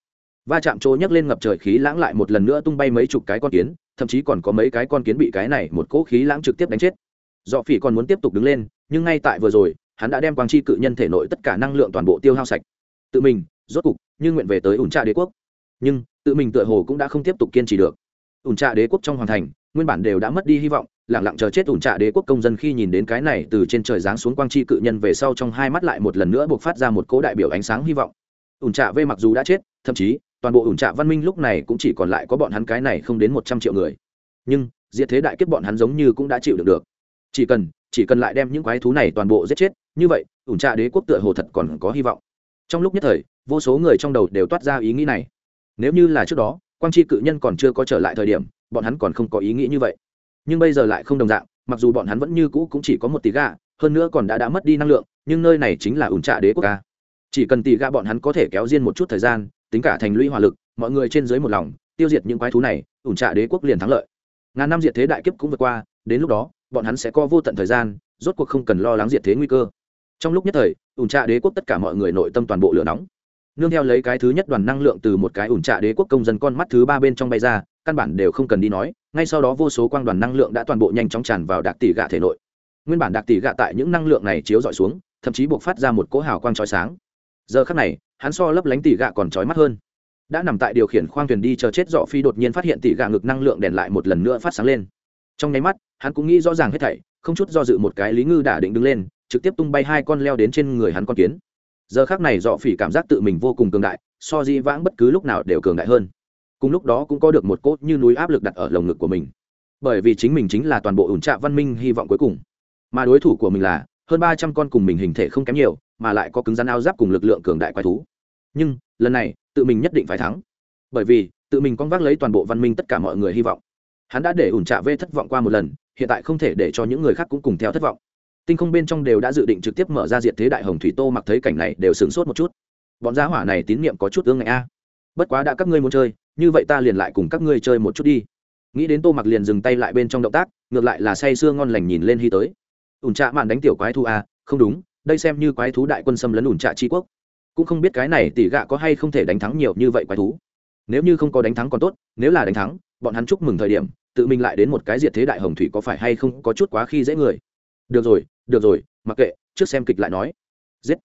Va chạm chỗ nhấc lên ngập trời khí lãng lại một lần nữa tung bay mấy chục cái con kiến, thậm chí còn có mấy cái con kiến bị cái này một cỗ khí lãng trực tiếp đánh chết. Dọ phỉ còn muốn tiếp tục đứng lên, nhưng ngay tại vừa rồi hắn đã đem quang chi cự nhân thể nội tất cả năng lượng toàn bộ tiêu hao sạch. Tự mình, rốt cục, như nguyện về tới ủn trà đế quốc. Nhưng, tự mình tựa hồ cũng đã không tiếp tục kiên trì được. Ủn trà đế quốc trong hoàng thành, nguyên bản đều đã mất đi hy vọng lẳng lặng chờ chết ủn trà đế quốc công dân khi nhìn đến cái này từ trên trời giáng xuống quang chi cự nhân về sau trong hai mắt lại một lần nữa buộc phát ra một cố đại biểu ánh sáng hy vọng. Ủn trà v mặc dù đã chết, thậm chí, toàn bộ ủn trà văn minh lúc này cũng chỉ còn lại có bọn hắn cái này không đến một trăm triệu người. Nhưng, diệt thế đại kiếp bọn hắn giống như cũng đã chịu được được. Chỉ cần chỉ cần lại đem những quái thú này toàn bộ giết chết như vậy, ủn trạ đế quốc tựa hồ thật còn có hy vọng. Trong lúc nhất thời, vô số người trong đầu đều toát ra ý nghĩ này. Nếu như là trước đó, quang tri cự nhân còn chưa có trở lại thời điểm, bọn hắn còn không có ý nghĩ như vậy. Nhưng bây giờ lại không đồng dạng, mặc dù bọn hắn vẫn như cũ cũng chỉ có một tỷ gà, hơn nữa còn đã đã mất đi năng lượng, nhưng nơi này chính là ủn trạ đế quốc ca chỉ cần tỷ gà bọn hắn có thể kéo riêng một chút thời gian, tính cả thành lũy hỏa lực, mọi người trên dưới một lòng, tiêu diệt những quái thú này, ủn trạ đế quốc liền thắng lợi. Ngàn năm diệt thế đại kiếp cũng vượt qua, đến lúc đó, bọn hắn sẽ có vô tận thời gian, rốt cuộc không cần lo lắng diệt thế nguy cơ trong lúc nhất thời, ủn trạ đế quốc tất cả mọi người nội tâm toàn bộ lửa nóng. Nương theo lấy cái thứ nhất đoàn năng lượng từ một cái ủn trạ đế quốc công dân con mắt thứ ba bên trong bay ra, căn bản đều không cần đi nói, ngay sau đó vô số quang đoàn năng lượng đã toàn bộ nhanh chóng tràn vào đặc tỷ gạ thể nội. Nguyên bản đặc tỷ gạ tại những năng lượng này chiếu dọi xuống, thậm chí buộc phát ra một cỗ hào quang trói sáng. Giờ khắc này, hắn so lấp lánh tỷ gạ còn trói mắt hơn. Đã nằm tại điều khiển khoang thuyền đi chờ chết dọ phi đột nhiên phát hiện tỷ gạ ngực năng lượng đèn lại một lần nữa phát sáng lên. Trong nháy mắt, hắn cũng nghĩ rõ ràng hết thảy, không chút do dự một cái lý ngư đả định đứng lên trực tiếp tung bay hai con leo đến trên người hắn con kiến. Giờ khác này dọ phỉ cảm giác tự mình vô cùng cường đại, so di vãng bất cứ lúc nào đều cường đại hơn. Cùng lúc đó cũng có được một cốt như núi áp lực đặt ở lồng ngực của mình. Bởi vì chính mình chính là toàn bộ ủn trạ văn minh hy vọng cuối cùng. Mà đối thủ của mình là, hơn ba trăm con cùng mình hình thể không kém nhiều, mà lại có cứng rắn áo giáp cùng lực lượng cường đại quái thú. Nhưng, lần này, tự mình nhất định phải thắng. Bởi vì, tự mình con vác lấy toàn bộ văn minh tất cả mọi người hy vọng. Hắn đã để ủn trạ vê thất vọng qua một lần, hiện tại không thể để cho những người khác cũng cùng theo thất vọng tinh không bên trong đều đã dự định trực tiếp mở ra diện thế đại hồng thủy tô mặc thấy cảnh này đều sửng sốt một chút. Bọn giá hỏa này tín nhiệm có chút ương ngại a. Bất quá đã các ngươi muốn chơi, như vậy ta liền lại cùng các ngươi chơi một chút đi. Nghĩ đến tô mặc liền dừng tay lại bên trong động tác, ngược lại là say sưa ngon lành nhìn lên hy tới. Ủn trạ mạn đánh tiểu quái thú a, không đúng, đây xem như quái thú đại quân xâm lấn ủn trạ tri quốc. Cũng không biết cái này tỷ gạ có hay không thể đánh thắng nhiều như vậy quái thú. Nếu như không có đánh thắng còn tốt, nếu là đánh thắng, bọn hắn chúc mừng thời điểm, tự mình lại đến một cái diệt thế đại hồng thủy có phải hay không có chút quá khi dễ người được rồi được rồi, mặc kệ, trước xem kịch lại nói. Giết.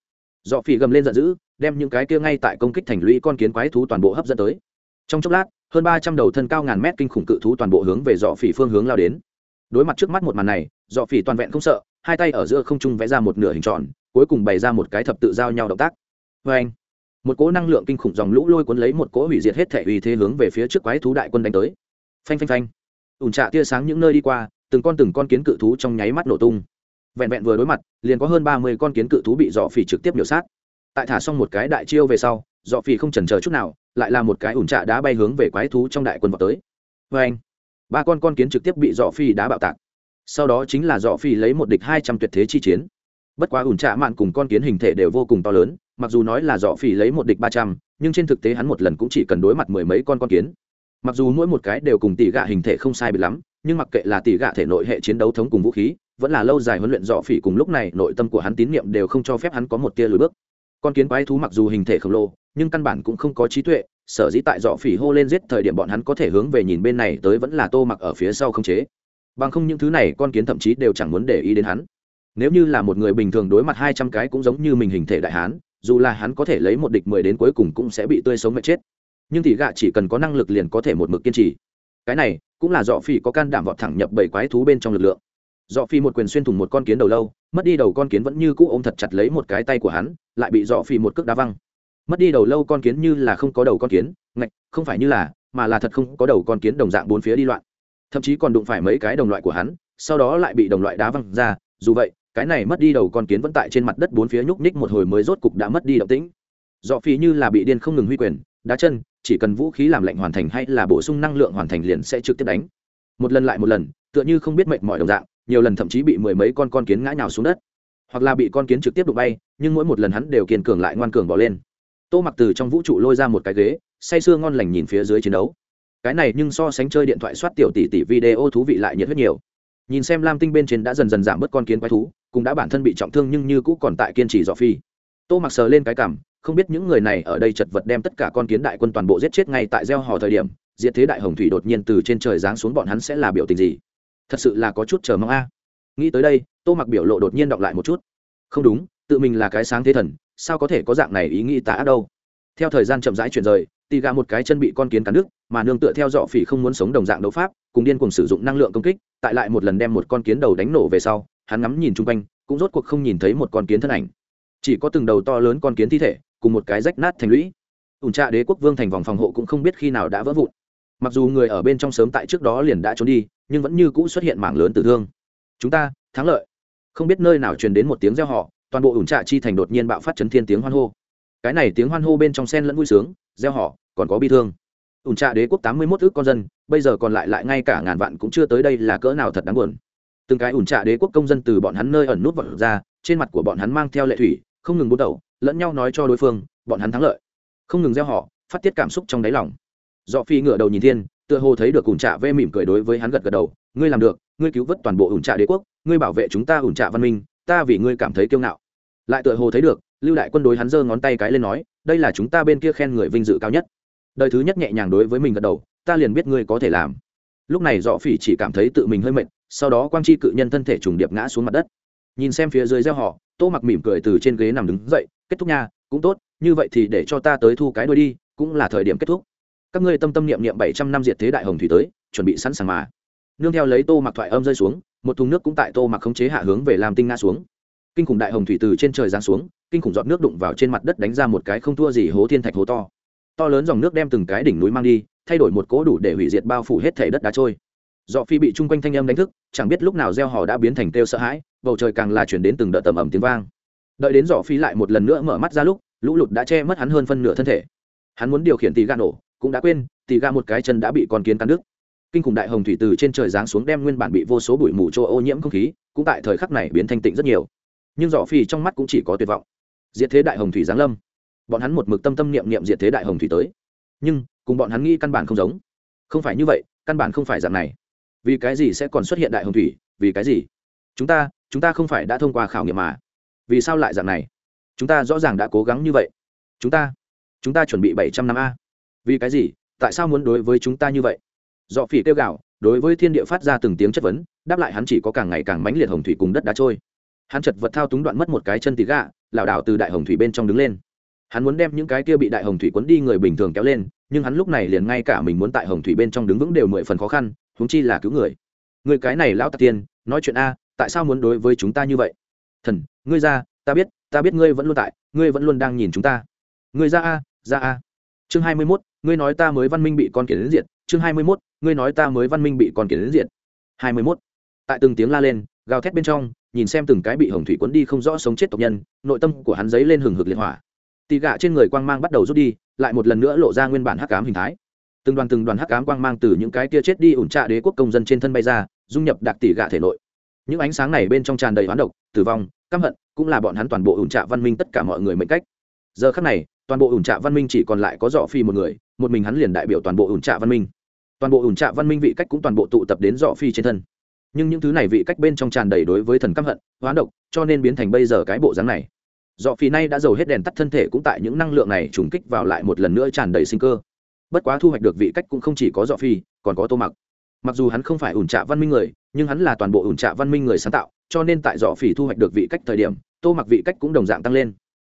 Dọ phỉ gầm lên giận dữ, đem những cái kia ngay tại công kích thành lũy con kiến quái thú toàn bộ hấp dẫn tới. Trong chốc lát, hơn ba trăm đầu thân cao ngàn mét kinh khủng cự thú toàn bộ hướng về dọ phỉ phương hướng lao đến. Đối mặt trước mắt một màn này, dọ phỉ toàn vẹn không sợ, hai tay ở giữa không trung vẽ ra một nửa hình tròn, cuối cùng bày ra một cái thập tự giao nhau động tác. Vê anh, một cỗ năng lượng kinh khủng dòng lũ lôi cuốn lấy một cỗ hủy diệt hết thể uy thế hướng về phía trước quái thú đại quân đánh tới. Phanh phanh phanh. Ủn trạ tia sáng những nơi đi qua, từng con từng con kiến cự thú trong nháy mắt nổ tung vẹn vẹn vừa đối mặt, liền có hơn ba mươi con kiến cự thú bị dọ phỉ trực tiếp biểu sát. Tại thả xong một cái đại chiêu về sau, dọ phỉ không chần chờ chút nào, lại là một cái ủn trạ đá bay hướng về quái thú trong đại quân vào tới. Vê anh, ba con con kiến trực tiếp bị dọ phi đá bạo tạc. Sau đó chính là dọ phi lấy một địch hai trăm tuyệt thế chi chiến. Bất quá ủn trạ mạn cùng con kiến hình thể đều vô cùng to lớn, mặc dù nói là dọ phi lấy một địch ba trăm, nhưng trên thực tế hắn một lần cũng chỉ cần đối mặt mười mấy con con kiến. Mặc dù mỗi một cái đều cùng tỷ gạ hình thể không sai biệt lắm, nhưng mặc kệ là tỷ gạ thể nội hệ chiến đấu thống cùng vũ khí vẫn là lâu dài huấn luyện dọ phỉ cùng lúc này, nội tâm của hắn tín nhiệm đều không cho phép hắn có một tia lùi bước. Con kiến quái thú mặc dù hình thể khổng lồ, nhưng căn bản cũng không có trí tuệ, sở dĩ tại dọ phỉ hô lên giết thời điểm bọn hắn có thể hướng về nhìn bên này tới vẫn là tô mặc ở phía sau không chế. Bằng không những thứ này, con kiến thậm chí đều chẳng muốn để ý đến hắn. Nếu như là một người bình thường đối mặt hai trăm cái cũng giống như mình hình thể đại hán, dù là hắn có thể lấy một địch mười đến cuối cùng cũng sẽ bị tươi sống mệt chết. Nhưng thì gạ chỉ cần có năng lực liền có thể một mực kiên trì. Cái này, cũng là dọ phỉ có can đảm vọt thẳng nhập bảy quái thú bên trong lực lượng dọ phi một quyền xuyên thủng một con kiến đầu lâu, mất đi đầu con kiến vẫn như cũ ôm thật chặt lấy một cái tay của hắn, lại bị dọ phi một cước đá văng. Mất đi đầu lâu con kiến như là không có đầu con kiến, ngạch, không phải như là, mà là thật không có đầu con kiến đồng dạng bốn phía đi loạn. Thậm chí còn đụng phải mấy cái đồng loại của hắn, sau đó lại bị đồng loại đá văng ra, dù vậy, cái này mất đi đầu con kiến vẫn tại trên mặt đất bốn phía nhúc ních một hồi mới rốt cục đã mất đi động tĩnh. Dọ phi như là bị điên không ngừng huy quyền, đá chân, chỉ cần vũ khí làm lệnh hoàn thành hay là bổ sung năng lượng hoàn thành liền sẽ trực tiếp đánh. Một lần lại một lần, tựa như không biết mệt mỏi đồng dạng nhiều lần thậm chí bị mười mấy con con kiến ngã nhào xuống đất. Hoặc là bị con kiến trực tiếp đụng bay, nhưng mỗi một lần hắn đều kiên cường lại ngoan cường bỏ lên. Tô mặc từ trong vũ trụ lôi ra một cái ghế, say sưa ngon lành nhìn phía dưới chiến đấu. Cái này nhưng so sánh chơi điện thoại soát tiểu tỷ tỷ video thú vị lại nhiệt huyết nhiều. Nhìn xem lam tinh bên trên đã dần dần giảm bớt con kiến quái thú, cũng đã bản thân bị trọng thương nhưng như cũ còn tại kiên trì dọ phi. Tô mặc sờ lên cái cảm không biết những người này ở đây chật vật đem tất cả con kiến đại quân toàn bộ giết chết ngay tại gieo hò thời điểm, diệt thế đại hồng thủy đột nhiên từ trên trời giáng xuống bọn hắn sẽ là biểu tình gì? Thật sự là có chút chờ mong a. Nghĩ tới đây, tô mặc biểu lộ đột nhiên đọc lại một chút. Không đúng, tự mình là cái sáng thế thần, sao có thể có dạng này ý nghĩ tả đâu? Theo thời gian chậm rãi chuyển rời, tì gà một cái chân bị con kiến cắn đứt, mà nương tựa theo dọ phỉ không muốn sống đồng dạng đấu pháp, cùng điên cùng sử dụng năng lượng công kích, tại lại một lần đem một con kiến đầu đánh nổ về sau, hắn ngắm nhìn chung quanh, cũng rốt cuộc không nhìn thấy một con kiến thân ảnh. Chỉ có từng đầu to lớn con kiến thi thể, cùng một cái rách nát thành lũy. Ủn trạ đế quốc vương thành vòng phòng hộ cũng không biết khi nào đã vỡ vụn mặc dù người ở bên trong sớm tại trước đó liền đã trốn đi, nhưng vẫn như cũ xuất hiện mảng lớn tử thương. Chúng ta, thắng lợi. Không biết nơi nào truyền đến một tiếng reo họ toàn bộ ủn trạ chi thành đột nhiên bạo phát chấn thiên tiếng hoan hô. Cái này tiếng hoan hô bên trong sen lẫn vui sướng gieo họ còn có bi thương. Ủn trạ đế quốc tám mươi mốt ước con dân, bây giờ còn lại lại ngay cả ngàn vạn cũng chưa tới đây là cỡ nào thật đáng buồn. Từng cái ủn trạ đế quốc công dân từ bọn hắn nơi ẩn nút vật ra, trên mặt của bọn hắn mang theo lệ thủy, không ngừng bút đầu, lẫn nhau nói cho đối phương, bọn hắn thắng lợi. Không ngừng gieo họ phát tiết cảm xúc trong đáy lòng. Dọ phi ngựa đầu nhìn thiên, tựa hồ thấy được ủn trạ vê mỉm cười đối với hắn gật gật đầu, ngươi làm được, ngươi cứu vớt toàn bộ ủn trạ đế quốc, ngươi bảo vệ chúng ta ủn trạ văn minh, ta vì ngươi cảm thấy kiêu ngạo. Lại tựa hồ thấy được, lưu đại quân đối hắn giơ ngón tay cái lên nói, đây là chúng ta bên kia khen người vinh dự cao nhất. Đời thứ nhất nhẹ nhàng đối với mình gật đầu, ta liền biết ngươi có thể làm. Lúc này dọ phỉ chỉ cảm thấy tự mình hơi mệt, sau đó quang chi cự nhân thân thể trùng điệp ngã xuống mặt đất. Nhìn xem phía dưới gieo họ, tô mặc mỉm cười từ trên ghế nằm đứng dậy, kết thúc nha, cũng tốt, như vậy thì để cho ta tới thu cái đôi đi, cũng là thời điểm kết thúc các ngươi tâm tâm niệm niệm bảy trăm năm diệt thế đại hồng thủy tới, chuẩn bị sẵn sàng mà. Nương theo lấy tô mặc thoại âm rơi xuống, một thùng nước cũng tại tô mặc khống chế hạ hướng về làm tinh nga xuống. Kinh khủng đại hồng thủy từ trên trời giáng xuống, kinh khủng giọt nước đụng vào trên mặt đất đánh ra một cái không thua gì hố thiên thạch hố to. To lớn dòng nước đem từng cái đỉnh núi mang đi, thay đổi một cỗ đủ để hủy diệt bao phủ hết thể đất đá trôi. Dọ phi bị chung quanh thanh âm đánh thức, chẳng biết lúc nào gieo hò đã biến thành kêu sợ hãi, bầu trời càng là chuyển đến từng đợt tầm ẩm tiếng vang. Đợi đến dọ phi lại một lần nữa mở mắt ra lúc, lũ lụt đã che mất hắn hơn phân nửa thân thể. Hắn muốn điều khiển tì ga nổ cũng đã quên tì ga một cái chân đã bị con kiến cắn đứt. Kinh khủng đại hồng thủy từ trên trời giáng xuống đem nguyên bản bị vô số bụi mù cho ô nhiễm không khí, cũng tại thời khắc này biến thanh tịnh rất nhiều. Nhưng dọ phi trong mắt cũng chỉ có tuyệt vọng. Diệt thế đại hồng thủy giáng lâm. Bọn hắn một mực tâm tâm niệm niệm diệt thế đại hồng thủy tới. Nhưng, cùng bọn hắn nghĩ căn bản không giống. Không phải như vậy, căn bản không phải dạng này. Vì cái gì sẽ còn xuất hiện đại hồng thủy? Vì cái gì? Chúng ta chúng ta không phải đã thông qua khảo nghiệm mà. Vì sao lại dạng này? Chúng ta rõ ràng đã cố gắng như vậy. Chúng ta chúng ta chuẩn bị bảy trăm năm a vì cái gì? Tại sao muốn đối với chúng ta như vậy? Dọ phỉ kêu gạo đối với thiên địa phát ra từng tiếng chất vấn, đáp lại hắn chỉ có càng ngày càng mãnh liệt hồng thủy cùng đất đá trôi. Hắn chật vật thao túng đoạn mất một cái chân tí gạ lảo đảo từ đại hồng thủy bên trong đứng lên. Hắn muốn đem những cái kia bị đại hồng thủy cuốn đi người bình thường kéo lên, nhưng hắn lúc này liền ngay cả mình muốn tại hồng thủy bên trong đứng vững đều mười phần khó khăn, huống chi là cứu người. Người cái này lão tạc tiên, nói chuyện a, tại sao muốn đối với chúng ta như vậy? Thần, ngươi ra, ta biết ta biết ngươi vẫn luôn tại, ngươi vẫn luôn đang nhìn chúng ta. Ngươi ra a ra a. Chương hai mươi mốt ngươi nói ta mới văn minh bị con kiến đến diện chương hai mươi mốt, ngươi nói ta mới văn minh bị con kiến đến diện hai mươi mốt. Tại từng tiếng la lên, gào thét bên trong, nhìn xem từng cái bị hồng thủy cuốn đi không rõ sống chết tộc nhân, nội tâm của hắn dấy lên hừng hực liệt hỏa. Tì gạ trên người quang mang bắt đầu rút đi, lại một lần nữa lộ ra nguyên bản hắc cám hình thái. Từng đoàn từng đoàn hắc cám quang mang từ những cái kia chết đi ủn trạ đế quốc công dân trên thân bay ra, dung nhập đặc tỷ gạ thể nội. Những ánh sáng này bên trong tràn đầy hoán độc, tử vong, căm hận, cũng là bọn hắn toàn bộ ủn trạ văn minh tất cả mọi người mệnh cách. Giờ khắc này, toàn bộ ủn trạ văn minh chỉ còn lại có dọ phi một người một mình hắn liền đại biểu toàn bộ ủn trạ văn minh. Toàn bộ ủn trạ văn minh vị cách cũng toàn bộ tụ tập đến dọ phi trên thân. Nhưng những thứ này vị cách bên trong tràn đầy đối với thần căm hận, hoán độc, cho nên biến thành bây giờ cái bộ dáng này. Dọ phi nay đã giàu hết đèn tắt thân thể cũng tại những năng lượng này trùng kích vào lại một lần nữa tràn đầy sinh cơ. Bất quá thu hoạch được vị cách cũng không chỉ có dọ phi, còn có tô mặc. Mặc dù hắn không phải ủn trạ văn minh người, nhưng hắn là toàn bộ ủn trạ văn minh người sáng tạo, cho nên tại dọ phi thu hoạch được vị cách thời điểm, tô mặc vị cách cũng đồng dạng tăng lên.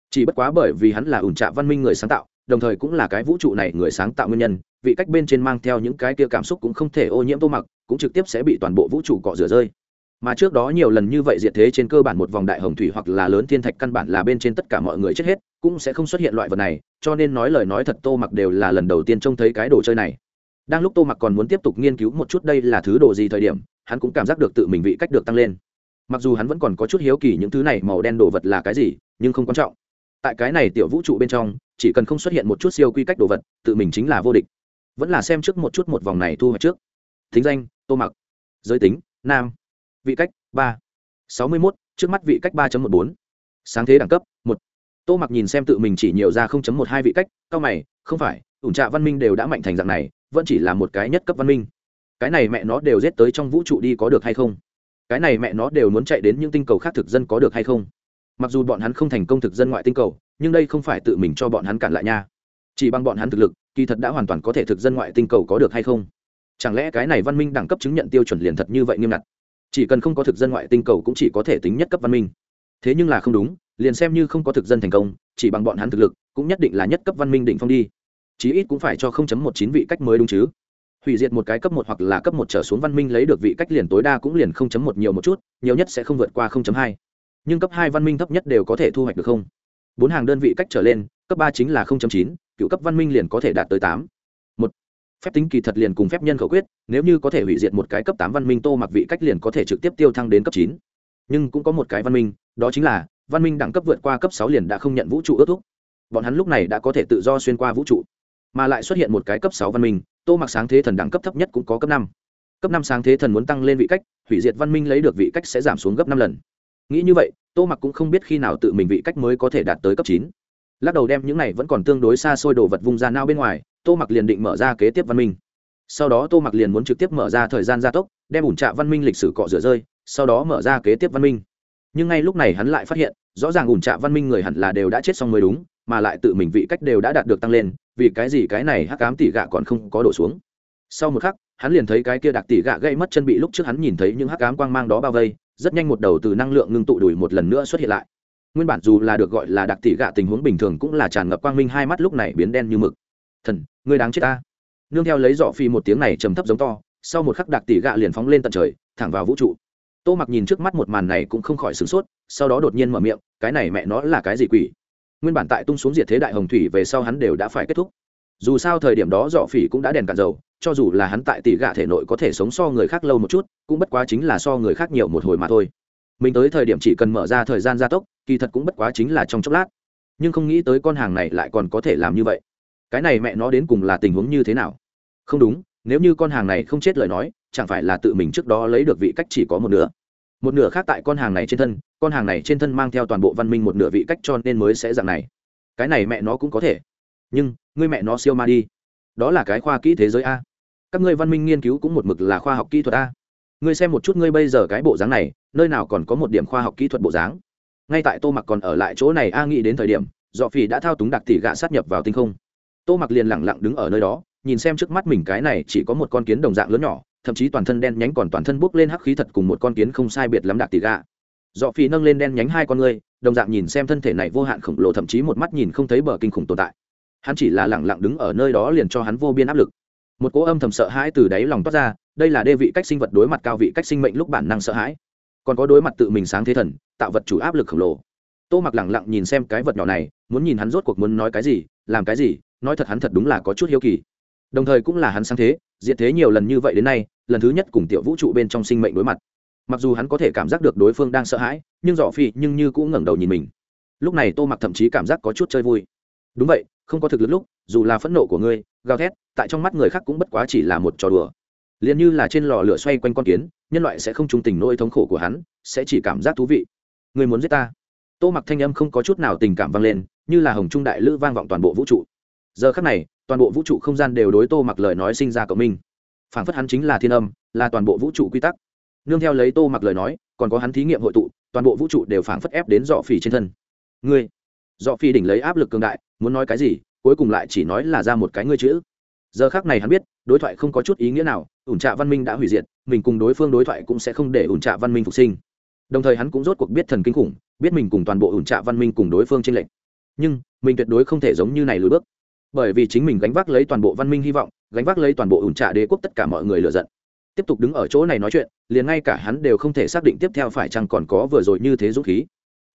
Chỉ bất quá bởi vì hắn là ủn trạ văn minh người sáng tạo đồng thời cũng là cái vũ trụ này người sáng tạo nguyên nhân, vị cách bên trên mang theo những cái kia cảm xúc cũng không thể ô nhiễm tô mặc, cũng trực tiếp sẽ bị toàn bộ vũ trụ cọ rửa rơi. Mà trước đó nhiều lần như vậy diệt thế trên cơ bản một vòng đại hồng thủy hoặc là lớn thiên thạch căn bản là bên trên tất cả mọi người chết hết, cũng sẽ không xuất hiện loại vật này, cho nên nói lời nói thật tô mặc đều là lần đầu tiên trông thấy cái đồ chơi này. Đang lúc tô mặc còn muốn tiếp tục nghiên cứu một chút đây là thứ đồ gì thời điểm, hắn cũng cảm giác được tự mình vị cách được tăng lên. Mặc dù hắn vẫn còn có chút hiếu kỳ những thứ này màu đen đồ vật là cái gì, nhưng không quan trọng tại cái này tiểu vũ trụ bên trong, chỉ cần không xuất hiện một chút siêu quy cách đồ vật, tự mình chính là vô địch. Vẫn là xem trước một chút một vòng này thu hoạch trước. Thính danh, tô mặc. Giới tính, nam. Vị cách, ba. Sáu mươi mốt, trước mắt vị cách ba một bốn. Sáng thế đẳng cấp, một. Tô mặc nhìn xem tự mình chỉ nhiều ra không chấm một hai vị cách, cao mày, không phải, ủng trạ văn minh đều đã mạnh thành dạng này, vẫn chỉ là một cái nhất cấp văn minh. Cái này mẹ nó đều giết tới trong vũ trụ đi có được hay không? Cái này mẹ nó đều muốn chạy đến những tinh cầu khác thực dân có được hay không? Mặc dù bọn hắn không thành công thực dân ngoại tinh cầu, nhưng đây không phải tự mình cho bọn hắn cản lại nha. Chỉ bằng bọn hắn thực lực, kỳ thật đã hoàn toàn có thể thực dân ngoại tinh cầu có được hay không? Chẳng lẽ cái này văn minh đẳng cấp chứng nhận tiêu chuẩn liền thật như vậy nghiêm ngặt? Chỉ cần không có thực dân ngoại tinh cầu cũng chỉ có thể tính nhất cấp văn minh. Thế nhưng là không đúng, liền xem như không có thực dân thành công, chỉ bằng bọn hắn thực lực, cũng nhất định là nhất cấp văn minh định phong đi. Chí ít cũng phải cho 0.19 vị cách mới đúng chứ. Hủy diệt một cái cấp một hoặc là cấp một trở xuống văn minh lấy được vị cách liền tối đa cũng liền 0.1 nhiều một chút, nhiều nhất sẽ không vượt qua 0.2 nhưng cấp hai văn minh thấp nhất đều có thể thu hoạch được không? Bốn hàng đơn vị cách trở lên cấp ba chính là 0.9, cựu cấp văn minh liền có thể đạt tới tám. Một phép tính kỳ thật liền cùng phép nhân khẩu quyết nếu như có thể hủy diệt một cái cấp tám văn minh tô mặc vị cách liền có thể trực tiếp tiêu thăng đến cấp chín. Nhưng cũng có một cái văn minh đó chính là văn minh đẳng cấp vượt qua cấp sáu liền đã không nhận vũ trụ ước thúc. Bọn hắn lúc này đã có thể tự do xuyên qua vũ trụ mà lại xuất hiện một cái cấp sáu văn minh tô mặc sáng thế thần đẳng cấp thấp nhất cũng có cấp năm. Cấp năm sáng thế thần muốn tăng lên vị cách hủy diệt văn minh lấy được vị cách sẽ giảm xuống gấp năm lần nghĩ như vậy, tô mặc cũng không biết khi nào tự mình vị cách mới có thể đạt tới cấp chín. Lắc đầu đem những này vẫn còn tương đối xa xôi đồ vật vung ra nao bên ngoài, tô mặc liền định mở ra kế tiếp văn minh. Sau đó tô mặc liền muốn trực tiếp mở ra thời gian gia tốc, đem ủn trạ văn minh lịch sử cọ rửa rơi, sau đó mở ra kế tiếp văn minh. Nhưng ngay lúc này hắn lại phát hiện, rõ ràng ủn trạ văn minh người hẳn là đều đã chết xong mới đúng, mà lại tự mình vị cách đều đã đạt được tăng lên, vì cái gì cái này hắc cám tỉ gạ còn không có đổ xuống. Sau một khắc hắn liền thấy cái kia đặc tỷ gạ gây mất chân bị lúc trước hắn nhìn thấy những hắc ám quang mang đó bao vây, rất nhanh một đầu từ năng lượng ngưng tụ đuổi một lần nữa xuất hiện lại. Nguyên bản dù là được gọi là đặc tỷ gạ tình huống bình thường cũng là tràn ngập quang minh hai mắt lúc này biến đen như mực. Thần, ngươi đáng chết ta. Nương theo lấy dọ phi một tiếng này trầm thấp giống to, sau một khắc đặc tỷ gạ liền phóng lên tận trời, thẳng vào vũ trụ. Tô mặc nhìn trước mắt một màn này cũng không khỏi sửng sốt, sau đó đột nhiên mở miệng, cái này mẹ nó là cái gì quỷ? Nguyên bản tại tung xuống diệt thế đại hồng thủy về sau hắn đều đã phải kết thúc dù sao thời điểm đó dọ phỉ cũng đã đèn cạn dầu, cho dù là hắn tại tỷ gạ thể nội có thể sống so người khác lâu một chút, cũng bất quá chính là so người khác nhiều một hồi mà thôi. Mình tới thời điểm chỉ cần mở ra thời gian gia tốc, kỳ thật cũng bất quá chính là trong chốc lát. Nhưng không nghĩ tới con hàng này lại còn có thể làm như vậy. Cái này mẹ nó đến cùng là tình huống như thế nào? Không đúng, nếu như con hàng này không chết lời nói, chẳng phải là tự mình trước đó lấy được vị cách chỉ có một nửa. Một nửa khác tại con hàng này trên thân, con hàng này trên thân mang theo toàn bộ văn minh một nửa vị cách cho nên mới sẽ dạng này. Cái này mẹ nó cũng có thể nhưng ngươi mẹ nó siêu ma đi. Đó là cái khoa kỹ thế giới a. Các ngươi văn minh nghiên cứu cũng một mực là khoa học kỹ thuật a. Ngươi xem một chút ngươi bây giờ cái bộ dáng này, nơi nào còn có một điểm khoa học kỹ thuật bộ dáng? Ngay tại tô mặc còn ở lại chỗ này a nghĩ đến thời điểm, dọ phỉ đã thao túng đặc tỷ gạ sát nhập vào tinh không. Tô mặc liền lẳng lặng đứng ở nơi đó, nhìn xem trước mắt mình cái này chỉ có một con kiến đồng dạng lớn nhỏ, thậm chí toàn thân đen nhánh còn toàn thân bốc lên hắc khí thật cùng một con kiến không sai biệt lắm đặc tỷ gạ. Dọ phỉ nâng lên đen nhánh hai con ngươi, đồng dạng nhìn xem thân thể này vô hạn khổng lồ, thậm chí một mắt nhìn không thấy bờ kinh khủng tồn tại hắn chỉ là lẳng lặng đứng ở nơi đó liền cho hắn vô biên áp lực. Một cỗ âm thầm sợ hãi từ đáy lòng toát ra, đây là đê vị cách sinh vật đối mặt cao vị cách sinh mệnh lúc bản năng sợ hãi. Còn có đối mặt tự mình sáng thế thần, tạo vật chủ áp lực khổng lồ. Tô mặc lẳng lặng nhìn xem cái vật nhỏ này, muốn nhìn hắn rốt cuộc muốn nói cái gì, làm cái gì, nói thật hắn thật đúng là có chút hiếu kỳ. Đồng thời cũng là hắn sáng thế diện thế nhiều lần như vậy đến nay, lần thứ nhất cùng tiểu vũ trụ bên trong sinh mệnh đối mặt. Mặc dù hắn có thể cảm giác được đối phương đang sợ hãi, nhưng dọ phi nhưng như cũng ngẩng đầu nhìn mình. Lúc này tô mặc thậm chí cảm giác có chút chơi vui. Đúng vậy không có thực lực lúc, dù là phẫn nộ của ngươi, gào thét, tại trong mắt người khác cũng bất quá chỉ là một trò đùa. Liền như là trên lò lửa xoay quanh con kiến, nhân loại sẽ không trung tình nỗi thống khổ của hắn, sẽ chỉ cảm giác thú vị. Người muốn giết ta? Tô mặc thanh âm không có chút nào tình cảm vang lên, như là hồng trung đại lữ vang vọng toàn bộ vũ trụ. Giờ khắc này, toàn bộ vũ trụ không gian đều đối tô mặc lời nói sinh ra cộng minh. Phản phất hắn chính là thiên âm, là toàn bộ vũ trụ quy tắc. Nương theo lấy tô mặc lời nói, còn có hắn thí nghiệm hội tụ, toàn bộ vũ trụ đều phản phất ép đến dọ phỉ trên thân. Ngươi dọ Phi đỉnh lấy áp lực cường đại, muốn nói cái gì, cuối cùng lại chỉ nói là ra một cái ngươi chữ. Giờ khác này hắn biết, đối thoại không có chút ý nghĩa nào, ủn trạ văn minh đã hủy diệt, mình cùng đối phương đối thoại cũng sẽ không để ủn trạ văn minh phục sinh. Đồng thời hắn cũng rốt cuộc biết thần kinh khủng, biết mình cùng toàn bộ ủn trạ văn minh cùng đối phương trên lệnh nhưng, mình tuyệt đối không thể giống như này lùi bước. Bởi vì chính mình gánh vác lấy toàn bộ văn minh hy vọng, gánh vác lấy toàn bộ ủn trạ đế quốc tất cả mọi người lựa giận. Tiếp tục đứng ở chỗ này nói chuyện, liền ngay cả hắn đều không thể xác định tiếp theo phải chăng còn có vừa rồi như thế dũng khí.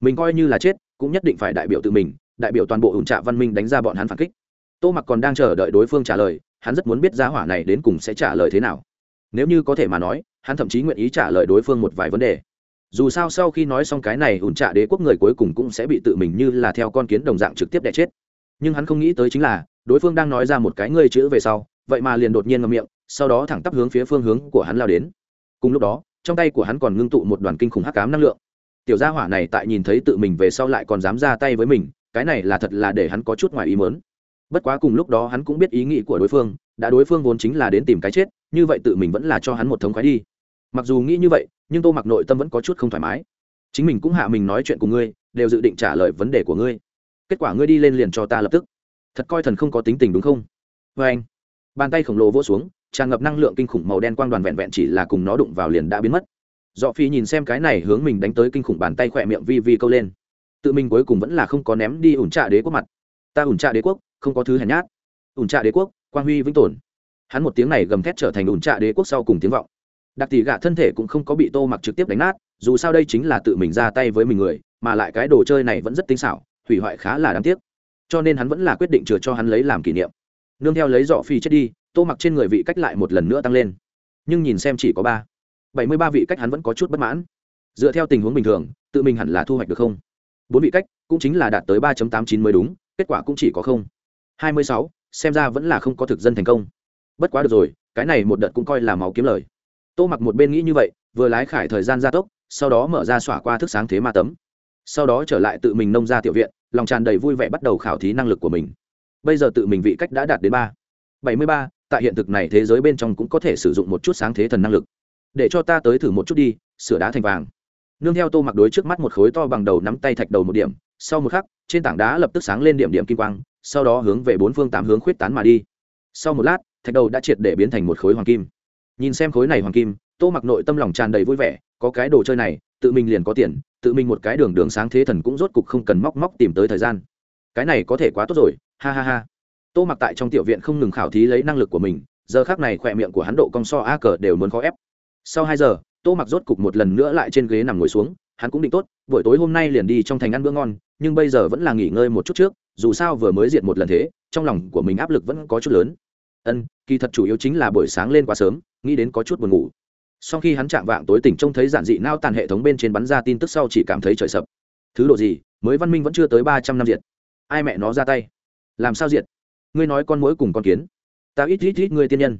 Mình coi như là chết cũng nhất định phải đại biểu tự mình, đại biểu toàn bộ ủn trạ văn minh đánh ra bọn hắn phản kích. Tô mặc còn đang chờ đợi đối phương trả lời, hắn rất muốn biết giá hỏa này đến cùng sẽ trả lời thế nào. Nếu như có thể mà nói, hắn thậm chí nguyện ý trả lời đối phương một vài vấn đề. Dù sao sau khi nói xong cái này ủn trạ đế quốc người cuối cùng cũng sẽ bị tự mình như là theo con kiến đồng dạng trực tiếp đẻ chết. Nhưng hắn không nghĩ tới chính là, đối phương đang nói ra một cái ngươi chữ về sau, vậy mà liền đột nhiên ngậm miệng, sau đó thẳng tắp hướng phía phương hướng của hắn lao đến. Cùng lúc đó, trong tay của hắn còn ngưng tụ một đoàn kinh khủng hắc cám năng lượng tiểu gia hỏa này tại nhìn thấy tự mình về sau lại còn dám ra tay với mình, cái này là thật là để hắn có chút ngoài ý mớn bất quá cùng lúc đó hắn cũng biết ý nghĩ của đối phương, đã đối phương vốn chính là đến tìm cái chết, như vậy tự mình vẫn là cho hắn một thống khoái đi. Mặc dù nghĩ như vậy, nhưng tô mặc nội tâm vẫn có chút không thoải mái. Chính mình cũng hạ mình nói chuyện cùng ngươi, đều dự định trả lời vấn đề của ngươi. Kết quả ngươi đi lên liền cho ta lập tức. Thật coi thần không có tính tình đúng không? Vê anh, bàn tay khổng lồ vỗ xuống, tràn ngập năng lượng kinh khủng màu đen quang đoàn vẹn vẹn chỉ là cùng nó đụng vào liền đã biến mất dọ phi nhìn xem cái này hướng mình đánh tới kinh khủng bàn tay khỏe miệng vi vi câu lên. Tự mình cuối cùng vẫn là không có ném đi ủn trạ đế quốc mặt. Ta ủn trạ đế quốc, không có thứ hèn nhát. Ủn trạ đế quốc, quang huy vĩnh tồn. Hắn một tiếng này gầm thét trở thành ủn trạ đế quốc sau cùng tiếng vọng. Đặc tỷ gạ thân thể cũng không có bị tô mặc trực tiếp đánh nát, dù sao đây chính là tự mình ra tay với mình người, mà lại cái đồ chơi này vẫn rất tinh xảo, hủy hoại khá là đáng tiếc. Cho nên hắn vẫn là quyết định chừa cho hắn lấy làm kỷ niệm. Nương theo lấy dọ phi chết đi, tô mặc trên người vị cách lại một lần nữa tăng lên. Nhưng nhìn xem chỉ có ba bảy mươi ba vị cách hắn vẫn có chút bất mãn. Dựa theo tình huống bình thường, tự mình hẳn là thu hoạch được không? Bốn vị cách cũng chính là đạt tới ba tám chín mới đúng, kết quả cũng chỉ có không. hai mươi sáu, xem ra vẫn là không có thực dân thành công. Bất quá được rồi, cái này một đợt cũng coi là máu kiếm lời. Tô mặc một bên nghĩ như vậy, vừa lái khải thời gian gia tốc, sau đó mở ra xỏa qua thức sáng thế ma tấm. Sau đó trở lại tự mình nông ra tiểu viện, lòng tràn đầy vui vẻ bắt đầu khảo thí năng lực của mình. Bây giờ tự mình vị cách đã đạt đến ba. bảy mươi ba, tại hiện thực này thế giới bên trong cũng có thể sử dụng một chút sáng thế thần năng lực để cho ta tới thử một chút đi, sửa đá thành vàng. Nương theo tô mặc đối trước mắt một khối to bằng đầu nắm tay thạch đầu một điểm, sau một khắc, trên tảng đá lập tức sáng lên điểm điểm kim quang, sau đó hướng về bốn phương tám hướng khuyết tán mà đi. Sau một lát, thạch đầu đã triệt để biến thành một khối hoàng kim. Nhìn xem khối này hoàng kim, tô mặc nội tâm lòng tràn đầy vui vẻ, có cái đồ chơi này, tự mình liền có tiền, tự mình một cái đường đường sáng thế thần cũng rốt cục không cần móc móc tìm tới thời gian. Cái này có thể quá tốt rồi, ha ha ha. Tô mặc tại trong tiểu viện không ngừng khảo thí lấy năng lực của mình, giờ khác này khỏe miệng của hắn độ cong so a cờ đều muốn khó ép sau hai giờ, tô mặc rốt cục một lần nữa lại trên ghế nằm ngồi xuống, hắn cũng định tốt, buổi tối hôm nay liền đi trong thành ăn bữa ngon, nhưng bây giờ vẫn là nghỉ ngơi một chút trước, dù sao vừa mới diệt một lần thế, trong lòng của mình áp lực vẫn có chút lớn. Ân, kỳ thật chủ yếu chính là buổi sáng lên quá sớm, nghĩ đến có chút buồn ngủ. Sau khi hắn chạm vạng tối tỉnh trông thấy giản dị nao tàn hệ thống bên trên bắn ra tin tức sau chỉ cảm thấy trời sập. Thứ độ gì, mới văn minh vẫn chưa tới ba trăm năm diệt. Ai mẹ nó ra tay? Làm sao diệt? Ngươi nói con mối cùng con kiến. Ta ít ít ít ngươi tiên nhân.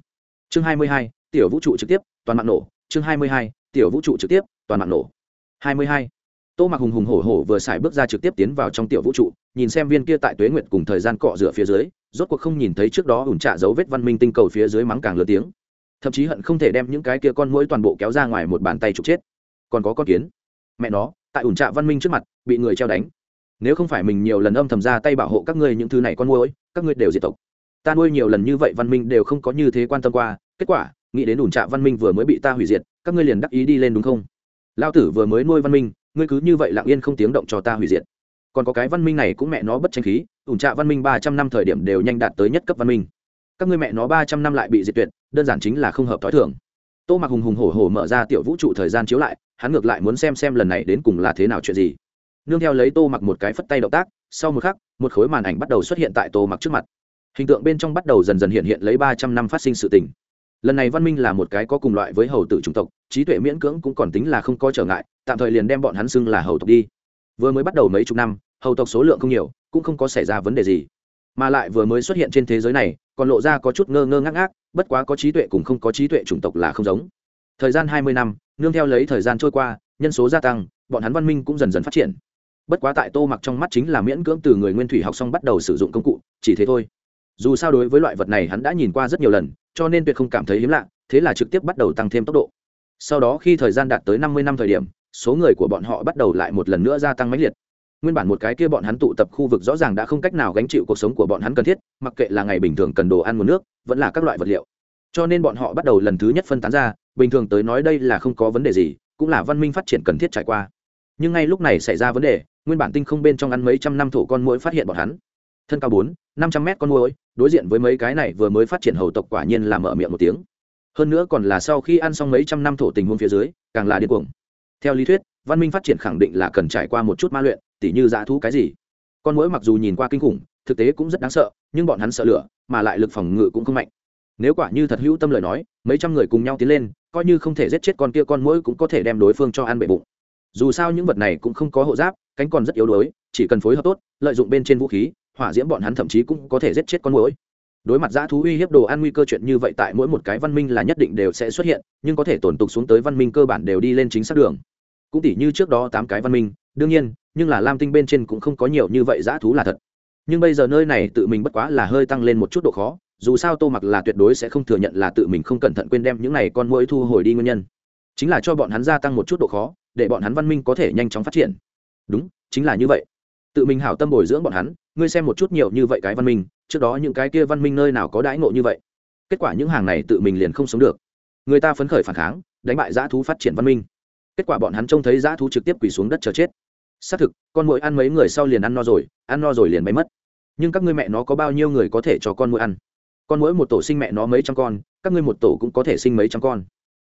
Chương hai mươi hai, tiểu vũ trụ trực tiếp, toàn mạng nổ chương hai mươi hai, tiểu vũ trụ trực tiếp, toàn mạng nổ. hai mươi hai. Tô mặc hùng hùng hổ hổ vừa xài bước ra trực tiếp tiến vào trong tiểu vũ trụ, nhìn xem viên kia tại tuế nguyệt cùng thời gian cọ rửa phía dưới, rốt cuộc không nhìn thấy trước đó ủn trạ dấu vết văn minh tinh cầu phía dưới mắng càng lớn tiếng. Thậm chí hận không thể đem những cái kia con mũi toàn bộ kéo ra ngoài một bàn tay trục chết. Còn có con kiến. Mẹ nó, tại ủn trạ văn minh trước mặt, bị người treo đánh. Nếu không phải mình nhiều lần âm thầm ra tay bảo hộ các ngươi những thứ này con mũi các ngươi đều diệt tộc. Ta nuôi nhiều lần như vậy văn minh đều không có như thế quan tâm qua. Kết quả nghĩ đến ủn trạ văn minh vừa mới bị ta hủy diệt, các ngươi liền đắc ý đi lên đúng không? Lao tử vừa mới nuôi văn minh, ngươi cứ như vậy lặng yên không tiếng động cho ta hủy diệt. Còn có cái văn minh này cũng mẹ nó bất tranh khí ủn trạ văn minh ba trăm năm thời điểm đều nhanh đạt tới nhất cấp văn minh. Các ngươi mẹ nó ba trăm năm lại bị diệt tuyệt, đơn giản chính là không hợp t h ó i thường. Tô mặc hùng hùng hổ hổ mở ra tiểu vũ trụ thời gian chiếu lại, hắn ngược lại muốn xem xem lần này đến cùng là thế nào chuyện gì. Nương theo lấy tô mặc một cái phất tay động tác, sau một khắc, một khối màn ảnh bắt đầu xuất hiện tại tô mặc trước mặt. Hình tượng bên trong bắt đầu dần dần hiện hiện lấy ba trăm năm phát sinh sự tình lần này văn minh là một cái có cùng loại với hầu tử chủng tộc, trí tuệ miễn cưỡng cũng còn tính là không có trở ngại, tạm thời liền đem bọn hắn xưng là hầu tộc đi. Vừa mới bắt đầu mấy chục năm, hầu tộc số lượng không nhiều, cũng không có xảy ra vấn đề gì. Mà lại vừa mới xuất hiện trên thế giới này, còn lộ ra có chút ngơ ngơ ngác ngác, bất quá có trí tuệ cùng không có trí tuệ chủng tộc là không giống. Thời gian hai mươi năm, nương theo lấy thời gian trôi qua, nhân số gia tăng, bọn hắn văn minh cũng dần dần phát triển. Bất quá tại tô mặc trong mắt chính là miễn cưỡng từ người nguyên thủy học xong bắt đầu sử dụng công cụ, chỉ thế thôi. Dù sao đối với loại vật này hắn đã nhìn qua rất nhiều lần cho nên tuyệt không cảm thấy hiếm lạ, thế là trực tiếp bắt đầu tăng thêm tốc độ. Sau đó khi thời gian đạt tới năm mươi năm thời điểm, số người của bọn họ bắt đầu lại một lần nữa gia tăng mãnh liệt. Nguyên bản một cái kia bọn hắn tụ tập khu vực rõ ràng đã không cách nào gánh chịu cuộc sống của bọn hắn cần thiết, mặc kệ là ngày bình thường cần đồ ăn nguồn nước, vẫn là các loại vật liệu. Cho nên bọn họ bắt đầu lần thứ nhất phân tán ra, bình thường tới nói đây là không có vấn đề gì, cũng là văn minh phát triển cần thiết trải qua. Nhưng ngay lúc này xảy ra vấn đề, nguyên bản tinh không bên trong ăn mấy trăm năm thổ con mũi phát hiện bọn hắn thân cao bốn, năm trăm mét con môi đối diện với mấy cái này vừa mới phát triển hầu tộc quả nhiên là mở miệng một tiếng. Hơn nữa còn là sau khi ăn xong mấy trăm năm thổ tình huống phía dưới, càng là điên cuồng. Theo lý thuyết, văn minh phát triển khẳng định là cần trải qua một chút ma luyện, tỉ như dã thú cái gì. Con mũi mặc dù nhìn qua kinh khủng, thực tế cũng rất đáng sợ, nhưng bọn hắn sợ lửa, mà lại lực phòng ngự cũng không mạnh. Nếu quả như thật hữu tâm lời nói, mấy trăm người cùng nhau tiến lên, coi như không thể giết chết con kia con mũi cũng có thể đem đối phương cho ăn bể bụng. Dù sao những vật này cũng không có hộ giáp, cánh còn rất yếu đuối, chỉ cần phối hợp tốt, lợi dụng bên trên vũ khí hỏa diễm bọn hắn thậm chí cũng có thể giết chết con mũi đối mặt dã thú uy hiếp đồ ăn nguy cơ chuyện như vậy tại mỗi một cái văn minh là nhất định đều sẽ xuất hiện, nhưng có thể tổn tục xuống tới văn minh cơ bản đều đi lên chính xác đường. Cũng tỉ như trước đó tám cái văn minh, đương nhiên, nhưng là lam tinh bên trên cũng không có nhiều như vậy dã thú là thật. Nhưng bây giờ nơi này tự mình bất quá là hơi tăng lên một chút độ khó, dù sao tô mặc là tuyệt đối sẽ không thừa nhận là tự mình không cẩn thận quên đem những này con mũi thu hồi đi nguyên nhân. Chính là cho bọn hắn gia tăng một chút độ khó, để bọn hắn văn minh có thể nhanh chóng phát triển. Đúng, chính là như vậy tự mình hảo tâm bồi dưỡng bọn hắn, ngươi xem một chút nhiều như vậy cái văn minh, trước đó những cái kia văn minh nơi nào có đãi ngộ như vậy. Kết quả những hàng này tự mình liền không sống được. Người ta phấn khởi phản kháng, đánh bại dã thú phát triển văn minh. Kết quả bọn hắn trông thấy dã thú trực tiếp quỳ xuống đất chờ chết. Xác thực, con mũi ăn mấy người sau liền ăn no rồi, ăn no rồi liền bay mất. Nhưng các ngươi mẹ nó có bao nhiêu người có thể cho con mũi ăn? Con mỗi một tổ sinh mẹ nó mấy trăm con, các ngươi một tổ cũng có thể sinh mấy trăm con.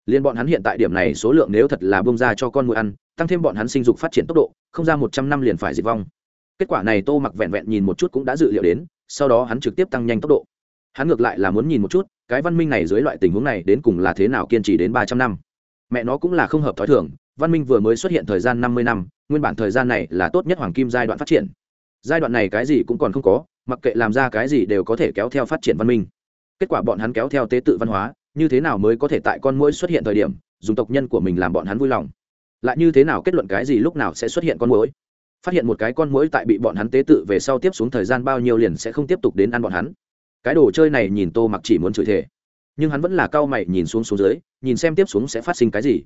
Liên bọn hắn hiện tại điểm này số lượng nếu thật là bông ra cho con mũi ăn, tăng thêm bọn hắn sinh dục phát triển tốc độ, không ra một trăm năm liền phải diệt vong kết quả này tô mặc vẹn vẹn nhìn một chút cũng đã dự liệu đến, sau đó hắn trực tiếp tăng nhanh tốc độ. Hắn ngược lại là muốn nhìn một chút, cái văn minh này dưới loại tình huống này đến cùng là thế nào kiên trì đến ba trăm năm. Mẹ nó cũng là không hợp t h ó i thường, văn minh vừa mới xuất hiện thời gian năm mươi năm, nguyên bản thời gian này là tốt nhất hoàng kim giai đoạn phát triển. Giai đoạn này cái gì cũng còn không có, mặc kệ làm ra cái gì đều có thể kéo theo phát triển văn minh. Kết quả bọn hắn kéo theo tế tự văn hóa, như thế nào mới có thể tại con mũi xuất hiện thời điểm, dùng tộc nhân của mình làm bọn hắn vui lòng? Lại như thế nào kết luận cái gì lúc nào sẽ xuất hiện con mũi phát hiện một cái con mũi tại bị bọn hắn tế tự về sau tiếp xuống thời gian bao nhiêu liền sẽ không tiếp tục đến ăn bọn hắn. Cái đồ chơi này nhìn tô mặc chỉ muốn chửi thề, nhưng hắn vẫn là cao mày nhìn xuống xuống dưới nhìn xem tiếp xuống sẽ phát sinh cái gì.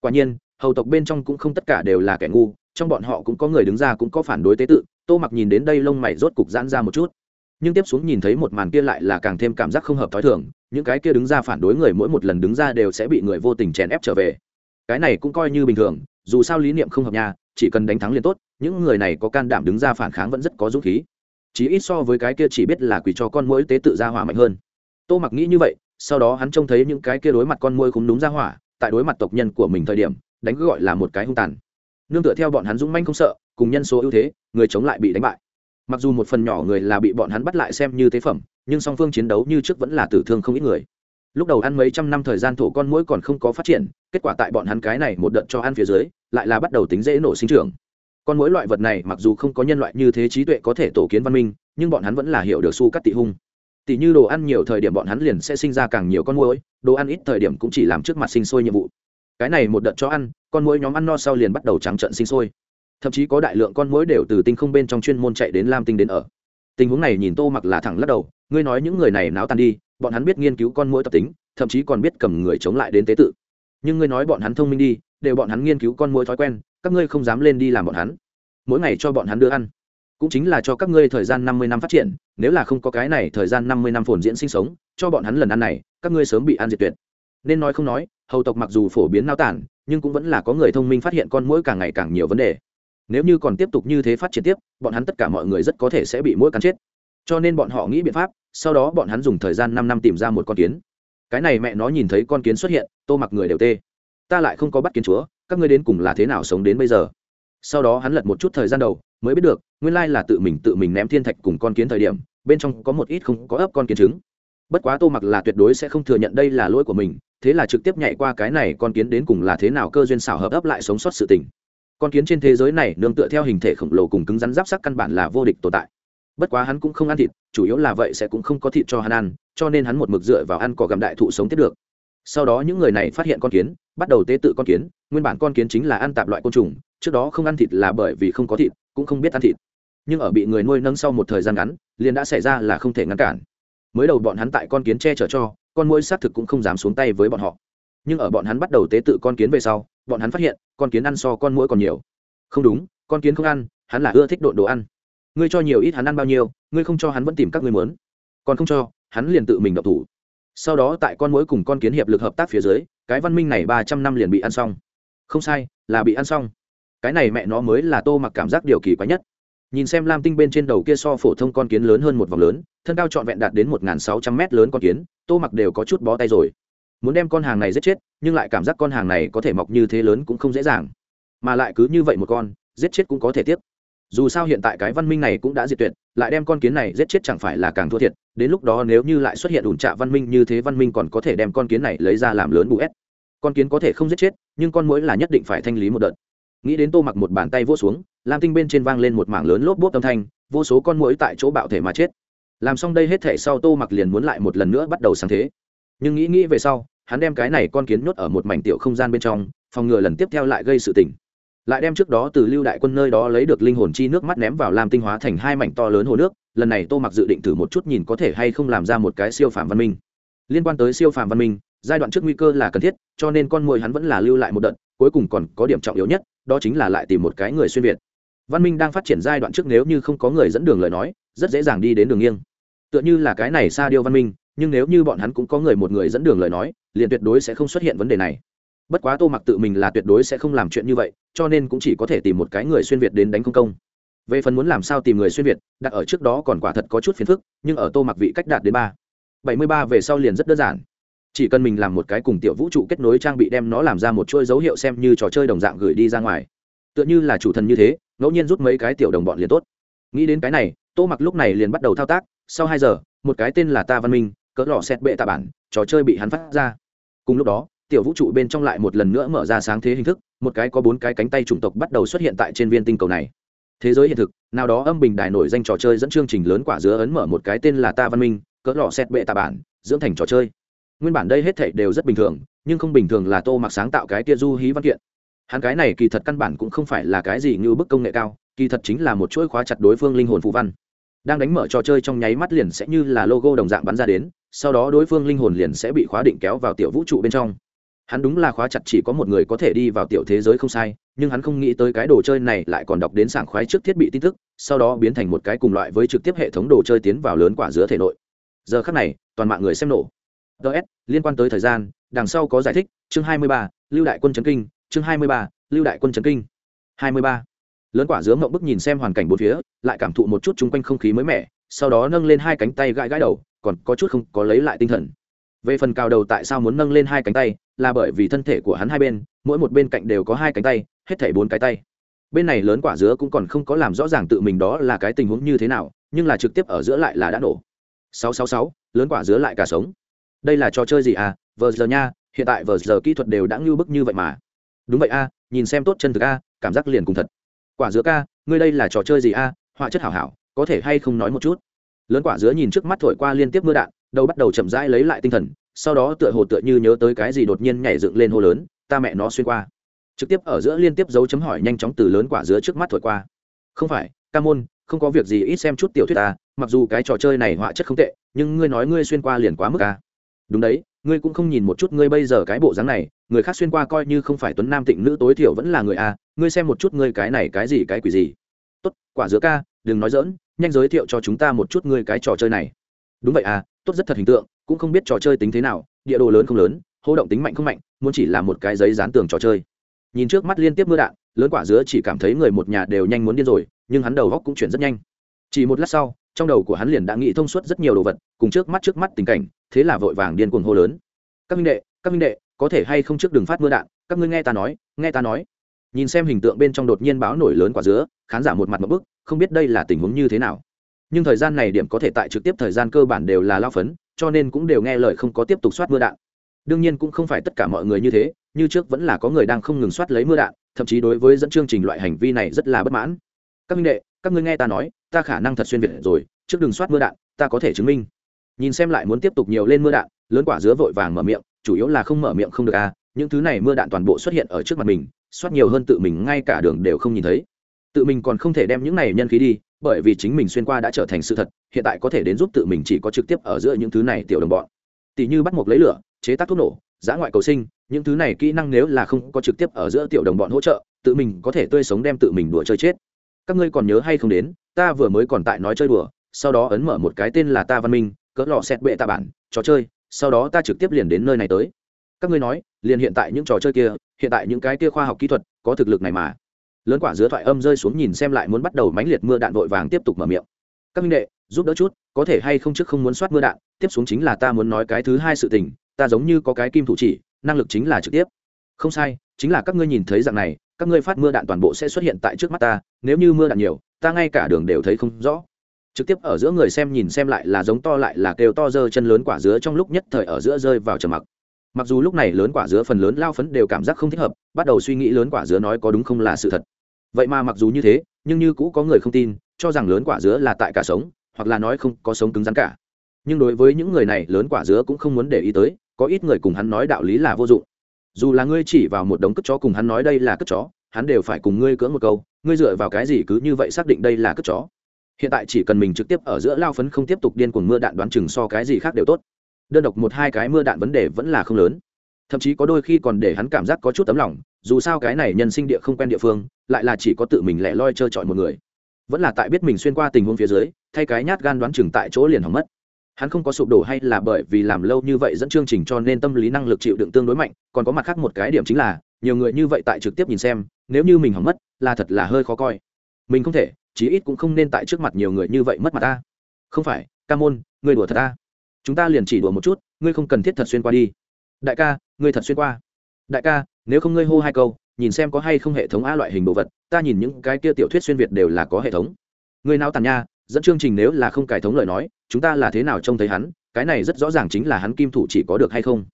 Quả nhiên hầu tộc bên trong cũng không tất cả đều là kẻ ngu trong bọn họ cũng có người đứng ra cũng có phản đối tế tự tô mặc nhìn đến đây lông mày rốt cục giãn ra một chút. Nhưng tiếp xuống nhìn thấy một màn kia lại là càng thêm cảm giác không hợp t h ó i thường những cái kia đứng ra phản đối người mỗi một lần đứng ra đều sẽ bị người vô tình chèn ép trở về. Cái này cũng coi như bình thường dù sao lý niệm không hợp nhà chỉ cần đánh thắng liền tốt những người này có can đảm đứng ra phản kháng vẫn rất có dũng khí. Chí ít so với cái kia chỉ biết là quỳ cho con mũi tế tự ra hỏa mạnh hơn. Tô mặc nghĩ như vậy, sau đó hắn trông thấy những cái kia đối mặt con mũi cũng đúng ra hỏa, tại đối mặt tộc nhân của mình thời điểm, đánh cứ gọi là một cái hung tàn. Nương tựa theo bọn hắn dũng manh không sợ, cùng nhân số ưu thế, người chống lại bị đánh bại. Mặc dù một phần nhỏ người là bị bọn hắn bắt lại xem như thế phẩm, nhưng song phương chiến đấu như trước vẫn là tử thương không ít người. Lúc đầu ăn mấy trăm năm thời gian thổ con mũi còn không có phát triển, kết quả tại bọn hắn cái này một đợt cho ăn phía dưới, lại là bắt đầu tính dễ nổ sinh trưởng con mỗi loại vật này mặc dù không có nhân loại như thế trí tuệ có thể tổ kiến văn minh, nhưng bọn hắn vẫn là hiểu được su cắt tị hung. Tỷ như đồ ăn nhiều thời điểm bọn hắn liền sẽ sinh ra càng nhiều con muỗi, đồ ăn ít thời điểm cũng chỉ làm trước mặt sinh sôi nhiệm vụ. Cái này một đợt cho ăn, con muỗi nhóm ăn no sau liền bắt đầu trắng trận sinh sôi. Thậm chí có đại lượng con muỗi đều từ tinh không bên trong chuyên môn chạy đến lam tinh đến ở. Tình huống này nhìn tô mặc là thẳng lắc đầu, ngươi nói những người này náo tan đi, bọn hắn biết nghiên cứu con muỗi tập tính, thậm chí còn biết cầm người chống lại đến tế tự. Nhưng ngươi nói bọn hắn thông minh đi, đều bọn hắn nghiên cứu con muỗi thói quen các ngươi không dám lên đi làm bọn hắn. Mỗi ngày cho bọn hắn đưa ăn. Cũng chính là cho các ngươi thời gian năm mươi năm phát triển, nếu là không có cái này thời gian năm mươi năm phồn diễn sinh sống, cho bọn hắn lần ăn này, các ngươi sớm bị ăn diệt tuyệt. Nên nói không nói, hầu tộc mặc dù phổ biến nao tản, nhưng cũng vẫn là có người thông minh phát hiện con mũi càng ngày càng nhiều vấn đề. Nếu như còn tiếp tục như thế phát triển tiếp, bọn hắn tất cả mọi người rất có thể sẽ bị mũi cắn chết. Cho nên bọn họ nghĩ biện pháp, sau đó bọn hắn dùng thời gian năm năm tìm ra một con kiến. Cái này mẹ nó nhìn thấy con kiến xuất hiện, tô mặc người đều tê. Ta lại không có bắt kiến chúa các ngươi đến cùng là thế nào sống đến bây giờ? Sau đó hắn lật một chút thời gian đầu, mới biết được, nguyên lai là tự mình tự mình ném thiên thạch cùng con kiến thời điểm, bên trong có một ít không có ấp con kiến trứng. Bất quá tô mặc là tuyệt đối sẽ không thừa nhận đây là lỗi của mình, thế là trực tiếp nhảy qua cái này con kiến đến cùng là thế nào cơ duyên xảo hợp ấp lại sống sót sự tình. Con kiến trên thế giới này nương tựa theo hình thể khổng lồ cùng cứng rắn giáp sắc căn bản là vô địch tồn tại. Bất quá hắn cũng không ăn thịt, chủ yếu là vậy sẽ cũng không có thịt cho hắn ăn, cho nên hắn một mực dựa vào ăn cỏ gặm đại thụ sống tiếp được. Sau đó những người này phát hiện con kiến, bắt đầu tế tự con kiến nguyên bản con kiến chính là ăn tạp loại côn trùng, trước đó không ăn thịt là bởi vì không có thịt, cũng không biết ăn thịt. Nhưng ở bị người nuôi nâng sau một thời gian ngắn, liền đã xảy ra là không thể ngăn cản. Mới đầu bọn hắn tại con kiến che chở cho, con mũi xác thực cũng không dám xuống tay với bọn họ. Nhưng ở bọn hắn bắt đầu tế tự con kiến về sau, bọn hắn phát hiện, con kiến ăn so con mũi còn nhiều. Không đúng, con kiến không ăn, hắn là ưa thích độn đồ ăn. Ngươi cho nhiều ít hắn ăn bao nhiêu, ngươi không cho hắn vẫn tìm các ngươi muốn. Còn không cho, hắn liền tự mình độc thủ. Sau đó tại con mũi cùng con kiến hiệp lực hợp tác phía dưới, cái văn minh này ba trăm năm liền bị ăn xong không sai, là bị ăn xong. Cái này mẹ nó mới là tô mặc cảm giác điều kỳ quái nhất. Nhìn xem lam tinh bên trên đầu kia so phổ thông con kiến lớn hơn một vòng lớn, thân cao trọn vẹn đạt đến một sáu trăm mét lớn con kiến, tô mặc đều có chút bó tay rồi. Muốn đem con hàng này giết chết, nhưng lại cảm giác con hàng này có thể mọc như thế lớn cũng không dễ dàng. Mà lại cứ như vậy một con, giết chết cũng có thể tiếp dù sao hiện tại cái văn minh này cũng đã diệt tuyệt, lại đem con kiến này giết chết chẳng phải là càng thua thiệt. Đến lúc đó nếu như lại xuất hiện ủn trạ văn minh như thế văn minh còn có thể đem con kiến này lấy ra làm lớn bù ép con kiến có thể không giết chết, nhưng con mũi là nhất định phải thanh lý một đợt. Nghĩ đến tô mặc một bàn tay vỗ xuống, lam tinh bên trên vang lên một mảng lớn lốp bốp âm thanh, vô số con mũi tại chỗ bạo thể mà chết. Làm xong đây hết thể sau tô mặc liền muốn lại một lần nữa bắt đầu sáng thế. Nhưng nghĩ nghĩ về sau, hắn đem cái này con kiến nhốt ở một mảnh tiểu không gian bên trong, phòng ngừa lần tiếp theo lại gây sự tỉnh lại đem trước đó từ lưu đại quân nơi đó lấy được linh hồn chi nước mắt ném vào làm tinh hóa thành hai mảnh to lớn hồ nước, lần này tô mặc dự định thử một chút nhìn có thể hay không làm ra một cái siêu phàm văn minh. Liên quan tới siêu phàm văn minh giai đoạn trước nguy cơ là cần thiết, cho nên con mồi hắn vẫn là lưu lại một đợt, cuối cùng còn có điểm trọng yếu nhất, đó chính là lại tìm một cái người xuyên việt. Văn minh đang phát triển giai đoạn trước nếu như không có người dẫn đường lời nói, rất dễ dàng đi đến đường nghiêng. Tựa như là cái này xa điêu văn minh, nhưng nếu như bọn hắn cũng có người một người dẫn đường lời nói, liền tuyệt đối sẽ không xuất hiện vấn đề này. Bất quá tô mặc tự mình là tuyệt đối sẽ không làm chuyện như vậy, cho nên cũng chỉ có thể tìm một cái người xuyên việt đến đánh công công. Về phần muốn làm sao tìm người xuyên việt, đặt ở trước đó còn quả thật có chút phiền phức, nhưng ở tô mặc vị cách đạt đến ba, bảy mươi ba về sau liền rất đơn giản chỉ cần mình làm một cái cùng tiểu vũ trụ kết nối trang bị đem nó làm ra một chuỗi dấu hiệu xem như trò chơi đồng dạng gửi đi ra ngoài. Tựa như là chủ thần như thế, ngẫu nhiên rút mấy cái tiểu đồng bọn liền tốt. Nghĩ đến cái này, tô mặc lúc này liền bắt đầu thao tác, sau hai giờ, một cái tên là ta văn minh, cỡ lò xét bệ tạ bản, trò chơi bị hắn phát ra. Cùng lúc đó, tiểu vũ trụ bên trong lại một lần nữa mở ra sáng thế hình thức, một cái có bốn cái cánh tay chủng tộc bắt đầu xuất hiện tại trên viên tinh cầu này. Thế giới hiện thực, nào đó âm bình đài nổi danh trò chơi dẫn chương trình lớn quả dứa ấn mở một cái tên là ta văn minh, cỡ lò xét bệ tạ bản, dưỡng thành trò chơi nguyên bản đây hết thảy đều rất bình thường, nhưng không bình thường là tô mặc sáng tạo cái tia du hí văn kiện. Hắn cái này kỳ thật căn bản cũng không phải là cái gì như bức công nghệ cao, kỳ thật chính là một chuỗi khóa chặt đối phương linh hồn phù văn. Đang đánh mở trò chơi trong nháy mắt liền sẽ như là logo đồng dạng bắn ra đến, sau đó đối phương linh hồn liền sẽ bị khóa định kéo vào tiểu vũ trụ bên trong. Hắn đúng là khóa chặt chỉ có một người có thể đi vào tiểu thế giới không sai, nhưng hắn không nghĩ tới cái đồ chơi này lại còn đọc đến sảng khoái trước thiết bị tin tức, sau đó biến thành một cái cùng loại với trực tiếp hệ thống đồ chơi tiến vào lớn quả giữa thể nội. Giờ khắc này, toàn mạng người xem nổ ts liên quan tới thời gian đằng sau có giải thích chương 23, lưu đại quân trấn kinh chương 23, lưu đại quân trấn kinh. 23. lớn quả dứa mộng bức nhìn xem hoàn cảnh bốn phía lại cảm thụ một chút chung quanh không khí mới mẻ sau đó nâng lên hai cánh tay gãi gãi đầu còn có chút không có lấy lại tinh thần. Về phần cao đầu tại sao muốn nâng lên hai cánh tay là bởi vì thân thể của hắn hai bên mỗi một bên cạnh đều có hai cánh tay hết thảy bốn cái tay. Bên này lớn quả dứa cũng còn không có làm rõ ràng tự mình đó là cái tình huống như thế nào nhưng là trực tiếp ở giữa lại là đã nổ. 666, lớn quả dứa lại cả sống đây là trò chơi gì à? Vờ giờ nha, hiện tại vờ giờ kỹ thuật đều đã ngưu bức như vậy mà. Đúng vậy a, nhìn xem tốt chân thực a, cảm giác liền cùng thật. Quả dứa ca, ngươi đây là trò chơi gì a? Họa chất hảo hảo, có thể hay không nói một chút? Lớn quả dứa nhìn trước mắt thổi qua liên tiếp mưa đạn, đầu bắt đầu chậm rãi lấy lại tinh thần, sau đó tựa hồ tựa như nhớ tới cái gì đột nhiên nhảy dựng lên hô lớn, ta mẹ nó xuyên qua. Trực tiếp ở giữa liên tiếp dấu chấm hỏi nhanh chóng từ lớn quả dứa trước mắt thổi qua. Không phải, ca môn, không có việc gì, ít xem chút tiểu thuyết ta, mặc dù cái trò chơi này họa chất không tệ, nhưng ngươi nói ngươi xuyên qua liền quá mức ca đúng đấy, ngươi cũng không nhìn một chút ngươi bây giờ cái bộ dáng này, người khác xuyên qua coi như không phải tuấn nam tịnh nữ tối thiểu vẫn là người a, ngươi xem một chút ngươi cái này cái gì, cái quỷ gì. Tốt, quả dứa ca, đừng nói dỡn nhanh giới thiệu cho chúng ta một chút ngươi cái trò chơi này. Đúng vậy à tốt rất thật hình tượng, cũng không biết trò chơi tính thế nào, địa đồ lớn không lớn, hô động tính mạnh không mạnh, muốn chỉ là một cái giấy dán tường trò chơi. Nhìn trước mắt liên tiếp mưa đạn, lớn quả dứa chỉ cảm thấy người một nhà đều nhanh muốn điên rồi, nhưng hắn đầu góc cũng chuyển rất nhanh. Chỉ một lát sau trong đầu của hắn liền đã nghĩ thông suốt rất nhiều đồ vật, cùng trước mắt trước mắt tình cảnh, thế là vội vàng điên cuồng hô lớn. Các minh đệ, các minh đệ, có thể hay không trước đường phát mưa đạn, các ngươi nghe ta nói, nghe ta nói. Nhìn xem hình tượng bên trong đột nhiên báo nổi lớn quả dứa, khán giả một mặt một bức, không biết đây là tình huống như thế nào. Nhưng thời gian này điểm có thể tại trực tiếp thời gian cơ bản đều là lao phấn, cho nên cũng đều nghe lời không có tiếp tục soát mưa đạn. Đương nhiên cũng không phải tất cả mọi người như thế, như trước vẫn là có người đang không ngừng soát lấy mưa đạn, thậm chí đối với dẫn chương trình loại hành vi này rất là bất mãn. Các minh đệ, các ngươi nghe ta nói ta khả năng thật xuyên việt rồi, trước đường soát mưa đạn, ta có thể chứng minh. Nhìn xem lại muốn tiếp tục nhiều lên mưa đạn, lớn quả dứa vội vàng mở miệng, chủ yếu là không mở miệng không được à những thứ này mưa đạn toàn bộ xuất hiện ở trước mặt mình, soát nhiều hơn tự mình ngay cả đường đều không nhìn thấy. Tự mình còn không thể đem những này nhân khí đi, bởi vì chính mình xuyên qua đã trở thành sự thật, hiện tại có thể đến giúp tự mình chỉ có trực tiếp ở giữa những thứ này tiểu đồng bọn. Tỷ như bắt mộc lấy lửa, chế tác thuốc nổ, giã ngoại cầu sinh, những thứ này kỹ năng nếu là không có trực tiếp ở giữa tiểu đồng bọn hỗ trợ, tự mình có thể tươi sống đem tự mình đùa chơi chết. Các ngươi còn nhớ hay không đến ta vừa mới còn tại nói chơi đùa, sau đó ấn mở một cái tên là ta văn minh, cỡ lọ xét bệ tạ bản, trò chơi, sau đó ta trực tiếp liền đến nơi này tới. Các ngươi nói, liền hiện tại những trò chơi kia, hiện tại những cái kia khoa học kỹ thuật, có thực lực này mà. Lớn quả giữa thoại âm rơi xuống nhìn xem lại muốn bắt đầu mánh liệt mưa đạn vội vàng tiếp tục mở miệng. Các minh đệ, giúp đỡ chút, có thể hay không trước không muốn soát mưa đạn, tiếp xuống chính là ta muốn nói cái thứ hai sự tình, ta giống như có cái kim thủ chỉ, năng lực chính là trực tiếp. Không sai, chính là các ngươi nhìn thấy dạng này, các ngươi phát mưa đạn toàn bộ sẽ xuất hiện tại trước mắt ta, nếu như mưa đạn nhiều ta ngay cả đường đều thấy không rõ. Trực tiếp ở giữa người xem nhìn xem lại là giống to lại là kêu to dơ chân lớn quả dứa trong lúc nhất thời ở giữa rơi vào trầm mặc. Mặc dù lúc này lớn quả dứa phần lớn lao phấn đều cảm giác không thích hợp, bắt đầu suy nghĩ lớn quả dứa nói có đúng không là sự thật. Vậy mà mặc dù như thế, nhưng như cũ có người không tin, cho rằng lớn quả dứa là tại cả sống, hoặc là nói không có sống cứng rắn cả. Nhưng đối với những người này, lớn quả dứa cũng không muốn để ý tới, có ít người cùng hắn nói đạo lý là vô dụng. Dù là ngươi chỉ vào một đống cất chó cùng hắn nói đây là cất chó hắn đều phải cùng ngươi cưỡng một câu, ngươi dựa vào cái gì cứ như vậy xác định đây là cất chó? Hiện tại chỉ cần mình trực tiếp ở giữa lao phấn không tiếp tục điên cuồng mưa đạn đoán chừng so cái gì khác đều tốt. Đơn độc một hai cái mưa đạn vấn đề vẫn là không lớn. Thậm chí có đôi khi còn để hắn cảm giác có chút tấm lòng, dù sao cái này nhân sinh địa không quen địa phương, lại là chỉ có tự mình lẻ loi trơ trọi một người. Vẫn là tại biết mình xuyên qua tình huống phía dưới, thay cái nhát gan đoán chừng tại chỗ liền hỏng mất. Hắn không có sụp đổ hay là bởi vì làm lâu như vậy dẫn chương trình cho nên tâm lý năng lực chịu đựng tương đối mạnh, còn có mặt khác một cái điểm chính là nhiều người như vậy tại trực tiếp nhìn xem, nếu như mình hỏng mất, là thật là hơi khó coi. Mình không thể, chí ít cũng không nên tại trước mặt nhiều người như vậy mất mặt ta. Không phải, ca môn, ngươi đùa thật ta. Chúng ta liền chỉ đùa một chút, ngươi không cần thiết thật xuyên qua đi. Đại ca, ngươi thật xuyên qua. Đại ca, nếu không ngươi hô hai câu, nhìn xem có hay không hệ thống a loại hình đồ vật, ta nhìn những cái kia tiểu thuyết xuyên việt đều là có hệ thống. Người nào tàn nha, dẫn chương trình nếu là không cải thống lời nói, chúng ta là thế nào trông thấy hắn, cái này rất rõ ràng chính là hắn kim thủ chỉ có được hay không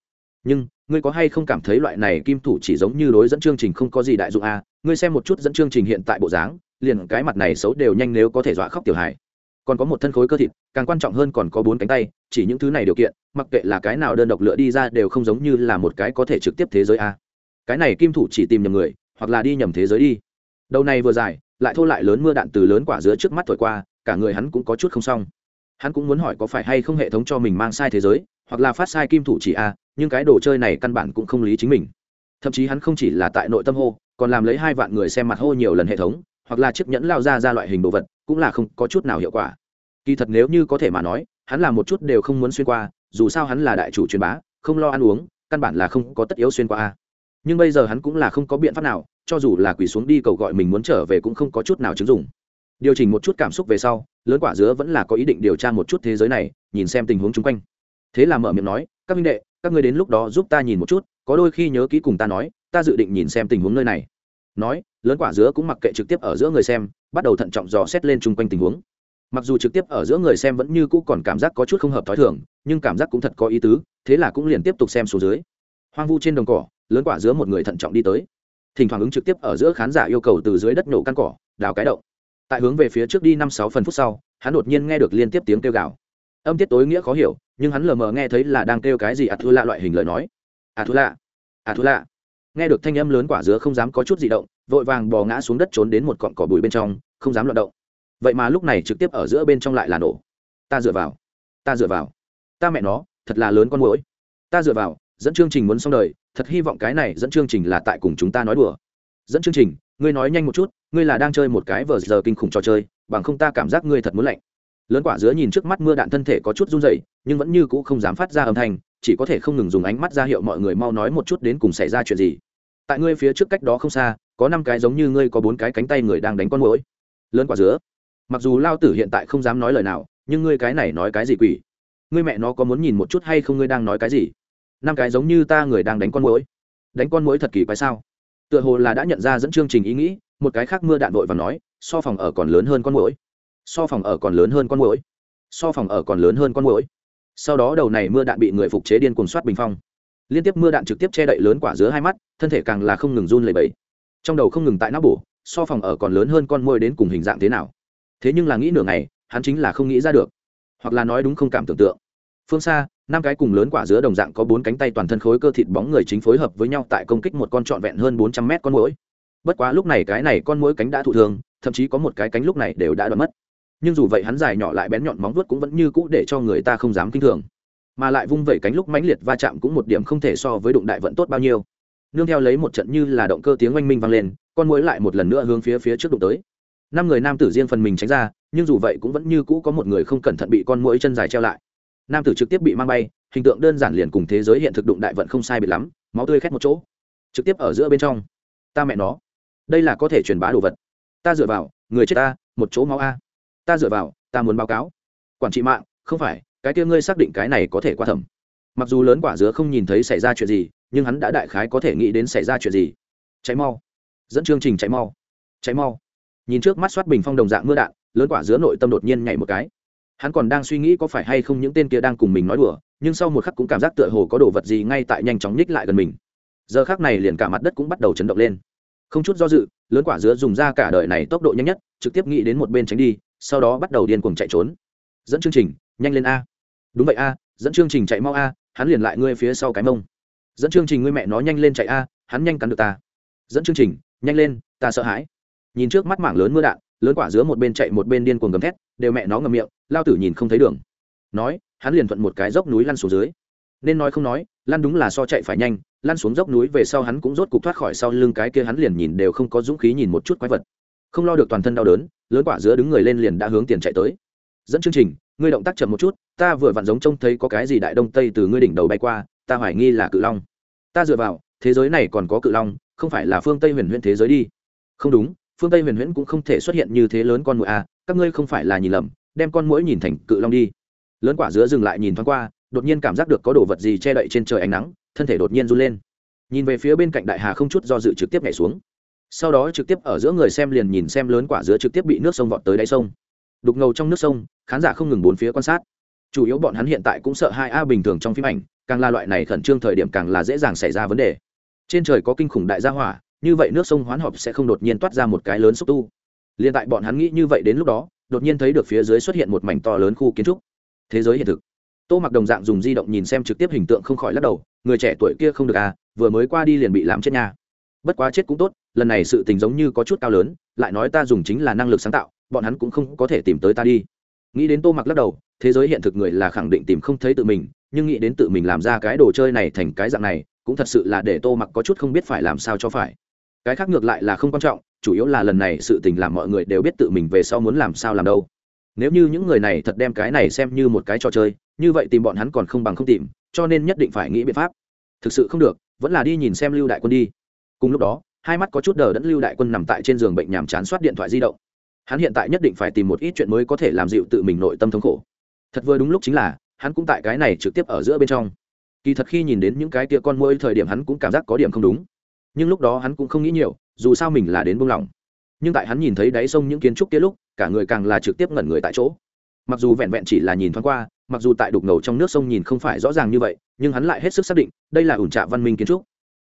nhưng ngươi có hay không cảm thấy loại này kim thủ chỉ giống như đối dẫn chương trình không có gì đại dụng a ngươi xem một chút dẫn chương trình hiện tại bộ dáng, liền cái mặt này xấu đều nhanh nếu có thể dọa khóc tiểu hài. Còn có một thân khối cơ thịt, càng quan trọng hơn còn có bốn cánh tay, chỉ những thứ này điều kiện, mặc kệ là cái nào đơn độc lựa đi ra đều không giống như là một cái có thể trực tiếp thế giới a cái này kim thủ chỉ tìm nhầm người, hoặc là đi nhầm thế giới đi. Đầu này vừa dài, lại thô lại lớn mưa đạn từ lớn quả giữa trước mắt thổi qua, cả người hắn cũng có chút không xong. Hắn cũng muốn hỏi có phải hay không hệ thống cho mình mang sai thế giới, hoặc là phát sai kim thủ chỉ a nhưng cái đồ chơi này căn bản cũng không lý chính mình. Thậm chí hắn không chỉ là tại nội tâm hô, còn làm lấy hai vạn người xem mặt hô nhiều lần hệ thống, hoặc là chiếc nhẫn lao ra ra loại hình đồ vật, cũng là không có chút nào hiệu quả. Kỳ thật nếu như có thể mà nói, hắn là một chút đều không muốn xuyên qua, dù sao hắn là đại chủ truyền bá, không lo ăn uống, căn bản là không có tất yếu xuyên qua. Nhưng bây giờ hắn cũng là không có biện pháp nào, cho dù là quỳ xuống đi cầu gọi mình muốn trở về cũng không có chút nào chứng dụng. Điều chỉnh một chút cảm xúc về sau, lớn quả dứa vẫn là có ý định điều tra một chút thế giới này, nhìn xem tình huống chung quanh. Thế là mở miệng nói, các minh đệ các ngươi đến lúc đó giúp ta nhìn một chút, có đôi khi nhớ kỹ cùng ta nói, ta dự định nhìn xem tình huống nơi này. Nói, lớn quả dứa cũng mặc kệ trực tiếp ở giữa người xem, bắt đầu thận trọng dò xét lên chung quanh tình huống. Mặc dù trực tiếp ở giữa người xem vẫn như cũ còn cảm giác có chút không hợp t h ó i thường, nhưng cảm giác cũng thật có ý tứ, thế là cũng liền tiếp tục xem xuống dưới. Hoang vu trên đồng cỏ, lớn quả dứa một người thận trọng đi tới. Thỉnh thoảng ứng trực tiếp ở giữa khán giả yêu cầu từ dưới đất nổ căn cỏ, đào cái động tại hướng về phía trước đi năm sáu phần phút sau, hắn đột nhiên nghe được liên tiếp tiếng kêu gào. Âm tiết tối nghĩa khó hiểu nhưng hắn lờ mờ nghe thấy là đang kêu cái gì ạt à thua lạ loại hình lời nói. Ạt à thua lạ ạt à thua lạ nghe được thanh âm lớn quả dứa không dám có chút gì động, vội vàng bò ngã xuống đất trốn đến một cọn cỏ bụi bên trong, không dám loạt động. Vậy mà lúc này trực tiếp ở giữa bên trong lại là nổ. Ta dựa vào, ta dựa vào. Ta mẹ nó, thật là lớn con mũi ta dựa vào, dẫn chương trình muốn xong đời, thật hy vọng cái này dẫn chương trình là tại cùng chúng ta nói đùa. Dẫn chương trình, ngươi nói nhanh một chút, ngươi là đang chơi một cái vờ giờ kinh khủng trò chơi, bằng không ta cảm giác ngươi thật muốn lạnh lớn quả dứa nhìn trước mắt mưa đạn thân thể có chút run rẩy, nhưng vẫn như cũ không dám phát ra âm thanh, chỉ có thể không ngừng dùng ánh mắt ra hiệu mọi người mau nói một chút đến cùng xảy ra chuyện gì. Tại ngươi phía trước cách đó không xa, có năm cái giống như ngươi có bốn cái cánh tay người đang đánh con mũi lớn quả dứa mặc dù lao tử hiện tại không dám nói lời nào, nhưng ngươi cái này nói cái gì quỷ? Ngươi mẹ nó có muốn nhìn một chút hay không ngươi đang nói cái gì? Năm cái giống như ta người đang đánh con mũi đánh con mũi thật kỳ quái sao? Tựa hồ là đã nhận ra dẫn chương trình ý nghĩ, một cái khác mưa đạn vội và nói, so phòng ở còn lớn hơn con mũi so phòng ở còn lớn hơn con mũi so phòng ở còn lớn hơn con mũi sau đó đầu này mưa đạn bị người phục chế điên cuồng soát bình phong. Liên tiếp mưa đạn trực tiếp che đậy lớn quả giữa hai mắt, thân thể càng là không ngừng run lẩy bẩy. Trong đầu không ngừng tại não bổ, so phòng ở còn lớn hơn con môi đến cùng hình dạng thế nào. Thế nhưng là nghĩ nửa ngày, hắn chính là không nghĩ ra được. Hoặc là nói đúng không cảm tưởng tượng. Phương xa, năm cái cùng lớn quả giữa đồng dạng có bốn cánh tay toàn thân khối cơ thịt bóng người chính phối hợp với nhau tại công kích một con trọn vẹn hơn bốn trăm mét con mũi bất quá lúc này cái này con mũi cánh đã thụ thương, thậm chí có một cái cánh lúc này đều đã đoạn mất nhưng dù vậy hắn dài nhỏ lại bén nhọn móng vuốt cũng vẫn như cũ để cho người ta không dám kinh thường. Mà lại vung vẩy cánh lúc mãnh liệt va chạm cũng một điểm không thể so với đụng đại vận tốt bao nhiêu. Nương theo lấy một trận như là động cơ tiếng oanh minh vang lên, con mũi lại một lần nữa hướng phía phía trước đụng tới. Năm người nam tử riêng phần mình tránh ra, nhưng dù vậy cũng vẫn như cũ có một người không cẩn thận bị con mũi chân dài treo lại. Nam tử trực tiếp bị mang bay, hình tượng đơn giản liền cùng thế giới hiện thực đụng đại vận không sai biệt lắm, máu tươi khét một chỗ. Trực tiếp ở giữa bên trong. Ta mẹ nó. Đây là có thể truyền bá đồ vật. Ta dựa vào, người chết ta, một chỗ máu a ta dựa vào, ta muốn báo cáo. Quản trị mạng, không phải, cái kia ngươi xác định cái này có thể qua thẩm. Mặc dù lớn quả dứa không nhìn thấy xảy ra chuyện gì, nhưng hắn đã đại khái có thể nghĩ đến xảy ra chuyện gì. Cháy mau. Dẫn chương trình cháy mau. Cháy mau. Nhìn trước mắt soát bình phong đồng dạng mưa đạn, lớn quả dứa nội tâm đột nhiên nhảy một cái. Hắn còn đang suy nghĩ có phải hay không những tên kia đang cùng mình nói đùa, nhưng sau một khắc cũng cảm giác tựa hồ có đồ vật gì ngay tại nhanh chóng nhích lại gần mình. Giờ khác này liền cả mặt đất cũng bắt đầu chấn động lên. Không chút do dự, lớn quả dứa dùng ra cả đời này tốc độ nhanh nhất, trực tiếp nghĩ đến một bên tránh đi sau đó bắt đầu điên cuồng chạy trốn. Dẫn chương trình, nhanh lên a. Đúng vậy a, dẫn chương trình chạy mau a, hắn liền lại ngươi phía sau cái mông. Dẫn chương trình ngươi mẹ nó nhanh lên chạy a, hắn nhanh cắn được ta. Dẫn chương trình, nhanh lên, ta sợ hãi. Nhìn trước mắt mảng lớn mưa đạn, lớn quả dứa một bên chạy một bên điên cuồng gầm thét, đều mẹ nó ngầm miệng, lao tử nhìn không thấy đường. Nói, hắn liền thuận một cái dốc núi lăn xuống dưới. Nên nói không nói, lăn đúng là so chạy phải nhanh, lăn xuống dốc núi về sau hắn cũng rốt cục thoát khỏi sau lưng cái kia hắn liền nhìn đều không có dũng khí nhìn một chút quái vật không lo được toàn thân đau đớn, lớn quả dứa đứng người lên liền đã hướng tiền chạy tới. Dẫn chương trình, ngươi động tác chậm một chút, ta vừa vặn giống trông thấy có cái gì đại đông tây từ ngươi đỉnh đầu bay qua, ta hoài nghi là cự long. Ta dựa vào, thế giới này còn có cự long, không phải là phương tây huyền huyền thế giới đi. Không đúng, phương tây huyền huyễn cũng không thể xuất hiện như thế lớn con mũi a à, các ngươi không phải là nhìn lầm, đem con mũi nhìn thành cự long đi. Lớn quả dứa dừng lại nhìn thoáng qua, đột nhiên cảm giác được có đồ vật gì che đậy trên trời ánh nắng, thân thể đột nhiên run lên. Nhìn về phía bên cạnh đại hà không chút do dự trực tiếp nhảy xuống sau đó trực tiếp ở giữa người xem liền nhìn xem lớn quả dứa trực tiếp bị nước sông vọt tới đáy sông. Đục ngầu trong nước sông, khán giả không ngừng bốn phía quan sát. Chủ yếu bọn hắn hiện tại cũng sợ hai a bình thường trong phim ảnh, càng là loại này khẩn trương thời điểm càng là dễ dàng xảy ra vấn đề. Trên trời có kinh khủng đại gia hỏa, như vậy nước sông hoán họp sẽ không đột nhiên toát ra một cái lớn xúc tu. Liền tại bọn hắn nghĩ như vậy đến lúc đó, đột nhiên thấy được phía dưới xuất hiện một mảnh to lớn khu kiến trúc. Thế giới hiện thực. Tô mặc đồng dạng dùng di động nhìn xem trực tiếp hình tượng không khỏi lắc đầu, người trẻ tuổi kia không được à vừa mới qua đi liền bị làm chết nhà bất quá chết cũng tốt lần này sự tình giống như có chút cao lớn, lại nói ta dùng chính là năng lực sáng tạo, bọn hắn cũng không có thể tìm tới ta đi. Nghĩ đến tô mặc lắc đầu, thế giới hiện thực người là khẳng định tìm không thấy tự mình, nhưng nghĩ đến tự mình làm ra cái đồ chơi này thành cái dạng này, cũng thật sự là để tô mặc có chút không biết phải làm sao cho phải. Cái khác ngược lại là không quan trọng, chủ yếu là lần này sự tình làm mọi người đều biết tự mình về sau muốn làm sao làm đâu. Nếu như những người này thật đem cái này xem như một cái trò chơi, như vậy tìm bọn hắn còn không bằng không tìm, cho nên nhất định phải nghĩ biện pháp. Thực sự không được, vẫn là đi nhìn xem lưu đại quân đi. Cùng lúc đó hai mắt có chút đờ đẫn lưu đại quân nằm tại trên giường bệnh nhàm chán soát điện thoại di động. Hắn hiện tại nhất định phải tìm một ít chuyện mới có thể làm dịu tự mình nội tâm thống khổ. Thật vừa đúng lúc chính là, hắn cũng tại cái này trực tiếp ở giữa bên trong. Kỳ thật khi nhìn đến những cái tia con môi thời điểm hắn cũng cảm giác có điểm không đúng. Nhưng lúc đó hắn cũng không nghĩ nhiều, dù sao mình là đến buông lỏng. Nhưng tại hắn nhìn thấy đáy sông những kiến trúc kia lúc, cả người càng là trực tiếp ngẩn người tại chỗ. Mặc dù vẹn vẹn chỉ là nhìn thoáng qua, mặc dù tại đục ngầu trong nước sông nhìn không phải rõ ràng như vậy, nhưng hắn lại hết sức xác định, đây là ủn trạ văn minh kiến trúc.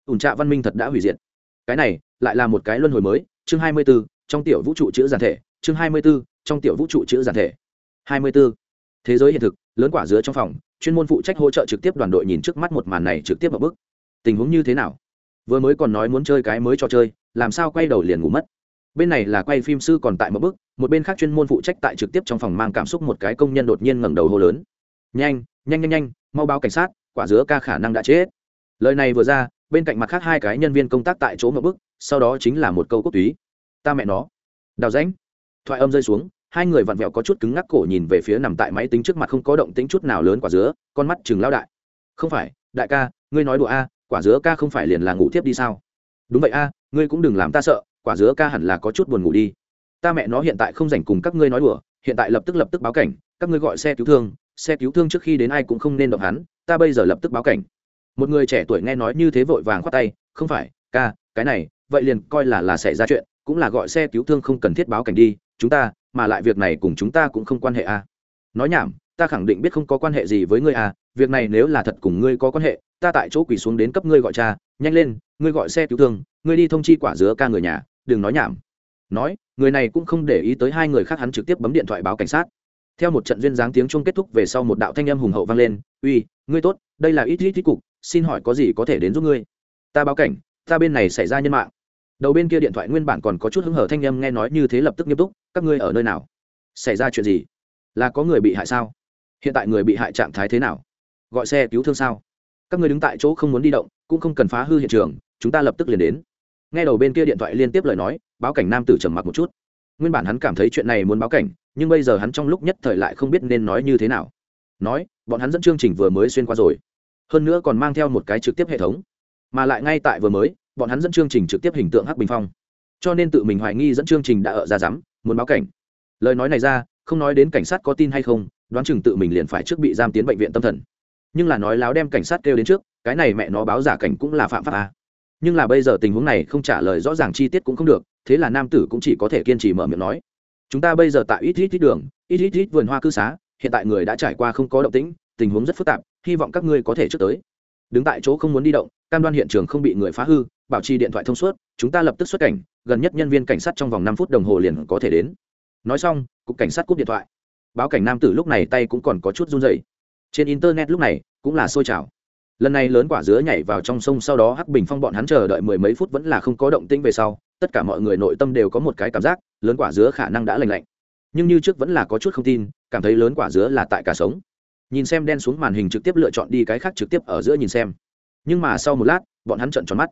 Ủn trạ văn minh thật đã hủy diệt cái này lại là một cái luân hồi mới chương hai mươi 24, trong tiểu vũ trụ chữ giản thể chương hai mươi 24, trong tiểu vũ trụ chữ giản thể. Hai mươi 24. thế giới hiện thực lớn quả dứa trong phòng chuyên môn phụ trách hỗ trợ trực tiếp đoàn đội nhìn trước mắt một màn này trực tiếp vào bức. Tình huống như thế nào? Vừa mới còn nói muốn chơi cái mới cho chơi làm sao quay đầu liền ngủ mất? Bên này là quay phim sư còn tại một bức một bên khác chuyên môn phụ trách tại trực tiếp trong phòng mang cảm xúc một cái công nhân đột nhiên ngẩng đầu hô lớn. Nhanh nhanh nhanh nhanh mau báo cảnh sát quả dứa ca khả năng đã chết. Lời này vừa ra bên cạnh mặt khác hai cái nhân viên công tác tại chỗ một bức, sau đó chính là một câu cốt túy. Ta mẹ nó. Đào rãnh. Thoại âm rơi xuống, hai người vặn vẹo có chút cứng ngắc cổ nhìn về phía nằm tại máy tính trước mặt không có động tính chút nào lớn quả dứa, con mắt chừng lao đại. Không phải, đại ca, ngươi nói đùa a, quả dứa ca không phải liền là ngủ tiếp đi sao? Đúng vậy a, ngươi cũng đừng làm ta sợ, quả dứa ca hẳn là có chút buồn ngủ đi. Ta mẹ nó hiện tại không rảnh cùng các ngươi nói đùa, hiện tại lập tức lập tức báo cảnh, các ngươi gọi xe cứu thương, xe cứu thương trước khi đến ai cũng không nên động hắn, ta bây giờ lập tức báo cảnh một người trẻ tuổi nghe nói như thế vội vàng khoát tay, không phải, ca, cái này, vậy liền coi là là xảy ra chuyện, cũng là gọi xe cứu thương không cần thiết báo cảnh đi, chúng ta, mà lại việc này cùng chúng ta cũng không quan hệ à? nói nhảm, ta khẳng định biết không có quan hệ gì với ngươi à? việc này nếu là thật cùng ngươi có quan hệ, ta tại chỗ quỳ xuống đến cấp ngươi gọi cha, nhanh lên, ngươi gọi xe cứu thương, ngươi đi thông chi quả dứa ca người nhà, đừng nói nhảm nói, người này cũng không để ý tới hai người khác, hắn trực tiếp bấm điện thoại báo cảnh sát theo một trận duyên dáng tiếng chuông kết thúc về sau, một đạo thanh âm hùng hậu vang lên, uy, ngươi tốt, đây là ít ít ít cục xin hỏi có gì có thể đến giúp ngươi? Ta báo cảnh, ta bên này xảy ra nhân mạng. Đầu bên kia điện thoại nguyên bản còn có chút hứng hở thanh âm nghe nói như thế lập tức nghiêm túc, các ngươi ở nơi nào? Xảy ra chuyện gì? Là có người bị hại sao? Hiện tại người bị hại trạng thái thế nào? Gọi xe cứu thương sao? Các người đứng tại chỗ không muốn đi động, cũng không cần phá hư hiện trường, chúng ta lập tức liền đến. Nghe đầu bên kia điện thoại liên tiếp lời nói, báo cảnh nam tử trầm mặc một chút. Nguyên bản hắn cảm thấy chuyện này muốn báo cảnh, nhưng bây giờ hắn trong lúc nhất thời lại không biết nên nói như thế nào. Nói, bọn hắn dẫn chương trình vừa mới xuyên qua rồi hơn nữa còn mang theo một cái trực tiếp hệ thống. Mà lại ngay tại vừa mới, bọn hắn dẫn chương trình trực tiếp hình tượng hắc bình phong. Cho nên tự mình hoài nghi dẫn chương trình đã ở ra rắm, muốn báo cảnh. Lời nói này ra, không nói đến cảnh sát có tin hay không, đoán chừng tự mình liền phải trước bị giam tiến bệnh viện tâm thần. Nhưng là nói láo đem cảnh sát kêu đến trước, cái này mẹ nó báo giả cảnh cũng là phạm pháp à. nhưng là bây giờ tình huống này không trả lời rõ ràng chi tiết cũng không được, thế là nam tử cũng chỉ có thể kiên trì mở miệng nói. Chúng ta bây giờ tại ít ít ít đường, ít ít ít vườn hoa cư xá, hiện tại người đã trải qua không có động tĩnh, tình huống rất phức tạp hy vọng các ngươi có thể trước tới. Đứng tại chỗ không muốn đi động, cam đoan hiện trường không bị người phá hư, bảo trì điện thoại thông suốt, chúng ta lập tức xuất cảnh, gần nhất nhân viên cảnh sát trong vòng năm phút đồng hồ liền có thể đến. Nói xong, cục cảnh sát cúp điện thoại. Báo cảnh nam tử lúc này tay cũng còn có chút run rẩy. Trên internet lúc này, cũng là sôi trào. Lần này lớn quả dứa nhảy vào trong sông sau đó hắc bình phong bọn hắn chờ đợi mười mấy phút vẫn là không có động tĩnh về sau, tất cả mọi người nội tâm đều có một cái cảm giác, lớn quả dứa khả năng đã lành lạnh. Nhưng như trước vẫn là có chút không tin, cảm thấy lớn quả dứa là tại cả sống nhìn xem đen xuống màn hình trực tiếp lựa chọn đi cái khác trực tiếp ở giữa nhìn xem. Nhưng mà sau một lát, bọn hắn trợn tròn mắt.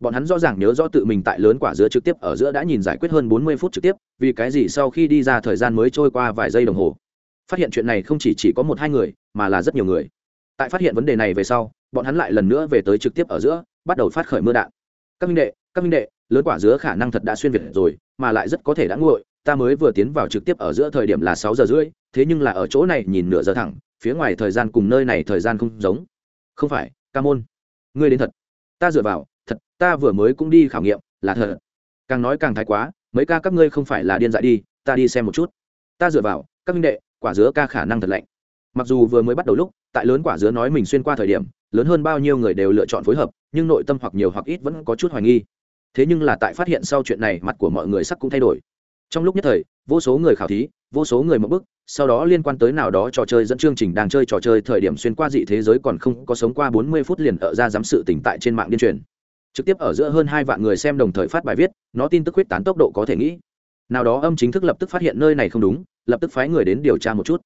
Bọn hắn rõ ràng nhớ rõ tự mình tại lớn quả dứa trực tiếp ở giữa đã nhìn giải quyết hơn bốn mươi phút trực tiếp, vì cái gì sau khi đi ra thời gian mới trôi qua vài giây đồng hồ. Phát hiện chuyện này không chỉ chỉ có một hai người, mà là rất nhiều người. Tại phát hiện vấn đề này về sau, bọn hắn lại lần nữa về tới trực tiếp ở giữa, bắt đầu phát khởi mưa đạn. Các minh đệ, các minh đệ, lớn quả dứa khả năng thật đã xuyên việt rồi, mà lại rất có thể đã nguội, ta mới vừa tiến vào trực tiếp ở giữa thời điểm là sáu giờ rưỡi, thế nhưng là ở chỗ này nhìn nửa giờ thẳng phía ngoài thời gian cùng nơi này thời gian không giống. Không phải, ca môn. Ngươi đến thật. Ta dựa vào, thật, ta vừa mới cũng đi khảo nghiệm, là thật. Càng nói càng thái quá, mấy ca các ngươi không phải là điên dại đi, ta đi xem một chút. Ta dựa vào, các minh đệ, quả dứa ca khả năng thật lạnh. Mặc dù vừa mới bắt đầu lúc, tại lớn quả dứa nói mình xuyên qua thời điểm, lớn hơn bao nhiêu người đều lựa chọn phối hợp, nhưng nội tâm hoặc nhiều hoặc ít vẫn có chút hoài nghi. Thế nhưng là tại phát hiện sau chuyện này, mặt của mọi người sắc cũng thay đổi. Trong lúc nhất thời, vô số người khảo thí vô số người một bức, sau đó liên quan tới nào đó trò chơi dẫn chương trình đang chơi trò chơi thời điểm xuyên qua dị thế giới còn không có sống qua bốn mươi phút liền ở ra giám sự tỉnh tại trên mạng điên truyền. Trực tiếp ở giữa hơn hai vạn người xem đồng thời phát bài viết, nó tin tức huyết tán tốc độ có thể nghĩ. Nào đó âm chính thức lập tức phát hiện nơi này không đúng, lập tức phái người đến điều tra một chút.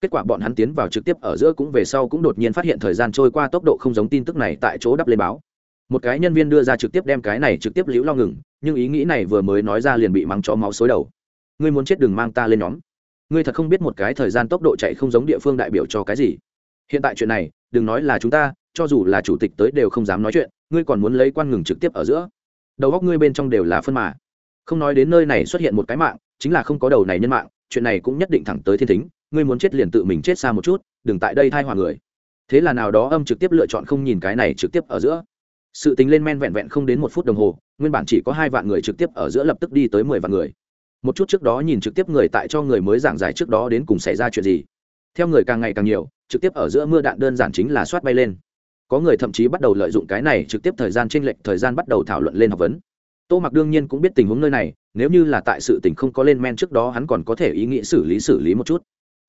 Kết quả bọn hắn tiến vào trực tiếp ở giữa cũng về sau cũng đột nhiên phát hiện thời gian trôi qua tốc độ không giống tin tức này tại chỗ đắp lên báo. Một cái nhân viên đưa ra trực tiếp đem cái này trực tiếp liễu lo ngừng, nhưng ý nghĩ này vừa mới nói ra liền bị mắng chó máu xối đầu. Ngươi muốn chết đừng mang ta lên nhóm ngươi thật không biết một cái thời gian tốc độ chạy không giống địa phương đại biểu cho cái gì. Hiện tại chuyện này, đừng nói là chúng ta, cho dù là chủ tịch tới đều không dám nói chuyện, ngươi còn muốn lấy quan ngừng trực tiếp ở giữa. Đầu góc ngươi bên trong đều là phân mà. Không nói đến nơi này xuất hiện một cái mạng, chính là không có đầu này nhân mạng, chuyện này cũng nhất định thẳng tới thiên thính, ngươi muốn chết liền tự mình chết xa một chút, đừng tại đây thai hòa người. Thế là nào đó âm trực tiếp lựa chọn không nhìn cái này trực tiếp ở giữa. Sự tính lên men vẹn vẹn không đến một phút đồng hồ, nguyên bản chỉ có hai vạn người trực tiếp ở giữa lập tức đi tới mười vạn người một chút trước đó nhìn trực tiếp người tại cho người mới giảng giải trước đó đến cùng xảy ra chuyện gì. Theo người càng ngày càng nhiều, trực tiếp ở giữa mưa đạn đơn giản chính là soát bay lên. Có người thậm chí bắt đầu lợi dụng cái này trực tiếp thời gian t r ê n lệch, thời gian bắt đầu thảo luận lên học vấn. Tô mặc đương nhiên cũng biết tình huống nơi này, nếu như là tại sự tình không có lên men trước đó hắn còn có thể ý nghĩ xử lý xử lý một chút.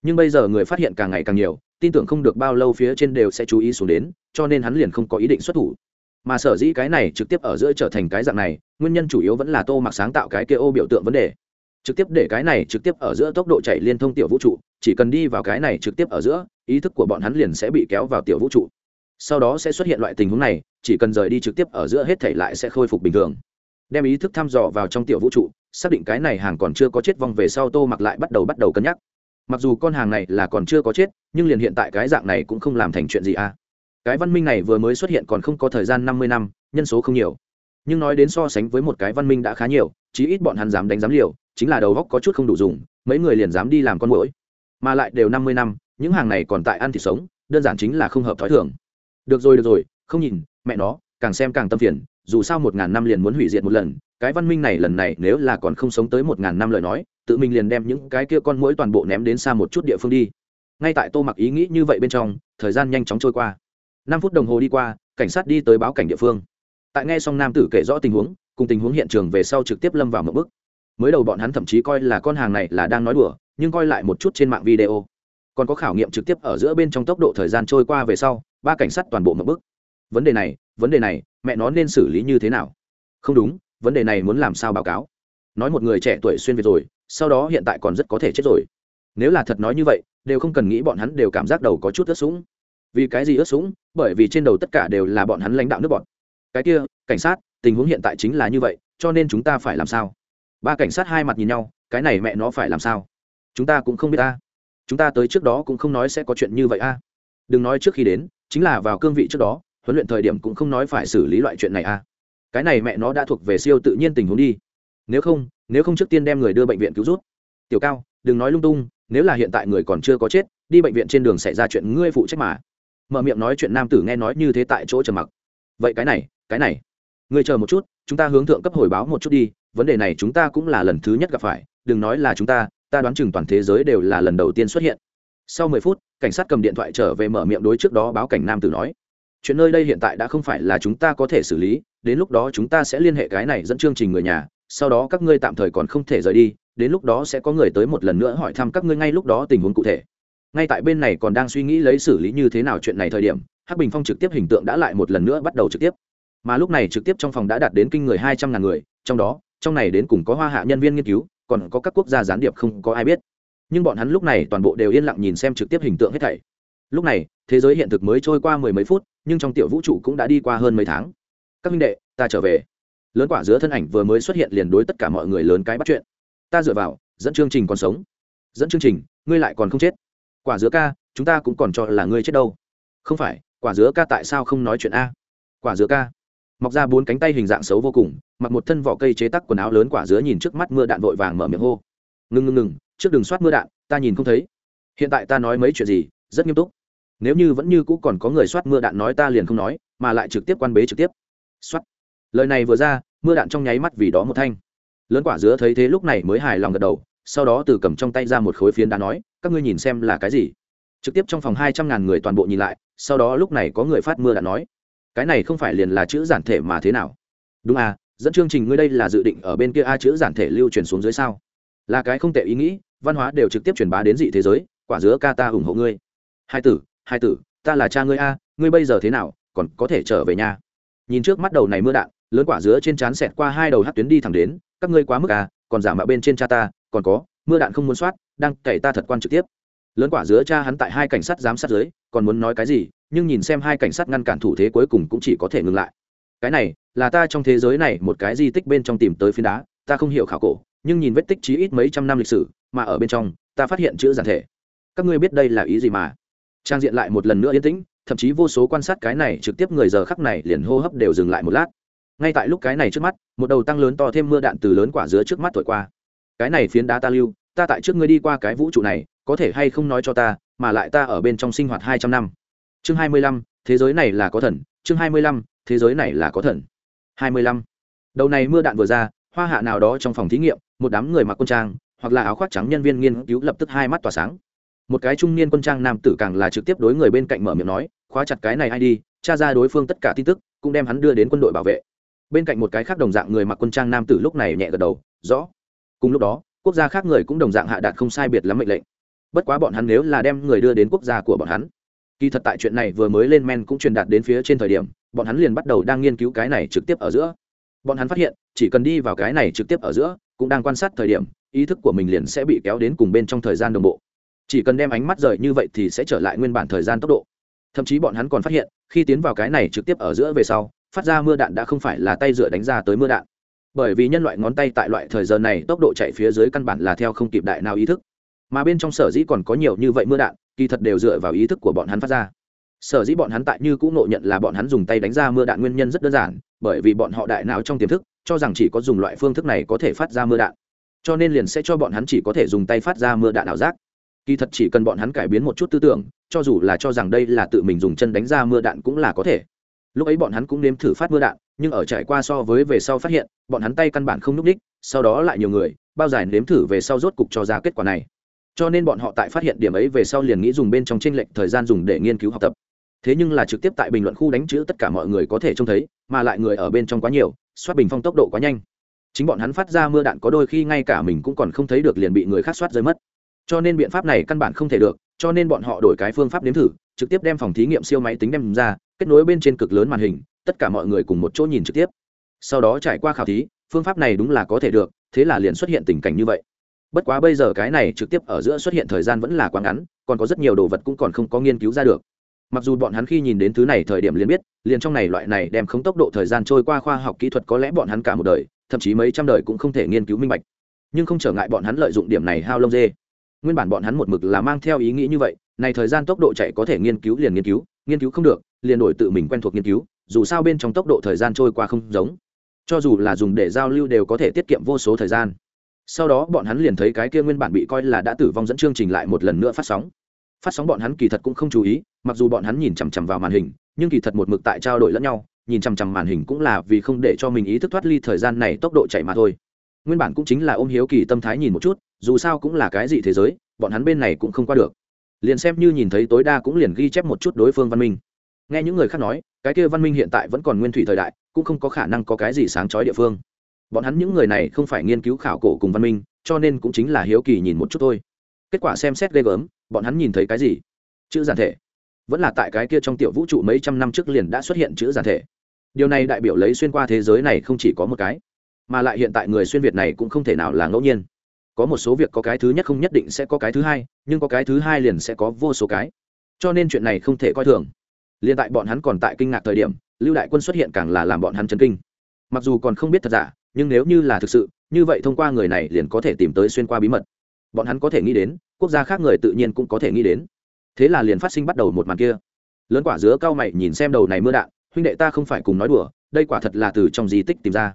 Nhưng bây giờ người phát hiện càng ngày càng nhiều, tin tưởng không được bao lâu phía trên đều sẽ chú ý xuống đến, cho nên hắn liền không có ý định xuất thủ. Mà sở dĩ cái này trực tiếp ở giữa trở thành cái dạng này, nguyên nhân chủ yếu vẫn là tô mặc sáng tạo cái kia ô biểu tượng vấn đề trực tiếp để cái này trực tiếp ở giữa tốc độ chạy liên thông tiểu vũ trụ, chỉ cần đi vào cái này trực tiếp ở giữa, ý thức của bọn hắn liền sẽ bị kéo vào tiểu vũ trụ. Sau đó sẽ xuất hiện loại tình huống này, chỉ cần rời đi trực tiếp ở giữa hết thể lại sẽ khôi phục bình thường. Đem ý thức thăm dò vào trong tiểu vũ trụ, xác định cái này hàng còn chưa có chết vong về sau tô mặc lại bắt đầu bắt đầu cân nhắc. Mặc dù con hàng này là còn chưa có chết, nhưng liền hiện tại cái dạng này cũng không làm thành chuyện gì à. Cái văn minh này vừa mới xuất hiện còn không có thời gian năm mươi năm, nhân số không nhiều nhưng nói đến so sánh với một cái văn minh đã khá nhiều, chí ít bọn hắn dám đánh dám liều, chính là đầu góc có chút không đủ dùng, mấy người liền dám đi làm con mũi mà lại đều năm mươi năm, những hàng này còn tại ăn thịt sống, đơn giản chính là không hợp thói thường. Được rồi được rồi, không nhìn, mẹ nó, càng xem càng tâm phiền, dù sao một ngàn năm liền muốn hủy diệt một lần, cái văn minh này lần này nếu là còn không sống tới một ngàn năm lời nói, tự mình liền đem những cái kia con mũi toàn bộ ném đến xa một chút địa phương đi. Ngay tại tô mặc ý nghĩ như vậy bên trong, thời gian nhanh chóng trôi qua. Năm phút đồng hồ đi qua, cảnh sát đi tới báo cảnh địa phương tại nghe xong nam tử kể rõ tình huống, cùng tình huống hiện trường về sau trực tiếp lâm vào một bức mới đầu bọn hắn thậm chí coi là con hàng này là đang nói đùa, nhưng coi lại một chút trên mạng video. Còn có khảo nghiệm trực tiếp ở giữa bên trong tốc độ thời gian trôi qua về sau, ba cảnh sát toàn bộ một bức vấn đề này, vấn đề này, mẹ nó nên xử lý như thế nào? Không đúng, vấn đề này muốn làm sao báo cáo? Nói một người trẻ tuổi xuyên việt rồi, sau đó hiện tại còn rất có thể chết rồi. Nếu là thật nói như vậy, đều không cần nghĩ bọn hắn đều cảm giác đầu có chút ướt sũng. Vì cái gì ướt sũng? Bởi vì trên đầu tất cả đều là bọn hắn lãnh đạo nước bọn cái kia, cảnh sát, tình huống hiện tại chính là như vậy, cho nên chúng ta phải làm sao? Ba cảnh sát hai mặt nhìn nhau, cái này mẹ nó phải làm sao? Chúng ta cũng không biết ta chúng ta tới trước đó cũng không nói sẽ có chuyện như vậy a. Đừng nói trước khi đến, chính là vào cương vị trước đó, huấn luyện thời điểm cũng không nói phải xử lý loại chuyện này a. Cái này mẹ nó đã thuộc về siêu tự nhiên tình huống đi. Nếu không nếu không trước tiên đem người đưa bệnh viện cứu rút tiểu cao, đừng nói lung tung, nếu là hiện tại người còn chưa có chết, đi bệnh viện trên đường xảy ra chuyện ngươi phụ trách mà. Mở miệng nói chuyện nam tử nghe nói như thế tại chỗ trầm mặc. Vậy cái này cái này. Ngươi chờ một chút, chúng ta hướng thượng cấp hồi báo một chút đi, vấn đề này chúng ta cũng là lần thứ nhất gặp phải, đừng nói là chúng ta ta đoán chừng toàn thế giới đều là lần đầu tiên xuất hiện. Sau mười phút, cảnh sát cầm điện thoại trở về mở miệng đối trước đó báo cảnh nam tử nói, chuyện nơi đây hiện tại đã không phải là chúng ta có thể xử lý, đến lúc đó chúng ta sẽ liên hệ cái này dẫn chương trình người nhà, sau đó các ngươi tạm thời còn không thể rời đi, đến lúc đó sẽ có người tới một lần nữa hỏi thăm các ngươi ngay lúc đó tình huống cụ thể. Ngay tại bên này còn đang suy nghĩ lấy xử lý như thế nào chuyện này thời điểm, hắc bình phong trực tiếp hình tượng đã lại một lần nữa bắt đầu trực tiếp mà lúc này trực tiếp trong phòng đã đạt đến kinh người hai trăm ngàn người, trong đó, trong này đến cùng có hoa hạ nhân viên nghiên cứu, còn có các quốc gia gián điệp không có ai biết. Nhưng bọn hắn lúc này toàn bộ đều yên lặng nhìn xem trực tiếp hình tượng hết thảy. Lúc này, thế giới hiện thực mới trôi qua mười mấy phút, nhưng trong tiểu vũ trụ cũng đã đi qua hơn mấy tháng. Các minh đệ, ta trở về. Lớn quả giữa thân ảnh vừa mới xuất hiện liền đối tất cả mọi người lớn cái bắt chuyện. Ta dựa vào, dẫn chương trình còn sống. Dẫn chương trình, ngươi lại còn không chết. Quả dứa ca, chúng ta cũng còn cho là ngươi chết đâu. Không phải, quả dứa ca tại sao không nói chuyện a? Quả dứa ca mọc ra bốn cánh tay hình dạng xấu vô cùng, mặc một thân vỏ cây chế tắc quần áo lớn quả dứa nhìn trước mắt mưa đạn vội vàng mở miệng hô. Ngừng ngừng ngừng, trước đừng soát mưa đạn, ta nhìn không thấy. Hiện tại ta nói mấy chuyện gì, rất nghiêm túc. Nếu như vẫn như cũ còn có người soát mưa đạn nói ta liền không nói, mà lại trực tiếp quan bế trực tiếp. Soát. Lời này vừa ra, mưa đạn trong nháy mắt vì đó một thanh. Lớn quả dứa thấy thế lúc này mới hài lòng gật đầu, sau đó từ cầm trong tay ra một khối phiến đá nói, các ngươi nhìn xem là cái gì. Trực tiếp trong phòng hai trăm ngàn người toàn bộ nhìn lại, sau đó lúc này có người phát mưa đạn nói cái này không phải liền là chữ giản thể mà thế nào? Đúng à dẫn chương trình ngươi đây là dự định ở bên kia a chữ giản thể lưu truyền xuống dưới sao? Là cái không tệ ý nghĩ, văn hóa đều trực tiếp truyền bá đến dị thế giới, quả dứa ca ta ủng hộ ngươi. Hai tử hai tử, ta là cha ngươi a, ngươi bây giờ thế nào, còn có thể trở về nhà? Nhìn trước mắt đầu này mưa đạn, lớn quả dứa trên trán xẹt qua hai đầu hát tuyến đi thẳng đến, các ngươi quá mức à còn giả mạo bên trên cha ta, còn có, mưa đạn không muốn soát, đang cày ta thật quan trực tiếp lớn quả dứa cha hắn tại hai cảnh sát giám sát dưới, còn muốn nói cái gì, nhưng nhìn xem hai cảnh sát ngăn cản thủ thế cuối cùng cũng chỉ có thể ngừng lại. Cái này, là ta trong thế giới này một cái di tích bên trong tìm tới phiến đá, ta không hiểu khảo cổ, nhưng nhìn vết tích chí ít mấy trăm năm lịch sử, mà ở bên trong, ta phát hiện chữ giản thể. Các ngươi biết đây là ý gì mà? Trang diện lại một lần nữa yên tĩnh, thậm chí vô số quan sát cái này trực tiếp người giờ khắc này liền hô hấp đều dừng lại một lát. Ngay tại lúc cái này trước mắt, một đầu tăng lớn to thêm mưa đạn từ lớn quả dứa trước mắt thổi qua. Cái này phiến đá ta lưu, ta tại trước ngươi đi qua cái vũ trụ này có thể hay không nói cho ta, mà lại ta ở bên trong sinh hoạt hai trăm năm. Chương hai mươi lăm, thế giới này là có thần. Chương hai mươi lăm, thế giới này là có thần. Hai mươi lăm. Đầu này mưa đạn vừa ra, hoa hạ nào đó trong phòng thí nghiệm, một đám người mặc quân trang, hoặc là áo khoác trắng nhân viên nghiên cứu lập tức hai mắt tỏa sáng. Một cái trung niên quân trang nam tử càng là trực tiếp đối người bên cạnh mở miệng nói, khóa chặt cái này ai đi, tra ra đối phương tất cả tin tức, cũng đem hắn đưa đến quân đội bảo vệ. Bên cạnh một cái khác đồng dạng người mặc quân trang nam tử lúc này nhẹ gật đầu, rõ. Cùng lúc đó, quốc gia khác người cũng đồng dạng hạ đạt không sai biệt lắm mệnh lệnh bất quá bọn hắn nếu là đem người đưa đến quốc gia của bọn hắn, kỳ thật tại chuyện này vừa mới lên men cũng truyền đạt đến phía trên thời điểm, bọn hắn liền bắt đầu đang nghiên cứu cái này trực tiếp ở giữa. Bọn hắn phát hiện, chỉ cần đi vào cái này trực tiếp ở giữa, cũng đang quan sát thời điểm, ý thức của mình liền sẽ bị kéo đến cùng bên trong thời gian đồng bộ. Chỉ cần đem ánh mắt rời như vậy thì sẽ trở lại nguyên bản thời gian tốc độ. Thậm chí bọn hắn còn phát hiện, khi tiến vào cái này trực tiếp ở giữa về sau, phát ra mưa đạn đã không phải là tay dựa đánh ra tới mưa đạn. Bởi vì nhân loại ngón tay tại loại thời giờ này tốc độ chạy phía dưới căn bản là theo không kịp đại nào ý thức mà bên trong sở dĩ còn có nhiều như vậy mưa đạn, kỳ thật đều dựa vào ý thức của bọn hắn phát ra. Sở dĩ bọn hắn tại như cũng nộ nhận là bọn hắn dùng tay đánh ra mưa đạn nguyên nhân rất đơn giản, bởi vì bọn họ đại não trong tiềm thức, cho rằng chỉ có dùng loại phương thức này có thể phát ra mưa đạn. Cho nên liền sẽ cho bọn hắn chỉ có thể dùng tay phát ra mưa đạn ảo giác. Kỳ thật chỉ cần bọn hắn cải biến một chút tư tưởng, cho dù là cho rằng đây là tự mình dùng chân đánh ra mưa đạn cũng là có thể. Lúc ấy bọn hắn cũng nếm thử phát mưa đạn, nhưng ở trải qua so với về sau phát hiện, bọn hắn tay căn bản không n ú c ních sau đó lại nhiều người, bao giải nếm thử về sau rốt cục cho ra kết quả này cho nên bọn họ tại phát hiện điểm ấy về sau liền nghĩ dùng bên trong tranh lệch thời gian dùng để nghiên cứu học tập. Thế nhưng là trực tiếp tại bình luận khu đánh chữ tất cả mọi người có thể trông thấy, mà lại người ở bên trong quá nhiều, soát bình phong tốc độ quá nhanh. Chính bọn hắn phát ra mưa đạn có đôi khi ngay cả mình cũng còn không thấy được liền bị người khác soát rơi mất. Cho nên biện pháp này căn bản không thể được, cho nên bọn họ đổi cái phương pháp nếm thử, trực tiếp đem phòng thí nghiệm siêu máy tính đem ra, kết nối bên trên cực lớn màn hình, tất cả mọi người cùng một chỗ nhìn trực tiếp. Sau đó trải qua khảo thí, phương pháp này đúng là có thể được, thế là liền xuất hiện tình cảnh như vậy bất quá bây giờ cái này trực tiếp ở giữa xuất hiện thời gian vẫn là quá ngắn, còn có rất nhiều đồ vật cũng còn không có nghiên cứu ra được. Mặc dù bọn hắn khi nhìn đến thứ này thời điểm liền biết, liền trong này loại này đem không tốc độ thời gian trôi qua khoa học kỹ thuật có lẽ bọn hắn cả một đời, thậm chí mấy trăm đời cũng không thể nghiên cứu minh bạch. Nhưng không trở ngại bọn hắn lợi dụng điểm này hao lông dê. Nguyên bản bọn hắn một mực là mang theo ý nghĩ như vậy, này thời gian tốc độ chạy có thể nghiên cứu liền nghiên cứu nghiên cứu không được, liền đổi tự mình quen thuộc nghiên cứu, dù sao bên trong tốc độ thời gian trôi qua không giống. Cho dù là dùng để giao lưu đều có thể tiết kiệm vô số thời gian sau đó bọn hắn liền thấy cái kia nguyên bản bị coi là đã tử vong dẫn chương trình lại một lần nữa phát sóng. Phát sóng bọn hắn kỳ thật cũng không chú ý, mặc dù bọn hắn nhìn chằm chằm vào màn hình, nhưng kỳ thật một mực tại trao đổi lẫn nhau, nhìn chằm chằm màn hình cũng là vì không để cho mình ý thức thoát ly thời gian này tốc độ chạy mà thôi. Nguyên bản cũng chính là ôm hiếu kỳ tâm thái nhìn một chút, dù sao cũng là cái gì thế giới, bọn hắn bên này cũng không qua được. Liền xem như nhìn thấy tối đa cũng liền ghi chép một chút đối phương văn minh. Nghe những người khác nói, cái kia văn minh hiện tại vẫn còn nguyên thủy thời đại, cũng không có khả năng có cái gì sáng chói địa phương bọn hắn những người này không phải nghiên cứu khảo cổ cùng văn minh, cho nên cũng chính là hiếu kỳ nhìn một chút thôi. Kết quả xem xét ghê gớm, bọn hắn nhìn thấy cái gì? Chữ giản thể. Vẫn là tại cái kia trong tiểu vũ trụ mấy trăm năm trước liền đã xuất hiện chữ giản thể. Điều này đại biểu lấy xuyên qua thế giới này không chỉ có một cái, mà lại hiện tại người xuyên việt này cũng không thể nào là ngẫu nhiên. Có một số việc có cái thứ nhất không nhất định sẽ có cái thứ hai, nhưng có cái thứ hai liền sẽ có vô số cái. Cho nên chuyện này không thể coi thường. Liền tại bọn hắn còn tại kinh ngạc thời điểm, lưu đại quân xuất hiện càng là làm bọn hắn chấn kinh. Mặc dù còn không biết thật giả nhưng nếu như là thực sự, như vậy thông qua người này liền có thể tìm tới xuyên qua bí mật. Bọn hắn có thể nghĩ đến, quốc gia khác người tự nhiên cũng có thể nghĩ đến. Thế là liền phát sinh bắt đầu một màn kia. Lớn quả dứa cao mày nhìn xem đầu này mưa đạn, huynh đệ ta không phải cùng nói đùa, đây quả thật là từ trong di tích tìm ra.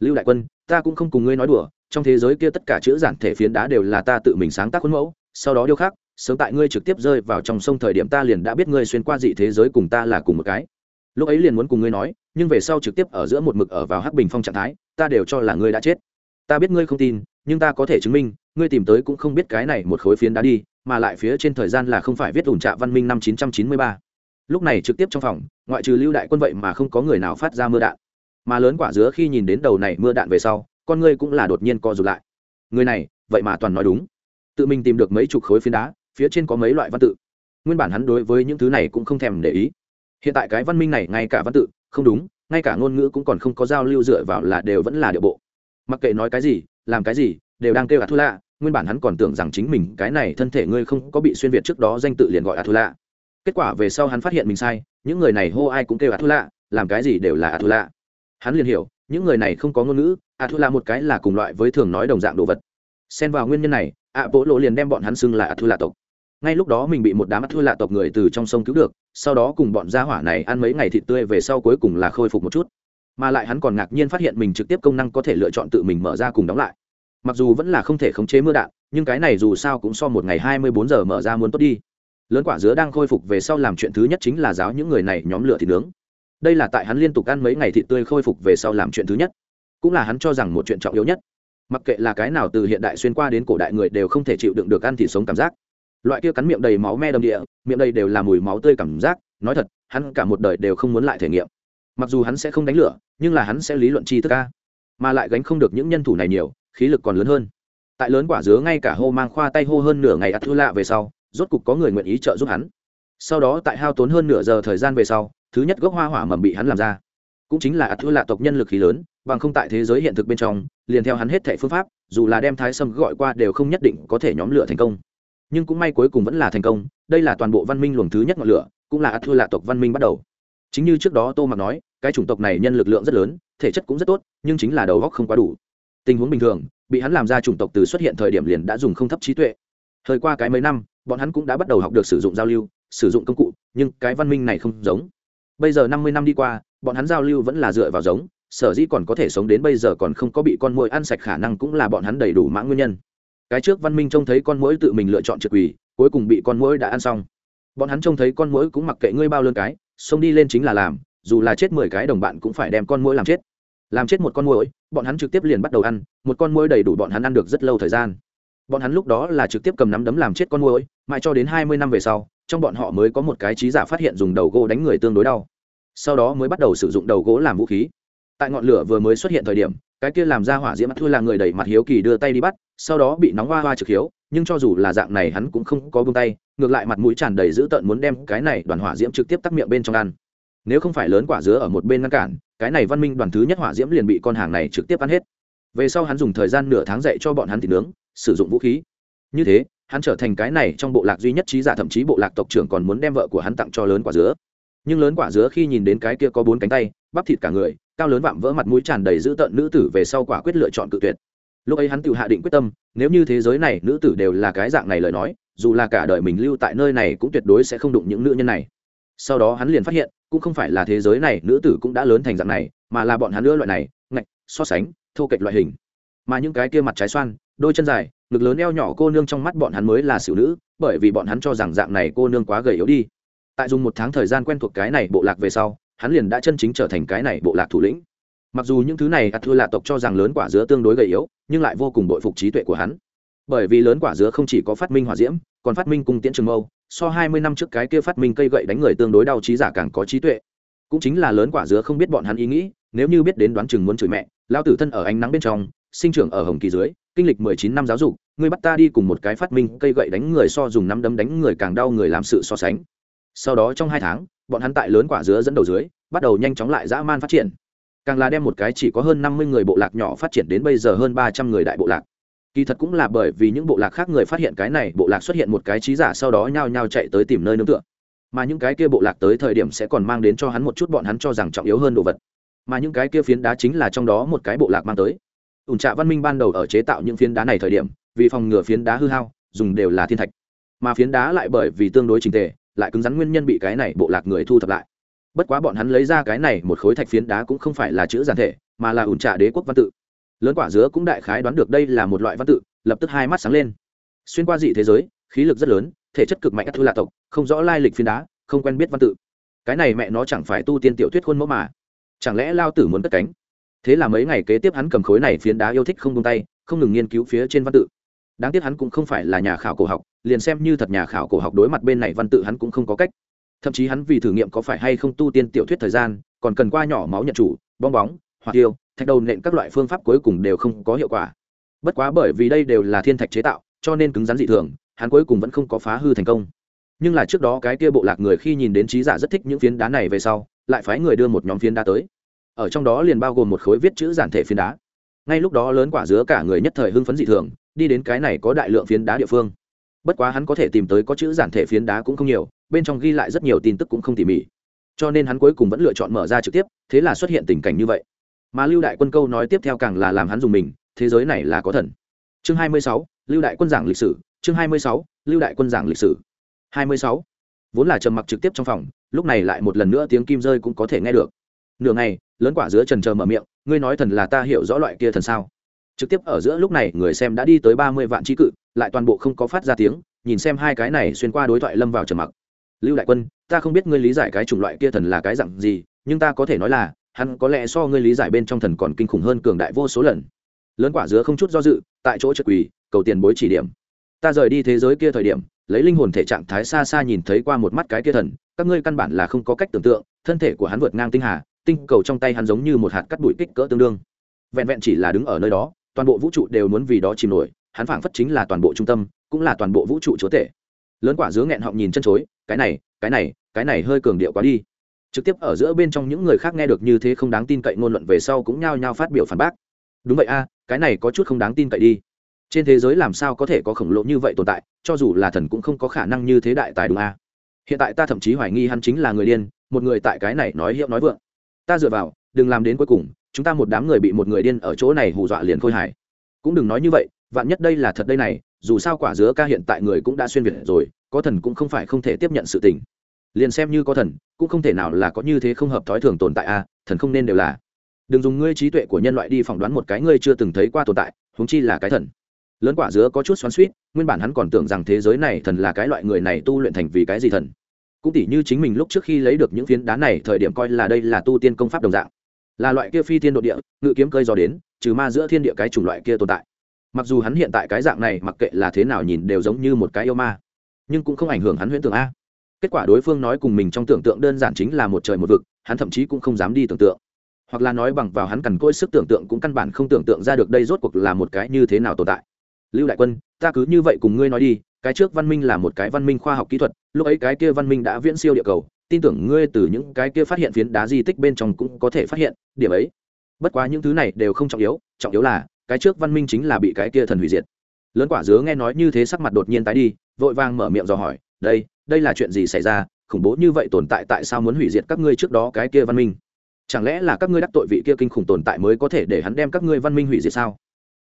Lưu đại quân, ta cũng không cùng ngươi nói đùa, trong thế giới kia tất cả chữ giản thể phiến đá đều là ta tự mình sáng tác khuôn mẫu, sau đó điêu khắc, sớm tại ngươi trực tiếp rơi vào trong sông thời điểm ta liền đã biết ngươi xuyên qua dị thế giới cùng ta là cùng một cái. Lúc ấy liền muốn cùng ngươi nói, nhưng về sau trực tiếp ở giữa một mực ở vào hắc bình phong trạng thái ta đều cho là ngươi đã chết. Ta biết ngươi không tin, nhưng ta có thể chứng minh, ngươi tìm tới cũng không biết cái này một khối phiến đá đi, mà lại phía trên thời gian là không phải viết ủn trạ văn minh năm 993. lúc này trực tiếp trong phòng, ngoại trừ lưu đại quân vậy mà không có người nào phát ra mưa đạn. Mà lớn quả dứa khi nhìn đến đầu này mưa đạn về sau, con ngươi cũng là đột nhiên co rụt lại. Người này, vậy mà toàn nói đúng. Tự mình tìm được mấy chục khối phiến đá, phía trên có mấy loại văn tự. Nguyên bản hắn đối với những thứ này cũng không thèm để ý. Hiện tại cái văn minh này ngay cả văn tự, không đúng ngay cả ngôn ngữ cũng còn không có giao lưu dựa vào là đều vẫn là địa bộ. Mặc kệ nói cái gì, làm cái gì, đều đang kêu athula thu lạ nguyên bản hắn còn tưởng rằng chính mình, cái này thân thể ngươi không có bị xuyên việt trước đó danh tự liền gọi athula thu lạ kết quả về sau hắn phát hiện mình sai, những người này hô ai cũng kêu athula thu lạ làm cái gì đều là athula thu lạ hắn liền hiểu, những người này không có ngôn ngữ athula thu lạ một cái là cùng loại với thường nói đồng dạng đồ vật. Xen vào nguyên nhân này ạ bộ lộ liền đem bọn hắn xưng là athula thu lạ tộc ngay lúc đó mình bị một đám ạt thua lạ tộc người từ trong sông cứu được, sau đó cùng bọn gia hỏa này ăn mấy ngày thịt tươi về sau cuối cùng là khôi phục một chút. Mà lại hắn còn ngạc nhiên phát hiện mình trực tiếp công năng có thể lựa chọn tự mình mở ra cùng đóng lại. Mặc dù vẫn là không thể khống chế mưa đạn, nhưng cái này dù sao cũng so một ngày hai mươi bốn giờ mở ra muốn tốt đi. Lớn quả dứa đang khôi phục về sau làm chuyện thứ nhất chính là giáo những người này nhóm lửa thịt nướng. Đây là tại hắn liên tục ăn mấy ngày thịt tươi khôi phục về sau làm chuyện thứ nhất. Cũng là hắn cho rằng một chuyện trọng yếu nhất. Mặc kệ là cái nào từ hiện đại xuyên qua đến cổ đại người đều không thể chịu đựng được ăn thịt sống cảm giác loại kia cắn miệng đầy máu me đầm địa, miệng đầy đều là mùi máu tươi cảm giác, nói thật, hắn cả một đời đều không muốn lại thể nghiệm. Mặc dù hắn sẽ không đánh lửa, nhưng là hắn sẽ lý luận chi thức ca mà lại gánh không được những nhân thủ này nhiều, khí lực còn lớn hơn. Tại lớn quả dứa ngay cả hô mang khoa tay hô hơn nửa ngày ắt thư lạ về sau, rốt cục có người nguyện ý trợ giúp hắn. Sau đó tại hao tốn hơn nửa giờ thời gian về sau, thứ nhất gốc hoa hỏa mầm bị hắn làm ra. Cũng chính là ắt thư lạ tộc nhân lực khí lớn, bằng không tại thế giới hiện thực bên trong, liền theo hắn hết thẻ phương pháp, dù là đem thái sâm gọi qua đều không nhất định có thể nhóm lửa thành công nhưng cũng may cuối cùng vẫn là thành công, đây là toàn bộ văn minh luồng thứ nhất ngọn lửa, cũng là ắt thua lạ tộc văn minh bắt đầu. Chính như trước đó tô mặc nói, cái chủng tộc này nhân lực lượng rất lớn, thể chất cũng rất tốt, nhưng chính là đầu góc không quá đủ. Tình huống bình thường, bị hắn làm ra chủng tộc từ xuất hiện thời điểm liền đã dùng không thấp trí tuệ. Thời qua cái mấy năm, bọn hắn cũng đã bắt đầu học được sử dụng giao lưu, sử dụng công cụ, nhưng cái văn minh này không giống. Bây giờ năm mươi năm đi qua, bọn hắn giao lưu vẫn là dựa vào giống, sở dĩ còn có thể sống đến bây giờ còn không có bị con mồi ăn sạch khả năng cũng là bọn hắn đầy đủ mã nguyên nhân cái trước văn minh trông thấy con mũi tự mình lựa chọn trực quỳ, cuối cùng bị con mũi đã ăn xong. Bọn hắn trông thấy con mũi cũng mặc kệ ngươi bao lương cái, xông đi lên chính là làm, dù là chết mười cái đồng bạn cũng phải đem con mũi làm chết. Làm chết một con mũi bọn hắn trực tiếp liền bắt đầu ăn, một con mũi đầy đủ bọn hắn ăn được rất lâu thời gian. Bọn hắn lúc đó là trực tiếp cầm nắm đấm làm chết con mũi mãi cho đến hai mươi năm về sau, trong bọn họ mới có một cái trí giả phát hiện dùng đầu gỗ đánh người tương đối đau. Sau đó mới bắt đầu sử dụng đầu gỗ làm vũ khí tại ngọn lửa vừa mới xuất hiện thời điểm, cái kia làm ra hỏa diễm thua là người đẩy mặt hiếu kỳ đưa tay đi bắt, sau đó bị nóng hoa hoa trực hiếu, nhưng cho dù là dạng này hắn cũng không có buông tay, ngược lại mặt mũi tràn đầy dữ tợn muốn đem cái này đoàn hỏa diễm trực tiếp tắt miệng bên trong ăn. Nếu không phải lớn quả dứa ở một bên ngăn cản, cái này văn minh đoàn thứ nhất hỏa diễm liền bị con hàng này trực tiếp ăn hết. Về sau hắn dùng thời gian nửa tháng dạy cho bọn hắn thịt nướng, sử dụng vũ khí. Như thế, hắn trở thành cái này trong bộ lạc duy nhất trí giả, thậm chí bộ lạc tộc trưởng còn muốn đem vợ của hắn tặng cho lớn quả dứa. Nhưng lớn quả dứa khi nhìn đến cái kia có bốn cánh tay bắp thịt cả người, cao lớn vạm vỡ mặt mũi tràn đầy dữ tợn nữ tử về sau quả quyết lựa chọn cự tuyệt. Lúc ấy hắn tự hạ định quyết tâm, nếu như thế giới này nữ tử đều là cái dạng này lời nói, dù là cả đời mình lưu tại nơi này cũng tuyệt đối sẽ không đụng những nữ nhân này. Sau đó hắn liền phát hiện, cũng không phải là thế giới này nữ tử cũng đã lớn thành dạng này, mà là bọn hắn nữa loại này, ngạch, so sánh, thô kệch loại hình. Mà những cái kia mặt trái xoan, đôi chân dài, ngực lớn eo nhỏ cô nương trong mắt bọn hắn mới là xỉu nữ, bởi vì bọn hắn cho rằng dạng này cô nương quá gầy yếu đi. Tại dùng một tháng thời gian quen thuộc cái này bộ lạc về sau hắn liền đã chân chính trở thành cái này bộ lạc thủ lĩnh. Mặc dù những thứ này ạt thua lạ tộc cho rằng lớn quả dứa tương đối gầy yếu, nhưng lại vô cùng bội phục trí tuệ của hắn. Bởi vì lớn quả dứa không chỉ có phát minh hỏa diễm, còn phát minh cung tiễn trường mâu, so hai mươi năm trước cái kia phát minh cây gậy đánh người tương đối đau trí giả càng có trí tuệ. Cũng chính là lớn quả dứa không biết bọn hắn ý nghĩ, nếu như biết đến đoán chừng muốn chửi mẹ lao tử thân ở ánh nắng bên trong, sinh trưởng ở hồng kỳ dưới, kinh lịch mười chín năm giáo dục, ngươi bắt ta đi cùng một cái phát minh cây gậy đánh người so dùng năm đấm đánh người càng đau người làm sự so sánh. Sau đó trong hai tháng bọn hắn tại lớn quả dứa dẫn đầu dưới, bắt đầu nhanh chóng lại dã man phát triển. Càng là đem một cái chỉ có hơn năm mươi người bộ lạc nhỏ phát triển đến bây giờ hơn ba trăm người đại bộ lạc. Kỳ thật cũng là bởi vì những bộ lạc khác người phát hiện cái này, bộ lạc xuất hiện một cái trí giả sau đó nhao nhao chạy tới tìm nơi nương tựa. Mà những cái kia bộ lạc tới thời điểm sẽ còn mang đến cho hắn một chút bọn hắn cho rằng trọng yếu hơn đồ vật. Mà những cái kia phiến đá chính là trong đó một cái bộ lạc mang tới. Ủn trạ văn minh ban đầu ở chế tạo những phiến đá này thời điểm, vì phòng ngừa phiến đá hư hao, dùng đều là thiên thạch. Mà phiến đá lại bởi vì tương đối trình tề lại cứng rắn nguyên nhân bị cái này bộ lạc người thu thập lại. Bất quá bọn hắn lấy ra cái này một khối thạch phiến đá cũng không phải là chữ giản thể, mà là ủn trà đế quốc văn tự. Lớn quả dứa cũng đại khái đoán được đây là một loại văn tự, lập tức hai mắt sáng lên. Xuyên qua dị thế giới, khí lực rất lớn, thể chất cực mạnh thư lạ tộc, không rõ lai lịch phiến đá, không quen biết văn tự. Cái này mẹ nó chẳng phải tu tiên tiểu thuyết khuôn mẫu mà. Chẳng lẽ lao tử muốn cất cánh? Thế là mấy ngày kế tiếp hắn cầm khối này phiến đá yêu thích không tung tay, không ngừng nghiên cứu phía trên văn tự đáng tiếc hắn cũng không phải là nhà khảo cổ học, liền xem như thật nhà khảo cổ học đối mặt bên này văn tự hắn cũng không có cách. Thậm chí hắn vì thử nghiệm có phải hay không tu tiên tiểu thuyết thời gian, còn cần qua nhỏ máu nhận chủ, bong bóng, hoặc tiêu, thạch đầu nện các loại phương pháp cuối cùng đều không có hiệu quả. Bất quá bởi vì đây đều là thiên thạch chế tạo, cho nên cứng rắn dị thường, hắn cuối cùng vẫn không có phá hư thành công. Nhưng là trước đó cái kia bộ lạc người khi nhìn đến trí giả rất thích những phiến đá này về sau, lại phái người đưa một nhóm phiến đá tới. Ở trong đó liền bao gồm một khối viết chữ giản thể phiến đá. Ngay lúc đó lớn quả dứa cả người nhất thời hưng phấn dị thường đi đến cái này có đại lượng phiến đá địa phương. Bất quá hắn có thể tìm tới có chữ giản thể phiến đá cũng không nhiều bên trong ghi lại rất nhiều tin tức cũng không tỉ mỉ. Cho nên hắn cuối cùng vẫn lựa chọn mở ra trực tiếp thế là xuất hiện tình cảnh như vậy. Mà lưu đại quân câu nói tiếp theo càng là làm hắn dùng mình thế giới này là có thần. Chương 26, lưu đại quân giảng lịch sử chương 26, lưu đại quân giảng lịch sử. 26. vốn là trầm mặc trực tiếp trong phòng lúc này lại một lần nữa tiếng kim rơi cũng có thể nghe được. Nửa ngày lớn quả giữa trần chờ mở miệng ngươi nói thần là ta hiểu rõ loại kia thần sao? Trực tiếp ở giữa lúc này, người xem đã đi tới ba mươi vạn trí cự, lại toàn bộ không có phát ra tiếng, nhìn xem hai cái này xuyên qua đối thoại lâm vào trầm mặc. Lưu đại quân, ta không biết ngươi lý giải cái chủng loại kia thần là cái dặn gì, nhưng ta có thể nói là, hắn có lẽ so ngươi lý giải bên trong thần còn kinh khủng hơn cường đại vô số lần. Lớn quả dứa không chút do dự, tại chỗ trực quỳ, cầu tiền bối chỉ điểm. Ta rời đi thế giới kia thời điểm, lấy linh hồn thể trạng thái xa xa nhìn thấy qua một mắt cái kia thần, các ngươi căn bản là không có cách tưởng tượng, thân thể của hắn vượt ngang tinh hà, tinh cầu trong tay hắn giống như một hạt cắt bụi kích cỡ tương đương. Vẹn vẹn chỉ là đứng ở nơi đó toàn bộ vũ trụ đều muốn vì đó chìm nổi, hắn phảng phất chính là toàn bộ trung tâm, cũng là toàn bộ vũ trụ chúa tể. Lớn quả dứa nghẹn họng nhìn chân chối, cái này cái này cái này hơi cường điệu quá đi. Trực tiếp ở giữa bên trong những người khác nghe được như thế không đáng tin cậy ngôn luận về sau cũng nhao nhao phát biểu phản bác. Đúng vậy a, cái này có chút không đáng tin cậy đi. Trên thế giới làm sao có thể có khổng lồ như vậy tồn tại, cho dù là thần cũng không có khả năng như thế đại tài đúng a. Hiện tại ta thậm chí hoài nghi hắn chính là người điên, một người tại cái này nói hiệu nói vượng. Ta dựa vào, đừng làm đến cuối cùng chúng ta một đám người bị một người điên ở chỗ này hù dọa liền khôi hài. Cũng đừng nói như vậy, vạn nhất đây là thật đây này, dù sao quả dứa ca hiện tại người cũng đã xuyên việt rồi, có thần cũng không phải không thể tiếp nhận sự tình. Liền xem như có thần, cũng không thể nào là có như thế không hợp thói thường tồn tại a à, thần không nên đều là. Đừng dùng ngươi trí tuệ của nhân loại đi phỏng đoán một cái ngươi chưa từng thấy qua tồn tại, huống chi là cái thần. Lớn quả dứa có chút xoắn suýt nguyên bản hắn còn tưởng rằng thế giới này thần là cái loại người này tu luyện thành vì cái gì thần. Cũng tỉ như chính mình lúc trước khi lấy được những phiến đá này, thời điểm coi là đây là tu tiên công pháp đồng dạng là loại kia phi thiên độ địa, ngự kiếm cơi gió đến, trừ ma giữa thiên địa cái chủng loại kia tồn tại. Mặc dù hắn hiện tại cái dạng này, mặc kệ là thế nào nhìn đều giống như một cái yêu ma, nhưng cũng không ảnh hưởng hắn huyễn tưởng a. Kết quả đối phương nói cùng mình trong tưởng tượng đơn giản chính là một trời một vực, hắn thậm chí cũng không dám đi tưởng tượng. Hoặc là nói bằng vào hắn cần cỗi sức tưởng tượng cũng căn bản không tưởng tượng ra được đây rốt cuộc là một cái như thế nào tồn tại. Lưu đại quân, ta cứ như vậy cùng ngươi nói đi, cái trước văn minh là một cái văn minh khoa học kỹ thuật, lúc ấy cái kia văn minh đã viễn siêu địa cầu tin tưởng ngươi từ những cái kia phát hiện phiến đá di tích bên trong cũng có thể phát hiện, điểm ấy. Bất quá những thứ này đều không trọng yếu trọng yếu là, cái trước văn minh chính là bị cái kia thần hủy diệt. Lớn quả dứa nghe nói như thế sắc mặt đột nhiên tái đi, vội vàng mở miệng dò hỏi, đây đây là chuyện gì xảy ra? Khủng bố như vậy tồn tại tại sao muốn hủy diệt các ngươi trước đó cái kia văn minh? Chẳng lẽ là các ngươi đắc tội vị kia kinh khủng tồn tại mới có thể để hắn đem các ngươi văn minh hủy diệt sao?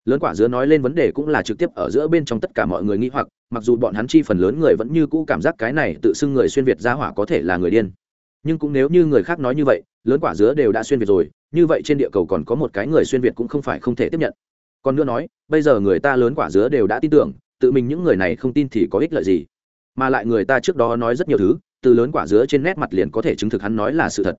Lớn quả dứa nói lên vấn đề cũng là trực tiếp ở giữa bên trong tất cả mọi người nghĩ hoặc, mặc dù bọn hắn chi phần lớn người vẫn như cũ cảm giác cái này tự xưng người xuyên việt ra hỏa có thể là người điên. Nhưng cũng nếu như người khác nói như vậy, lớn quả dứa đều đã xuyên việt rồi, như vậy trên địa cầu còn có một cái người xuyên việt cũng không phải không thể tiếp nhận. Còn nữa nói, bây giờ người ta lớn quả dứa đều đã tin tưởng, tự mình những người này không tin thì có ích lợi gì? Mà lại người ta trước đó nói rất nhiều thứ, từ lớn quả dứa trên nét mặt liền có thể chứng thực hắn nói là sự thật.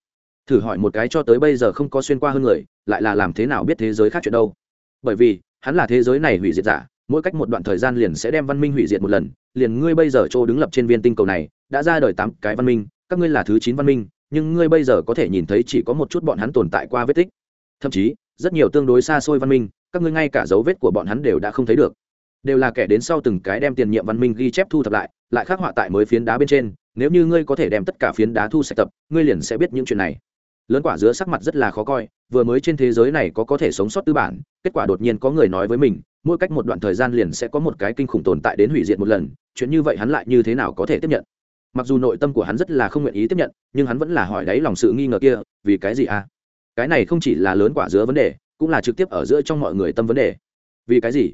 Thử hỏi một cái cho tới bây giờ không có xuyên qua hơn người, lại là làm thế nào biết thế giới khác chuyện đâu? Bởi vì hắn là thế giới này hủy diệt giả, mỗi cách một đoạn thời gian liền sẽ đem văn minh hủy diệt một lần. Liền ngươi bây giờ chỗ đứng lập trên viên tinh cầu này, đã ra đời tám cái văn minh, các ngươi là thứ chín văn minh, nhưng ngươi bây giờ có thể nhìn thấy chỉ có một chút bọn hắn tồn tại qua vết tích. Thậm chí, rất nhiều tương đối xa xôi văn minh, các ngươi ngay cả dấu vết của bọn hắn đều đã không thấy được. Đều là kẻ đến sau từng cái đem tiền nhiệm văn minh ghi chép thu thập lại lại khắc họa tại mới phiến đá bên trên. Nếu như ngươi có thể đem tất cả phiến đá thu sạch tập, ngươi liền sẽ biết những chuyện này lớn quả giữa sắc mặt rất là khó coi, vừa mới trên thế giới này có có thể sống sót tư bản, kết quả đột nhiên có người nói với mình, mỗi cách một đoạn thời gian liền sẽ có một cái kinh khủng tồn tại đến hủy diệt một lần, chuyện như vậy hắn lại như thế nào có thể tiếp nhận? Mặc dù nội tâm của hắn rất là không nguyện ý tiếp nhận, nhưng hắn vẫn là hỏi đáy lòng sự nghi ngờ kia, vì cái gì à? Cái này không chỉ là lớn quả giữa vấn đề, cũng là trực tiếp ở giữa trong mọi người tâm vấn đề. Vì cái gì?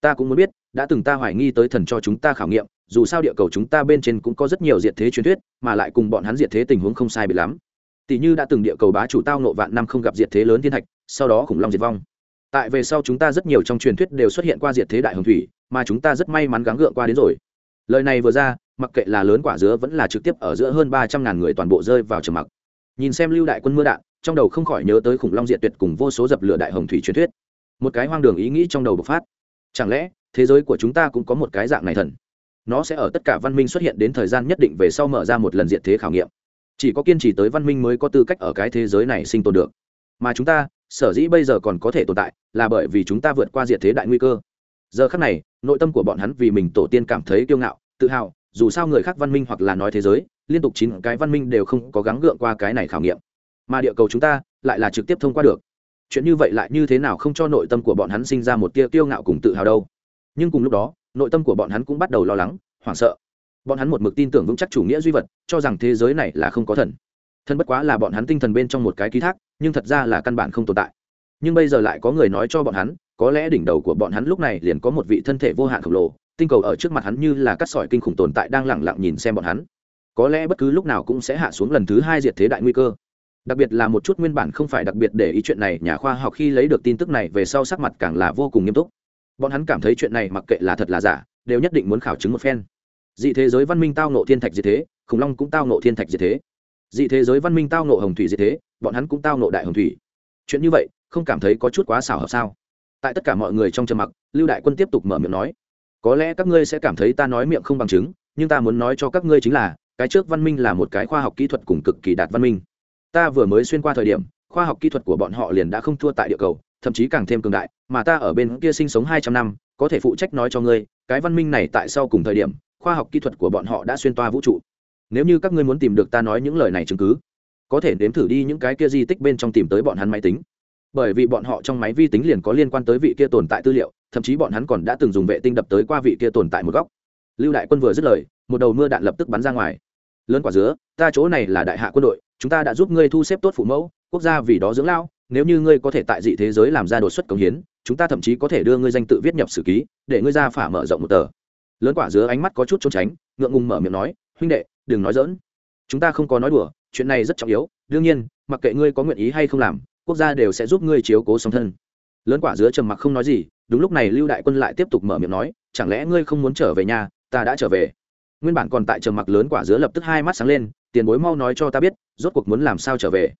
Ta cũng muốn biết, đã từng ta hoài nghi tới thần cho chúng ta khảo nghiệm, dù sao địa cầu chúng ta bên trên cũng có rất nhiều diệt thế truyền thuyết, mà lại cùng bọn hắn diệt thế tình huống không sai bị lắm tỷ như đã từng địa cầu bá chủ tao nộ vạn năm không gặp diệt thế lớn thiên thạch, sau đó khủng long diệt vong. Tại về sau chúng ta rất nhiều trong truyền thuyết đều xuất hiện qua diệt thế đại hồng thủy, mà chúng ta rất may mắn gắng gượng qua đến rồi. Lời này vừa ra, mặc kệ là lớn quả dứa vẫn là trực tiếp ở giữa hơn ba trăm ngàn người toàn bộ rơi vào trầm mặc. Nhìn xem lưu đại quân mưa đạn, trong đầu không khỏi nhớ tới khủng long diệt tuyệt cùng vô số dập lửa đại hồng thủy truyền thuyết. Một cái hoang đường ý nghĩ trong đầu bộc phát. Chẳng lẽ, thế giới của chúng ta cũng có một cái dạng này thần? Nó sẽ ở tất cả văn minh xuất hiện đến thời gian nhất định về sau mở ra một lần diệt thế khảo nghiệm chỉ có kiên trì tới văn minh mới có tư cách ở cái thế giới này sinh tồn được. Mà chúng ta, sở dĩ bây giờ còn có thể tồn tại, là bởi vì chúng ta vượt qua diệt thế đại nguy cơ. Giờ khác này, nội tâm của bọn hắn vì mình tổ tiên cảm thấy kiêu ngạo, tự hào, dù sao người khác văn minh hoặc là nói thế giới, liên tục chín cái văn minh đều không có gắng gượng qua cái này khảo nghiệm. Mà địa cầu chúng ta, lại là trực tiếp thông qua được. Chuyện như vậy lại như thế nào không cho nội tâm của bọn hắn sinh ra một tia kiêu ngạo cùng tự hào đâu. Nhưng cùng lúc đó, nội tâm của bọn hắn cũng bắt đầu lo lắng, hoảng sợ bọn hắn một mực tin tưởng vững chắc chủ nghĩa duy vật, cho rằng thế giới này là không có thần. Thần bất quá là bọn hắn tinh thần bên trong một cái ký thác, nhưng thật ra là căn bản không tồn tại. Nhưng bây giờ lại có người nói cho bọn hắn, có lẽ đỉnh đầu của bọn hắn lúc này liền có một vị thân thể vô hạn khổng lồ, tinh cầu ở trước mặt hắn như là cắt sỏi kinh khủng tồn tại đang lẳng lặng nhìn xem bọn hắn. Có lẽ bất cứ lúc nào cũng sẽ hạ xuống lần thứ hai diệt thế đại nguy cơ. Đặc biệt là một chút nguyên bản không phải đặc biệt để ý chuyện này, nhà khoa học khi lấy được tin tức này về sau sắc mặt càng là vô cùng nghiêm túc. Bọn hắn cảm thấy chuyện này mặc kệ là thật là giả, đều nhất định muốn khảo chứng một phen dị thế giới văn minh tao nộ thiên thạch dị thế, khủng long cũng tao nộ thiên thạch dị thế. Dị thế giới văn minh tao nộ hồng thủy dị thế, bọn hắn cũng tao nộ đại hồng thủy. Chuyện như vậy, không cảm thấy có chút quá xảo hợp sao? Tại tất cả mọi người trong trầm mặc, lưu đại quân tiếp tục mở miệng nói, có lẽ các ngươi sẽ cảm thấy ta nói miệng không bằng chứng, nhưng ta muốn nói cho các ngươi chính là, cái trước văn minh là một cái khoa học kỹ thuật cùng cực kỳ đạt văn minh. Ta vừa mới xuyên qua thời điểm, khoa học kỹ thuật của bọn họ liền đã không thua tại địa cầu, thậm chí càng thêm cường đại, mà ta ở bên kia sinh sống hai trăm năm, có thể phụ trách nói cho ngươi, cái văn minh này tại sau cùng thời điểm khoa học kỹ thuật của bọn họ đã xuyên toa vũ trụ. Nếu như các ngươi muốn tìm được ta nói những lời này chứng cứ, có thể nếm thử đi những cái kia di tích bên trong tìm tới bọn hắn máy tính. Bởi vì bọn họ trong máy vi tính liền có liên quan tới vị kia tồn tại tư liệu, thậm chí bọn hắn còn đã từng dùng vệ tinh đập tới qua vị kia tồn tại một góc. Lưu đại quân vừa dứt lời, một đầu mưa đạn lập tức bắn ra ngoài. Lớn quả dứa, ta chỗ này là đại hạ quân đội, chúng ta đã giúp ngươi thu xếp tốt phụ mẫu, quốc gia vì đó dưỡng lao nếu như ngươi có thể tại dị thế giới làm ra đột xuất công hiến, chúng ta thậm chí có thể đưa ngươi danh tự viết nhập sử ký, để ngươi ra phả mở rộng một tờ lớn quả dứa ánh mắt có chút trốn tránh, ngượng ngùng mở miệng nói, huynh đệ, đừng nói dỡn chúng ta không có nói đùa, chuyện này rất trọng yếu. Đương nhiên, mặc kệ ngươi có nguyện ý hay không làm, quốc gia đều sẽ giúp ngươi chiếu cố sống thân. Lớn quả dứa trầm mặc không nói gì, đúng lúc này lưu đại quân lại tiếp tục mở miệng nói, chẳng lẽ ngươi không muốn trở về nhà? Ta đã trở về. Nguyên bản còn tại trầm mặc lớn quả dứa lập tức hai mắt sáng lên, tiền bối mau nói cho ta biết, rốt cuộc muốn làm sao trở về?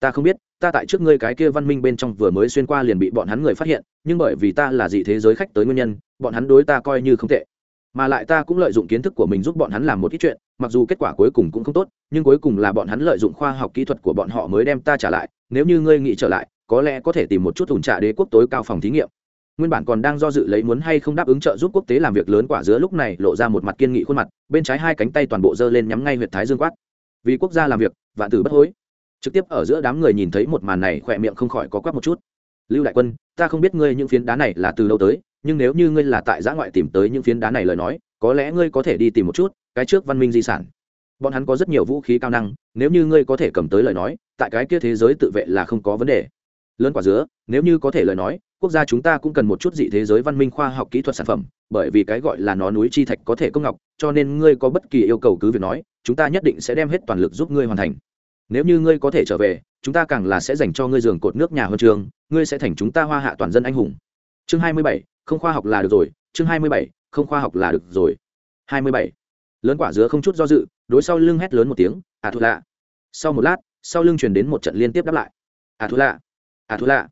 Ta không biết, ta tại trước ngươi cái kia văn minh bên trong vừa mới xuyên qua liền bị bọn hắn người phát hiện, nhưng bởi vì ta là dị thế giới khách tới nguyên nhân, bọn hắn đối ta coi như không tệ mà lại ta cũng lợi dụng kiến thức của mình giúp bọn hắn làm một ít chuyện, mặc dù kết quả cuối cùng cũng không tốt, nhưng cuối cùng là bọn hắn lợi dụng khoa học kỹ thuật của bọn họ mới đem ta trả lại, nếu như ngươi nghĩ trở lại, có lẽ có thể tìm một chút ủn trả đế quốc tối cao phòng thí nghiệm. Nguyên bản còn đang do dự lấy muốn hay không đáp ứng trợ giúp quốc tế làm việc lớn quả giữa lúc này lộ ra một mặt kiên nghị khuôn mặt, bên trái hai cánh tay toàn bộ giơ lên nhắm ngay huyệt thái dương quát. Vì quốc gia làm việc, vạn tử bất hối. Trực tiếp ở giữa đám người nhìn thấy một màn này khỏe miệng không khỏi có quắc một chút. Lưu đại quân, ta không biết ngươi những phiến đá này là từ đâu tới nhưng nếu như ngươi là tại giã ngoại tìm tới những phiến đá này lời nói, có lẽ ngươi có thể đi tìm một chút, cái trước văn minh di sản. Bọn hắn có rất nhiều vũ khí cao năng, nếu như ngươi có thể cầm tới lời nói, tại cái kia thế giới tự vệ là không có vấn đề. Lớn quả dứa, nếu như có thể lời nói, quốc gia chúng ta cũng cần một chút dị thế giới văn minh khoa học kỹ thuật sản phẩm, bởi vì cái gọi là nó núi chi thạch có thể công ngọc, cho nên ngươi có bất kỳ yêu cầu cứ việc nói, chúng ta nhất định sẽ đem hết toàn lực giúp ngươi hoàn thành. Nếu như ngươi có thể trở về, chúng ta càng là sẽ dành cho ngươi giường cột nước nhà huân trường, ngươi sẽ thành chúng ta hoa hạ toàn dân anh hùng. Chương hai mươi bảy không khoa học là được rồi, chương hai mươi bảy, không khoa học là được rồi. Hai mươi bảy. Lớn quả dứa không chút do dự, đối sau lưng hét lớn một tiếng à thù lạ. Sau một lát, sau lưng truyền đến một trận liên tiếp đáp lại. À thù lạ à thù lạ.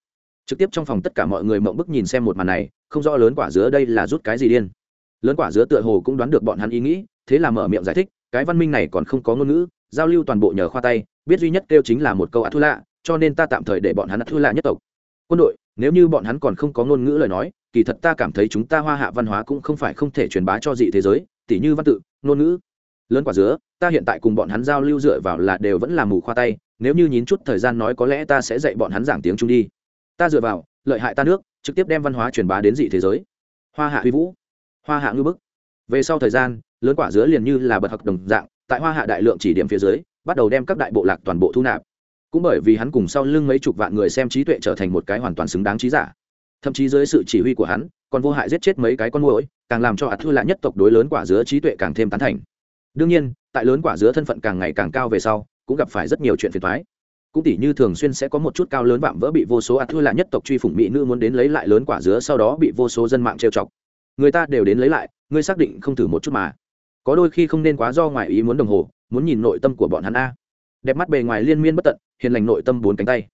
Trực tiếp trong phòng tất cả mọi người mộng bức nhìn xem một màn này, không rõ lớn quả dứa đây là rút cái gì điên. Lớn quả dứa tựa hồ cũng đoán được bọn hắn ý nghĩ, thế là mở miệng giải thích, cái văn minh này còn không có ngôn ngữ, giao lưu toàn bộ nhờ khoa tay, biết duy nhất kêu chính là một câu à ạ thua lạ, cho nên ta tạm thời để bọn hắn à ạ thua lạ nhất tộc. Quân đội, nếu như bọn hắn còn không có ngôn ngữ lời nói kỳ thật ta cảm thấy chúng ta hoa hạ văn hóa cũng không phải không thể truyền bá cho dị thế giới, tỉ như văn tự, ngôn ngữ. Lớn quả dứa ta hiện tại cùng bọn hắn giao lưu dựa vào là đều vẫn là mù khoa tay, nếu như nhín chút thời gian nói có lẽ ta sẽ dạy bọn hắn giảng tiếng trung đi. Ta dựa vào, lợi hại ta nước, trực tiếp đem văn hóa truyền bá đến dị thế giới. Hoa hạ huy vũ, hoa hạ ngư bức. Về sau thời gian, lớn quả dứa liền như là bật học đồng dạng, tại hoa hạ đại lượng chỉ điểm phía dưới, bắt đầu đem các đại bộ lạc toàn bộ thu nạp. Cũng bởi vì hắn cùng sau lưng mấy chục vạn người xem trí tuệ trở thành một cái hoàn toàn xứng đáng trí giả thậm chí dưới sự chỉ huy của hắn, còn vô hại giết chết mấy cái con mồi càng làm cho ạt thư lạ nhất tộc đối lớn quả dứa trí tuệ càng thêm tán thành. Đương nhiên, tại lớn quả dứa thân phận càng ngày càng cao về sau, cũng gặp phải rất nhiều chuyện phiền thoái cũng tỉ như thường xuyên sẽ có một chút cao lớn vạm vỡ bị vô số ạt thư lạ nhất tộc truy phủng mỹ nữ muốn đến lấy lại lớn quả dứa sau đó bị vô số dân mạng trêu chọc. Người ta đều đến lấy lại, ngươi xác định không thử một chút mà. Có đôi khi không nên quá do ngoài ý muốn đồng hồ, muốn nhìn nội tâm của bọn hắn a. Đẹp mắt bề ngoài liên miên bất tận, hiền lành nội tâm bốn cánh tay.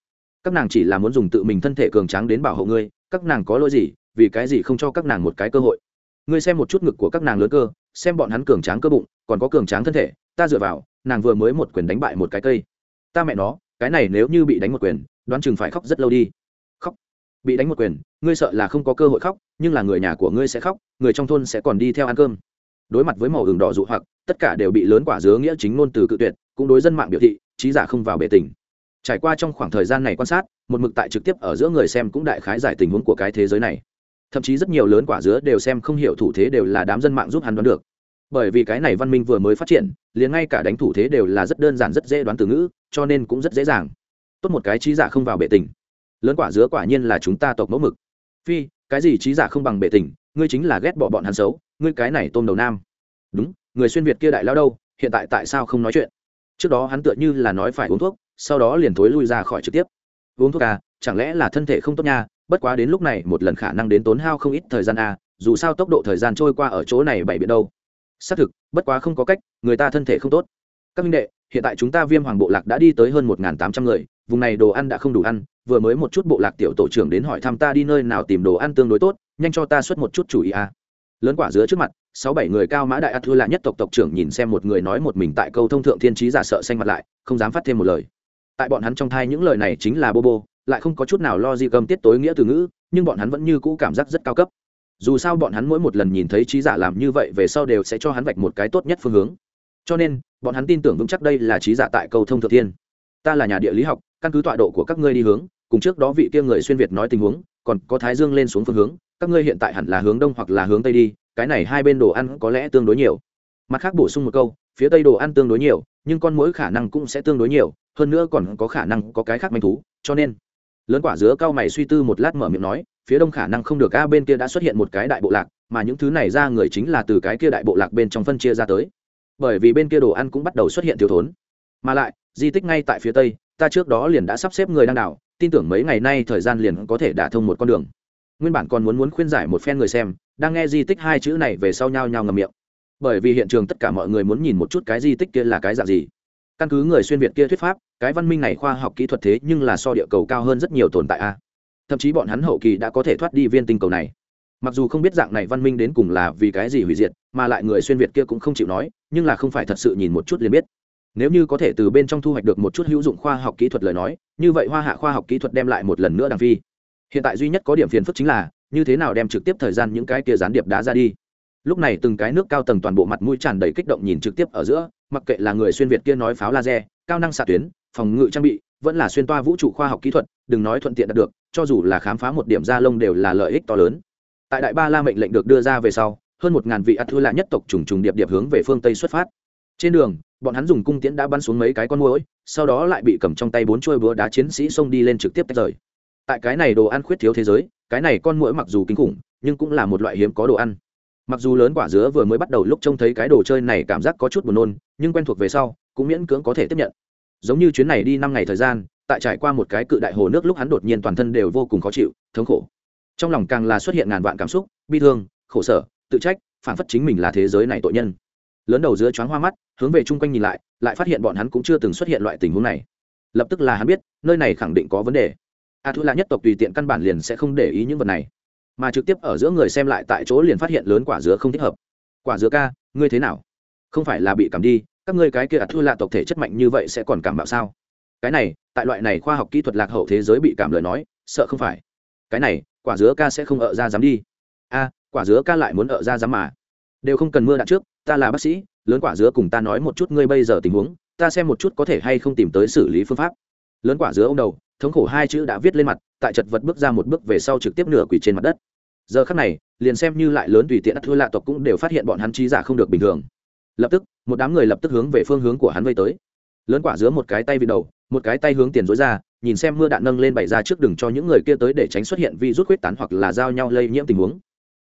Các nàng chỉ là muốn dùng tự mình thân thể cường tráng đến bảo hộ ngươi các nàng có lỗi gì, vì cái gì không cho các nàng một cái cơ hội? Ngươi xem một chút ngực của các nàng lớn cơ, xem bọn hắn cường tráng cơ bụng, còn có cường tráng thân thể, ta dựa vào, nàng vừa mới một quyền đánh bại một cái cây. Ta mẹ nó, cái này nếu như bị đánh một quyền, đoán chừng phải khóc rất lâu đi. Khóc. Bị đánh một quyền, ngươi sợ là không có cơ hội khóc, nhưng là người nhà của ngươi sẽ khóc, người trong thôn sẽ còn đi theo ăn cơm. Đối mặt với màu hừng đỏ dụ hoặc, tất cả đều bị lớn quả dứa nghĩa chính ngôn từ cự tuyệt, cũng đối dân mạng biểu thị, trí giả không vào bể tình trải qua trong khoảng thời gian này quan sát, một mực tại trực tiếp ở giữa người xem cũng đại khái giải tình huống của cái thế giới này. Thậm chí rất nhiều lớn quả dứa đều xem không hiểu thủ thế đều là đám dân mạng giúp hắn đoán được. Bởi vì cái này văn minh vừa mới phát triển, liền ngay cả đánh thủ thế đều là rất đơn giản rất dễ đoán từ ngữ, cho nên cũng rất dễ dàng. Tốt một cái trí giả không vào bệ tình. Lớn quả dứa quả nhiên là chúng ta tộc mẫu mực. Phi, cái gì trí giả không bằng bệ tình? Ngươi chính là ghét bỏ bọn hắn xấu, ngươi cái này tôm đầu nam. Đúng, người xuyên việt kia đại lao đâu? Hiện tại tại sao không nói chuyện? Trước đó hắn tựa như là nói phải uống thuốc sau đó liền thối lui ra khỏi trực tiếp. Uống thuốc à chẳng lẽ là thân thể không tốt nha? Bất quá đến lúc này một lần khả năng đến tốn hao không ít thời gian à dù sao tốc độ thời gian trôi qua ở chỗ này bảy biển đâu. Xác thực, bất quá không có cách, người ta thân thể không tốt. Các minh đệ, hiện tại chúng ta viêm hoàng bộ lạc đã đi tới hơn một tám trăm người, vùng này đồ ăn đã không đủ ăn, vừa mới một chút bộ lạc tiểu tổ trưởng đến hỏi thăm ta đi nơi nào tìm đồ ăn tương đối tốt, nhanh cho ta xuất một chút chủ ý à. lớn quả dứa trước mặt, sáu bảy người cao mã đại ắt thưa là nhất tộc tộc trưởng nhìn xem một người nói một mình tại câu thông thượng thiên trí giả sợ xanh mặt lại, không dám phát thêm một lời tại bọn hắn trong thai những lời này chính là bô bô, lại không có chút nào lo gì cầm tiết tối nghĩa từ ngữ, nhưng bọn hắn vẫn như cũ cảm giác rất cao cấp. Dù sao bọn hắn mỗi một lần nhìn thấy trí giả làm như vậy về sau đều sẽ cho hắn vạch một cái tốt nhất phương hướng. Cho nên, bọn hắn tin tưởng vững chắc đây là trí giả tại cầu thông thượng thiên. Ta là nhà địa lý học, căn cứ tọa độ của các ngươi đi hướng, cùng trước đó vị kia người xuyên việt nói tình huống, còn có thái dương lên xuống phương hướng, các ngươi hiện tại hẳn là hướng đông hoặc là hướng tây đi, cái này hai bên đồ ăn có lẽ tương đối nhiều. Mặt khác bổ sung một câu, phía tây đồ ăn tương đối nhiều, nhưng con mỗi khả năng cũng sẽ tương đối nhiều hơn nữa còn có khả năng có cái khác manh thú, cho nên lớn quả dứa cao mày suy tư một lát mở miệng nói, phía đông khả năng không được, a, bên kia đã xuất hiện một cái đại bộ lạc, mà những thứ này ra người chính là từ cái kia đại bộ lạc bên trong phân chia ra tới. Bởi vì bên kia đồ ăn cũng bắt đầu xuất hiện thiếu thốn. Mà lại, di tích ngay tại phía tây, ta trước đó liền đã sắp xếp người đang đảo, tin tưởng mấy ngày nay thời gian liền có thể đả thông một con đường. Nguyên bản còn muốn muốn khuyên giải một phen người xem, đang nghe di tích hai chữ này về sau nhau nhau ngầm miệng. Bởi vì hiện trường tất cả mọi người muốn nhìn một chút cái di tích kia là cái dạng gì. Căn cứ người xuyên việt kia thuyết pháp cái văn minh này khoa học kỹ thuật thế nhưng là so địa cầu cao hơn rất nhiều tồn tại a. Thậm chí bọn hắn hậu kỳ đã có thể thoát đi viên tinh cầu này. Mặc dù không biết dạng này văn minh đến cùng là vì cái gì hủy diệt, mà lại người xuyên việt kia cũng không chịu nói, nhưng là không phải thật sự nhìn một chút liền biết. Nếu như có thể từ bên trong thu hoạch được một chút hữu dụng khoa học kỹ thuật lời nói, như vậy hoa hạ khoa học kỹ thuật đem lại một lần nữa đằng phi. Hiện tại duy nhất có điểm phiền phức chính là, như thế nào đem trực tiếp thời gian những cái kia gián điệp đá ra đi. Lúc này từng cái nước cao tầng toàn bộ mặt mũi tràn đầy kích động nhìn trực tiếp ở giữa, mặc kệ là người xuyên việt kia nói pháo laser, cao năng xạ tuyến phòng ngự trang bị, vẫn là xuyên toa vũ trụ khoa học kỹ thuật, đừng nói thuận tiện đạt được, cho dù là khám phá một điểm da lông đều là lợi ích to lớn. Tại đại ba la mệnh lệnh được đưa ra về sau, hơn một ngàn vị ắt thư lạ nhất tộc trùng trùng điệp điệp hướng về phương tây xuất phát. Trên đường, bọn hắn dùng cung tiễn đã bắn xuống mấy cái con mồi sau đó lại bị cầm trong tay bốn chuôi búa đá chiến sĩ xông đi lên trực tiếp tách rời. Tại cái này đồ ăn khuyết thiếu thế giới, cái này con mũi mặc dù kinh khủng, nhưng cũng là một loại hiếm có đồ ăn. Mặc dù lớn quả dứa vừa mới bắt đầu lúc trông thấy cái đồ chơi này cảm giác có chút buồn nôn, nhưng quen thuộc về sau, cũng miễn cưỡng có thể tiếp nhận giống như chuyến này đi năm ngày thời gian, tại trải qua một cái cự đại hồ nước lúc hắn đột nhiên toàn thân đều vô cùng khó chịu, thống khổ. Trong lòng càng là xuất hiện ngàn vạn cảm xúc, bi thương, khổ sở, tự trách, phản phất chính mình là thế giới này tội nhân. Lớn đầu giữa choáng hoa mắt, hướng về chung quanh nhìn lại lại phát hiện bọn hắn cũng chưa từng xuất hiện loại tình huống này. Lập tức là hắn biết, nơi này khẳng định có vấn đề. A thu là nhất tộc tùy tiện căn bản liền sẽ không để ý những vật này. Mà trực tiếp ở giữa người xem lại tại chỗ liền phát hiện lớn quả dứa không thích hợp. Quả dứa ca, ngươi thế nào? Không phải là bị cảm đi các ngươi cái kia a thua lạ tộc thể chất mạnh như vậy sẽ còn cảm bạo sao? Cái này, tại loại này khoa học kỹ thuật lạc hậu thế giới bị cảm lời nói, sợ không phải. Cái này, quả dứa ca sẽ không ở ra dám đi. A, quả dứa ca lại muốn ở ra dám mà. Đều không cần mưa đạn trước, ta là bác sĩ, lớn quả dứa cùng ta nói một chút ngươi bây giờ tình huống, ta xem một chút có thể hay không tìm tới xử lý phương pháp. Lớn quả dứa ông đầu, thống khổ hai chữ đã viết lên mặt, tại chật vật bước ra một bước về sau trực tiếp nửa quỳ trên mặt đất. Giờ khắc này, liền xem như lại lớn tùy tiện thua lạ tộc cũng đều phát hiện bọn hắn trí giả không được bình thường lập tức, một đám người lập tức hướng về phương hướng của hắn vây tới. Lớn quả dứa một cái tay vị đầu, một cái tay hướng tiền dối ra, nhìn xem mưa đạn nâng lên bày ra trước đừng cho những người kia tới để tránh xuất hiện vi rút huyết tán hoặc là giao nhau lây nhiễm tình huống.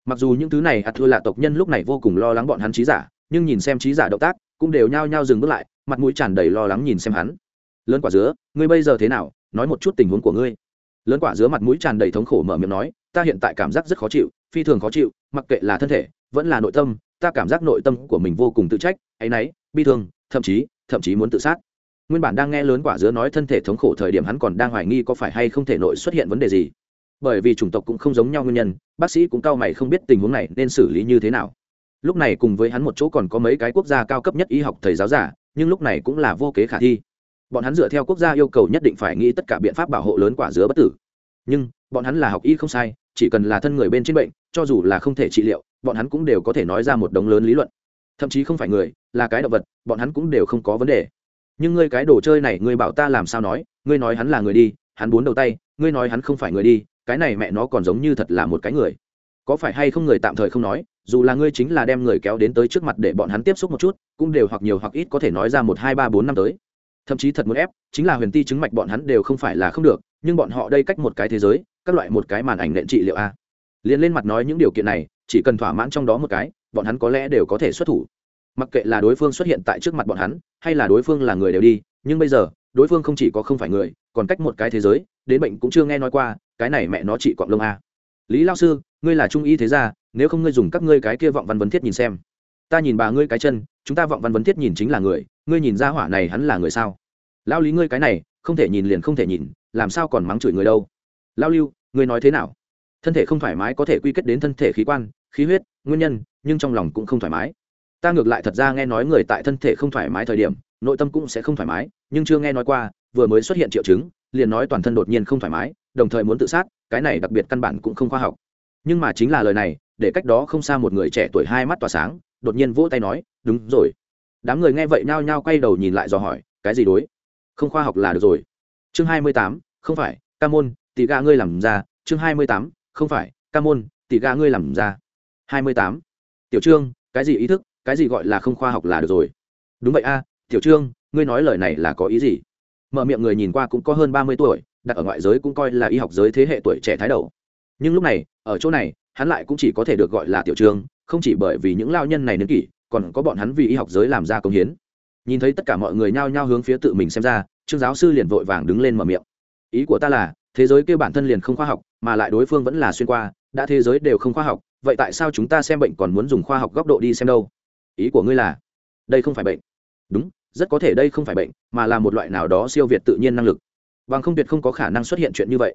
Mặc dù những thứ này ạt thua là tộc nhân lúc này vô cùng lo lắng bọn hắn trí giả, nhưng nhìn xem trí giả động tác, cũng đều nhao nhao dừng bước lại, mặt mũi tràn đầy lo lắng nhìn xem hắn. Lớn quả dứa ngươi bây giờ thế nào? Nói một chút tình huống của ngươi. Lớn quả dứa mặt mũi tràn đầy thống khổ mở miệng nói, ta hiện tại cảm giác rất khó chịu, phi thường khó chịu, mặc kệ là thân thể, vẫn là nội tâm ta cảm giác nội tâm của mình vô cùng tự trách, áy náy, bi thương, thậm chí thậm chí muốn tự sát. Nguyên bản đang nghe lớn quả dứa nói thân thể thống khổ thời điểm hắn còn đang hoài nghi có phải hay không thể nội xuất hiện vấn đề gì. Bởi vì chủng tộc cũng không giống nhau nguyên nhân, bác sĩ cũng cao mày không biết tình huống này nên xử lý như thế nào. Lúc này cùng với hắn một chỗ còn có mấy cái quốc gia cao cấp nhất y học thầy giáo giả, nhưng lúc này cũng là vô kế khả thi. Bọn hắn dựa theo quốc gia yêu cầu nhất định phải nghĩ tất cả biện pháp bảo hộ lớn quả dứa bất tử. Nhưng, bọn hắn là học y không sai chỉ cần là thân người bên trên bệnh, cho dù là không thể trị liệu, bọn hắn cũng đều có thể nói ra một đống lớn lý luận. Thậm chí không phải người, là cái động vật, bọn hắn cũng đều không có vấn đề. Nhưng ngươi cái đồ chơi này, ngươi bảo ta làm sao nói? Ngươi nói hắn là người đi, hắn bốn đầu tay, ngươi nói hắn không phải người đi, cái này mẹ nó còn giống như thật là một cái người. Có phải hay không người tạm thời không nói, dù là ngươi chính là đem người kéo đến tới trước mặt để bọn hắn tiếp xúc một chút, cũng đều hoặc nhiều hoặc ít có thể nói ra một, hai, ba, bốn năm tới. Thậm chí thật muốn ép, chính là huyền ti chứng mạch bọn hắn đều không phải là không được, nhưng bọn họ đây cách một cái thế giới các loại một cái màn ảnh nện trị liệu a. Liền lên mặt nói những điều kiện này, chỉ cần thỏa mãn trong đó một cái, bọn hắn có lẽ đều có thể xuất thủ. Mặc kệ là đối phương xuất hiện tại trước mặt bọn hắn, hay là đối phương là người đều đi, nhưng bây giờ, đối phương không chỉ có không phải người, còn cách một cái thế giới, đến bệnh cũng chưa nghe nói qua, cái này mẹ nó chỉ quạng lông a. Lý lao sư, ngươi là trung y thế gia, nếu không ngươi dùng các ngươi cái kia vọng văn vấn thiết nhìn xem. Ta nhìn bà ngươi cái chân, chúng ta vọng văn vấn thiết nhìn chính là người, ngươi nhìn ra hỏa này hắn là người sao? Lao lý ngươi cái này, không thể nhìn liền không thể nhìn, làm sao còn mắng chửi người đâu? Lao lưu, ngươi nói thế nào? Thân thể không thoải mái có thể quy kết đến thân thể khí quan, khí huyết, nguyên nhân, nhưng trong lòng cũng không thoải mái. Ta ngược lại thật ra nghe nói người tại thân thể không thoải mái thời điểm, nội tâm cũng sẽ không thoải mái, nhưng chưa nghe nói qua, vừa mới xuất hiện triệu chứng, liền nói toàn thân đột nhiên không thoải mái, đồng thời muốn tự sát, cái này đặc biệt căn bản cũng không khoa học. Nhưng mà chính là lời này, để cách đó không xa một người trẻ tuổi hai mắt tỏa sáng, đột nhiên vỗ tay nói, đúng rồi. Đám người nghe vậy nhao nhao quay đầu nhìn lại dò hỏi, cái gì đối? Không khoa học là được rồi. Chương hai mươi tám, không phải, ca môn tỷ ga ngươi làm ra, chương hai mươi tám, không phải, ca môn, tỷ ga ngươi làm ra. hai mươi tám. Tiểu trương, cái gì ý thức, cái gì gọi là không khoa học là được rồi. Đúng vậy a, tiểu trương, ngươi nói lời này là có ý gì? Mở miệng người nhìn qua cũng có hơn ba mươi tuổi, đặt ở ngoại giới cũng coi là y học giới thế hệ tuổi trẻ thái đầu nhưng lúc này, ở chỗ này, hắn lại cũng chỉ có thể được gọi là tiểu trương, không chỉ bởi vì những lao nhân này niên kỷ, còn có bọn hắn vì y học giới làm ra công hiến. Nhìn thấy tất cả mọi người nhao nhao hướng phía tự mình xem ra, trương giáo sư liền vội vàng đứng lên mở miệng. Ý của ta là thế giới kêu bản thân liền không khoa học, mà lại đối phương vẫn là xuyên qua, đã thế giới đều không khoa học, vậy tại sao chúng ta xem bệnh còn muốn dùng khoa học góc độ đi xem đâu? Ý của ngươi là, đây không phải bệnh. Đúng, rất có thể đây không phải bệnh, mà là một loại nào đó siêu việt tự nhiên năng lực. Bằng không tuyệt không có khả năng xuất hiện chuyện như vậy.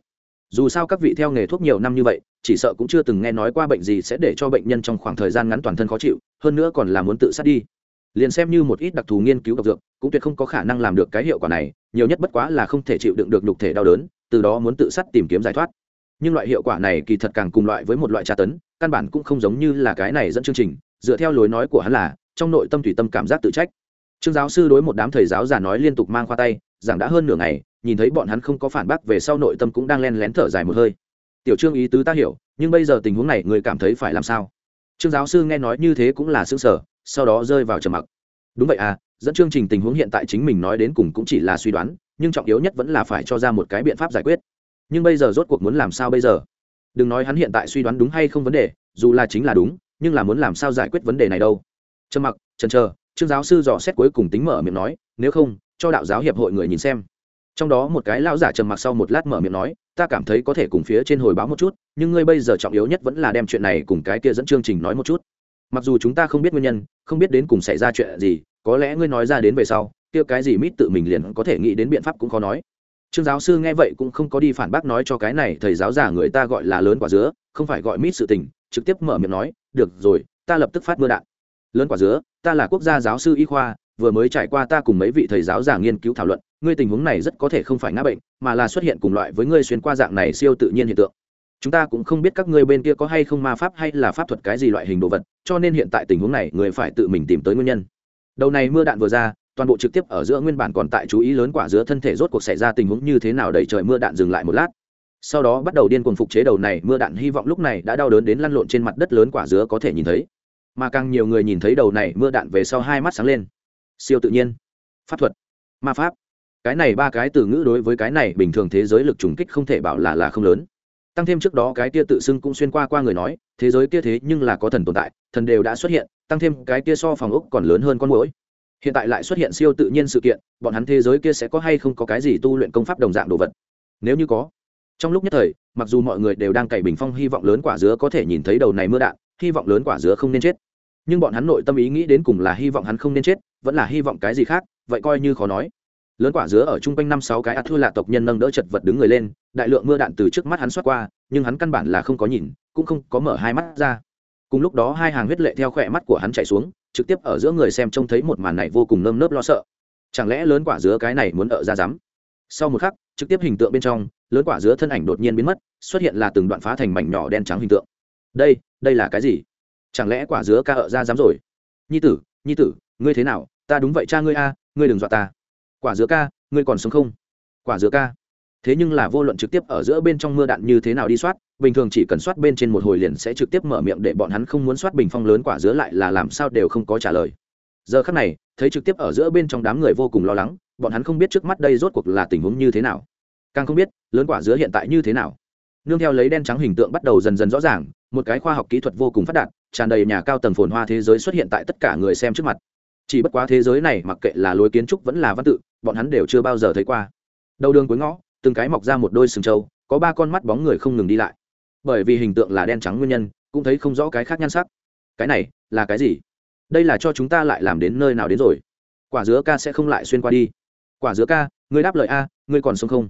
Dù sao các vị theo nghề thuốc nhiều năm như vậy, chỉ sợ cũng chưa từng nghe nói qua bệnh gì sẽ để cho bệnh nhân trong khoảng thời gian ngắn toàn thân khó chịu, hơn nữa còn là muốn tự sát đi. Liền xem như một ít đặc thù nghiên cứu độc dược, cũng tuyệt không có khả năng làm được cái hiệu quả này, nhiều nhất bất quá là không thể chịu đựng được nhục thể đau đớn từ đó muốn tự sát tìm kiếm giải thoát. Nhưng loại hiệu quả này kỳ thật càng cùng loại với một loại tra tấn, căn bản cũng không giống như là cái này dẫn chương trình, dựa theo lối nói của hắn là, trong nội tâm thủy tâm cảm giác tự trách. Trương giáo sư đối một đám thầy giáo già nói liên tục mang khoa tay, giảng đã hơn nửa ngày, nhìn thấy bọn hắn không có phản bác về sau nội tâm cũng đang len lén thở dài một hơi. Tiểu trương, ý tứ ta hiểu, nhưng bây giờ tình huống này người cảm thấy phải làm sao? Trương giáo sư nghe nói như thế cũng là xương sở sau đó rơi vào trầm mặc. Đúng vậy à dẫn chương trình tình huống hiện tại chính mình nói đến cùng cũng chỉ là suy đoán nhưng trọng yếu nhất vẫn là phải cho ra một cái biện pháp giải quyết. Nhưng bây giờ rốt cuộc muốn làm sao bây giờ? Đừng nói hắn hiện tại suy đoán đúng hay không vấn đề, dù là chính là đúng, nhưng là muốn làm sao giải quyết vấn đề này đâu. Trầm mặc trần chờ, trương giáo sư dò xét cuối cùng tính mở miệng nói, nếu không, cho đạo giáo hiệp hội người nhìn xem. Trong đó một cái lão giả trầm mặc sau một lát mở miệng nói, ta cảm thấy có thể cùng phía trên hồi báo một chút, nhưng ngươi bây giờ trọng yếu nhất vẫn là đem chuyện này cùng cái kia dẫn chương trình nói một chút. Mặc dù chúng ta không biết nguyên nhân, không biết đến cùng xảy ra chuyện gì, có lẽ ngươi nói ra đến về sau kia cái gì mít tự mình liền có thể nghĩ đến biện pháp cũng khó nói. Trương giáo sư nghe vậy cũng không có đi phản bác nói cho cái này thầy giáo giả người ta gọi là lớn quả dứa, không phải gọi mít sự tình, trực tiếp mở miệng nói, được rồi, ta lập tức phát mưa đạn. Lớn quả dứa, ta là quốc gia giáo sư y khoa, vừa mới trải qua ta cùng mấy vị thầy giáo già nghiên cứu thảo luận, ngươi tình huống này rất có thể không phải ngã bệnh, mà là xuất hiện cùng loại với ngươi xuyên qua dạng này siêu tự nhiên hiện tượng. Chúng ta cũng không biết các ngươi bên kia có hay không ma pháp hay là pháp thuật cái gì loại hình đồ vật, cho nên hiện tại tình huống này, người phải tự mình tìm tới nguyên nhân. Đầu này mưa đạn vừa ra toàn bộ trực tiếp ở giữa nguyên bản còn tại chú ý lớn quả giữa thân thể rốt cuộc xảy ra tình huống như thế nào đẩy trời mưa đạn dừng lại một lát. Sau đó bắt đầu điên cuồng phục chế đầu này, mưa đạn hy vọng lúc này đã đau đớn đến lăn lộn trên mặt đất lớn quả dứa có thể nhìn thấy. Mà càng nhiều người nhìn thấy đầu này, mưa đạn về sau hai mắt sáng lên. Siêu tự nhiên. Pháp thuật. Ma pháp. Cái này ba cái từ ngữ đối với cái này bình thường thế giới lực trùng kích không thể bảo là là không lớn. Tăng thêm trước đó cái kia tự xưng cũng xuyên qua qua người nói, thế giới kia thế nhưng là có thần tồn tại, thần đều đã xuất hiện, tăng thêm cái kia so phòng ốc còn lớn hơn con mũi hiện tại lại xuất hiện siêu tự nhiên sự kiện, bọn hắn thế giới kia sẽ có hay không có cái gì tu luyện công pháp đồng dạng đồ vật? Nếu như có, trong lúc nhất thời, mặc dù mọi người đều đang cày bình phong hy vọng lớn quả dứa có thể nhìn thấy đầu này mưa đạn, hy vọng lớn quả dứa không nên chết. Nhưng bọn hắn nội tâm ý nghĩ đến cùng là hy vọng hắn không nên chết, vẫn là hy vọng cái gì khác, vậy coi như khó nói. Lớn quả dứa ở chung quanh năm sáu cái ắt thua là tộc nhân nâng đỡ chật vật đứng người lên, đại lượng mưa đạn từ trước mắt hắn xoát qua, nhưng hắn căn bản là không có nhìn, cũng không có mở hai mắt ra. Cùng lúc đó hai hàng huyết lệ theo khỏe mắt của hắn chạy xuống trực tiếp ở giữa người xem trông thấy một màn này vô cùng nơm nớp lo sợ. Chẳng lẽ lớn quả dứa cái này muốn ở ra rắm? Sau một khắc, trực tiếp hình tượng bên trong, lớn quả dứa thân ảnh đột nhiên biến mất, xuất hiện là từng đoạn phá thành mảnh nhỏ đen trắng hình tượng. Đây đây là cái gì? Chẳng lẽ quả dứa ca ở ra dám rồi? Nhi tử nhi tử, ngươi thế nào? Ta đúng vậy cha ngươi a, ngươi đừng dọa ta. Quả dứa ca, ngươi còn sống không? Quả dứa ca thế nhưng là vô luận trực tiếp ở giữa bên trong mưa đạn như thế nào đi soát, bình thường chỉ cần soát bên trên một hồi liền sẽ trực tiếp mở miệng để bọn hắn không muốn soát bình phong lớn quả dứa lại là làm sao đều không có trả lời. Giờ khắc này, thấy trực tiếp ở giữa bên trong đám người vô cùng lo lắng, bọn hắn không biết trước mắt đây rốt cuộc là tình huống như thế nào. Càng không biết, lớn quả dứa hiện tại như thế nào. Nương theo lấy đen trắng hình tượng bắt đầu dần dần rõ ràng, một cái khoa học kỹ thuật vô cùng phát đạt, tràn đầy nhà cao tầng phồn hoa thế giới xuất hiện tại tất cả người xem trước mặt. Chỉ bất quá thế giới này mặc kệ là lối kiến trúc vẫn là văn tự, bọn hắn đều chưa bao giờ thấy qua. Đầu đường cuối ngõ từng cái mọc ra một đôi sừng trâu, có ba con mắt bóng người không ngừng đi lại. Bởi vì hình tượng là đen trắng nguyên nhân, cũng thấy không rõ cái khác nhan sắc. Cái này là cái gì? Đây là cho chúng ta lại làm đến nơi nào đến rồi? Quả dứa ca sẽ không lại xuyên qua đi. Quả dứa ca người đáp lời a, ngươi còn sống không?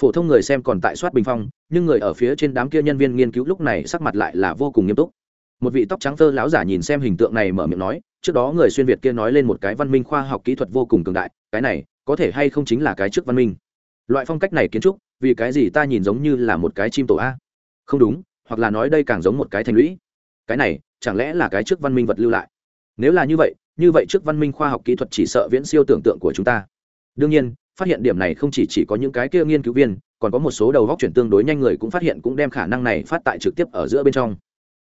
Phổ thông người xem còn tại soát bình phong, nhưng người ở phía trên đám kia nhân viên nghiên cứu lúc này sắc mặt lại là vô cùng nghiêm túc. Một vị tóc trắng thơ lão giả nhìn xem hình tượng này mở miệng nói, trước đó người xuyên việt kia nói lên một cái văn minh khoa học kỹ thuật vô cùng cường đại, cái này có thể hay không chính là cái trước văn minh? Loại phong cách này kiến trúc vì cái gì ta nhìn giống như là một cái chim tổ a? Không đúng hoặc là nói đây càng giống một cái thành lũy. Cái này chẳng lẽ là cái trước văn minh vật lưu lại? Nếu là như vậy như vậy trước văn minh khoa học kỹ thuật chỉ sợ viễn siêu tưởng tượng của chúng ta. Đương nhiên phát hiện điểm này không chỉ, chỉ có những cái kia nghiên cứu viên còn có một số đầu góc chuyển tương đối nhanh người cũng phát hiện cũng đem khả năng này phát tại trực tiếp ở giữa bên trong.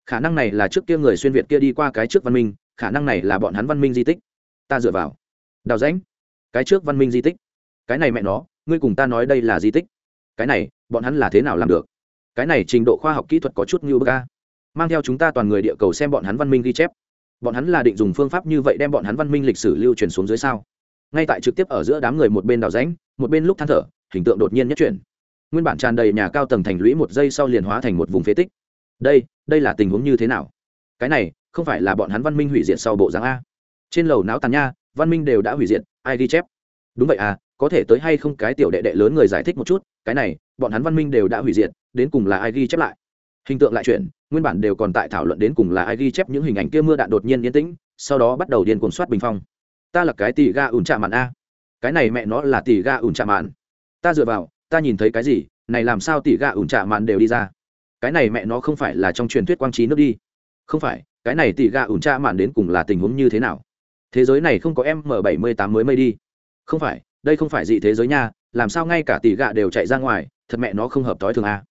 Khả năng này là trước kia người xuyên việt kia đi qua cái trước văn minh khả năng này là bọn hắn văn minh di tích. Ta dựa vào. Đào rãnh. Cái trước văn minh di tích. Cái này mẹ nó ngươi cùng ta nói đây là di tích. Cái này, bọn hắn là thế nào làm được? Cái này trình độ khoa học kỹ thuật có chút như bơ ca mang theo chúng ta toàn người địa cầu xem bọn hắn văn minh ghi chép. Bọn hắn là định dùng phương pháp như vậy đem bọn hắn văn minh lịch sử lưu truyền xuống dưới sao? Ngay tại trực tiếp ở giữa đám người một bên đào rãnh, một bên lúc than thở, hình tượng đột nhiên nhất chuyển. Nguyên bản tràn đầy nhà cao tầng thành lũy một giây sau liền hóa thành một vùng phế tích. Đây đây là tình huống như thế nào? Cái này, không phải là bọn hắn văn minh hủy diệt sau bộ dáng a? Trên lầu não tàn nha, văn minh đều đã hủy diệt, ai ghi chép? Đúng vậy à có thể tới hay không cái tiểu đệ đệ lớn người giải thích một chút, cái này, bọn hắn văn minh đều đã hủy diệt, đến cùng là ai ghi chép lại? Hình tượng lại chuyển, nguyên bản đều còn tại thảo luận đến cùng là ai ghi chép những hình ảnh kia mưa đạn đột nhiên yên tĩnh, sau đó bắt đầu điên cuồng soát bình phong. Ta là cái tỷ ga ủn trạ mạn a. Cái này mẹ nó là tỷ ga ủn trạ mạn. Ta dựa vào, ta nhìn thấy cái gì, này làm sao tỷ ga ủn trạ mạn đều đi ra? Cái này mẹ nó không phải là trong truyền thuyết quang trí nước đi. Không phải, cái này tỷ ga ủn trạ mạn đến cùng là tình huống như thế nào? Thế giới này không có m bảy mươi tám mới mây đi. Không phải đây không phải dị thế giới nha, làm sao ngay cả tỷ gạ đều chạy ra ngoài, thật mẹ nó không hợp t i thường a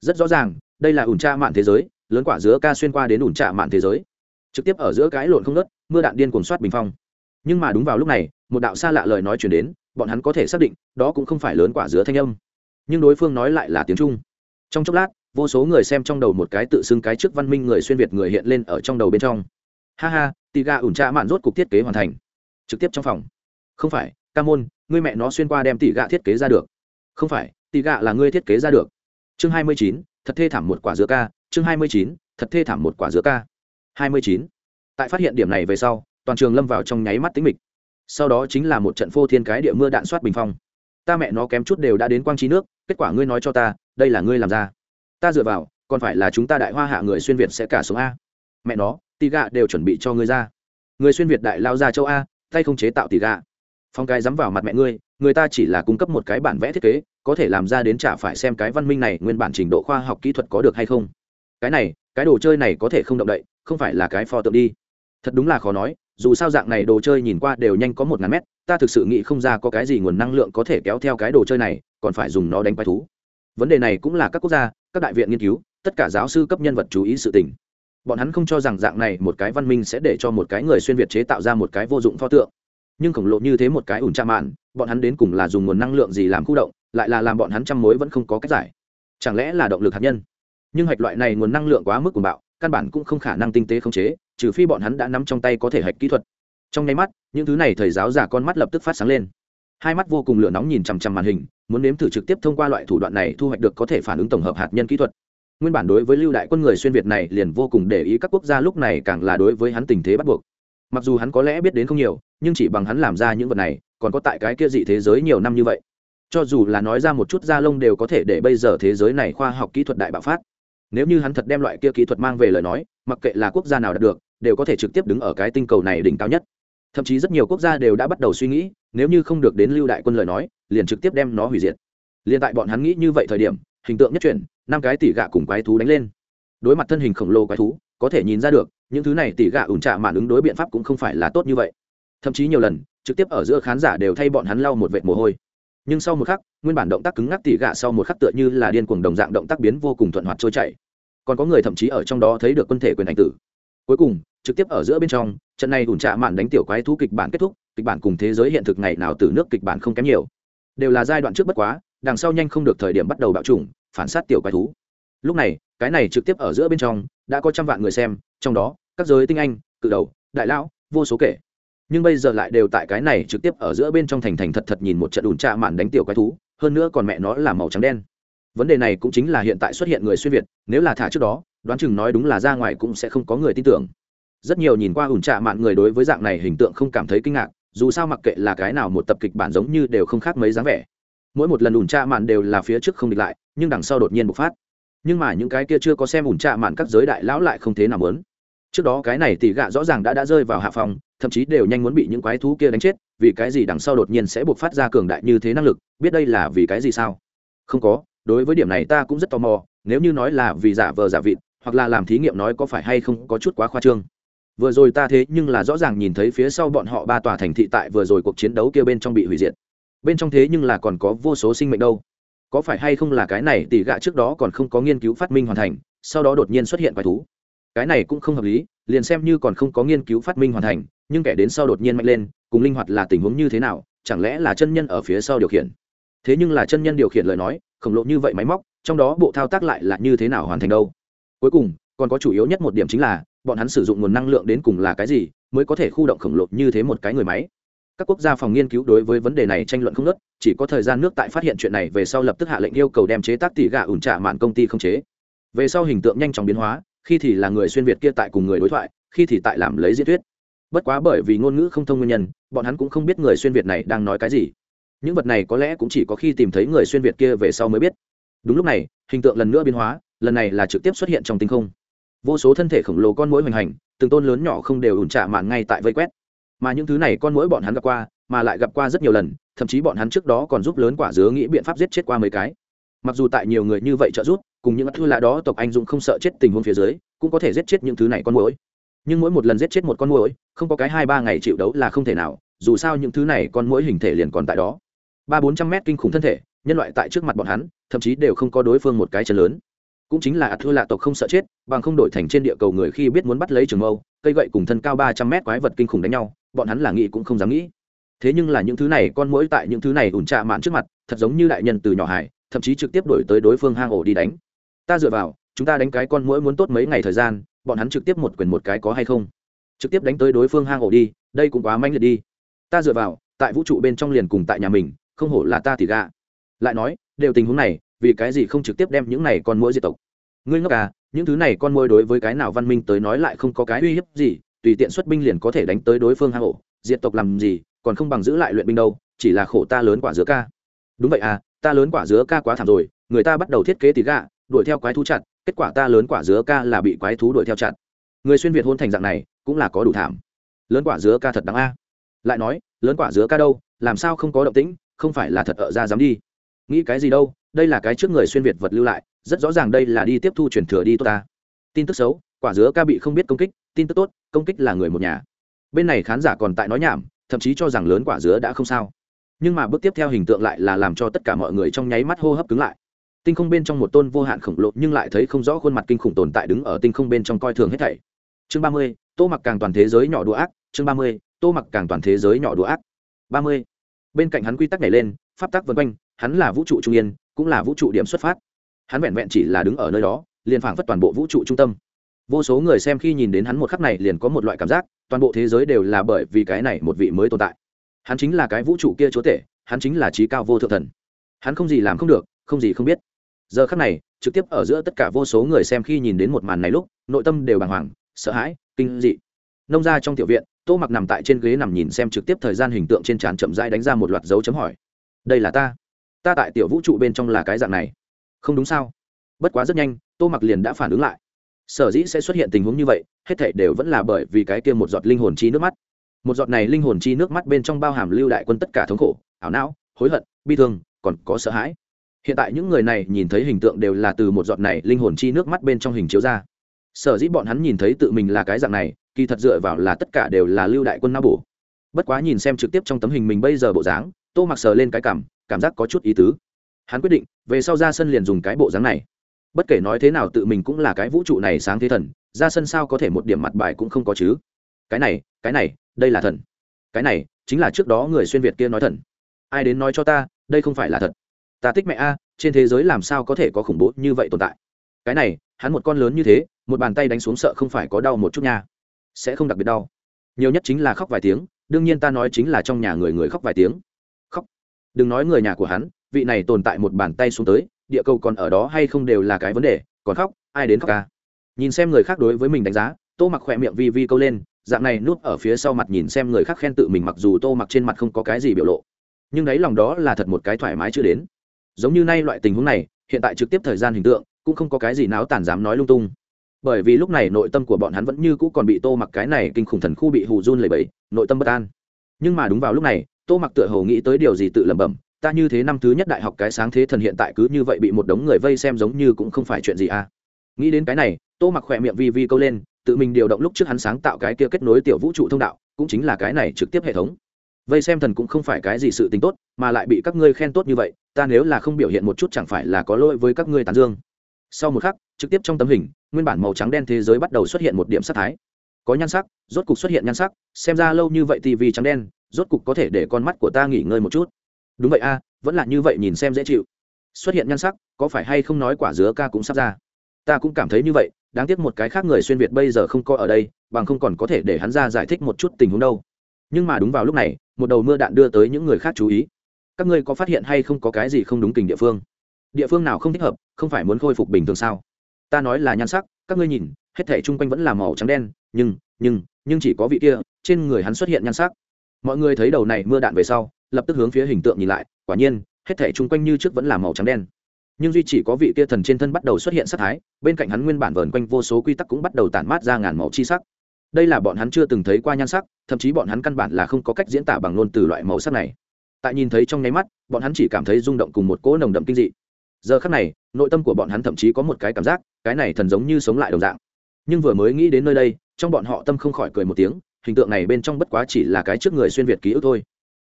rất rõ ràng, đây là ủn tra mạn thế giới, lớn quả dứa ca xuyên qua đến ủn trạ mạn thế giới. Trực tiếp ở giữa cái lộn không nớt mưa đạn điên cuồng soát bình phong. Nhưng mà đúng vào lúc này, một đạo xa lạ lời nói chuyển đến, bọn hắn có thể xác định, đó cũng không phải lớn quả dứa thanh âm. Nhưng đối phương nói lại là tiếng trung. Trong chốc lát, vô số người xem trong đầu một cái tự xưng cái trước văn minh người xuyên việt người hiện lên ở trong đầu bên trong. Ha ha tì gà ủn trạ mạn rốt cục thiết kế hoàn thành. Trực tiếp trong phòng. Không phải, ca môn ngươi mẹ nó xuyên qua đem tỷ gạ thiết kế ra được. Không phải, tỷ gạ là ngươi thiết kế ra được. Chương hai mươi chín, thật thê thảm một quả dứa ca. Chương hai mươi chín, thật thê thảm một quả dứa ca. Hai mươi chín. Tại phát hiện điểm này về sau, toàn trường lâm vào trong nháy mắt tính mịch. Sau đó chính là một trận phô thiên cái địa mưa đạn soát bình phong. Ta mẹ nó kém chút đều đã đến quang trí nước, kết quả ngươi nói cho ta, đây là ngươi làm ra. Ta dựa vào, còn phải là chúng ta đại hoa hạ người xuyên việt sẽ cả sống a. Mẹ nó, tỷ gạ đều chuẩn bị cho ngươi ra. Người xuyên việt đại lao ra châu a, tay không chế tạo tỷ gạ phong cái dám vào mặt mẹ ngươi, người ta chỉ là cung cấp một cái bản vẽ thiết kế, có thể làm ra đến chả phải xem cái văn minh này nguyên bản trình độ khoa học kỹ thuật có được hay không. Cái này, cái đồ chơi này có thể không động đậy, không phải là cái pho tượng đi. Thật đúng là khó nói, dù sao dạng này đồ chơi nhìn qua đều nhanh có một ngàn mét, ta thực sự nghĩ không ra có cái gì nguồn năng lượng có thể kéo theo cái đồ chơi này, còn phải dùng nó đánh quái thú. Vấn đề này cũng là các quốc gia, các đại viện nghiên cứu, tất cả giáo sư cấp nhân vật chú ý sự tình. Bọn hắn không cho rằng dạng này một cái văn minh sẽ để cho một cái người xuyên việt chế tạo ra một cái vô dụng pho tượng nhưng khổng lồ như thế một cái ủn tra mạn, bọn hắn đến cùng là dùng nguồn năng lượng gì làm khu động, lại là làm bọn hắn trăm mối vẫn không có cách giải. Chẳng lẽ là động lực hạt nhân? Nhưng hạch loại này nguồn năng lượng quá mức của bạo, căn bản cũng không khả năng tinh tế khống chế, trừ phi bọn hắn đã nắm trong tay có thể hạch kỹ thuật. Trong nháy mắt, những thứ này thầy giáo giả con mắt lập tức phát sáng lên. Hai mắt vô cùng lửa nóng nhìn chằm chằm màn hình, muốn nếm thử trực tiếp thông qua loại thủ đoạn này thu hoạch được có thể phản ứng tổng hợp hạt nhân kỹ thuật. Nguyên bản đối với lưu đại quân người xuyên việt này liền vô cùng để ý các quốc gia lúc này càng là đối với hắn tình thế bắt buộc mặc dù hắn có lẽ biết đến không nhiều, nhưng chỉ bằng hắn làm ra những vật này, còn có tại cái kia dị thế giới nhiều năm như vậy. Cho dù là nói ra một chút da lông đều có thể để bây giờ thế giới này khoa học kỹ thuật đại bạo phát. Nếu như hắn thật đem loại kia kỹ thuật mang về lời nói, mặc kệ là quốc gia nào đạt được, đều có thể trực tiếp đứng ở cái tinh cầu này đỉnh cao nhất. Thậm chí rất nhiều quốc gia đều đã bắt đầu suy nghĩ, nếu như không được đến lưu đại quân lời nói, liền trực tiếp đem nó hủy diệt. Liền tại bọn hắn nghĩ như vậy thời điểm, hình tượng nhất chuyển, năm cái tỷ gạ cùng quái thú đánh lên. Đối mặt thân hình khổng lồ quái thú, có thể nhìn ra được những thứ này tỷ gạ ủn trạ mạn ứng đối biện pháp cũng không phải là tốt như vậy. Thậm chí nhiều lần, trực tiếp ở giữa khán giả đều thay bọn hắn lau một vệt mồ hôi. Nhưng sau một khắc, nguyên bản động tác cứng ngắc tỷ gạ sau một khắc tựa như là điên cuồng đồng dạng động tác biến vô cùng thuận hoạt trôi chảy. Còn có người thậm chí ở trong đó thấy được quân thể quyền ảnh tử. Cuối cùng, trực tiếp ở giữa bên trong, trận này ủn trạ mạn đánh tiểu quái thú kịch bản kết thúc, kịch bản cùng thế giới hiện thực ngày nào từ nước kịch bản không kém nhiều. Đều là giai đoạn trước bất quá, đằng sau nhanh không được thời điểm bắt đầu bạo chủng, phản sát tiểu quái thú. Lúc này, cái này trực tiếp ở giữa bên trong đã có trăm vạn người xem, trong đó, các giới tinh anh, cự đầu, đại lão, vô số kể. Nhưng bây giờ lại đều tại cái này trực tiếp ở giữa bên trong thành thành thật thật nhìn một trận ủn trạ mạn đánh tiểu quái thú, hơn nữa còn mẹ nó là màu trắng đen. Vấn đề này cũng chính là hiện tại xuất hiện người xuyên việt, nếu là thả trước đó, đoán chừng nói đúng là ra ngoài cũng sẽ không có người tin tưởng. Rất nhiều nhìn qua ủn trạ mạn người đối với dạng này hình tượng không cảm thấy kinh ngạc, dù sao mặc kệ là cái nào một tập kịch bản giống như đều không khác mấy dáng vẻ. Mỗi một lần ủn trạ mạn đều là phía trước không địch lại, nhưng đằng sau đột nhiên bộc phát nhưng mà những cái kia chưa có xem ủn trạ mạn các giới đại lão lại không thế nào muốn. Trước đó cái này tỉ gạ rõ ràng đã đã rơi vào hạ phòng thậm chí đều nhanh muốn bị những quái thú kia đánh chết, vì cái gì đằng sau đột nhiên sẽ bộc phát ra cường đại như thế năng lực, biết đây là vì cái gì sao? Không có, đối với điểm này ta cũng rất tò mò, nếu như nói là vì giả vờ giả vịt, hoặc là làm thí nghiệm nói có phải hay không có chút quá khoa trương. Vừa rồi ta thế nhưng là rõ ràng nhìn thấy phía sau bọn họ ba tòa thành thị tại vừa rồi cuộc chiến đấu kia bên trong bị hủy diệt. Bên trong thế nhưng là còn có vô số sinh mệnh đâu có phải hay không là cái này tỷ gạ trước đó còn không có nghiên cứu phát minh hoàn thành, sau đó đột nhiên xuất hiện quái thú? Cái này cũng không hợp lý, liền xem như còn không có nghiên cứu phát minh hoàn thành, nhưng kẻ đến sau đột nhiên mạnh lên, cùng linh hoạt là tình huống như thế nào, chẳng lẽ là chân nhân ở phía sau điều khiển? Thế nhưng là chân nhân điều khiển lời nói, khổng lồ như vậy máy móc, trong đó bộ thao tác lại là như thế nào hoàn thành đâu? Cuối cùng, còn có chủ yếu nhất một điểm chính là, bọn hắn sử dụng nguồn năng lượng đến cùng là cái gì, mới có thể khu động khổng lồ như thế một cái người máy? Các quốc gia phòng nghiên cứu đối với vấn đề này tranh luận không nớt chỉ có thời gian nước tại phát hiện chuyện này về sau lập tức hạ lệnh yêu cầu đem chế tác tỷ gà ủn trả mạn công ty không chế. Về sau hình tượng nhanh chóng biến hóa, khi thì là người xuyên việt kia tại cùng người đối thoại, khi thì tại làm lấy diễn thuyết. Bất quá bởi vì ngôn ngữ không thông nguyên nhân, bọn hắn cũng không biết người xuyên việt này đang nói cái gì. Những vật này có lẽ cũng chỉ có khi tìm thấy người xuyên việt kia về sau mới biết. Đúng lúc này, hình tượng lần nữa biến hóa, lần này là trực tiếp xuất hiện trong tinh không. Vô số thân thể khổng lồ con mũi hoành hành, từng tôn lớn nhỏ không đều ủn trả mạn ngay tại vây quét mà những thứ này con mỗi bọn hắn gặp qua, mà lại gặp qua rất nhiều lần, thậm chí bọn hắn trước đó còn giúp lớn quả dứa nghĩ biện pháp giết chết qua mấy cái. Mặc dù tại nhiều người như vậy trợ giúp, cùng những thư lạ đó tộc anh dũng không sợ chết tình huống phía dưới, cũng có thể giết chết những thứ này con mũi. Nhưng mỗi một lần giết chết một con mũi, không có cái hai ba ngày chịu đấu là không thể nào, dù sao những thứ này con mũi hình thể liền còn tại đó. Ba bốn trăm mét kinh khủng thân thể, nhân loại tại trước mặt bọn hắn, thậm chí đều không có đối phương một cái chân lớn. Cũng chính là thua lạ tộc không sợ chết, bằng không đổi thành trên địa cầu người khi biết muốn bắt lấy trường mâu, cây gậy cùng thân cao ba trăm mét quái vật kinh khủng đánh nhau bọn hắn là nghĩ cũng không dám nghĩ. Thế nhưng là những thứ này, con mũi tại những thứ này ủn trạ mạn trước mặt, thật giống như đại nhân từ nhỏ hải thậm chí trực tiếp đổi tới đối phương hang ổ đi đánh. Ta dựa vào, chúng ta đánh cái con mũi muốn tốt mấy ngày thời gian, bọn hắn trực tiếp một quyền một cái có hay không? Trực tiếp đánh tới đối phương hang ổ đi, đây cũng quá manh liệt đi. Ta dựa vào, tại vũ trụ bên trong liền cùng tại nhà mình, không hổ là ta thì ra. lại nói, đều tình huống này, vì cái gì không trực tiếp đem những này con mũi diệt tộc? Ngươi ngốc à những thứ này con mũi đối với cái nào văn minh tới nói lại không có cái uy hiếp gì tùy tiện xuất binh liền có thể đánh tới đối phương hang ổ, diệt tộc làm gì, còn không bằng giữ lại luyện binh đâu, chỉ là khổ ta lớn quả dứa ca. Đúng vậy à ta lớn quả dứa ca quá thảm rồi, người ta bắt đầu thiết kế tí gạ, đuổi theo quái thú chặt, kết quả ta lớn quả dứa ca là bị quái thú đuổi theo chặt. Người xuyên việt hôn thành dạng này, cũng là có đủ thảm. Lớn quả dứa ca thật đáng a. Lại nói, lớn quả dứa ca đâu, làm sao không có động tĩnh, không phải là thật ở ra dám đi. Nghĩ cái gì đâu, đây là cái trước người xuyên việt vật lưu lại, rất rõ ràng đây là đi tiếp thu truyền thừa đi tốt ta. Tin tức xấu quả dứa ca bị không biết công kích, tin tức tốt, công kích là người một nhà. Bên này khán giả còn tại nói nhảm, thậm chí cho rằng lớn quả dứa đã không sao. Nhưng mà bước tiếp theo hình tượng lại là làm cho tất cả mọi người trong nháy mắt hô hấp cứng lại. Tinh không bên trong một tôn vô hạn khổng lồ nhưng lại thấy không rõ khuôn mặt kinh khủng tồn tại đứng ở tinh không bên trong coi thường hết thảy. Chương ba mươi, tô mặc càng toàn thế giới nhỏ đũa ác, chương ba mươi, tô mặc càng toàn thế giới nhỏ đũa ác. Ba mươi, bên cạnh hắn quy tắc nhảy lên, pháp tắc vân quanh, hắn là vũ trụ trung yên, cũng là vũ trụ điểm xuất phát. Hắn vẹn vẹn chỉ là đứng ở nơi đó, liền phảng phất toàn bộ vũ trụ trung tâm vô số người xem khi nhìn đến hắn một khắc này liền có một loại cảm giác, toàn bộ thế giới đều là bởi vì cái này một vị mới tồn tại. Hắn chính là cái vũ trụ kia chúa tể, hắn chính là trí cao vô thượng thần. Hắn không gì làm không được, không gì không biết. Giờ khắc này, trực tiếp ở giữa tất cả vô số người xem khi nhìn đến một màn này lúc, nội tâm đều bàng hoàng, sợ hãi, kinh dị. Nông ra trong tiểu viện, tô mặc nằm tại trên ghế nằm nhìn xem trực tiếp thời gian hình tượng trên trán chậm rãi đánh ra một loạt dấu chấm hỏi. Đây là ta. Ta tại tiểu vũ trụ bên trong là cái dạng này. Không đúng sao? Bất quá rất nhanh, tô mặc liền đã phản ứng lại sở dĩ sẽ xuất hiện tình huống như vậy, hết thảy đều vẫn là bởi vì cái kia một giọt linh hồn chi nước mắt. Một giọt này linh hồn chi nước mắt bên trong bao hàm lưu đại quân tất cả thống khổ, ảo não, hối hận, bi thương, còn có sợ hãi. Hiện tại những người này nhìn thấy hình tượng đều là từ một giọt này linh hồn chi nước mắt bên trong hình chiếu ra. Sở dĩ bọn hắn nhìn thấy tự mình là cái dạng này, kỳ thật dựa vào là tất cả đều là lưu đại quân não bổ. Bất quá nhìn xem trực tiếp trong tấm hình mình bây giờ bộ dáng, tô mặc sờ lên cái cảm cảm giác có chút ý tứ. Hắn quyết định, về sau ra sân liền dùng cái bộ dáng này bất kể nói thế nào tự mình cũng là cái vũ trụ này sáng thế thần, ra sân sao có thể một điểm mặt bài cũng không có chứ? Cái này cái này, đây là thần. Cái này, chính là trước đó người xuyên việt kia nói thần. Ai đến nói cho ta, đây không phải là thật. Ta thích mẹ a, trên thế giới làm sao có thể có khủng bố như vậy tồn tại? Cái này, hắn một con lớn như thế, một bàn tay đánh xuống sợ không phải có đau một chút nha. Sẽ không đặc biệt đau. Nhiều nhất chính là khóc vài tiếng, đương nhiên ta nói chính là trong nhà người người khóc vài tiếng. Khóc. Đừng nói người nhà của hắn, vị này tồn tại một bàn tay xuống tới địa cầu còn ở đó hay không đều là cái vấn đề, còn khóc, ai đến khóc ca? Nhìn xem người khác đối với mình đánh giá, tô mặc khỏe miệng vi vi câu lên, dạng này nuốt ở phía sau mặt nhìn xem người khác khen tự mình mặc dù tô mặc trên mặt không có cái gì biểu lộ, nhưng đấy lòng đó là thật một cái thoải mái chưa đến. Giống như nay loại tình huống này, hiện tại trực tiếp thời gian hình tượng, cũng không có cái gì náo tàn dám nói lung tung. Bởi vì lúc này nội tâm của bọn hắn vẫn như cũ còn bị tô mặc cái này kinh khủng thần khu bị hù run lầy bẫy nội tâm bất an. Nhưng mà đúng vào lúc này, tô mặc tựa hồ nghĩ tới điều gì tự lẩm bẩm ta như thế năm thứ nhất đại học cái sáng thế thần hiện tại cứ như vậy bị một đống người vây xem giống như cũng không phải chuyện gì à. Nghĩ đến cái này, tô mặc khỏe miệng vi vi câu lên, tự mình điều động lúc trước hắn sáng tạo cái kia kết nối tiểu vũ trụ thông đạo, cũng chính là cái này trực tiếp hệ thống. Vây xem thần cũng không phải cái gì sự tính tốt, mà lại bị các ngươi khen tốt như vậy, ta nếu là không biểu hiện một chút chẳng phải là có lỗi với các ngươi tàn dương. Sau một khắc, trực tiếp trong tấm hình, nguyên bản màu trắng đen thế giới bắt đầu xuất hiện một điểm sắc thái. Có nhan sắc, rốt cục xuất hiện nhan sắc, xem ra lâu như vậy tv trắng đen, rốt cục có thể để con mắt của ta nghỉ ngơi một chút đúng vậy a, vẫn là như vậy nhìn xem dễ chịu. Xuất hiện nhan sắc, có phải hay không nói quả dứa ca cũng sắp ra? Ta cũng cảm thấy như vậy, đáng tiếc một cái khác người xuyên việt bây giờ không có ở đây, bằng không còn có thể để hắn ra giải thích một chút tình huống đâu. Nhưng mà đúng vào lúc này, một đầu mưa đạn đưa tới những người khác chú ý. Các ngươi có phát hiện hay không có cái gì không đúng tình địa phương? Địa phương nào không thích hợp, không phải muốn khôi phục bình thường sao? Ta nói là nhan sắc, các ngươi nhìn, hết thể chung quanh vẫn là màu trắng đen, nhưng nhưng nhưng chỉ có vị kia, trên người hắn xuất hiện nhan sắc. Mọi người thấy đầu này mưa đạn về sau lập tức hướng phía hình tượng nhìn lại, quả nhiên, hết thể chung quanh như trước vẫn là màu trắng đen. Nhưng duy chỉ có vị kia thần trên thân bắt đầu xuất hiện sắc thái, bên cạnh hắn nguyên bản vờn quanh vô số quy tắc cũng bắt đầu tản mát ra ngàn màu chi sắc. Đây là bọn hắn chưa từng thấy qua nhan sắc, thậm chí bọn hắn căn bản là không có cách diễn tả bằng ngôn từ loại màu sắc này. Tại nhìn thấy trong nháy mắt, bọn hắn chỉ cảm thấy rung động cùng một cỗ nồng đậm kinh dị. Giờ khắc này, nội tâm của bọn hắn thậm chí có một cái cảm giác, cái này thần giống như sống lại đồng dạng. Nhưng vừa mới nghĩ đến nơi đây, trong bọn họ tâm không khỏi cười một tiếng, hình tượng này bên trong bất quá chỉ là cái trước người xuyên việt ký ức thôi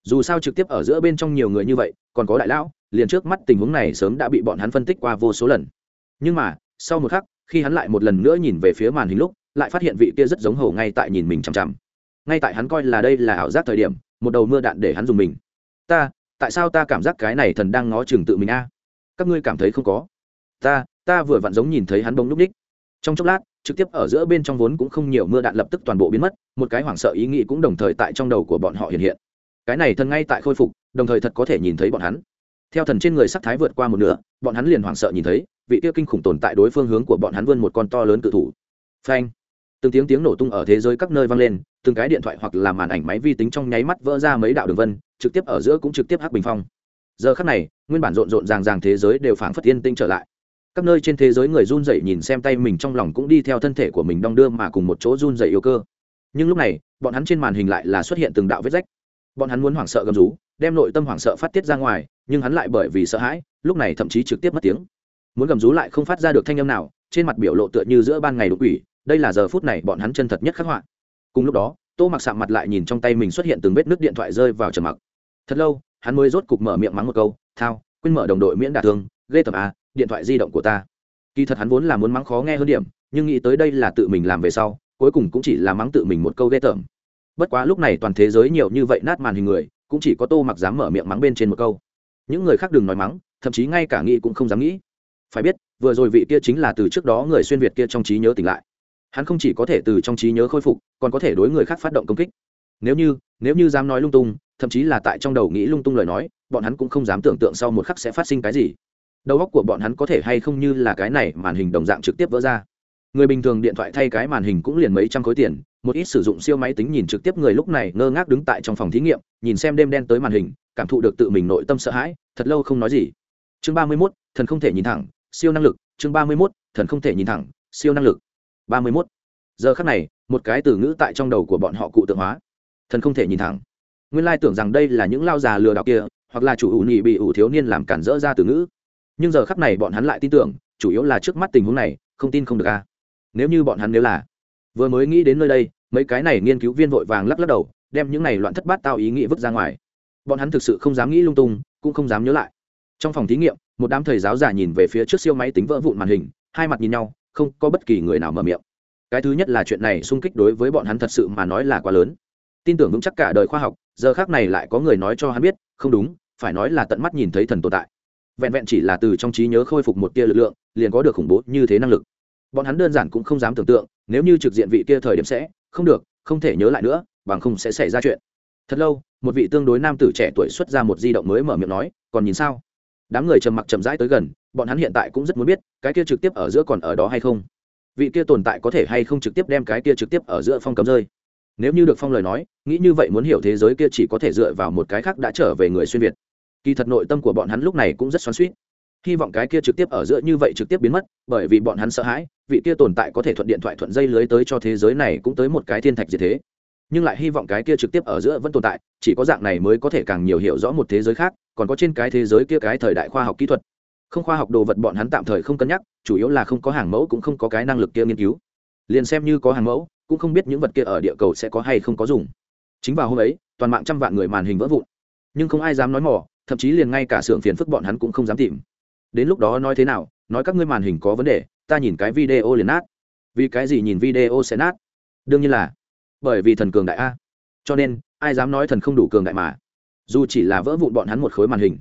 dù sao trực tiếp ở giữa bên trong nhiều người như vậy, còn có đại lão, liền trước mắt tình huống này sớm đã bị bọn hắn phân tích qua vô số lần. Nhưng mà, sau một khắc, khi hắn lại một lần nữa nhìn về phía màn hình lúc, lại phát hiện vị kia rất giống hổ ngay tại nhìn mình chằm chằm. Ngay tại hắn coi là đây là ảo giác thời điểm, một đầu mưa đạn để hắn dùng mình. Ta, tại sao ta cảm giác cái này thần đang ngó chừng tự mình a? Các ngươi cảm thấy không có? Ta ta vừa vặn giống nhìn thấy hắn bông núp ních. Trong chốc lát, trực tiếp ở giữa bên trong vốn cũng không nhiều mưa đạn lập tức toàn bộ biến mất, một cái hoảng sợ ý nghĩ cũng đồng thời tại trong đầu của bọn họ hiện hiện cái này thần ngay tại khôi phục, đồng thời thật có thể nhìn thấy bọn hắn. Theo thần trên người sắc thái vượt qua một nửa, bọn hắn liền hoảng sợ nhìn thấy, vị tiêu kinh khủng tồn tại đối phương hướng của bọn hắn vươn một con to lớn cự thủ. Phanh! Từng tiếng tiếng nổ tung ở thế giới các nơi vang lên, từng cái điện thoại hoặc là màn ảnh máy vi tính trong nháy mắt vỡ ra mấy đạo đường vân, trực tiếp ở giữa cũng trực tiếp hắc bình phong. Giờ khắc này, nguyên bản rộn rộn ràng ràng thế giới đều phảng phất yên tinh trở lại. Các nơi trên thế giới người run rẩy nhìn xem tay mình trong lòng cũng đi theo thân thể của mình đong đưa mà cùng một chỗ run rẩy yêu cơ. Nhưng lúc này, bọn hắn trên màn hình lại là xuất hiện từng đạo vết rách bọn hắn muốn hoảng sợ gầm rú, đem nội tâm hoảng sợ phát tiết ra ngoài, nhưng hắn lại bởi vì sợ hãi, lúc này thậm chí trực tiếp mất tiếng. Muốn gầm rú lại không phát ra được thanh âm nào, trên mặt biểu lộ tựa như giữa ban ngày đột quỷ đây là giờ phút này bọn hắn chân thật nhất khắc họa. Cùng lúc đó, tô mặc sạm mặt lại nhìn trong tay mình xuất hiện từng vết nước điện thoại rơi vào trầm mặc. Thật lâu, hắn mới rốt cục mở miệng mắng một câu, thao, quên mở đồng đội miễn đả thương, ghê tầm a à, điện thoại di động của ta. Kỳ thật hắn vốn là muốn mắng khó nghe hơn điểm, nhưng nghĩ tới đây là tự mình làm về sau, cuối cùng cũng chỉ là mắng tự mình một câu ghê tởm bất quá lúc này toàn thế giới nhiều như vậy nát màn hình người, cũng chỉ có tô mặc dám mở miệng mắng bên trên một câu. Những người khác đừng nói mắng, thậm chí ngay cả nghĩ cũng không dám nghĩ. Phải biết, vừa rồi vị kia chính là từ trước đó người xuyên việt kia trong trí nhớ tỉnh lại. Hắn không chỉ có thể từ trong trí nhớ khôi phục, còn có thể đối người khác phát động công kích. Nếu như nếu như dám nói lung tung, thậm chí là tại trong đầu nghĩ lung tung lời nói, bọn hắn cũng không dám tưởng tượng sau một khắc sẽ phát sinh cái gì. Đầu óc của bọn hắn có thể hay không như là cái này màn hình đồng dạng trực tiếp vỡ ra người bình thường điện thoại thay cái màn hình cũng liền mấy trăm khối tiền, một ít sử dụng siêu máy tính nhìn trực tiếp người lúc này ngơ ngác đứng tại trong phòng thí nghiệm, nhìn xem đêm đen tới màn hình, cảm thụ được tự mình nội tâm sợ hãi, thật lâu không nói gì. Chương ba mươi mốt, thần không thể nhìn thẳng, siêu năng lực, chương ba mươi mốt, thần không thể nhìn thẳng, siêu năng lực. Ba mươi mốt. Giờ khắc này, một cái từ ngữ tại trong đầu của bọn họ cụ tượng hóa. Thần không thể nhìn thẳng. Nguyên lai tưởng rằng đây là những lao già lừa đảo kia, hoặc là chủ ủ nhị bị ủ thiếu niên làm cản rỡ ra từ ngữ. Nhưng giờ khắc này bọn hắn lại tin tưởng, chủ yếu là trước mắt tình huống này, không tin không được a nếu như bọn hắn nếu là vừa mới nghĩ đến nơi đây, mấy cái này nghiên cứu viên vội vàng lắc lắc đầu, đem những này loạn thất bát tao ý nghĩ vứt ra ngoài. Bọn hắn thực sự không dám nghĩ lung tung, cũng không dám nhớ lại. Trong phòng thí nghiệm, một đám thầy giáo già nhìn về phía trước siêu máy tính vỡ vụn màn hình, hai mặt nhìn nhau, không có bất kỳ người nào mở miệng. Cái thứ nhất là chuyện này sung kích đối với bọn hắn thật sự mà nói là quá lớn. Tin tưởng vững chắc cả đời khoa học, giờ khác này lại có người nói cho hắn biết, không đúng, phải nói là tận mắt nhìn thấy thần tồn tại. Vẹn vẹn chỉ là từ trong trí nhớ khôi phục một tia lực lượng, liền có được khủng bố như thế năng lực bọn hắn đơn giản cũng không dám tưởng tượng, nếu như trực diện vị kia thời điểm sẽ, không được, không thể nhớ lại nữa, bằng không sẽ xảy ra chuyện. Thật lâu, một vị tương đối nam tử trẻ tuổi xuất ra một di động mới mở miệng nói, còn nhìn sao? Đám người trầm mặc chậm rãi tới gần, bọn hắn hiện tại cũng rất muốn biết, cái kia trực tiếp ở giữa còn ở đó hay không? Vị kia tồn tại có thể hay không trực tiếp đem cái kia trực tiếp ở giữa phong cấm rơi? Nếu như được phong lời nói, nghĩ như vậy muốn hiểu thế giới kia chỉ có thể dựa vào một cái khác đã trở về người xuyên việt. Kỳ thật nội tâm của bọn hắn lúc này cũng rất xoắn suýt hy vọng cái kia trực tiếp ở giữa như vậy trực tiếp biến mất, bởi vì bọn hắn sợ hãi, vị kia tồn tại có thể thuận điện thoại thuận dây lưới tới cho thế giới này cũng tới một cái thiên thạch gì thế. Nhưng lại hy vọng cái kia trực tiếp ở giữa vẫn tồn tại, chỉ có dạng này mới có thể càng nhiều hiểu rõ một thế giới khác, còn có trên cái thế giới kia cái thời đại khoa học kỹ thuật. Không khoa học đồ vật bọn hắn tạm thời không cân nhắc, chủ yếu là không có hàng mẫu cũng không có cái năng lực kia nghiên cứu. Liền xem như có hàng mẫu, cũng không biết những vật kia ở địa cầu sẽ có hay không có dùng. Chính vào hôm ấy, toàn mạng trăm vạn người màn hình vỡ vụn. Nhưng không ai dám nói mỏ thậm chí liền ngay cả xưởng phiền phức bọn hắn cũng không dám tìm đến lúc đó nói thế nào, nói các ngươi màn hình có vấn đề, ta nhìn cái video liền nát. Vì cái gì nhìn video sẽ nát? Đương nhiên là, bởi vì thần cường đại a. Cho nên, ai dám nói thần không đủ cường đại mà. Dù chỉ là vỡ vụn bọn hắn một khối màn hình.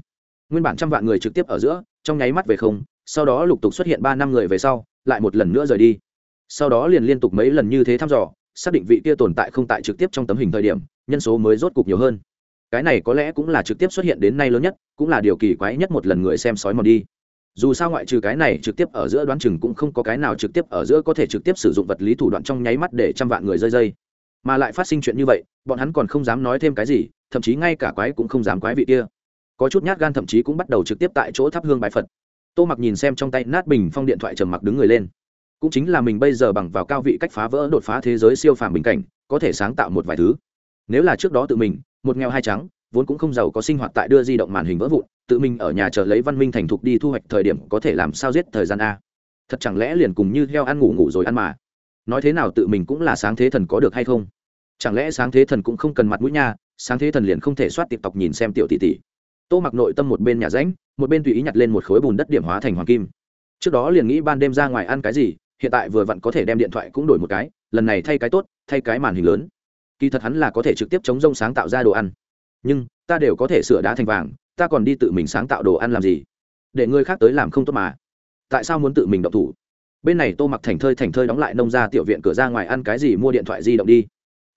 Nguyên bản trăm vạn người trực tiếp ở giữa, trong nháy mắt về không, sau đó lục tục xuất hiện ba năm người về sau, lại một lần nữa rời đi. Sau đó liền liên tục mấy lần như thế thăm dò, xác định vị kia tồn tại không tại trực tiếp trong tấm hình thời điểm, nhân số mới rốt cục nhiều hơn. Cái này có lẽ cũng là trực tiếp xuất hiện đến nay lớn nhất, cũng là điều kỳ quái nhất một lần người xem sói mòn đi dù sao ngoại trừ cái này trực tiếp ở giữa đoán chừng cũng không có cái nào trực tiếp ở giữa có thể trực tiếp sử dụng vật lý thủ đoạn trong nháy mắt để trăm vạn người rơi dây. Mà lại phát sinh chuyện như vậy, bọn hắn còn không dám nói thêm cái gì, thậm chí ngay cả quái cũng không dám quái vị kia. Có chút nhát gan thậm chí cũng bắt đầu trực tiếp tại chỗ thắp hương bài phật. Tô mặc nhìn xem trong tay nát bình phong điện thoại trầm mặc đứng người lên. Cũng chính là mình bây giờ bằng vào cao vị cách phá vỡ đột phá thế giới siêu phàm bình cảnh, có thể sáng tạo một vài thứ. Nếu là trước đó tự mình, một nghèo hai trắng, vốn cũng không giàu có sinh hoạt tại đưa di động màn hình vỡ vụn tự mình ở nhà chờ lấy văn minh thành thục đi thu hoạch thời điểm có thể làm sao giết thời gian a. Thật chẳng lẽ liền cùng như heo ăn ngủ ngủ rồi ăn mà? Nói thế nào tự mình cũng là sáng thế thần có được hay không? Chẳng lẽ sáng thế thần cũng không cần mặt mũi nha, sáng thế thần liền không thể soát tiệp tộc nhìn xem tiểu tỷ tỷ. Tô mặc nội tâm một bên nhà ránh một bên tùy ý nhặt lên một khối bùn đất điểm hóa thành hoàng kim. Trước đó liền nghĩ ban đêm ra ngoài ăn cái gì, hiện tại vừa vặn có thể đem điện thoại cũng đổi một cái, lần này thay cái tốt, thay cái màn hình lớn. Kỳ thật hắn là có thể trực tiếp chống rông sáng tạo ra đồ ăn. Nhưng, ta đều có thể sửa đá thành vàng ta còn đi tự mình sáng tạo đồ ăn làm gì? Để người khác tới làm không tốt mà. Tại sao muốn tự mình động thủ? Bên này tô mặc thành thơi thành thơi đóng lại nông ra tiểu viện cửa ra ngoài ăn cái gì mua điện thoại di động đi.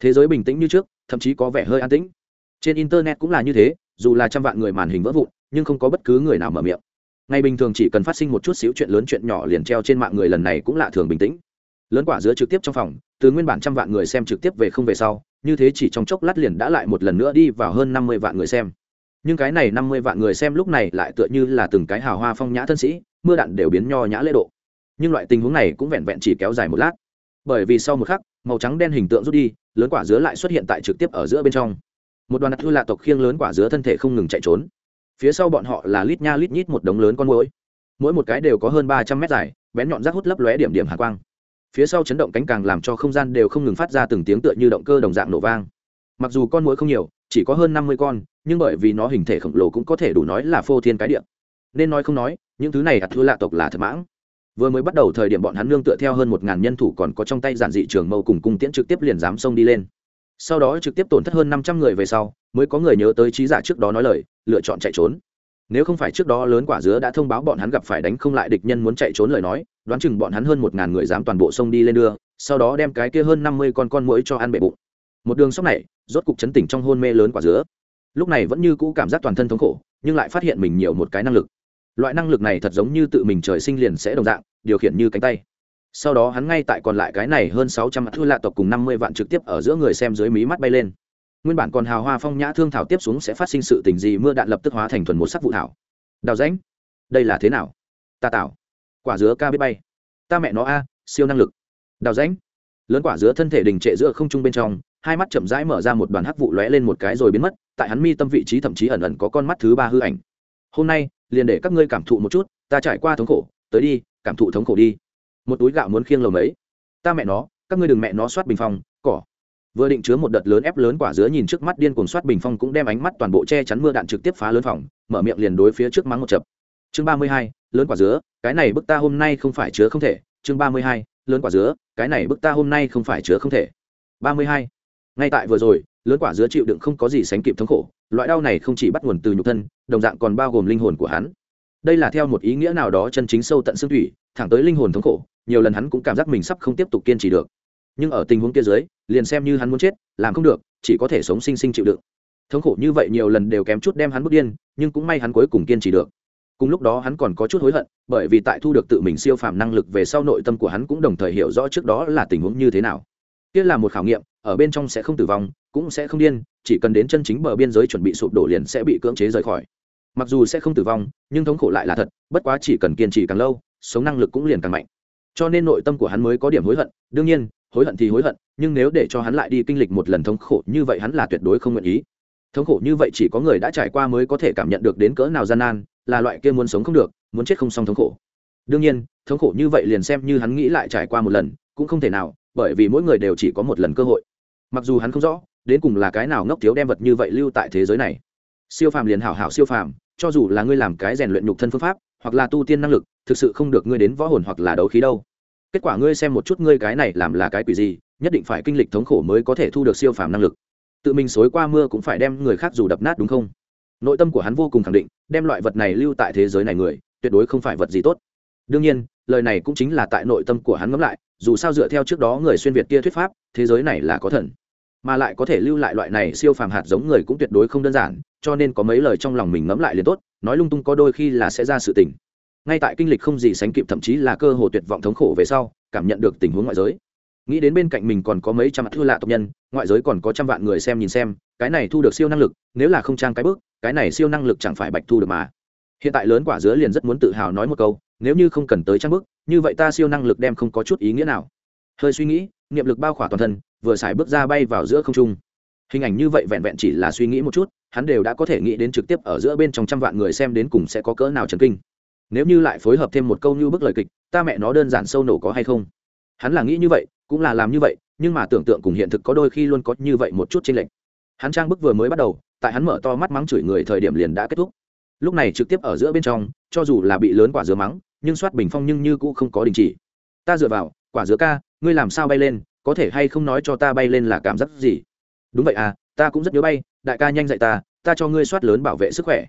Thế giới bình tĩnh như trước, thậm chí có vẻ hơi an tĩnh. Trên internet cũng là như thế, dù là trăm vạn người màn hình vỡ vụn, nhưng không có bất cứ người nào mở miệng. Ngày bình thường chỉ cần phát sinh một chút xíu chuyện lớn chuyện nhỏ liền treo trên mạng người lần này cũng lạ thường bình tĩnh. Lớn quả giữa trực tiếp trong phòng, từ nguyên bản trăm vạn người xem trực tiếp về không về sau, như thế chỉ trong chốc lát liền đã lại một lần nữa đi vào hơn năm mươi vạn người xem nhưng cái này năm mươi vạn người xem lúc này lại tựa như là từng cái hào hoa phong nhã thân sĩ, mưa đạn đều biến nho nhã lễ độ. Nhưng loại tình huống này cũng vẹn vẹn chỉ kéo dài một lát. Bởi vì sau một khắc, màu trắng đen hình tượng rút đi, lớn quả dứa lại xuất hiện tại trực tiếp ở giữa bên trong. Một đoàn thư lạ tộc khiêng lớn quả dứa thân thể không ngừng chạy trốn. Phía sau bọn họ là lít nha lít nhít một đống lớn con mũi mỗi một cái đều có hơn ba trăm mét dài, bén nhọn rác hút lấp lóe điểm điểm hạ quang. Phía sau chấn động cánh càng làm cho không gian đều không ngừng phát ra từng tiếng tựa như động cơ đồng dạng nổ vang. Mặc dù con mũi không nhiều chỉ có hơn năm mươi con, nhưng bởi vì nó hình thể khổng lồ cũng có thể đủ nói là phô thiên cái điện nên nói không nói, những thứ này ạt thua lạ tộc là thật mãng. Vừa mới bắt đầu thời điểm bọn hắn nương tựa theo hơn một ngàn nhân thủ còn có trong tay giản dị trường mâu cùng cung tiễn trực tiếp liền dám xông đi lên. Sau đó trực tiếp tổn thất hơn năm trăm người về sau, mới có người nhớ tới trí giả trước đó nói lời, lựa chọn chạy trốn. Nếu không phải trước đó lớn quả dứa đã thông báo bọn hắn gặp phải đánh không lại địch nhân muốn chạy trốn lời nói, đoán chừng bọn hắn hơn một ngàn người dám toàn bộ sông đi lên đưa, sau đó đem cái kia hơn năm mươi con con muỗi cho ăn bệ bụng. Một đường sóc này rốt cục chấn tỉnh trong hôn mê lớn quả dứa. Lúc này vẫn như cũ cảm giác toàn thân thống khổ, nhưng lại phát hiện mình nhiều một cái năng lực. Loại năng lực này thật giống như tự mình trời sinh liền sẽ đồng dạng, điều khiển như cánh tay. Sau đó hắn ngay tại còn lại cái này hơn sáu trăm thư lạ tộc cùng năm mươi vạn trực tiếp ở giữa người xem dưới mí mắt bay lên. Nguyên bản còn hào hoa phong nhã thương thảo tiếp xuống sẽ phát sinh sự tình gì mưa đạn lập tức hóa thành thuần một sắc vụ thảo. Đào ránh đây là thế nào? Ta tạo. Quả dứa ca biết bay. Ta mẹ nó a, siêu năng lực. Đào ránh lớn quả dứa thân thể đình trệ giữa không trung bên trong hai mắt chậm rãi mở ra một đoàn hắc vụ lóe lên một cái rồi biến mất, tại hắn mi tâm vị trí thậm chí ẩn ẩn có con mắt thứ ba hư ảnh. Hôm nay, liền để các ngươi cảm thụ một chút, ta trải qua thống khổ, tới đi, cảm thụ thống khổ đi. Một túi gạo muốn khiêng lầu mấy ta mẹ nó, các ngươi đừng mẹ nó soát bình phong, cỏ. Vừa định chứa một đợt lớn ép lớn quả dứa nhìn trước mắt điên cuồng soát bình phong cũng đem ánh mắt toàn bộ che chắn mưa đạn trực tiếp phá lớn phòng, mở miệng liền đối phía trước mắng một chập. Chương ba mươi hai, lớn quả dứa, cái này bức ta hôm nay không phải chứa không thể. Chương ba mươi hai, lớn quả dứa, cái này bức ta hôm nay không phải chứa không thể. Ba mươi hai ngay tại vừa rồi, lớn quả dứa chịu đựng không có gì sánh kịp thống khổ, loại đau này không chỉ bắt nguồn từ nhục thân, đồng dạng còn bao gồm linh hồn của hắn. Đây là theo một ý nghĩa nào đó chân chính sâu tận xương thủy, thẳng tới linh hồn thống khổ, nhiều lần hắn cũng cảm giác mình sắp không tiếp tục kiên trì được. Nhưng ở tình huống kia dưới, liền xem như hắn muốn chết, làm không được, chỉ có thể sống sinh sinh chịu đựng. Thống khổ như vậy nhiều lần đều kém chút đem hắn bước điên, nhưng cũng may hắn cuối cùng kiên trì được. Cùng lúc đó hắn còn có chút hối hận, bởi vì tại thu được tự mình siêu phàm năng lực về sau nội tâm của hắn cũng đồng thời hiểu rõ trước đó là tình huống như thế nào. Kia là một khảo nghiệm ở bên trong sẽ không tử vong, cũng sẽ không điên, chỉ cần đến chân chính bờ biên giới chuẩn bị sụp đổ liền sẽ bị cưỡng chế rời khỏi. Mặc dù sẽ không tử vong, nhưng thống khổ lại là thật, bất quá chỉ cần kiên trì càng lâu, sống năng lực cũng liền càng mạnh. Cho nên nội tâm của hắn mới có điểm hối hận, đương nhiên, hối hận thì hối hận, nhưng nếu để cho hắn lại đi kinh lịch một lần thống khổ như vậy hắn là tuyệt đối không nguyện ý. Thống khổ như vậy chỉ có người đã trải qua mới có thể cảm nhận được đến cỡ nào gian nan, là loại kia muốn sống không được, muốn chết không xong thống khổ. Đương nhiên, thống khổ như vậy liền xem như hắn nghĩ lại trải qua một lần, cũng không thể nào, bởi vì mỗi người đều chỉ có một lần cơ hội mặc dù hắn không rõ, đến cùng là cái nào ngốc thiếu đem vật như vậy lưu tại thế giới này. Siêu phàm liền hảo hảo siêu phàm, cho dù là ngươi làm cái rèn luyện nhục thân phương pháp, hoặc là tu tiên năng lực, thực sự không được ngươi đến võ hồn hoặc là đấu khí đâu. Kết quả ngươi xem một chút ngươi cái này làm là cái quỷ gì, nhất định phải kinh lịch thống khổ mới có thể thu được siêu phàm năng lực. Tự mình xối qua mưa cũng phải đem người khác dù đập nát đúng không? Nội tâm của hắn vô cùng khẳng định, đem loại vật này lưu tại thế giới này người, tuyệt đối không phải vật gì tốt. Đương nhiên, lời này cũng chính là tại nội tâm của hắn ngẫm lại dù sao dựa theo trước đó người xuyên việt kia thuyết pháp, thế giới này là có thần. Mà lại có thể lưu lại loại này siêu phàm hạt giống người cũng tuyệt đối không đơn giản, cho nên có mấy lời trong lòng mình ngẫm lại liền tốt, nói lung tung có đôi khi là sẽ ra sự tình. Ngay tại kinh lịch không gì sánh kịp thậm chí là cơ hồ tuyệt vọng thống khổ về sau, cảm nhận được tình huống ngoại giới. Nghĩ đến bên cạnh mình còn có mấy trăm thư lạ tộc nhân, ngoại giới còn có trăm vạn người xem nhìn xem, cái này thu được siêu năng lực, nếu là không trang cái bước, cái này siêu năng lực chẳng phải bạch thu được mà. Hiện tại lớn quả dứa liền rất muốn tự hào nói một câu, nếu như không cần tới trang bước như vậy ta siêu năng lực đem không có chút ý nghĩa nào. Hơi suy nghĩ, niệm lực bao khỏa toàn thân, vừa xài bước ra bay vào giữa không trung. Hình ảnh như vậy vẹn vẹn chỉ là suy nghĩ một chút, hắn đều đã có thể nghĩ đến trực tiếp ở giữa bên trong trăm vạn người xem đến cùng sẽ có cỡ nào chấn kinh. Nếu như lại phối hợp thêm một câu như bức lời kịch, ta mẹ nó đơn giản sâu nổ có hay không? Hắn là nghĩ như vậy, cũng là làm như vậy, nhưng mà tưởng tượng cùng hiện thực có đôi khi luôn có như vậy một chút chênh lệch. Hắn trang bức vừa mới bắt đầu, tại hắn mở to mắt mắng chửi người thời điểm liền đã kết thúc. Lúc này trực tiếp ở giữa bên trong, cho dù là bị lớn quả dứa mắng nhưng soát bình phong nhưng như cũng không có đình chỉ. Ta dựa vào, quả dứa ca, ngươi làm sao bay lên, có thể hay không nói cho ta bay lên là cảm giác gì? Đúng vậy à ta cũng rất nhớ bay, đại ca nhanh dạy ta ta cho ngươi soát lớn bảo vệ sức khỏe.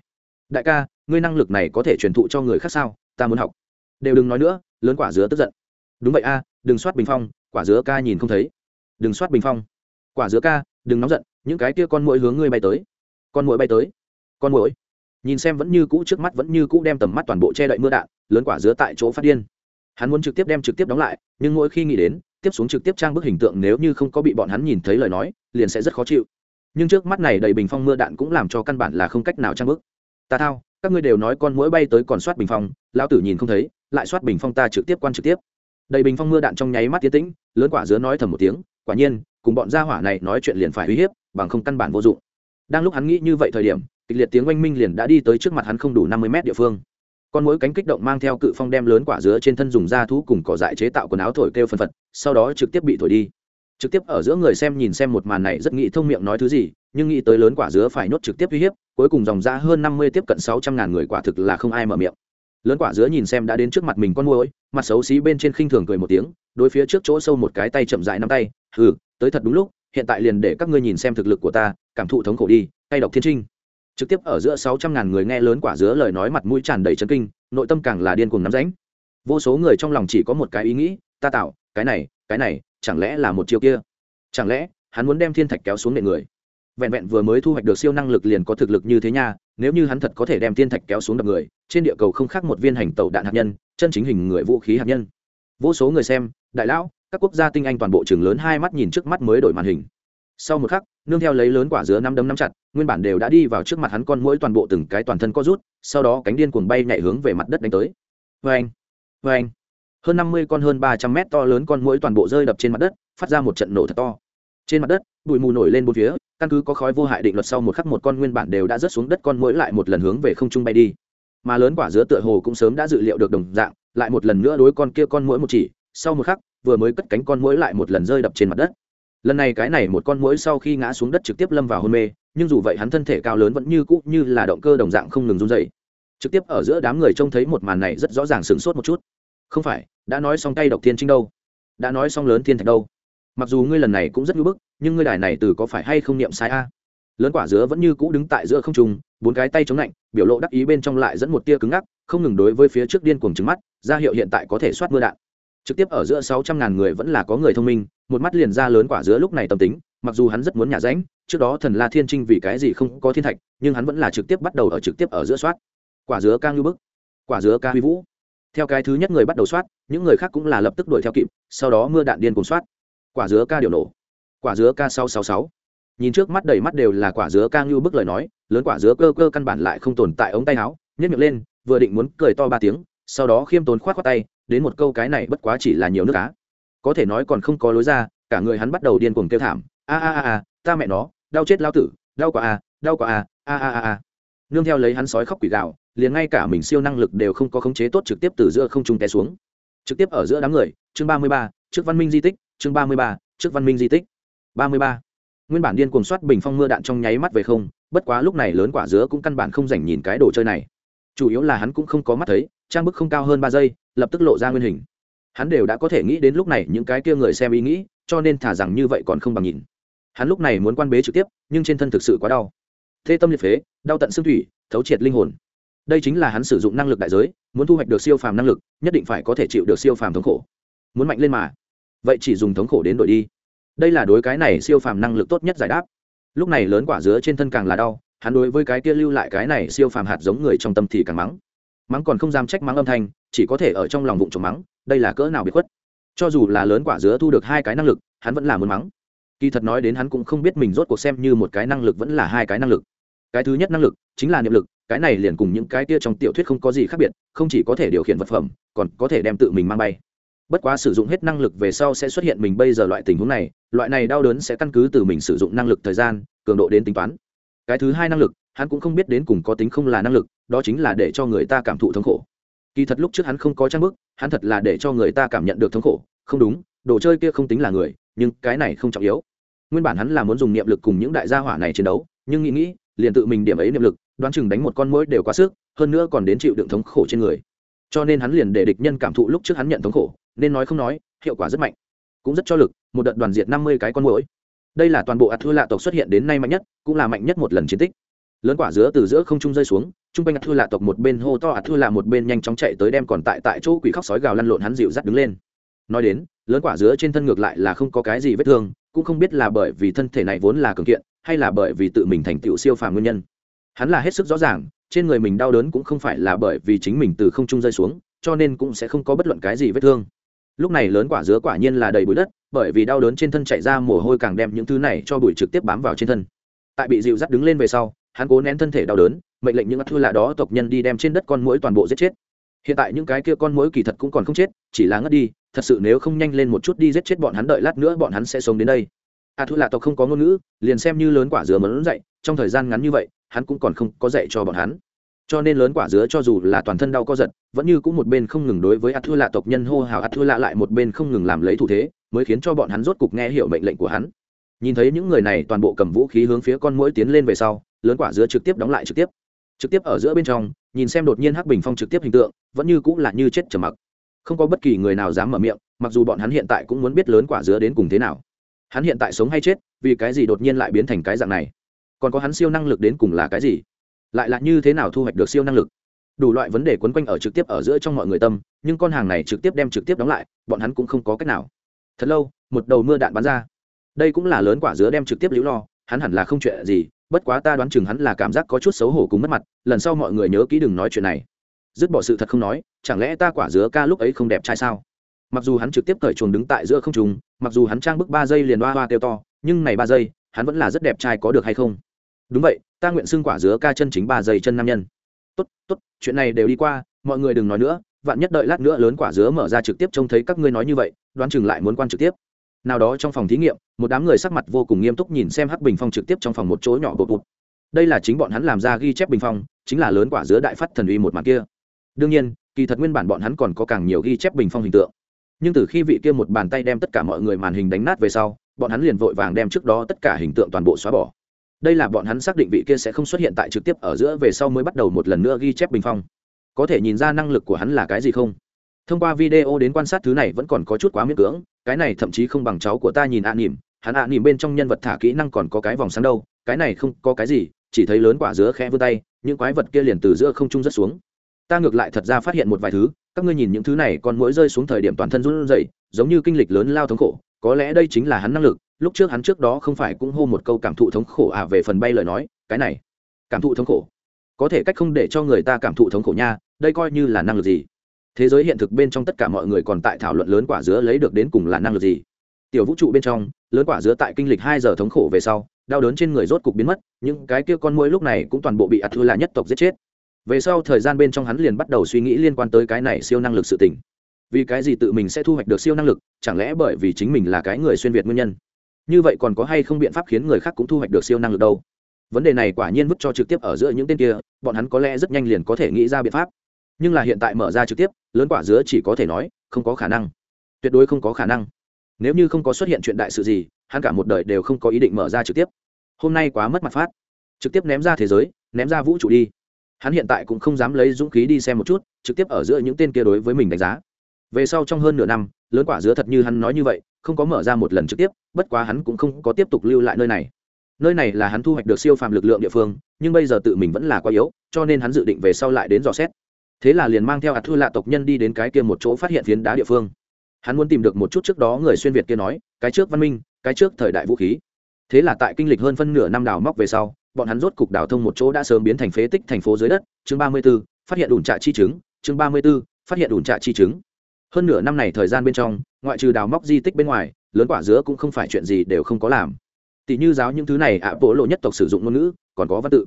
Đại ca, ngươi năng lực này có thể truyền thụ cho người khác sao? Ta muốn học. Đều đừng nói nữa, lớn quả dứa tức giận. Đúng vậy a đừng soát bình phong, quả dứa ca nhìn không thấy. Đừng soát bình phong. Quả dứa ca, đừng nóng giận, những cái kia con mũi hướng ngươi bay tới. Con mũi bay tới. Con mũi nhìn xem vẫn như cũ, trước mắt vẫn như cũ đem tầm mắt toàn bộ che đậy mưa đạn lớn quả dứa tại chỗ phát điên. Hắn muốn trực tiếp đem trực tiếp đóng lại, nhưng mỗi khi nghĩ đến, tiếp xuống trực tiếp trang bức hình tượng nếu như không có bị bọn hắn nhìn thấy lời nói, liền sẽ rất khó chịu. Nhưng trước mắt này đầy bình phong mưa đạn cũng làm cho căn bản là không cách nào trang bức. Ta thao, các ngươi đều nói con mũi bay tới còn soát bình phong, lão tử nhìn không thấy, lại soát bình phong ta trực tiếp quan trực tiếp. Đầy bình phong mưa đạn trong nháy mắt tiến tĩnh, lớn quả dứa nói thầm một tiếng, quả nhiên, cùng bọn gia hỏa này nói chuyện liền phải uy hiếp, bằng không căn bản vô dụng. Đang lúc hắn nghĩ như vậy thời điểm, kịch liệt tiếng oanh minh liền đã đi tới trước mặt hắn không đủ năm mươi mét địa phương con mũi cánh kích động mang theo cự phong đem lớn quả dứa trên thân dùng da thú cùng cỏ dại chế tạo quần áo thổi kêu phân phật, sau đó trực tiếp bị thổi đi. Trực tiếp ở giữa người xem nhìn xem một màn này rất nghĩ thông miệng nói thứ gì, nhưng nghĩ tới lớn quả dứa phải nhốt trực tiếp uy hiếp, cuối cùng dòng ra hơn năm mươi tiếp cận sáu trăm ngàn người quả thực là không ai mở miệng. Lớn quả dứa nhìn xem đã đến trước mặt mình con môi mặt xấu xí bên trên khinh thường cười một tiếng, đối phía trước chỗ sâu một cái tay chậm dại năm tay ừ tới thật đúng lúc, hiện tại liền để các ngươi nhìn xem thực lực của ta, cảm thụ thống khổ đi, tay độc thiên trinh trực tiếp ở giữa sáu trăm ngàn người nghe lớn quả dứa lời nói mặt mũi tràn đầy chấn kinh, nội tâm càng là điên cuồng nắm ránh vô số người trong lòng chỉ có một cái ý nghĩ, ta tạo, cái này cái này, chẳng lẽ là một chiêu kia? Chẳng lẽ hắn muốn đem thiên thạch kéo xuống nệ người? Vẹn vẹn vừa mới thu hoạch được siêu năng lực liền có thực lực như thế nha, nếu như hắn thật có thể đem thiên thạch kéo xuống đập người, trên địa cầu không khác một viên hành tàu đạn hạt nhân, chân chính hình người vũ khí hạt nhân. Vô số người xem, đại lão, các quốc gia tinh anh toàn bộ trường lớn hai mắt nhìn trước mắt mới đổi màn hình. Sau một khắc nương theo lấy lớn quả dứa năm đấm năm chặt, nguyên bản đều đã đi vào trước mặt hắn con muỗi toàn bộ từng cái toàn thân co rút, sau đó cánh điên cuồng bay nhảy hướng về mặt đất đánh tới. Vê anh vê anh hơn năm mươi con hơn ba trăm mét to lớn con muỗi toàn bộ rơi đập trên mặt đất, phát ra một trận nổ thật to. Trên mặt đất, bụi mù nổi lên bốn phía, căn cứ có khói vô hại định luật sau một khắc một con nguyên bản đều đã rớt xuống đất con muỗi lại một lần hướng về không trung bay đi. Mà lớn quả dứa tựa hồ cũng sớm đã dự liệu được đồng dạng, lại một lần nữa đối con kia con muỗi một chỉ, sau một khắc, vừa mới cất cánh con mũi lại một lần rơi đập trên mặt đất lần này cái này một con mũi sau khi ngã xuống đất trực tiếp lâm vào hôn mê, nhưng dù vậy hắn thân thể cao lớn vẫn như cũ như là động cơ đồng dạng không ngừng run dày trực tiếp ở giữa đám người trông thấy một màn này rất rõ ràng sửng sốt một chút. Không phải, đã nói xong tay độc thiên trinh đâu? Đã nói xong lớn thiên thạch đâu? Mặc dù ngươi lần này cũng rất ngưỡng bức, nhưng ngươi đài này từ có phải hay không niệm sai a? Lớn quả dứa vẫn như cũ đứng tại giữa không trung, bốn cái tay chống lạnh, biểu lộ đắc ý bên trong lại dẫn một tia cứng ngắc, không ngừng đối với phía trước điên cuồng trứng mắt, ra hiệu hiện tại có thể soát mưa đạn trực tiếp ở giữa sáu trăm ngàn người vẫn là có người thông minh một mắt liền ra lớn quả dứa lúc này tâm tính mặc dù hắn rất muốn nhả ránh, trước đó thần la thiên trinh vì cái gì không có thiên thạch nhưng hắn vẫn là trực tiếp bắt đầu ở trực tiếp ở giữa soát. Quả dứa ca ngư bức quả dứa ca huy vũ. Theo cái thứ nhất người bắt đầu soát những người khác cũng là lập tức đuổi theo kịp sau đó mưa đạn điên cùng soát. Quả dứa ca điều nổ. Quả dứa ca sáu sáu sáu. Nhìn trước mắt đầy mắt đều là quả dứa ca ngư bức lời nói lớn quả dứa cơ cơ căn bản lại không tồn tại ống tay áo nhét miệng lên vừa định muốn cười to ba tiếng sau đó khiêm tốn khoát khoát tay đến một câu cái này bất quá chỉ là nhiều nước cá có thể nói còn không có lối ra, cả người hắn bắt đầu điên cuồng kêu thảm. A a a a, ta mẹ nó, đau chết lao tử, đau quá a đau quá a a a a a. Nương theo lấy hắn sói khóc quỷ gạo liền ngay cả mình siêu năng lực đều không có khống chế tốt trực tiếp từ giữa không trung té xuống. Trực tiếp ở giữa đám người, chương ba mươi ba, trước văn minh di tích, chương ba mươi ba, trước văn minh di tích. Ba mươi ba. Nguyên bản điên cuồng soát bình phong mưa đạn trong nháy mắt về không, bất quá lúc này lớn quả dứa cũng căn bản không dành nhìn cái đồ chơi này chủ yếu là hắn cũng không có mắt thấy, trang bức không cao hơn ba giây, lập tức lộ ra nguyên hình. Hắn đều đã có thể nghĩ đến lúc này những cái kia người xem ý nghĩ, cho nên thả rằng như vậy còn không bằng nhìn. Hắn lúc này muốn quan bế trực tiếp, nhưng trên thân thực sự quá đau. Thê tâm liệt phế, đau tận xương thủy, thấu triệt linh hồn. Đây chính là hắn sử dụng năng lực đại giới, muốn thu hoạch được siêu phàm năng lực, nhất định phải có thể chịu được siêu phàm thống khổ. Muốn mạnh lên mà. Vậy chỉ dùng thống khổ đến đổi đi. Đây là đối cái này siêu phàm năng lực tốt nhất giải đáp. Lúc này lớn quả dứa trên thân càng là đau hắn đối với cái kia lưu lại cái này siêu phàm hạt giống người trong tâm thì càng mắng. Mắng còn không dám trách mắng âm thanh, chỉ có thể ở trong lòng vụng trộm mắng, đây là cỡ nào bị khuất. Cho dù là lớn quả dứa thu được hai cái năng lực, hắn vẫn là muốn mắng. Kỳ thật nói đến hắn cũng không biết mình rốt cuộc xem như một cái năng lực vẫn là hai cái năng lực. Cái thứ nhất năng lực chính là niệm lực, cái này liền cùng những cái kia trong tiểu thuyết không có gì khác biệt, không chỉ có thể điều khiển vật phẩm, còn có thể đem tự mình mang bay. Bất quá sử dụng hết năng lực về sau sẽ xuất hiện mình bây giờ loại tình huống này, loại này đau đớn sẽ căn cứ từ mình sử dụng năng lực thời gian, cường độ đến tính toán cái thứ hai năng lực, hắn cũng không biết đến cùng có tính không là năng lực, đó chính là để cho người ta cảm thụ thống khổ. Kỳ thật lúc trước hắn không có trang bức, hắn thật là để cho người ta cảm nhận được thống khổ. Không đúng, đồ chơi kia không tính là người, nhưng cái này không trọng yếu. Nguyên bản hắn là muốn dùng niệm lực cùng những đại gia hỏa này chiến đấu, nhưng nghĩ nghĩ, liền tự mình điểm ấy niệm lực, đoán chừng đánh một con mũi đều quá sức, hơn nữa còn đến chịu đựng thống khổ trên người. Cho nên hắn liền để địch nhân cảm thụ lúc trước hắn nhận thống khổ, nên nói không nói, hiệu quả rất mạnh. Cũng rất cho lực, một đợt đoàn diệt năm mươi cái con mũi đây là toàn bộ ạt thua lạ tộc xuất hiện đến nay mạnh nhất, cũng là mạnh nhất một lần chiến tích. Lớn quả dứa từ giữa không trung rơi xuống chung quanh ạt thua lạ tộc một bên hô to ạt thua lạ một bên nhanh chóng chạy tới đem còn tại tại chỗ quỷ khóc sói gào lăn lộn hắn dịu dắt đứng lên. Nói đến, lớn quả dứa trên thân ngược lại là không có cái gì vết thương, cũng không biết là bởi vì thân thể này vốn là cường kiện, hay là bởi vì tự mình thành tựu siêu phàm nguyên nhân. Hắn là hết sức rõ ràng, trên người mình đau đớn cũng không phải là bởi vì chính mình từ không trung rơi xuống, cho nên cũng sẽ không có bất luận cái gì vết thương. Lúc này lớn quả dứa quả nhiên là đầy bụi đất bởi vì đau đớn trên thân chạy ra mồ hôi càng đem những thứ này cho bụi trực tiếp bám vào trên thân. Tại bị dịu dắt đứng lên về sau, hắn cố nén thân thể đau đớn, mệnh lệnh những ắt thư lạ đó tộc nhân đi đem trên đất con mũi toàn bộ giết chết. Hiện tại những cái kia con mũi kỳ thật cũng còn không chết, chỉ là ngất đi, thật sự nếu không nhanh lên một chút đi giết chết bọn hắn đợi lát nữa bọn hắn sẽ sống đến đây. A thư lạ tộc không có ngôn ngữ, liền xem như lớn quả dứa lớn dậy, trong thời gian ngắn như vậy, hắn cũng còn không có dạy cho bọn hắn. Cho nên lớn quả dứa cho dù là toàn thân đau co giật, vẫn như cũng một bên không ngừng đối với ắt thua lạ tộc nhân hô hào ắt thua lạ lại một bên không ngừng làm lấy thủ thế mới khiến cho bọn hắn rốt cục nghe hiểu mệnh lệnh của hắn. Nhìn thấy những người này toàn bộ cầm vũ khí hướng phía con mũi tiến lên về sau, lớn quả dứa trực tiếp đóng lại trực tiếp. Trực tiếp ở giữa bên trong, nhìn xem đột nhiên hắc bình phong trực tiếp hình tượng, vẫn như cũng là như chết trầm mặc. Không có bất kỳ người nào dám mở miệng, mặc dù bọn hắn hiện tại cũng muốn biết lớn quả dứa đến cùng thế nào. Hắn hiện tại sống hay chết, vì cái gì đột nhiên lại biến thành cái dạng này? Còn có hắn siêu năng lực đến cùng là cái gì? Lại là như thế nào thu hoạch được siêu năng lực? Đủ loại vấn đề quấn quanh ở trực tiếp ở giữa trong mọi người tâm, nhưng con hàng này trực tiếp đem trực tiếp đóng lại, bọn hắn cũng không có cách nào thật lâu, một đầu mưa đạn bắn ra. Đây cũng là lớn quả dứa đem trực tiếp liễu lo, hắn hẳn là không chuyện gì, bất quá ta đoán chừng hắn là cảm giác có chút xấu hổ cùng mất mặt, lần sau mọi người nhớ kỹ đừng nói chuyện này. Dứt bỏ sự thật không nói, chẳng lẽ ta quả dứa ca lúc ấy không đẹp trai sao? Mặc dù hắn trực tiếp cởi chuồng đứng tại giữa không trùng mặc dù hắn trang bức ba giây liền hoa hoa kêu to, nhưng này ba giây, hắn vẫn là rất đẹp trai có được hay không? Đúng vậy, ta nguyện xưng quả dứa ca chân chính ba giây chân nam nhân. Tốt tốt, chuyện này đều đi qua, mọi người đừng nói nữa vạn nhất đợi lát nữa lớn quả dứa mở ra trực tiếp trông thấy các ngươi nói như vậy, đoán chừng lại muốn quan trực tiếp. Nào đó trong phòng thí nghiệm, một đám người sắc mặt vô cùng nghiêm túc nhìn xem hắc bình phong trực tiếp trong phòng một chỗ nhỏ bột bột. Đây là chính bọn hắn làm ra ghi chép bình phong, chính là lớn quả dứa đại phát thần uy một màn kia. Đương nhiên, kỳ thật nguyên bản bọn hắn còn có càng nhiều ghi chép bình phong hình tượng. Nhưng từ khi vị kia một bàn tay đem tất cả mọi người màn hình đánh nát về sau, bọn hắn liền vội vàng đem trước đó tất cả hình tượng toàn bộ xóa bỏ. Đây là bọn hắn xác định vị kia sẽ không xuất hiện tại trực tiếp ở giữa về sau mới bắt đầu một lần nữa ghi chép bình phong có thể nhìn ra năng lực của hắn là cái gì không? Thông qua video đến quan sát thứ này vẫn còn có chút quá miễn cưỡng, cái này thậm chí không bằng cháu của ta nhìn ạ à nỉm, hắn ạ à nỉm bên trong nhân vật thả kỹ năng còn có cái vòng sáng đâu, cái này không có cái gì, chỉ thấy lớn quả dứa khẽ vươn tay, những quái vật kia liền từ giữa không trung rất xuống. Ta ngược lại thật ra phát hiện một vài thứ, các ngươi nhìn những thứ này còn mỗi rơi xuống thời điểm toàn thân run rẩy, giống như kinh lịch lớn lao thống khổ, có lẽ đây chính là hắn năng lực, lúc trước hắn trước đó không phải cũng hô một câu cảm thụ thống khổ à về phần bay lời nói, cái này, cảm thụ thống khổ có thể cách không để cho người ta cảm thụ thống khổ nha, đây coi như là năng lực gì? Thế giới hiện thực bên trong tất cả mọi người còn tại thảo luận lớn quả dứa lấy được đến cùng là năng lực gì? Tiểu vũ trụ bên trong, lớn quả dứa tại kinh lịch hai giờ thống khổ về sau, đau đớn trên người rốt cục biến mất, những cái kia con mũi lúc này cũng toàn bộ bị ạt thư là nhất tộc giết chết. Về sau thời gian bên trong hắn liền bắt đầu suy nghĩ liên quan tới cái này siêu năng lực sự tình. Vì cái gì tự mình sẽ thu hoạch được siêu năng lực, chẳng lẽ bởi vì chính mình là cái người xuyên việt nguyên nhân? Như vậy còn có hay không biện pháp khiến người khác cũng thu hoạch được siêu năng lực đâu? Vấn đề này quả nhiên vứt cho trực tiếp ở giữa những tên kia, bọn hắn có lẽ rất nhanh liền có thể nghĩ ra biện pháp. Nhưng là hiện tại mở ra trực tiếp, lớn quả dứa chỉ có thể nói, không có khả năng. Tuyệt đối không có khả năng. Nếu như không có xuất hiện chuyện đại sự gì, hắn cả một đời đều không có ý định mở ra trực tiếp. Hôm nay quá mất mặt phát. Trực tiếp ném ra thế giới, ném ra vũ trụ đi. Hắn hiện tại cũng không dám lấy dũng khí đi xem một chút, trực tiếp ở giữa những tên kia đối với mình đánh giá. Về sau trong hơn nửa năm, lớn quả dứa thật như hắn nói như vậy, không có mở ra một lần trực tiếp, bất quá hắn cũng không có tiếp tục lưu lại nơi này nơi này là hắn thu hoạch được siêu phàm lực lượng địa phương, nhưng bây giờ tự mình vẫn là quá yếu, cho nên hắn dự định về sau lại đến dò xét. Thế là liền mang theo hạt thư lạ tộc nhân đi đến cái kia một chỗ phát hiện phiến đá địa phương. Hắn muốn tìm được một chút trước đó người xuyên việt kia nói, cái trước văn minh, cái trước thời đại vũ khí. Thế là tại kinh lịch hơn phân nửa năm đào móc về sau, bọn hắn rốt cục đào thông một chỗ đã sớm biến thành phế tích thành phố dưới đất, chương ba mươi b ố phát hiện ủn trạ chi chứng chương ba mươi b ố phát hiện ủn trạ chi chứng hơn nửa năm này thời gian bên trong, ngoại trừ đào móc di tích bên ngoài, lớn quả dứa cũng không phải chuyện gì đều không có làm tỷ như giáo những thứ này ạ, bộ lộ nhất tộc sử dụng ngôn ngữ, còn có văn tự.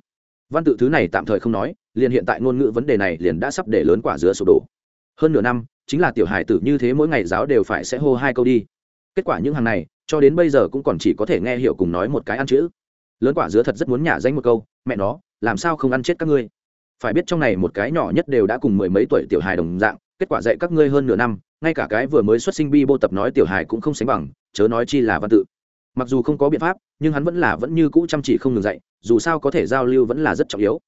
Văn tự thứ này tạm thời không nói, liền hiện tại ngôn ngữ vấn đề này liền đã sắp để lớn quả dứa sụp đổ. Hơn nửa năm, chính là tiểu hải tử như thế mỗi ngày giáo đều phải sẽ hô hai câu đi. Kết quả những hàng này, cho đến bây giờ cũng còn chỉ có thể nghe hiểu cùng nói một cái ăn chữ. Lớn quả dứa thật rất muốn nhả danh một câu, mẹ nó, làm sao không ăn chết các ngươi? Phải biết trong này một cái nhỏ nhất đều đã cùng mười mấy tuổi tiểu hài đồng dạng, kết quả dạy các ngươi hơn nửa năm, ngay cả cái vừa mới xuất sinh bi bô tập nói tiểu hài cũng không sánh bằng, chớ nói chi là văn tự mặc dù không có biện pháp, nhưng hắn vẫn là vẫn như cũ chăm chỉ không ngừng dạy, dù sao có thể giao lưu vẫn là rất trọng yếu.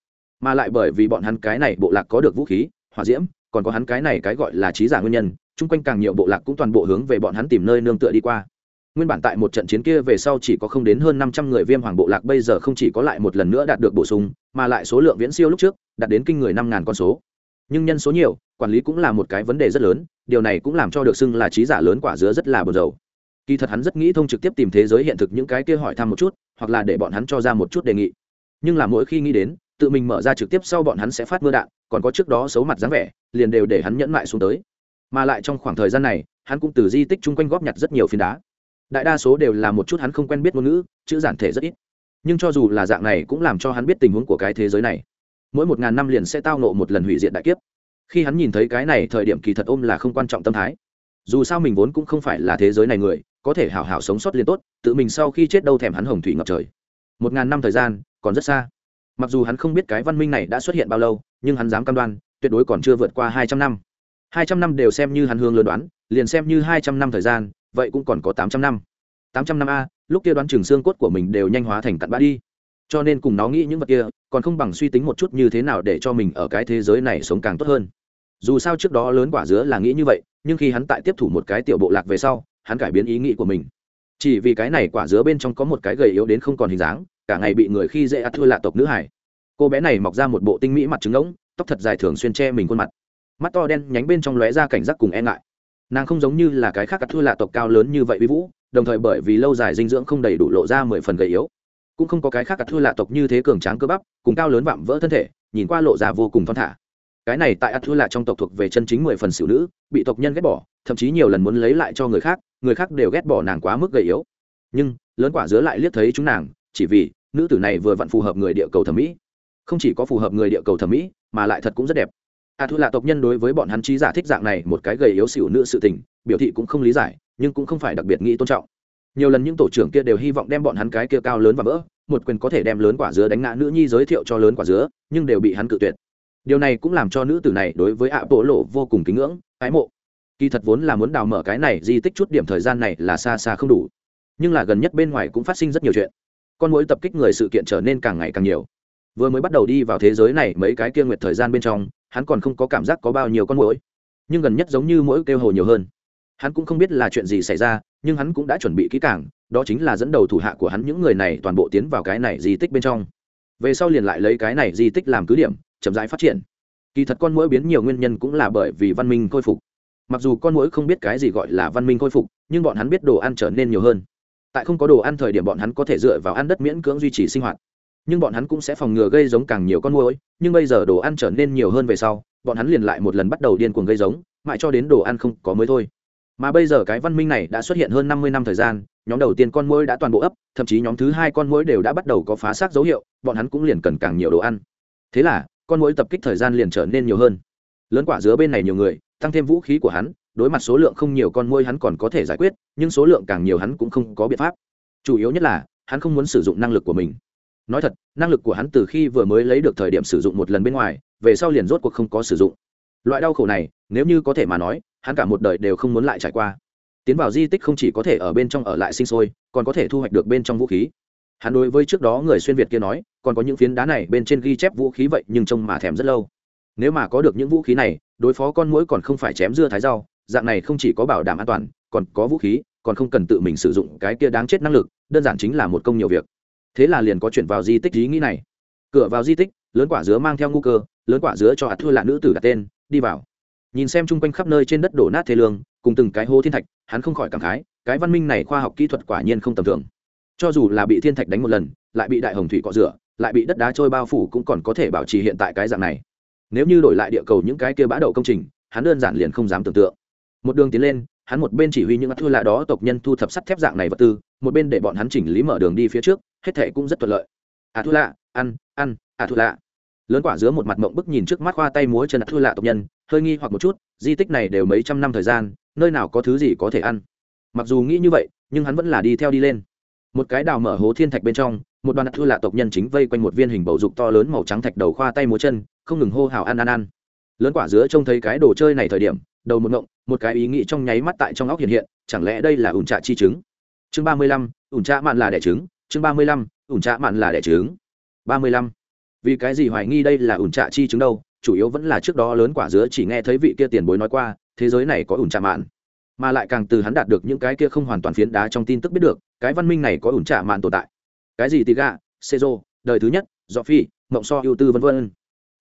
Mà lại bởi vì bọn hắn cái này bộ lạc có được vũ khí, hỏa diễm, còn có hắn cái này cái gọi là trí giả nguyên nhân, chung quanh càng nhiều bộ lạc cũng toàn bộ hướng về bọn hắn tìm nơi nương tựa đi qua. Nguyên bản tại một trận chiến kia về sau chỉ có không đến hơn năm trăm người viêm hoàng bộ lạc bây giờ không chỉ có lại một lần nữa đạt được bổ sung, mà lại số lượng viễn siêu lúc trước, đạt đến kinh người năm ngàn con số. Nhưng nhân số nhiều, quản lý cũng là một cái vấn đề rất lớn, điều này cũng làm cho được xưng là trí giả lớn quả dứa rất là buồn dầu kỳ thật hắn rất nghĩ thông trực tiếp tìm thế giới hiện thực những cái kia hỏi thăm một chút, hoặc là để bọn hắn cho ra một chút đề nghị. Nhưng là mỗi khi nghĩ đến, tự mình mở ra trực tiếp sau bọn hắn sẽ phát mưa đạn, còn có trước đó xấu mặt dáng vẻ, liền đều để hắn nhẫn mại xuống tới. Mà lại trong khoảng thời gian này, hắn cũng từ di tích chung quanh góp nhặt rất nhiều phiến đá. Đại đa số đều là một chút hắn không quen biết ngôn ngữ, chữ giản thể rất ít. Nhưng cho dù là dạng này cũng làm cho hắn biết tình huống của cái thế giới này. Mỗi một ngàn năm liền sẽ tao nộ một lần hủy diệt đại kiếp. Khi hắn nhìn thấy cái này thời điểm kỳ thật ôm là không quan trọng tâm thái dù sao mình vốn cũng không phải là thế giới này người, có thể hảo hảo sống sót liên tốt, tự mình sau khi chết đâu thèm hắn hồng thủy ngập trời. Một ngàn năm thời gian, còn rất xa. Mặc dù hắn không biết cái văn minh này đã xuất hiện bao lâu, nhưng hắn dám cam đoan, tuyệt đối còn chưa vượt qua hai trăm năm. Hai trăm năm đều xem như hắn hương lớn đoán, liền xem như hai trăm năm thời gian, vậy cũng còn có tám trăm năm. Tám trăm năm a, lúc kia đoán trường xương cốt của mình đều nhanh hóa thành cặn bã đi. Cho nên cùng nó nghĩ những vật kia, còn không bằng suy tính một chút như thế nào để cho mình ở cái thế giới này sống càng tốt hơn. Dù sao trước đó lớn quả dứa là nghĩ như vậy nhưng khi hắn tại tiếp thủ một cái tiểu bộ lạc về sau, hắn cải biến ý nghĩ của mình. Chỉ vì cái này quả dứa bên trong có một cái gầy yếu đến không còn hình dáng, cả ngày bị người khi dễ ắt thưa lạ tộc nữ hải cô bé này mọc ra một bộ tinh mỹ mặt trứng ngỗng tóc thật dài thường xuyên che mình khuôn mặt. Mắt to đen nhánh bên trong lóe ra cảnh giác cùng e ngại. Nàng không giống như là cái khác ắt thua lạ tộc cao lớn như vậy uy vũ, đồng thời bởi vì lâu dài dinh dưỡng không đầy đủ lộ ra mười phần gầy yếu. Cũng không có cái khác ắt thua lạ tộc như thế cường tráng cơ bắp, cùng cao lớn vạm vỡ thân thể, nhìn qua lộ ra vô cùng thon thả cái này tại ắt trong tộc thuộc về chân chính mười phần xỉu nữ, bị tộc nhân ghét bỏ, thậm chí nhiều lần muốn lấy lại cho người khác người khác đều ghét bỏ nàng quá mức gầy yếu. Nhưng, lớn quả dứa lại liếc thấy chúng nàng, chỉ vì nữ tử này vừa vặn phù hợp người địa cầu thẩm mỹ. Không chỉ có phù hợp người địa cầu thẩm mỹ, mà lại thật cũng rất đẹp. A thu tộc nhân đối với bọn hắn trí giả thích dạng này một cái gầy yếu xỉu nữ sự tình, biểu thị cũng không lý giải, nhưng cũng không phải đặc biệt nghĩ tôn trọng. Nhiều lần những tổ trưởng kia đều hy vọng đem bọn hắn cái kia cao lớn và vỡ, một quyền có thể đem lớn quả dứa đánh ngã nữ nhi giới thiệu cho lớn quả dứa, nhưng đều bị hắn cự tuyệt điều này cũng làm cho nữ tử này đối với ạ bộ lộ vô cùng kính ngưỡng, ái mộ. Kỳ thật vốn là muốn đào mở cái này, di tích chút điểm thời gian này là xa xa không đủ. Nhưng là gần nhất bên ngoài cũng phát sinh rất nhiều chuyện. Con mối tập kích người sự kiện trở nên càng ngày càng nhiều. Vừa mới bắt đầu đi vào thế giới này mấy cái kia nguyệt thời gian bên trong, hắn còn không có cảm giác có bao nhiêu con mũi nhưng gần nhất giống như mỗi kêu hồ nhiều hơn. Hắn cũng không biết là chuyện gì xảy ra, nhưng hắn cũng đã chuẩn bị kỹ càng, đó chính là dẫn đầu thủ hạ của hắn những người này toàn bộ tiến vào cái này di tích bên trong. Về sau liền lại lấy cái này di tích làm cứ điểm chậm rãi phát triển. Kỳ thật con mũi biến nhiều nguyên nhân cũng là bởi vì văn minh khôi phục. Mặc dù con mũi không biết cái gì gọi là văn minh khôi phục, nhưng bọn hắn biết đồ ăn trở nên nhiều hơn. Tại không có đồ ăn thời điểm bọn hắn có thể dựa vào ăn đất miễn cưỡng duy trì sinh hoạt. Nhưng bọn hắn cũng sẽ phòng ngừa gây giống càng nhiều con muỗi, nhưng bây giờ đồ ăn trở nên nhiều hơn về sau, bọn hắn liền lại một lần bắt đầu điên cuồng gây giống, mãi cho đến đồ ăn không có mới thôi. Mà bây giờ cái văn minh này đã xuất hiện hơn năm mươi năm thời gian, nhóm đầu tiên con muỗi đã toàn bộ ấp, thậm chí nhóm thứ hai con muỗi đều đã bắt đầu có phá xác dấu hiệu, bọn hắn cũng liền cần càng nhiều đồ ăn. Thế là con mỗi tập kích thời gian liền trở nên nhiều hơn. Lớn quả dứa bên này nhiều người, tăng thêm vũ khí của hắn, đối mặt số lượng không nhiều con muỗi hắn còn có thể giải quyết, nhưng số lượng càng nhiều hắn cũng không có biện pháp. Chủ yếu nhất là, hắn không muốn sử dụng năng lực của mình. Nói thật, năng lực của hắn từ khi vừa mới lấy được thời điểm sử dụng một lần bên ngoài, về sau liền rốt cuộc không có sử dụng. Loại đau khổ này, nếu như có thể mà nói, hắn cả một đời đều không muốn lại trải qua. Tiến vào di tích không chỉ có thể ở bên trong ở lại sinh sôi, còn có thể thu hoạch được bên trong vũ khí. Hắn đối với trước đó người xuyên việt kia nói còn có những phiến đá này bên trên ghi chép vũ khí vậy nhưng trông mà thèm rất lâu. Nếu mà có được những vũ khí này, đối phó con mũi còn không phải chém dưa thái rau, dạng này không chỉ có bảo đảm an toàn, còn có vũ khí, còn không cần tự mình sử dụng cái kia đáng chết năng lực, đơn giản chính là một công nhiều việc. Thế là liền có chuyển vào di tích ý nghĩ này. Cửa vào di tích, lớn quả dứa mang theo ngu cơ, lớn quả dứa cho hạt thua là nữ tử đặt tên, đi vào. Nhìn xem chung quanh khắp nơi trên đất đổ nát thế lương, cùng từng cái hố thiên thạch, hắn không khỏi cảm khái, cái văn minh này khoa học kỹ thuật quả nhiên không tầm thường. Cho dù là bị thiên thạch đánh một lần, lại bị đại hồng thủy cọ rửa lại bị đất đá trôi bao phủ cũng còn có thể bảo trì hiện tại cái dạng này. Nếu như đổi lại địa cầu những cái kia bã đậu công trình, hắn đơn giản liền không dám tưởng tượng. Một đường tiến lên, hắn một bên chỉ huy những thua lạ đó tộc nhân thu thập sắt thép dạng này vật tư, một bên để bọn hắn chỉnh lý mở đường đi phía trước, hết thệ cũng rất thuận lợi. À thu lạ ăn ăn à thu lạ lớn quả dứa một mặt mộng bức nhìn trước mắt khoa tay múa chân à thua lạ tộc nhân, hơi nghi hoặc một chút, di tích này đều mấy trăm năm thời gian, nơi nào có thứ gì có thể ăn. Mặc dù nghĩ như vậy, nhưng hắn vẫn là đi theo đi lên. Một cái đào mở hố thiên thạch bên trong một đoàn thua lạ tộc nhân chính vây quanh một viên hình bầu dục to lớn màu trắng thạch đầu khoa tay múa chân, không ngừng hô hào ăn ăn ăn lớn quả dứa trông thấy cái đồ chơi này thời điểm, đầu một ngộng, một cái ý nghĩ trong nháy mắt tại trong óc hiện hiện, chẳng lẽ đây là ủn trạ chi chứng chương ba mươi lăm, ủn trạ mạn là đẻ trứng. Chương ba mươi lăm, ủn trạ mạn là đẻ trứng. Ba mươi lăm. Vì cái gì hoài nghi đây là ủn trạ chi chứng đâu? Chủ yếu vẫn là trước đó lớn quả dứa chỉ nghe thấy vị kia tiền bối nói qua, thế giới này có ủn trạ mạn. Mà lại càng từ hắn đạt được những cái kia không hoàn toàn phiến đá trong tin tức biết được, cái văn minh này có ủn trạ mạn tồn tại cái gì tì gà xê rô đời thứ nhất dọ phi mộng so, ưu tư v v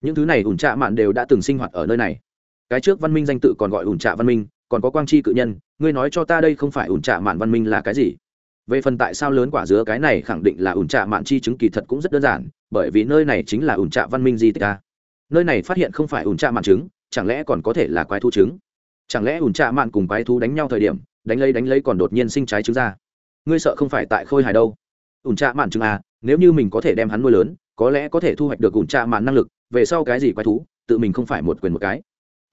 những thứ này ủn trạ mạn đều đã từng sinh hoạt ở nơi này. Cái trước văn minh danh tự còn gọi ủn trạ văn minh, còn có quang chi cự nhân, ngươi nói cho ta đây không phải ủn trạ mạn văn minh là cái gì? Về phần tại sao lớn quả dứa cái này khẳng định là ủn trạ mạn chi chứng kỳ thật cũng rất đơn giản, bởi vì nơi này chính là ủn trạ văn minh di tích a nơi này phát hiện không phải ủn trạ mạn trứng chẳng lẽ còn có thể là quái thu trứng chẳng lẽ ủn trạ mạn cùng quái thú đánh nhau thời điểm, đánh lấy đánh lấy còn đột nhiên sinh trái trứng ra? Ngươi sợ không phải tại khôi hài đâu? Ủn trạ mạn chừng à nếu như mình có thể đem hắn nuôi lớn, có lẽ có thể thu hoạch được ủn trạ mạn năng lực, về sau cái gì quái thú, tự mình không phải một quyền một cái.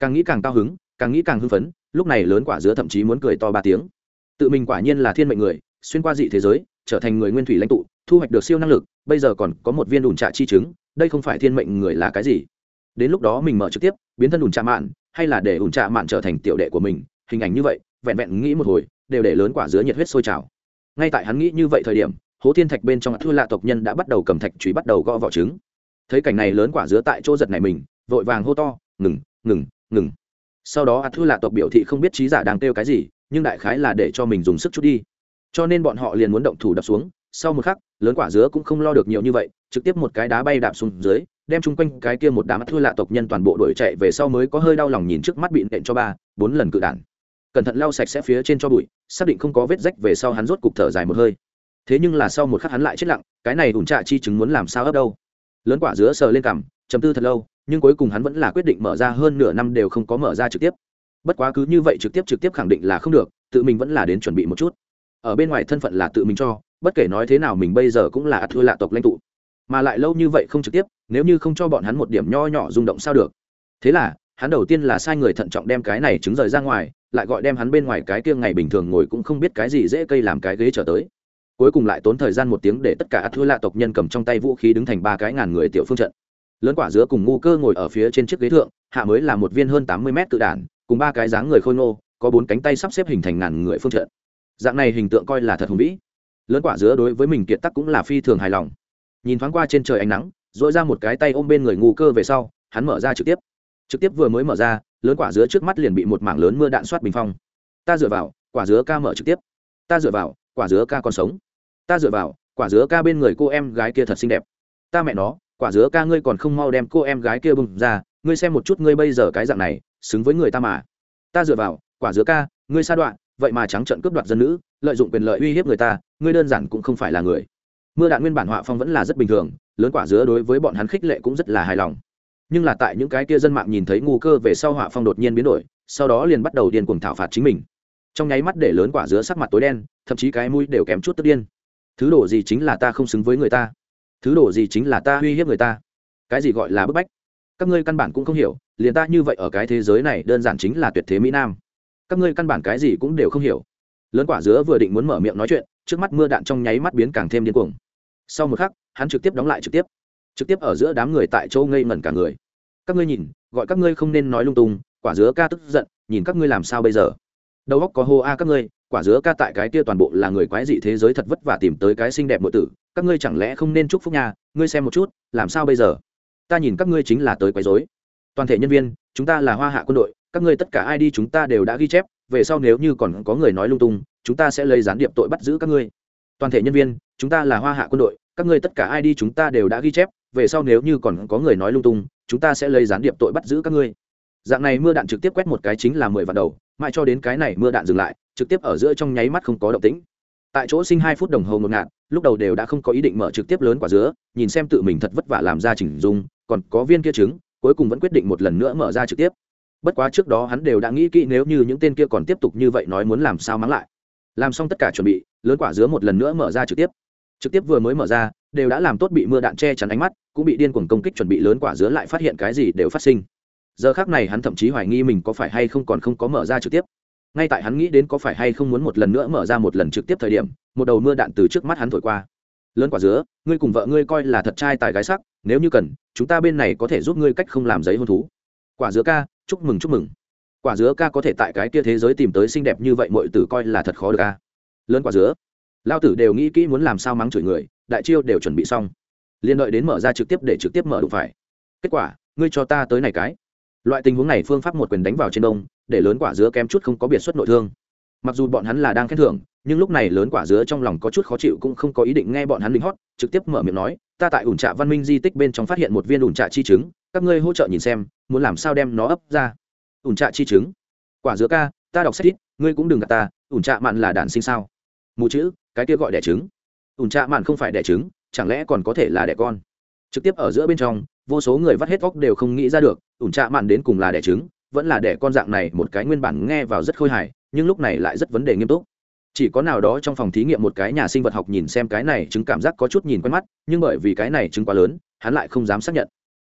Càng nghĩ càng cao hứng, càng nghĩ càng hưng phấn, lúc này lớn quả dứa thậm chí muốn cười to ba tiếng. Tự mình quả nhiên là thiên mệnh người, xuyên qua dị thế giới, trở thành người nguyên thủy lãnh tụ, thu hoạch được siêu năng lực, bây giờ còn có một viên ủn trạ chi chứng, đây không phải thiên mệnh người là cái gì? Đến lúc đó mình mở trực tiếp, biến thân ủn trạ mạn, hay là để ủn trạ mạn trở thành tiểu đệ của mình, hình ảnh như vậy, vẹn vẹn nghĩ một hồi, đều để lớn quả dứa nhiệt huyết sôi trào. Ngay tại hắn nghĩ như vậy thời điểm hố thiên thạch bên trong thư lạ tộc nhân đã bắt đầu cầm thạch chùy bắt đầu gõ vỏ trứng. Thấy cảnh này lớn quả dứa tại chỗ giật này mình, vội vàng hô to, ngừng ngừng ngừng. Sau đó thư lạ tộc biểu thị không biết trí giả đang kêu cái gì, nhưng đại khái là để cho mình dùng sức chút đi. Cho nên bọn họ liền muốn động thủ đập xuống. Sau một khắc, lớn quả dứa cũng không lo được nhiều như vậy, trực tiếp một cái đá bay đạp xuống dưới, đem chung quanh cái kia một đám thư lạ tộc nhân toàn bộ đuổi chạy về sau mới có hơi đau lòng nhìn trước mắt bị nện cho ba, bốn lần cự đản cẩn thận lau sạch sẽ phía trên cho bụi, xác định không có vết rách về sau hắn rốt cục thở dài một hơi thế nhưng là sau một khắc hắn lại chết lặng, cái này ủn trạ chi chứng muốn làm sao ấp đâu? Lớn quả dứa sờ lên cằm chấm tư thật lâu, nhưng cuối cùng hắn vẫn là quyết định mở ra hơn nửa năm đều không có mở ra trực tiếp. Bất quá cứ như vậy trực tiếp trực tiếp khẳng định là không được, tự mình vẫn là đến chuẩn bị một chút. Ở bên ngoài thân phận là tự mình cho, bất kể nói thế nào mình bây giờ cũng là ắt thưa lạ tộc lãnh tụ. Mà lại lâu như vậy không trực tiếp, nếu như không cho bọn hắn một điểm nho nhỏ rung động sao được? Thế là, hắn đầu tiên là sai người thận trọng đem cái này trứng rời ra ngoài, lại gọi đem hắn bên ngoài cái kia ngày bình thường ngồi cũng không biết cái gì dễ cây làm cái ghế trở tới cuối cùng lại tốn thời gian một tiếng để tất cả ắt thua lạ tộc nhân cầm trong tay vũ khí đứng thành ba cái ngàn người tiểu phương trận. Lớn quả dứa cùng ngu cơ ngồi ở phía trên chiếc ghế thượng, hạ mới là một viên hơn tám mươi mét tự đản, cùng ba cái dáng người khôi ngô, có bốn cánh tay sắp xếp hình thành ngàn người phương trận. Dạng này hình tượng coi là thật hùng vĩ. Lớn quả dứa đối với mình kiệt tắc cũng là phi thường hài lòng. Nhìn thoáng qua trên trời ánh nắng dội ra một cái tay ôm bên người ngu cơ về sau, hắn mở ra trực tiếp. Trực tiếp vừa mới mở ra, lớn quả dứa trước mắt liền bị một mảng lớn mưa đạn soát bình phong. Ta dựa vào, quả dứa ca mở trực tiếp. Ta dựa vào quả dứa ca còn sống. Ta dựa vào, quả dứa ca bên người cô em gái kia thật xinh đẹp. Ta mẹ nó, quả dứa ca ngươi còn không mau đem cô em gái kia bùng ra, ngươi xem một chút ngươi bây giờ cái dạng này, xứng với người ta mà. Ta dựa vào, quả dứa ca, ngươi sa đoạn vậy mà trắng trận cướp đoạt dân nữ, lợi dụng quyền lợi uy hiếp người ta, ngươi đơn giản cũng không phải là người. Mưa đạn nguyên bản họa phong vẫn là rất bình thường, lớn quả dứa đối với bọn hắn khích lệ cũng rất là hài lòng. Nhưng là tại những cái kia dân mạng nhìn thấy ngu cơ về sau họa phong đột nhiên biến đổi, sau đó liền bắt đầu điên cuồng thảo phạt chính mình trong nháy mắt để lớn quả dứa sắc mặt tối đen, thậm chí cái mũi đều kém chút tức điên. Thứ đồ gì chính là ta không xứng với người ta? Thứ đồ gì chính là ta uy hiếp người ta? Cái gì gọi là bức bách? Các ngươi căn bản cũng không hiểu, liền ta như vậy ở cái thế giới này đơn giản chính là tuyệt thế mỹ nam. Các ngươi căn bản cái gì cũng đều không hiểu. Lớn quả dứa vừa định muốn mở miệng nói chuyện, trước mắt mưa đạn trong nháy mắt biến càng thêm điên cuồng. Sau một khắc, hắn trực tiếp đóng lại trực tiếp. Trực tiếp ở giữa đám người tại châu ngây ngẩn cả người. Các ngươi nhìn, gọi các ngươi không nên nói lung tung, quả dứa ca tức giận, nhìn các ngươi làm sao bây giờ? Đầu óc có hô a các ngươi, quả dứa ca tại cái kia toàn bộ là người quái dị thế giới thật vất vả tìm tới cái xinh đẹp nội tử, các ngươi chẳng lẽ không nên chúc phúc nhà ngươi xem một chút, làm sao bây giờ? Ta nhìn các ngươi chính là tới quấy dối toàn thể nhân viên, chúng ta là hoa hạ quân đội, các ngươi tất cả ai đi chúng ta đều đã ghi chép, về sau nếu như còn có người nói lung tung, chúng ta sẽ lấy gián điệp tội bắt giữ các ngươi. Toàn thể nhân viên, chúng ta là hoa hạ quân đội, các ngươi tất cả ai đi chúng ta đều đã ghi chép, về sau nếu như còn có người nói lung tung, chúng ta sẽ lấy gián điệp tội bắt giữ các ngươi. Dạng này mưa đạn trực tiếp quét một cái chính là mười vạn đầu mãi cho đến cái này mưa đạn dừng lại, trực tiếp ở giữa trong nháy mắt không có động tĩnh. Tại chỗ sinh hai phút đồng hồ ngột ngạt, lúc đầu đều đã không có ý định mở trực tiếp lớn quả dứa, nhìn xem tự mình thật vất vả làm ra chỉnh dung, còn có viên kia trứng, cuối cùng vẫn quyết định một lần nữa mở ra trực tiếp. Bất quá trước đó hắn đều đã nghĩ kỹ nếu như những tên kia còn tiếp tục như vậy nói muốn làm sao mắng lại. Làm xong tất cả chuẩn bị, lớn quả dứa một lần nữa mở ra trực tiếp. Trực tiếp vừa mới mở ra, đều đã làm tốt bị mưa đạn che chắn ánh mắt, cũng bị điên cuồng công kích chuẩn bị lớn quả dứa lại phát hiện cái gì đều phát sinh giờ khác này hắn thậm chí hoài nghi mình có phải hay không còn không có mở ra trực tiếp. Ngay tại hắn nghĩ đến có phải hay không muốn một lần nữa mở ra một lần trực tiếp thời điểm, một đầu mưa đạn từ trước mắt hắn thổi qua. Lớn quả dứa, ngươi cùng vợ ngươi coi là thật trai tài gái sắc, nếu như cần, chúng ta bên này có thể giúp ngươi cách không làm giấy hôn thú. Quả dứa ca, chúc mừng chúc mừng. Quả dứa ca có thể tại cái kia thế giới tìm tới xinh đẹp như vậy mọi tử coi là thật khó được ca lớn quả dứa. Lao tử đều nghĩ kỹ muốn làm sao mắng chửi người, đại chiêu đều chuẩn bị xong. Liên đợi đến mở ra trực tiếp để trực tiếp mở đụng phải. Kết quả, ngươi cho ta tới này cái loại tình huống này phương pháp một quyền đánh vào trên đông, để lớn quả dứa kém chút không có biệt xuất nội thương. Mặc dù bọn hắn là đang khen thưởng, nhưng lúc này lớn quả dứa trong lòng có chút khó chịu cũng không có ý định nghe bọn hắn lính hót, trực tiếp mở miệng nói, ta tại ủn trạ văn minh di tích bên trong phát hiện một viên ủn trạ chi chứng các ngươi hỗ trợ nhìn xem, muốn làm sao đem nó ấp ra? Ủn trạ chi chứng quả dứa ca, ta đọc sách ít, ngươi cũng đừng gạt ta, ủn trạ mạn là đản sinh sao? Mù chữ, cái kia gọi đẻ trứng. Ủn trạ mạn không phải đẻ trứng, chẳng lẽ còn có thể là đẻ con? Trực tiếp ở giữa bên trong vô số người vắt hết óc đều không nghĩ ra được, ủn trạ mạn đến cùng là đẻ trứng, vẫn là đẻ con dạng này, một cái nguyên bản nghe vào rất khôi hài, nhưng lúc này lại rất vấn đề nghiêm túc. Chỉ có nào đó trong phòng thí nghiệm một cái nhà sinh vật học nhìn xem cái này chứng cảm giác có chút nhìn quen mắt, nhưng bởi vì cái này chứng quá lớn, hắn lại không dám xác nhận.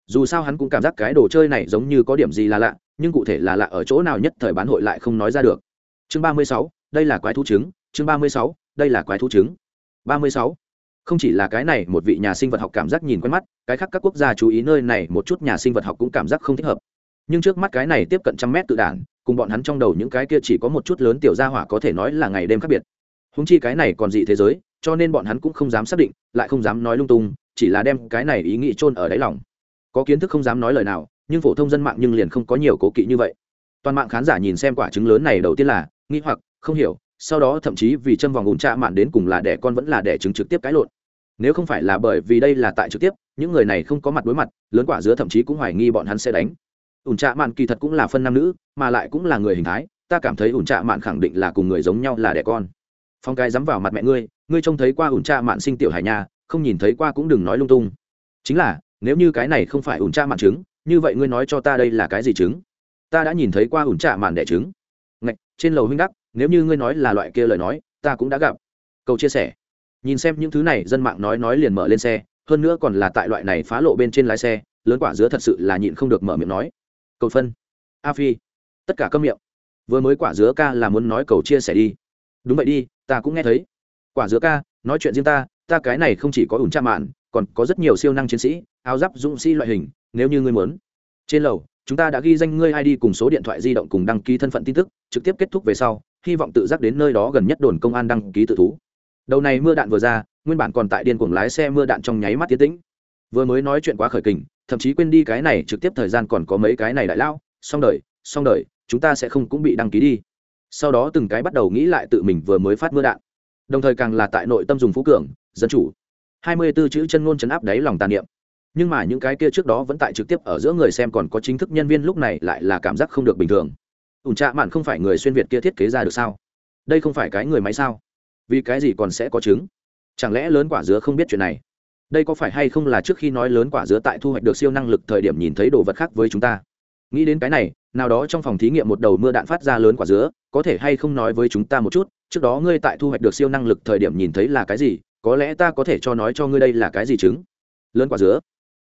Dù sao hắn cũng cảm giác cái đồ chơi này giống như có điểm gì là lạ, nhưng cụ thể là lạ ở chỗ nào nhất thời bán hội lại không nói ra được. Chương ba mươi sáu, đây là quái thú trứng, chương ba mươi sáu, đây là quái thú trứng. Ba mươi sáu không chỉ là cái này, một vị nhà sinh vật học cảm giác nhìn quen mắt, cái khác các quốc gia chú ý nơi này, một chút nhà sinh vật học cũng cảm giác không thích hợp. Nhưng trước mắt cái này tiếp cận trăm mét tự đản cùng bọn hắn trong đầu những cái kia chỉ có một chút lớn tiểu gia hỏa có thể nói là ngày đêm khác biệt. Húng chi cái này còn dị thế giới, cho nên bọn hắn cũng không dám xác định, lại không dám nói lung tung, chỉ là đem cái này ý nghĩ chôn ở đáy lòng. Có kiến thức không dám nói lời nào, nhưng phổ thông dân mạng nhưng liền không có nhiều cố kỵ như vậy. Toàn mạng khán giả nhìn xem quả trứng lớn này đầu tiên là nghĩ hoặc, không hiểu sau đó thậm chí vì châm vòng ủn trạ mạn đến cùng là đẻ con vẫn là đẻ trứng trực tiếp cái lộn. Nếu không phải là bởi vì đây là tại trực tiếp, những người này không có mặt đối mặt, lớn quả dứa thậm chí cũng hoài nghi bọn hắn sẽ đánh. Ủn trạ mạn kỳ thật cũng là phân nam nữ, mà lại cũng là người hình thái, ta cảm thấy ủn trạ mạn khẳng định là cùng người giống nhau là đẻ con. Phong cái dám vào mặt mẹ ngươi ngươi trông thấy qua ủn trạ mạn sinh tiểu hải nhà không nhìn thấy qua cũng đừng nói lung tung. Chính là, nếu như cái này không phải ủn trạ mạn trứng, như vậy ngươi nói cho ta đây là cái gì trứng? Ta đã nhìn thấy qua ủn trạ mạn đẻ trứng. Ngạch, trên lầu huynh đắc nếu như ngươi nói là loại kia lời nói, ta cũng đã gặp. Cầu chia sẻ. Nhìn xem những thứ này, dân mạng nói nói liền mở lên xe, hơn nữa còn là tại loại này phá lộ bên trên lái xe, lớn quả dứa thật sự là nhịn không được mở miệng nói. Cầu phân. A phi. Tất cả câm miệng. Vừa mới quả dứa ca là muốn nói cầu chia sẻ đi. Đúng vậy đi, ta cũng nghe thấy. Quả dứa ca, nói chuyện riêng ta ta cái này không chỉ có ủn trạm mạn, còn có rất nhiều siêu năng chiến sĩ, áo giáp, dũng sĩ loại hình, nếu như ngươi muốn. Trên lầu, chúng ta đã ghi danh ngươi id cùng số điện thoại di động cùng đăng ký thân phận tin tức, trực tiếp kết thúc về sau hy vọng tự giác đến nơi đó gần nhất đồn công an đăng ký tự thú. Đầu này mưa đạn vừa ra, nguyên bản còn tại điên cuồng lái xe mưa đạn trong nháy mắt tiến tĩnh. Vừa mới nói chuyện quá khởi kình, thậm chí quên đi cái này trực tiếp thời gian còn có mấy cái này đại lao xong đời xong đời, chúng ta sẽ không cũng bị đăng ký đi. Sau đó từng cái bắt đầu nghĩ lại tự mình vừa mới phát mưa đạn. Đồng thời càng là tại nội tâm dùng phú cường, dân chủ. Hai mươi 24 chữ chân ngôn chấn áp đáy lòng tàn niệm. Nhưng mà những cái kia trước đó vẫn tại trực tiếp ở giữa người xem còn có chính thức nhân viên lúc này lại là cảm giác không được bình thường ủn trạ mạn không phải người xuyên việt kia thiết kế ra được sao? Đây không phải cái người máy sao? Vì cái gì còn sẽ có chứng chẳng lẽ lớn quả dứa không biết chuyện này? Đây có phải hay không là trước khi nói lớn quả dứa tại thu hoạch được siêu năng lực thời điểm nhìn thấy đồ vật khác với chúng ta? Nghĩ đến cái này, nào đó trong phòng thí nghiệm một đầu mưa đạn phát ra lớn quả dứa, có thể hay không nói với chúng ta một chút, trước đó ngươi tại thu hoạch được siêu năng lực thời điểm nhìn thấy là cái gì, có lẽ ta có thể cho nói cho ngươi đây là cái gì chứng lớn quả dứa?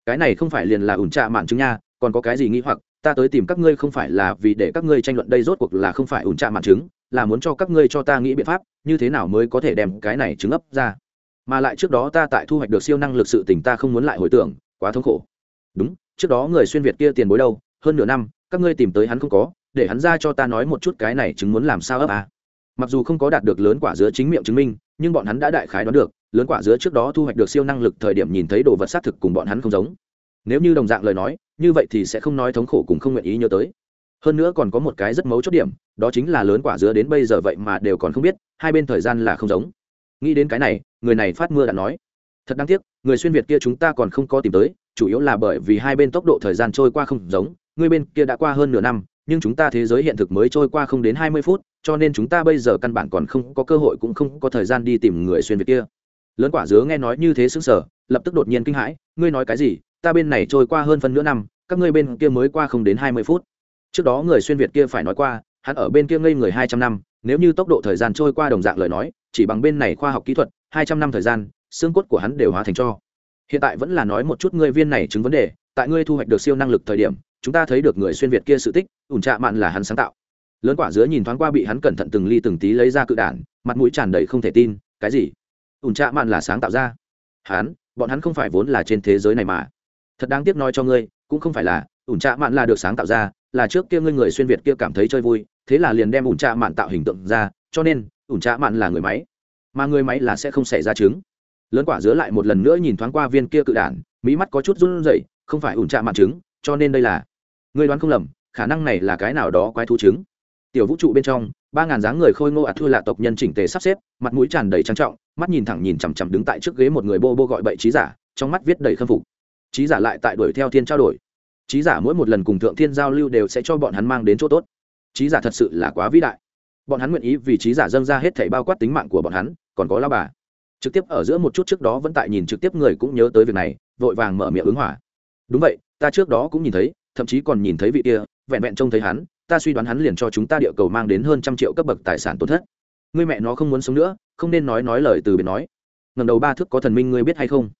Cái này không phải liền là ủn trạ mạn chứng nha, còn có cái gì nghĩ hoặc? Ta tới tìm các ngươi không phải là vì để các ngươi tranh luận đây rốt cuộc là không phải ủn trạ mạn chứng, là muốn cho các ngươi cho ta nghĩ biện pháp, như thế nào mới có thể đem cái này trứng ấp ra. Mà lại trước đó ta tại thu hoạch được siêu năng lực sự tình ta không muốn lại hồi tưởng, quá thống khổ. Đúng, trước đó người xuyên việt kia tiền bối đâu, hơn nửa năm, các ngươi tìm tới hắn không có, để hắn ra cho ta nói một chút cái này chứng muốn làm sao ấp à. mặc dù không có đạt được lớn quả dứa chính miệng chứng minh, nhưng bọn hắn đã đại khái đoán được, lớn quả dứa trước đó thu hoạch được siêu năng lực thời điểm nhìn thấy đồ vật xác thực cùng bọn hắn không giống. Nếu như đồng dạng lời nói như vậy thì sẽ không nói thống khổ cùng không nguyện ý nhớ tới. Hơn nữa còn có một cái rất mấu chốt điểm, đó chính là lớn quả dứa đến bây giờ vậy mà đều còn không biết, hai bên thời gian là không giống. Nghĩ đến cái này, người này phát mưa đã nói. Thật đáng tiếc, người xuyên việt kia chúng ta còn không có tìm tới, chủ yếu là bởi vì hai bên tốc độ thời gian trôi qua không giống, người bên kia đã qua hơn nửa năm, nhưng chúng ta thế giới hiện thực mới trôi qua không đến hai mươi phút, cho nên chúng ta bây giờ căn bản còn không có cơ hội cũng không có thời gian đi tìm người xuyên việt kia. Lớn quả dứa nghe nói như thế xứng sở lập tức đột nhiên kinh hãi, ngươi nói cái gì? Ta bên này trôi qua hơn phân nửa năm, các ngươi bên kia mới qua không đến hai mươi phút. Trước đó người xuyên việt kia phải nói qua, hắn ở bên kia ngây người hai trăm năm, nếu như tốc độ thời gian trôi qua đồng dạng lời nói, chỉ bằng bên này khoa học kỹ thuật, hai trăm năm thời gian, xương cốt của hắn đều hóa thành cho. Hiện tại vẫn là nói một chút ngươi viên này chứng vấn đề, tại ngươi thu hoạch được siêu năng lực thời điểm, chúng ta thấy được người xuyên việt kia sự tích, ủn trạ mạn là hắn sáng tạo. Lớn quả dứa nhìn thoáng qua bị hắn cẩn thận từng ly từng tí lấy ra cự đản mặt mũi tràn đầy không thể tin, cái gì? Ủn trạ mạn là sáng tạo ra? Hắn, bọn hắn không phải vốn là trên thế giới này mà thật đáng tiếc nói cho ngươi, cũng không phải là, ủn trạ mạn là được sáng tạo ra, là trước kia ngươi người xuyên việt kia cảm thấy chơi vui, thế là liền đem ủn trạ mạn tạo hình tượng ra, cho nên, ủn trạ mạn là người máy. Mà người máy là sẽ không xảy ra chứng. Lớn quả dứa lại một lần nữa nhìn thoáng qua viên kia cự đản mỹ mắt có chút run rẩy, không phải ủn trạ mạn trứng cho nên đây là. Ngươi đoán không lầm, khả năng này là cái nào đó quái thú trứng tiểu vũ trụ bên trong, ba ngàn dáng người khôi ngô ạt thua lạ tộc nhân chỉnh tề sắp xếp, mặt mũi tràn đầy trang trọng, mắt nhìn thẳng nhìn chằm chằm đứng tại trước ghế một người bô bô gọi bậy trí giả, trong mắt viết đầy khâm phục trí giả lại tại đuổi theo thiên trao đổi. Trí giả mỗi một lần cùng thượng thiên giao lưu đều sẽ cho bọn hắn mang đến chỗ tốt. Trí giả thật sự là quá vĩ đại. Bọn hắn nguyện ý vì trí giả dâng ra hết thảy bao quát tính mạng của bọn hắn, còn có lao bà. Trực tiếp ở giữa một chút trước đó vẫn tại nhìn trực tiếp người cũng nhớ tới việc này, vội vàng mở miệng ứng hỏa. Đúng vậy, ta trước đó cũng nhìn thấy, thậm chí còn nhìn thấy vị kia, vẹn vẹn trông thấy hắn, ta suy đoán hắn liền cho chúng ta địa cầu mang đến hơn trăm triệu cấp bậc tài sản tổn thất. Người mẹ nó không muốn sống nữa, không nên nói nói lời từ biệt nói. Ngầm đầu ba thước có thần minh ngươi biết hay không?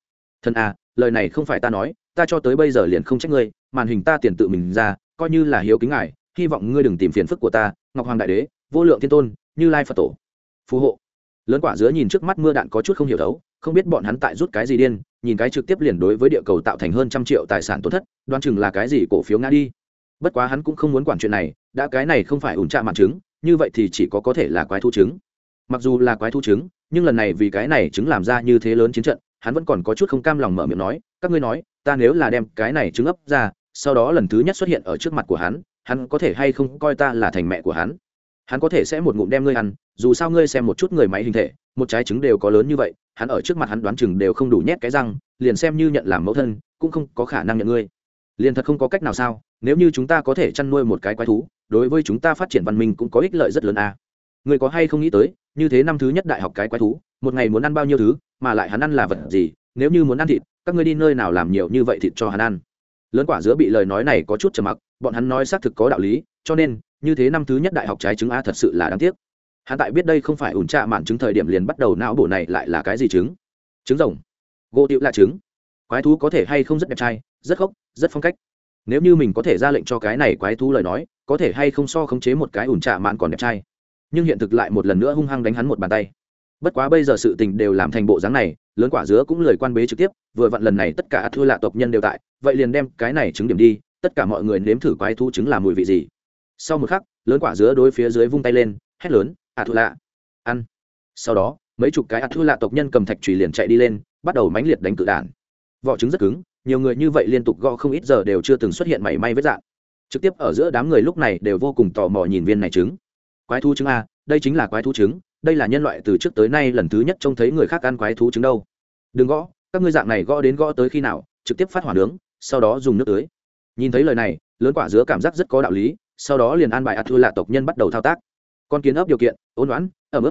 Thần à lời này không phải ta nói ta cho tới bây giờ liền không trách ngươi màn hình ta tiền tự mình ra coi như là hiếu kính ngài hy vọng ngươi đừng tìm phiền phức của ta ngọc hoàng đại đế vô lượng thiên tôn như lai phật tổ. Phù hộ. Lớn quả dứa nhìn trước mắt mưa đạn có chút không hiểu thấu không biết bọn hắn tại rút cái gì điên nhìn cái trực tiếp liền đối với địa cầu tạo thành hơn trăm triệu tài sản tổn thất đoan chừng là cái gì cổ phiếu ngã đi. Bất quá hắn cũng không muốn quản chuyện này đã cái này không phải ủn trạ mạng chứng như vậy thì chỉ có có thể là quái thu chứng. mặc dù là quái thu chứng, nhưng lần này vì cái này chứng làm ra như thế lớn chiến trận hắn vẫn còn có chút không cam lòng mở miệng nói, các ngươi nói, ta nếu là đem cái này trứng ấp ra, sau đó lần thứ nhất xuất hiện ở trước mặt của hắn hắn có thể hay không coi ta là thành mẹ của hắn? Hắn có thể sẽ một ngụm đem ngươi ăn, dù sao ngươi xem một chút người máy hình thể, một trái trứng đều có lớn như vậy, hắn ở trước mặt hắn đoán chừng đều không đủ nhét cái răng, liền xem như nhận làm mẫu thân, cũng không có khả năng nhận ngươi. Liền thật không có cách nào sao? Nếu như chúng ta có thể chăn nuôi một cái quái thú, đối với chúng ta phát triển văn minh cũng có ích lợi rất lớn à. người có hay không nghĩ tới, như thế năm thứ nhất đại học cái quái thú, một ngày muốn ăn bao nhiêu thứ mà lại hắn ăn là vật gì, nếu như muốn ăn thịt, các ngươi đi nơi nào làm nhiều như vậy thịt cho hắn ăn? Lớn quả giữa bị lời nói này có chút trầm mặc, bọn hắn nói xác thực có đạo lý, cho nên, như thế năm thứ nhất đại học trái trứng a thật sự là đáng tiếc. Hắn tại biết đây không phải ủn trạ mạn trứng thời điểm liền bắt đầu não bộ này lại là cái gì trứng? Trứng rồng. Gỗ tiệu là trứng. Quái thú có thể hay không rất đẹp trai, rất khốc, rất phong cách. Nếu như mình có thể ra lệnh cho cái này quái thú lời nói, có thể hay không so khống chế một cái ủn trạ mạn còn đẹp trai. Nhưng hiện thực lại một lần nữa hung hăng đánh hắn một bàn tay bất quá bây giờ sự tình đều làm thành bộ dáng này, lớn quả dứa cũng lời quan bế trực tiếp, vừa vặn lần này tất cả thua lạ tộc nhân đều tại, vậy liền đem cái này trứng điểm đi, tất cả mọi người nếm thử quái thú trứng làm mùi vị gì. Sau một khắc, lớn quả dứa đối phía dưới vung tay lên, hét lớn ạ thua lạ ăn. Sau đó, mấy chục cái ạ thua lạ tộc nhân cầm thạch trùy liền chạy đi lên, bắt đầu mãnh liệt đánh cự đản vỏ trứng rất cứng, nhiều người như vậy liên tục gõ không ít giờ đều chưa từng xuất hiện mảy may vết dạn. trực tiếp ở giữa đám người lúc này đều vô cùng tò mò nhìn viên này trứng. Quái thú trứng a, đây chính là quái thú trứng đây là nhân loại từ trước tới nay lần thứ nhất trông thấy người khác ăn quái thú trứng đâu. Đừng gõ, các ngươi dạng này gõ đến gõ tới khi nào, trực tiếp phát hỏa nướng, sau đó dùng nước tưới. Nhìn thấy lời này, lớn quả dứa cảm giác rất có đạo lý, sau đó liền an bài ạt thư lạ tộc nhân bắt đầu thao tác. Con kiến ấp điều kiện ôn đoán ẩm ướt.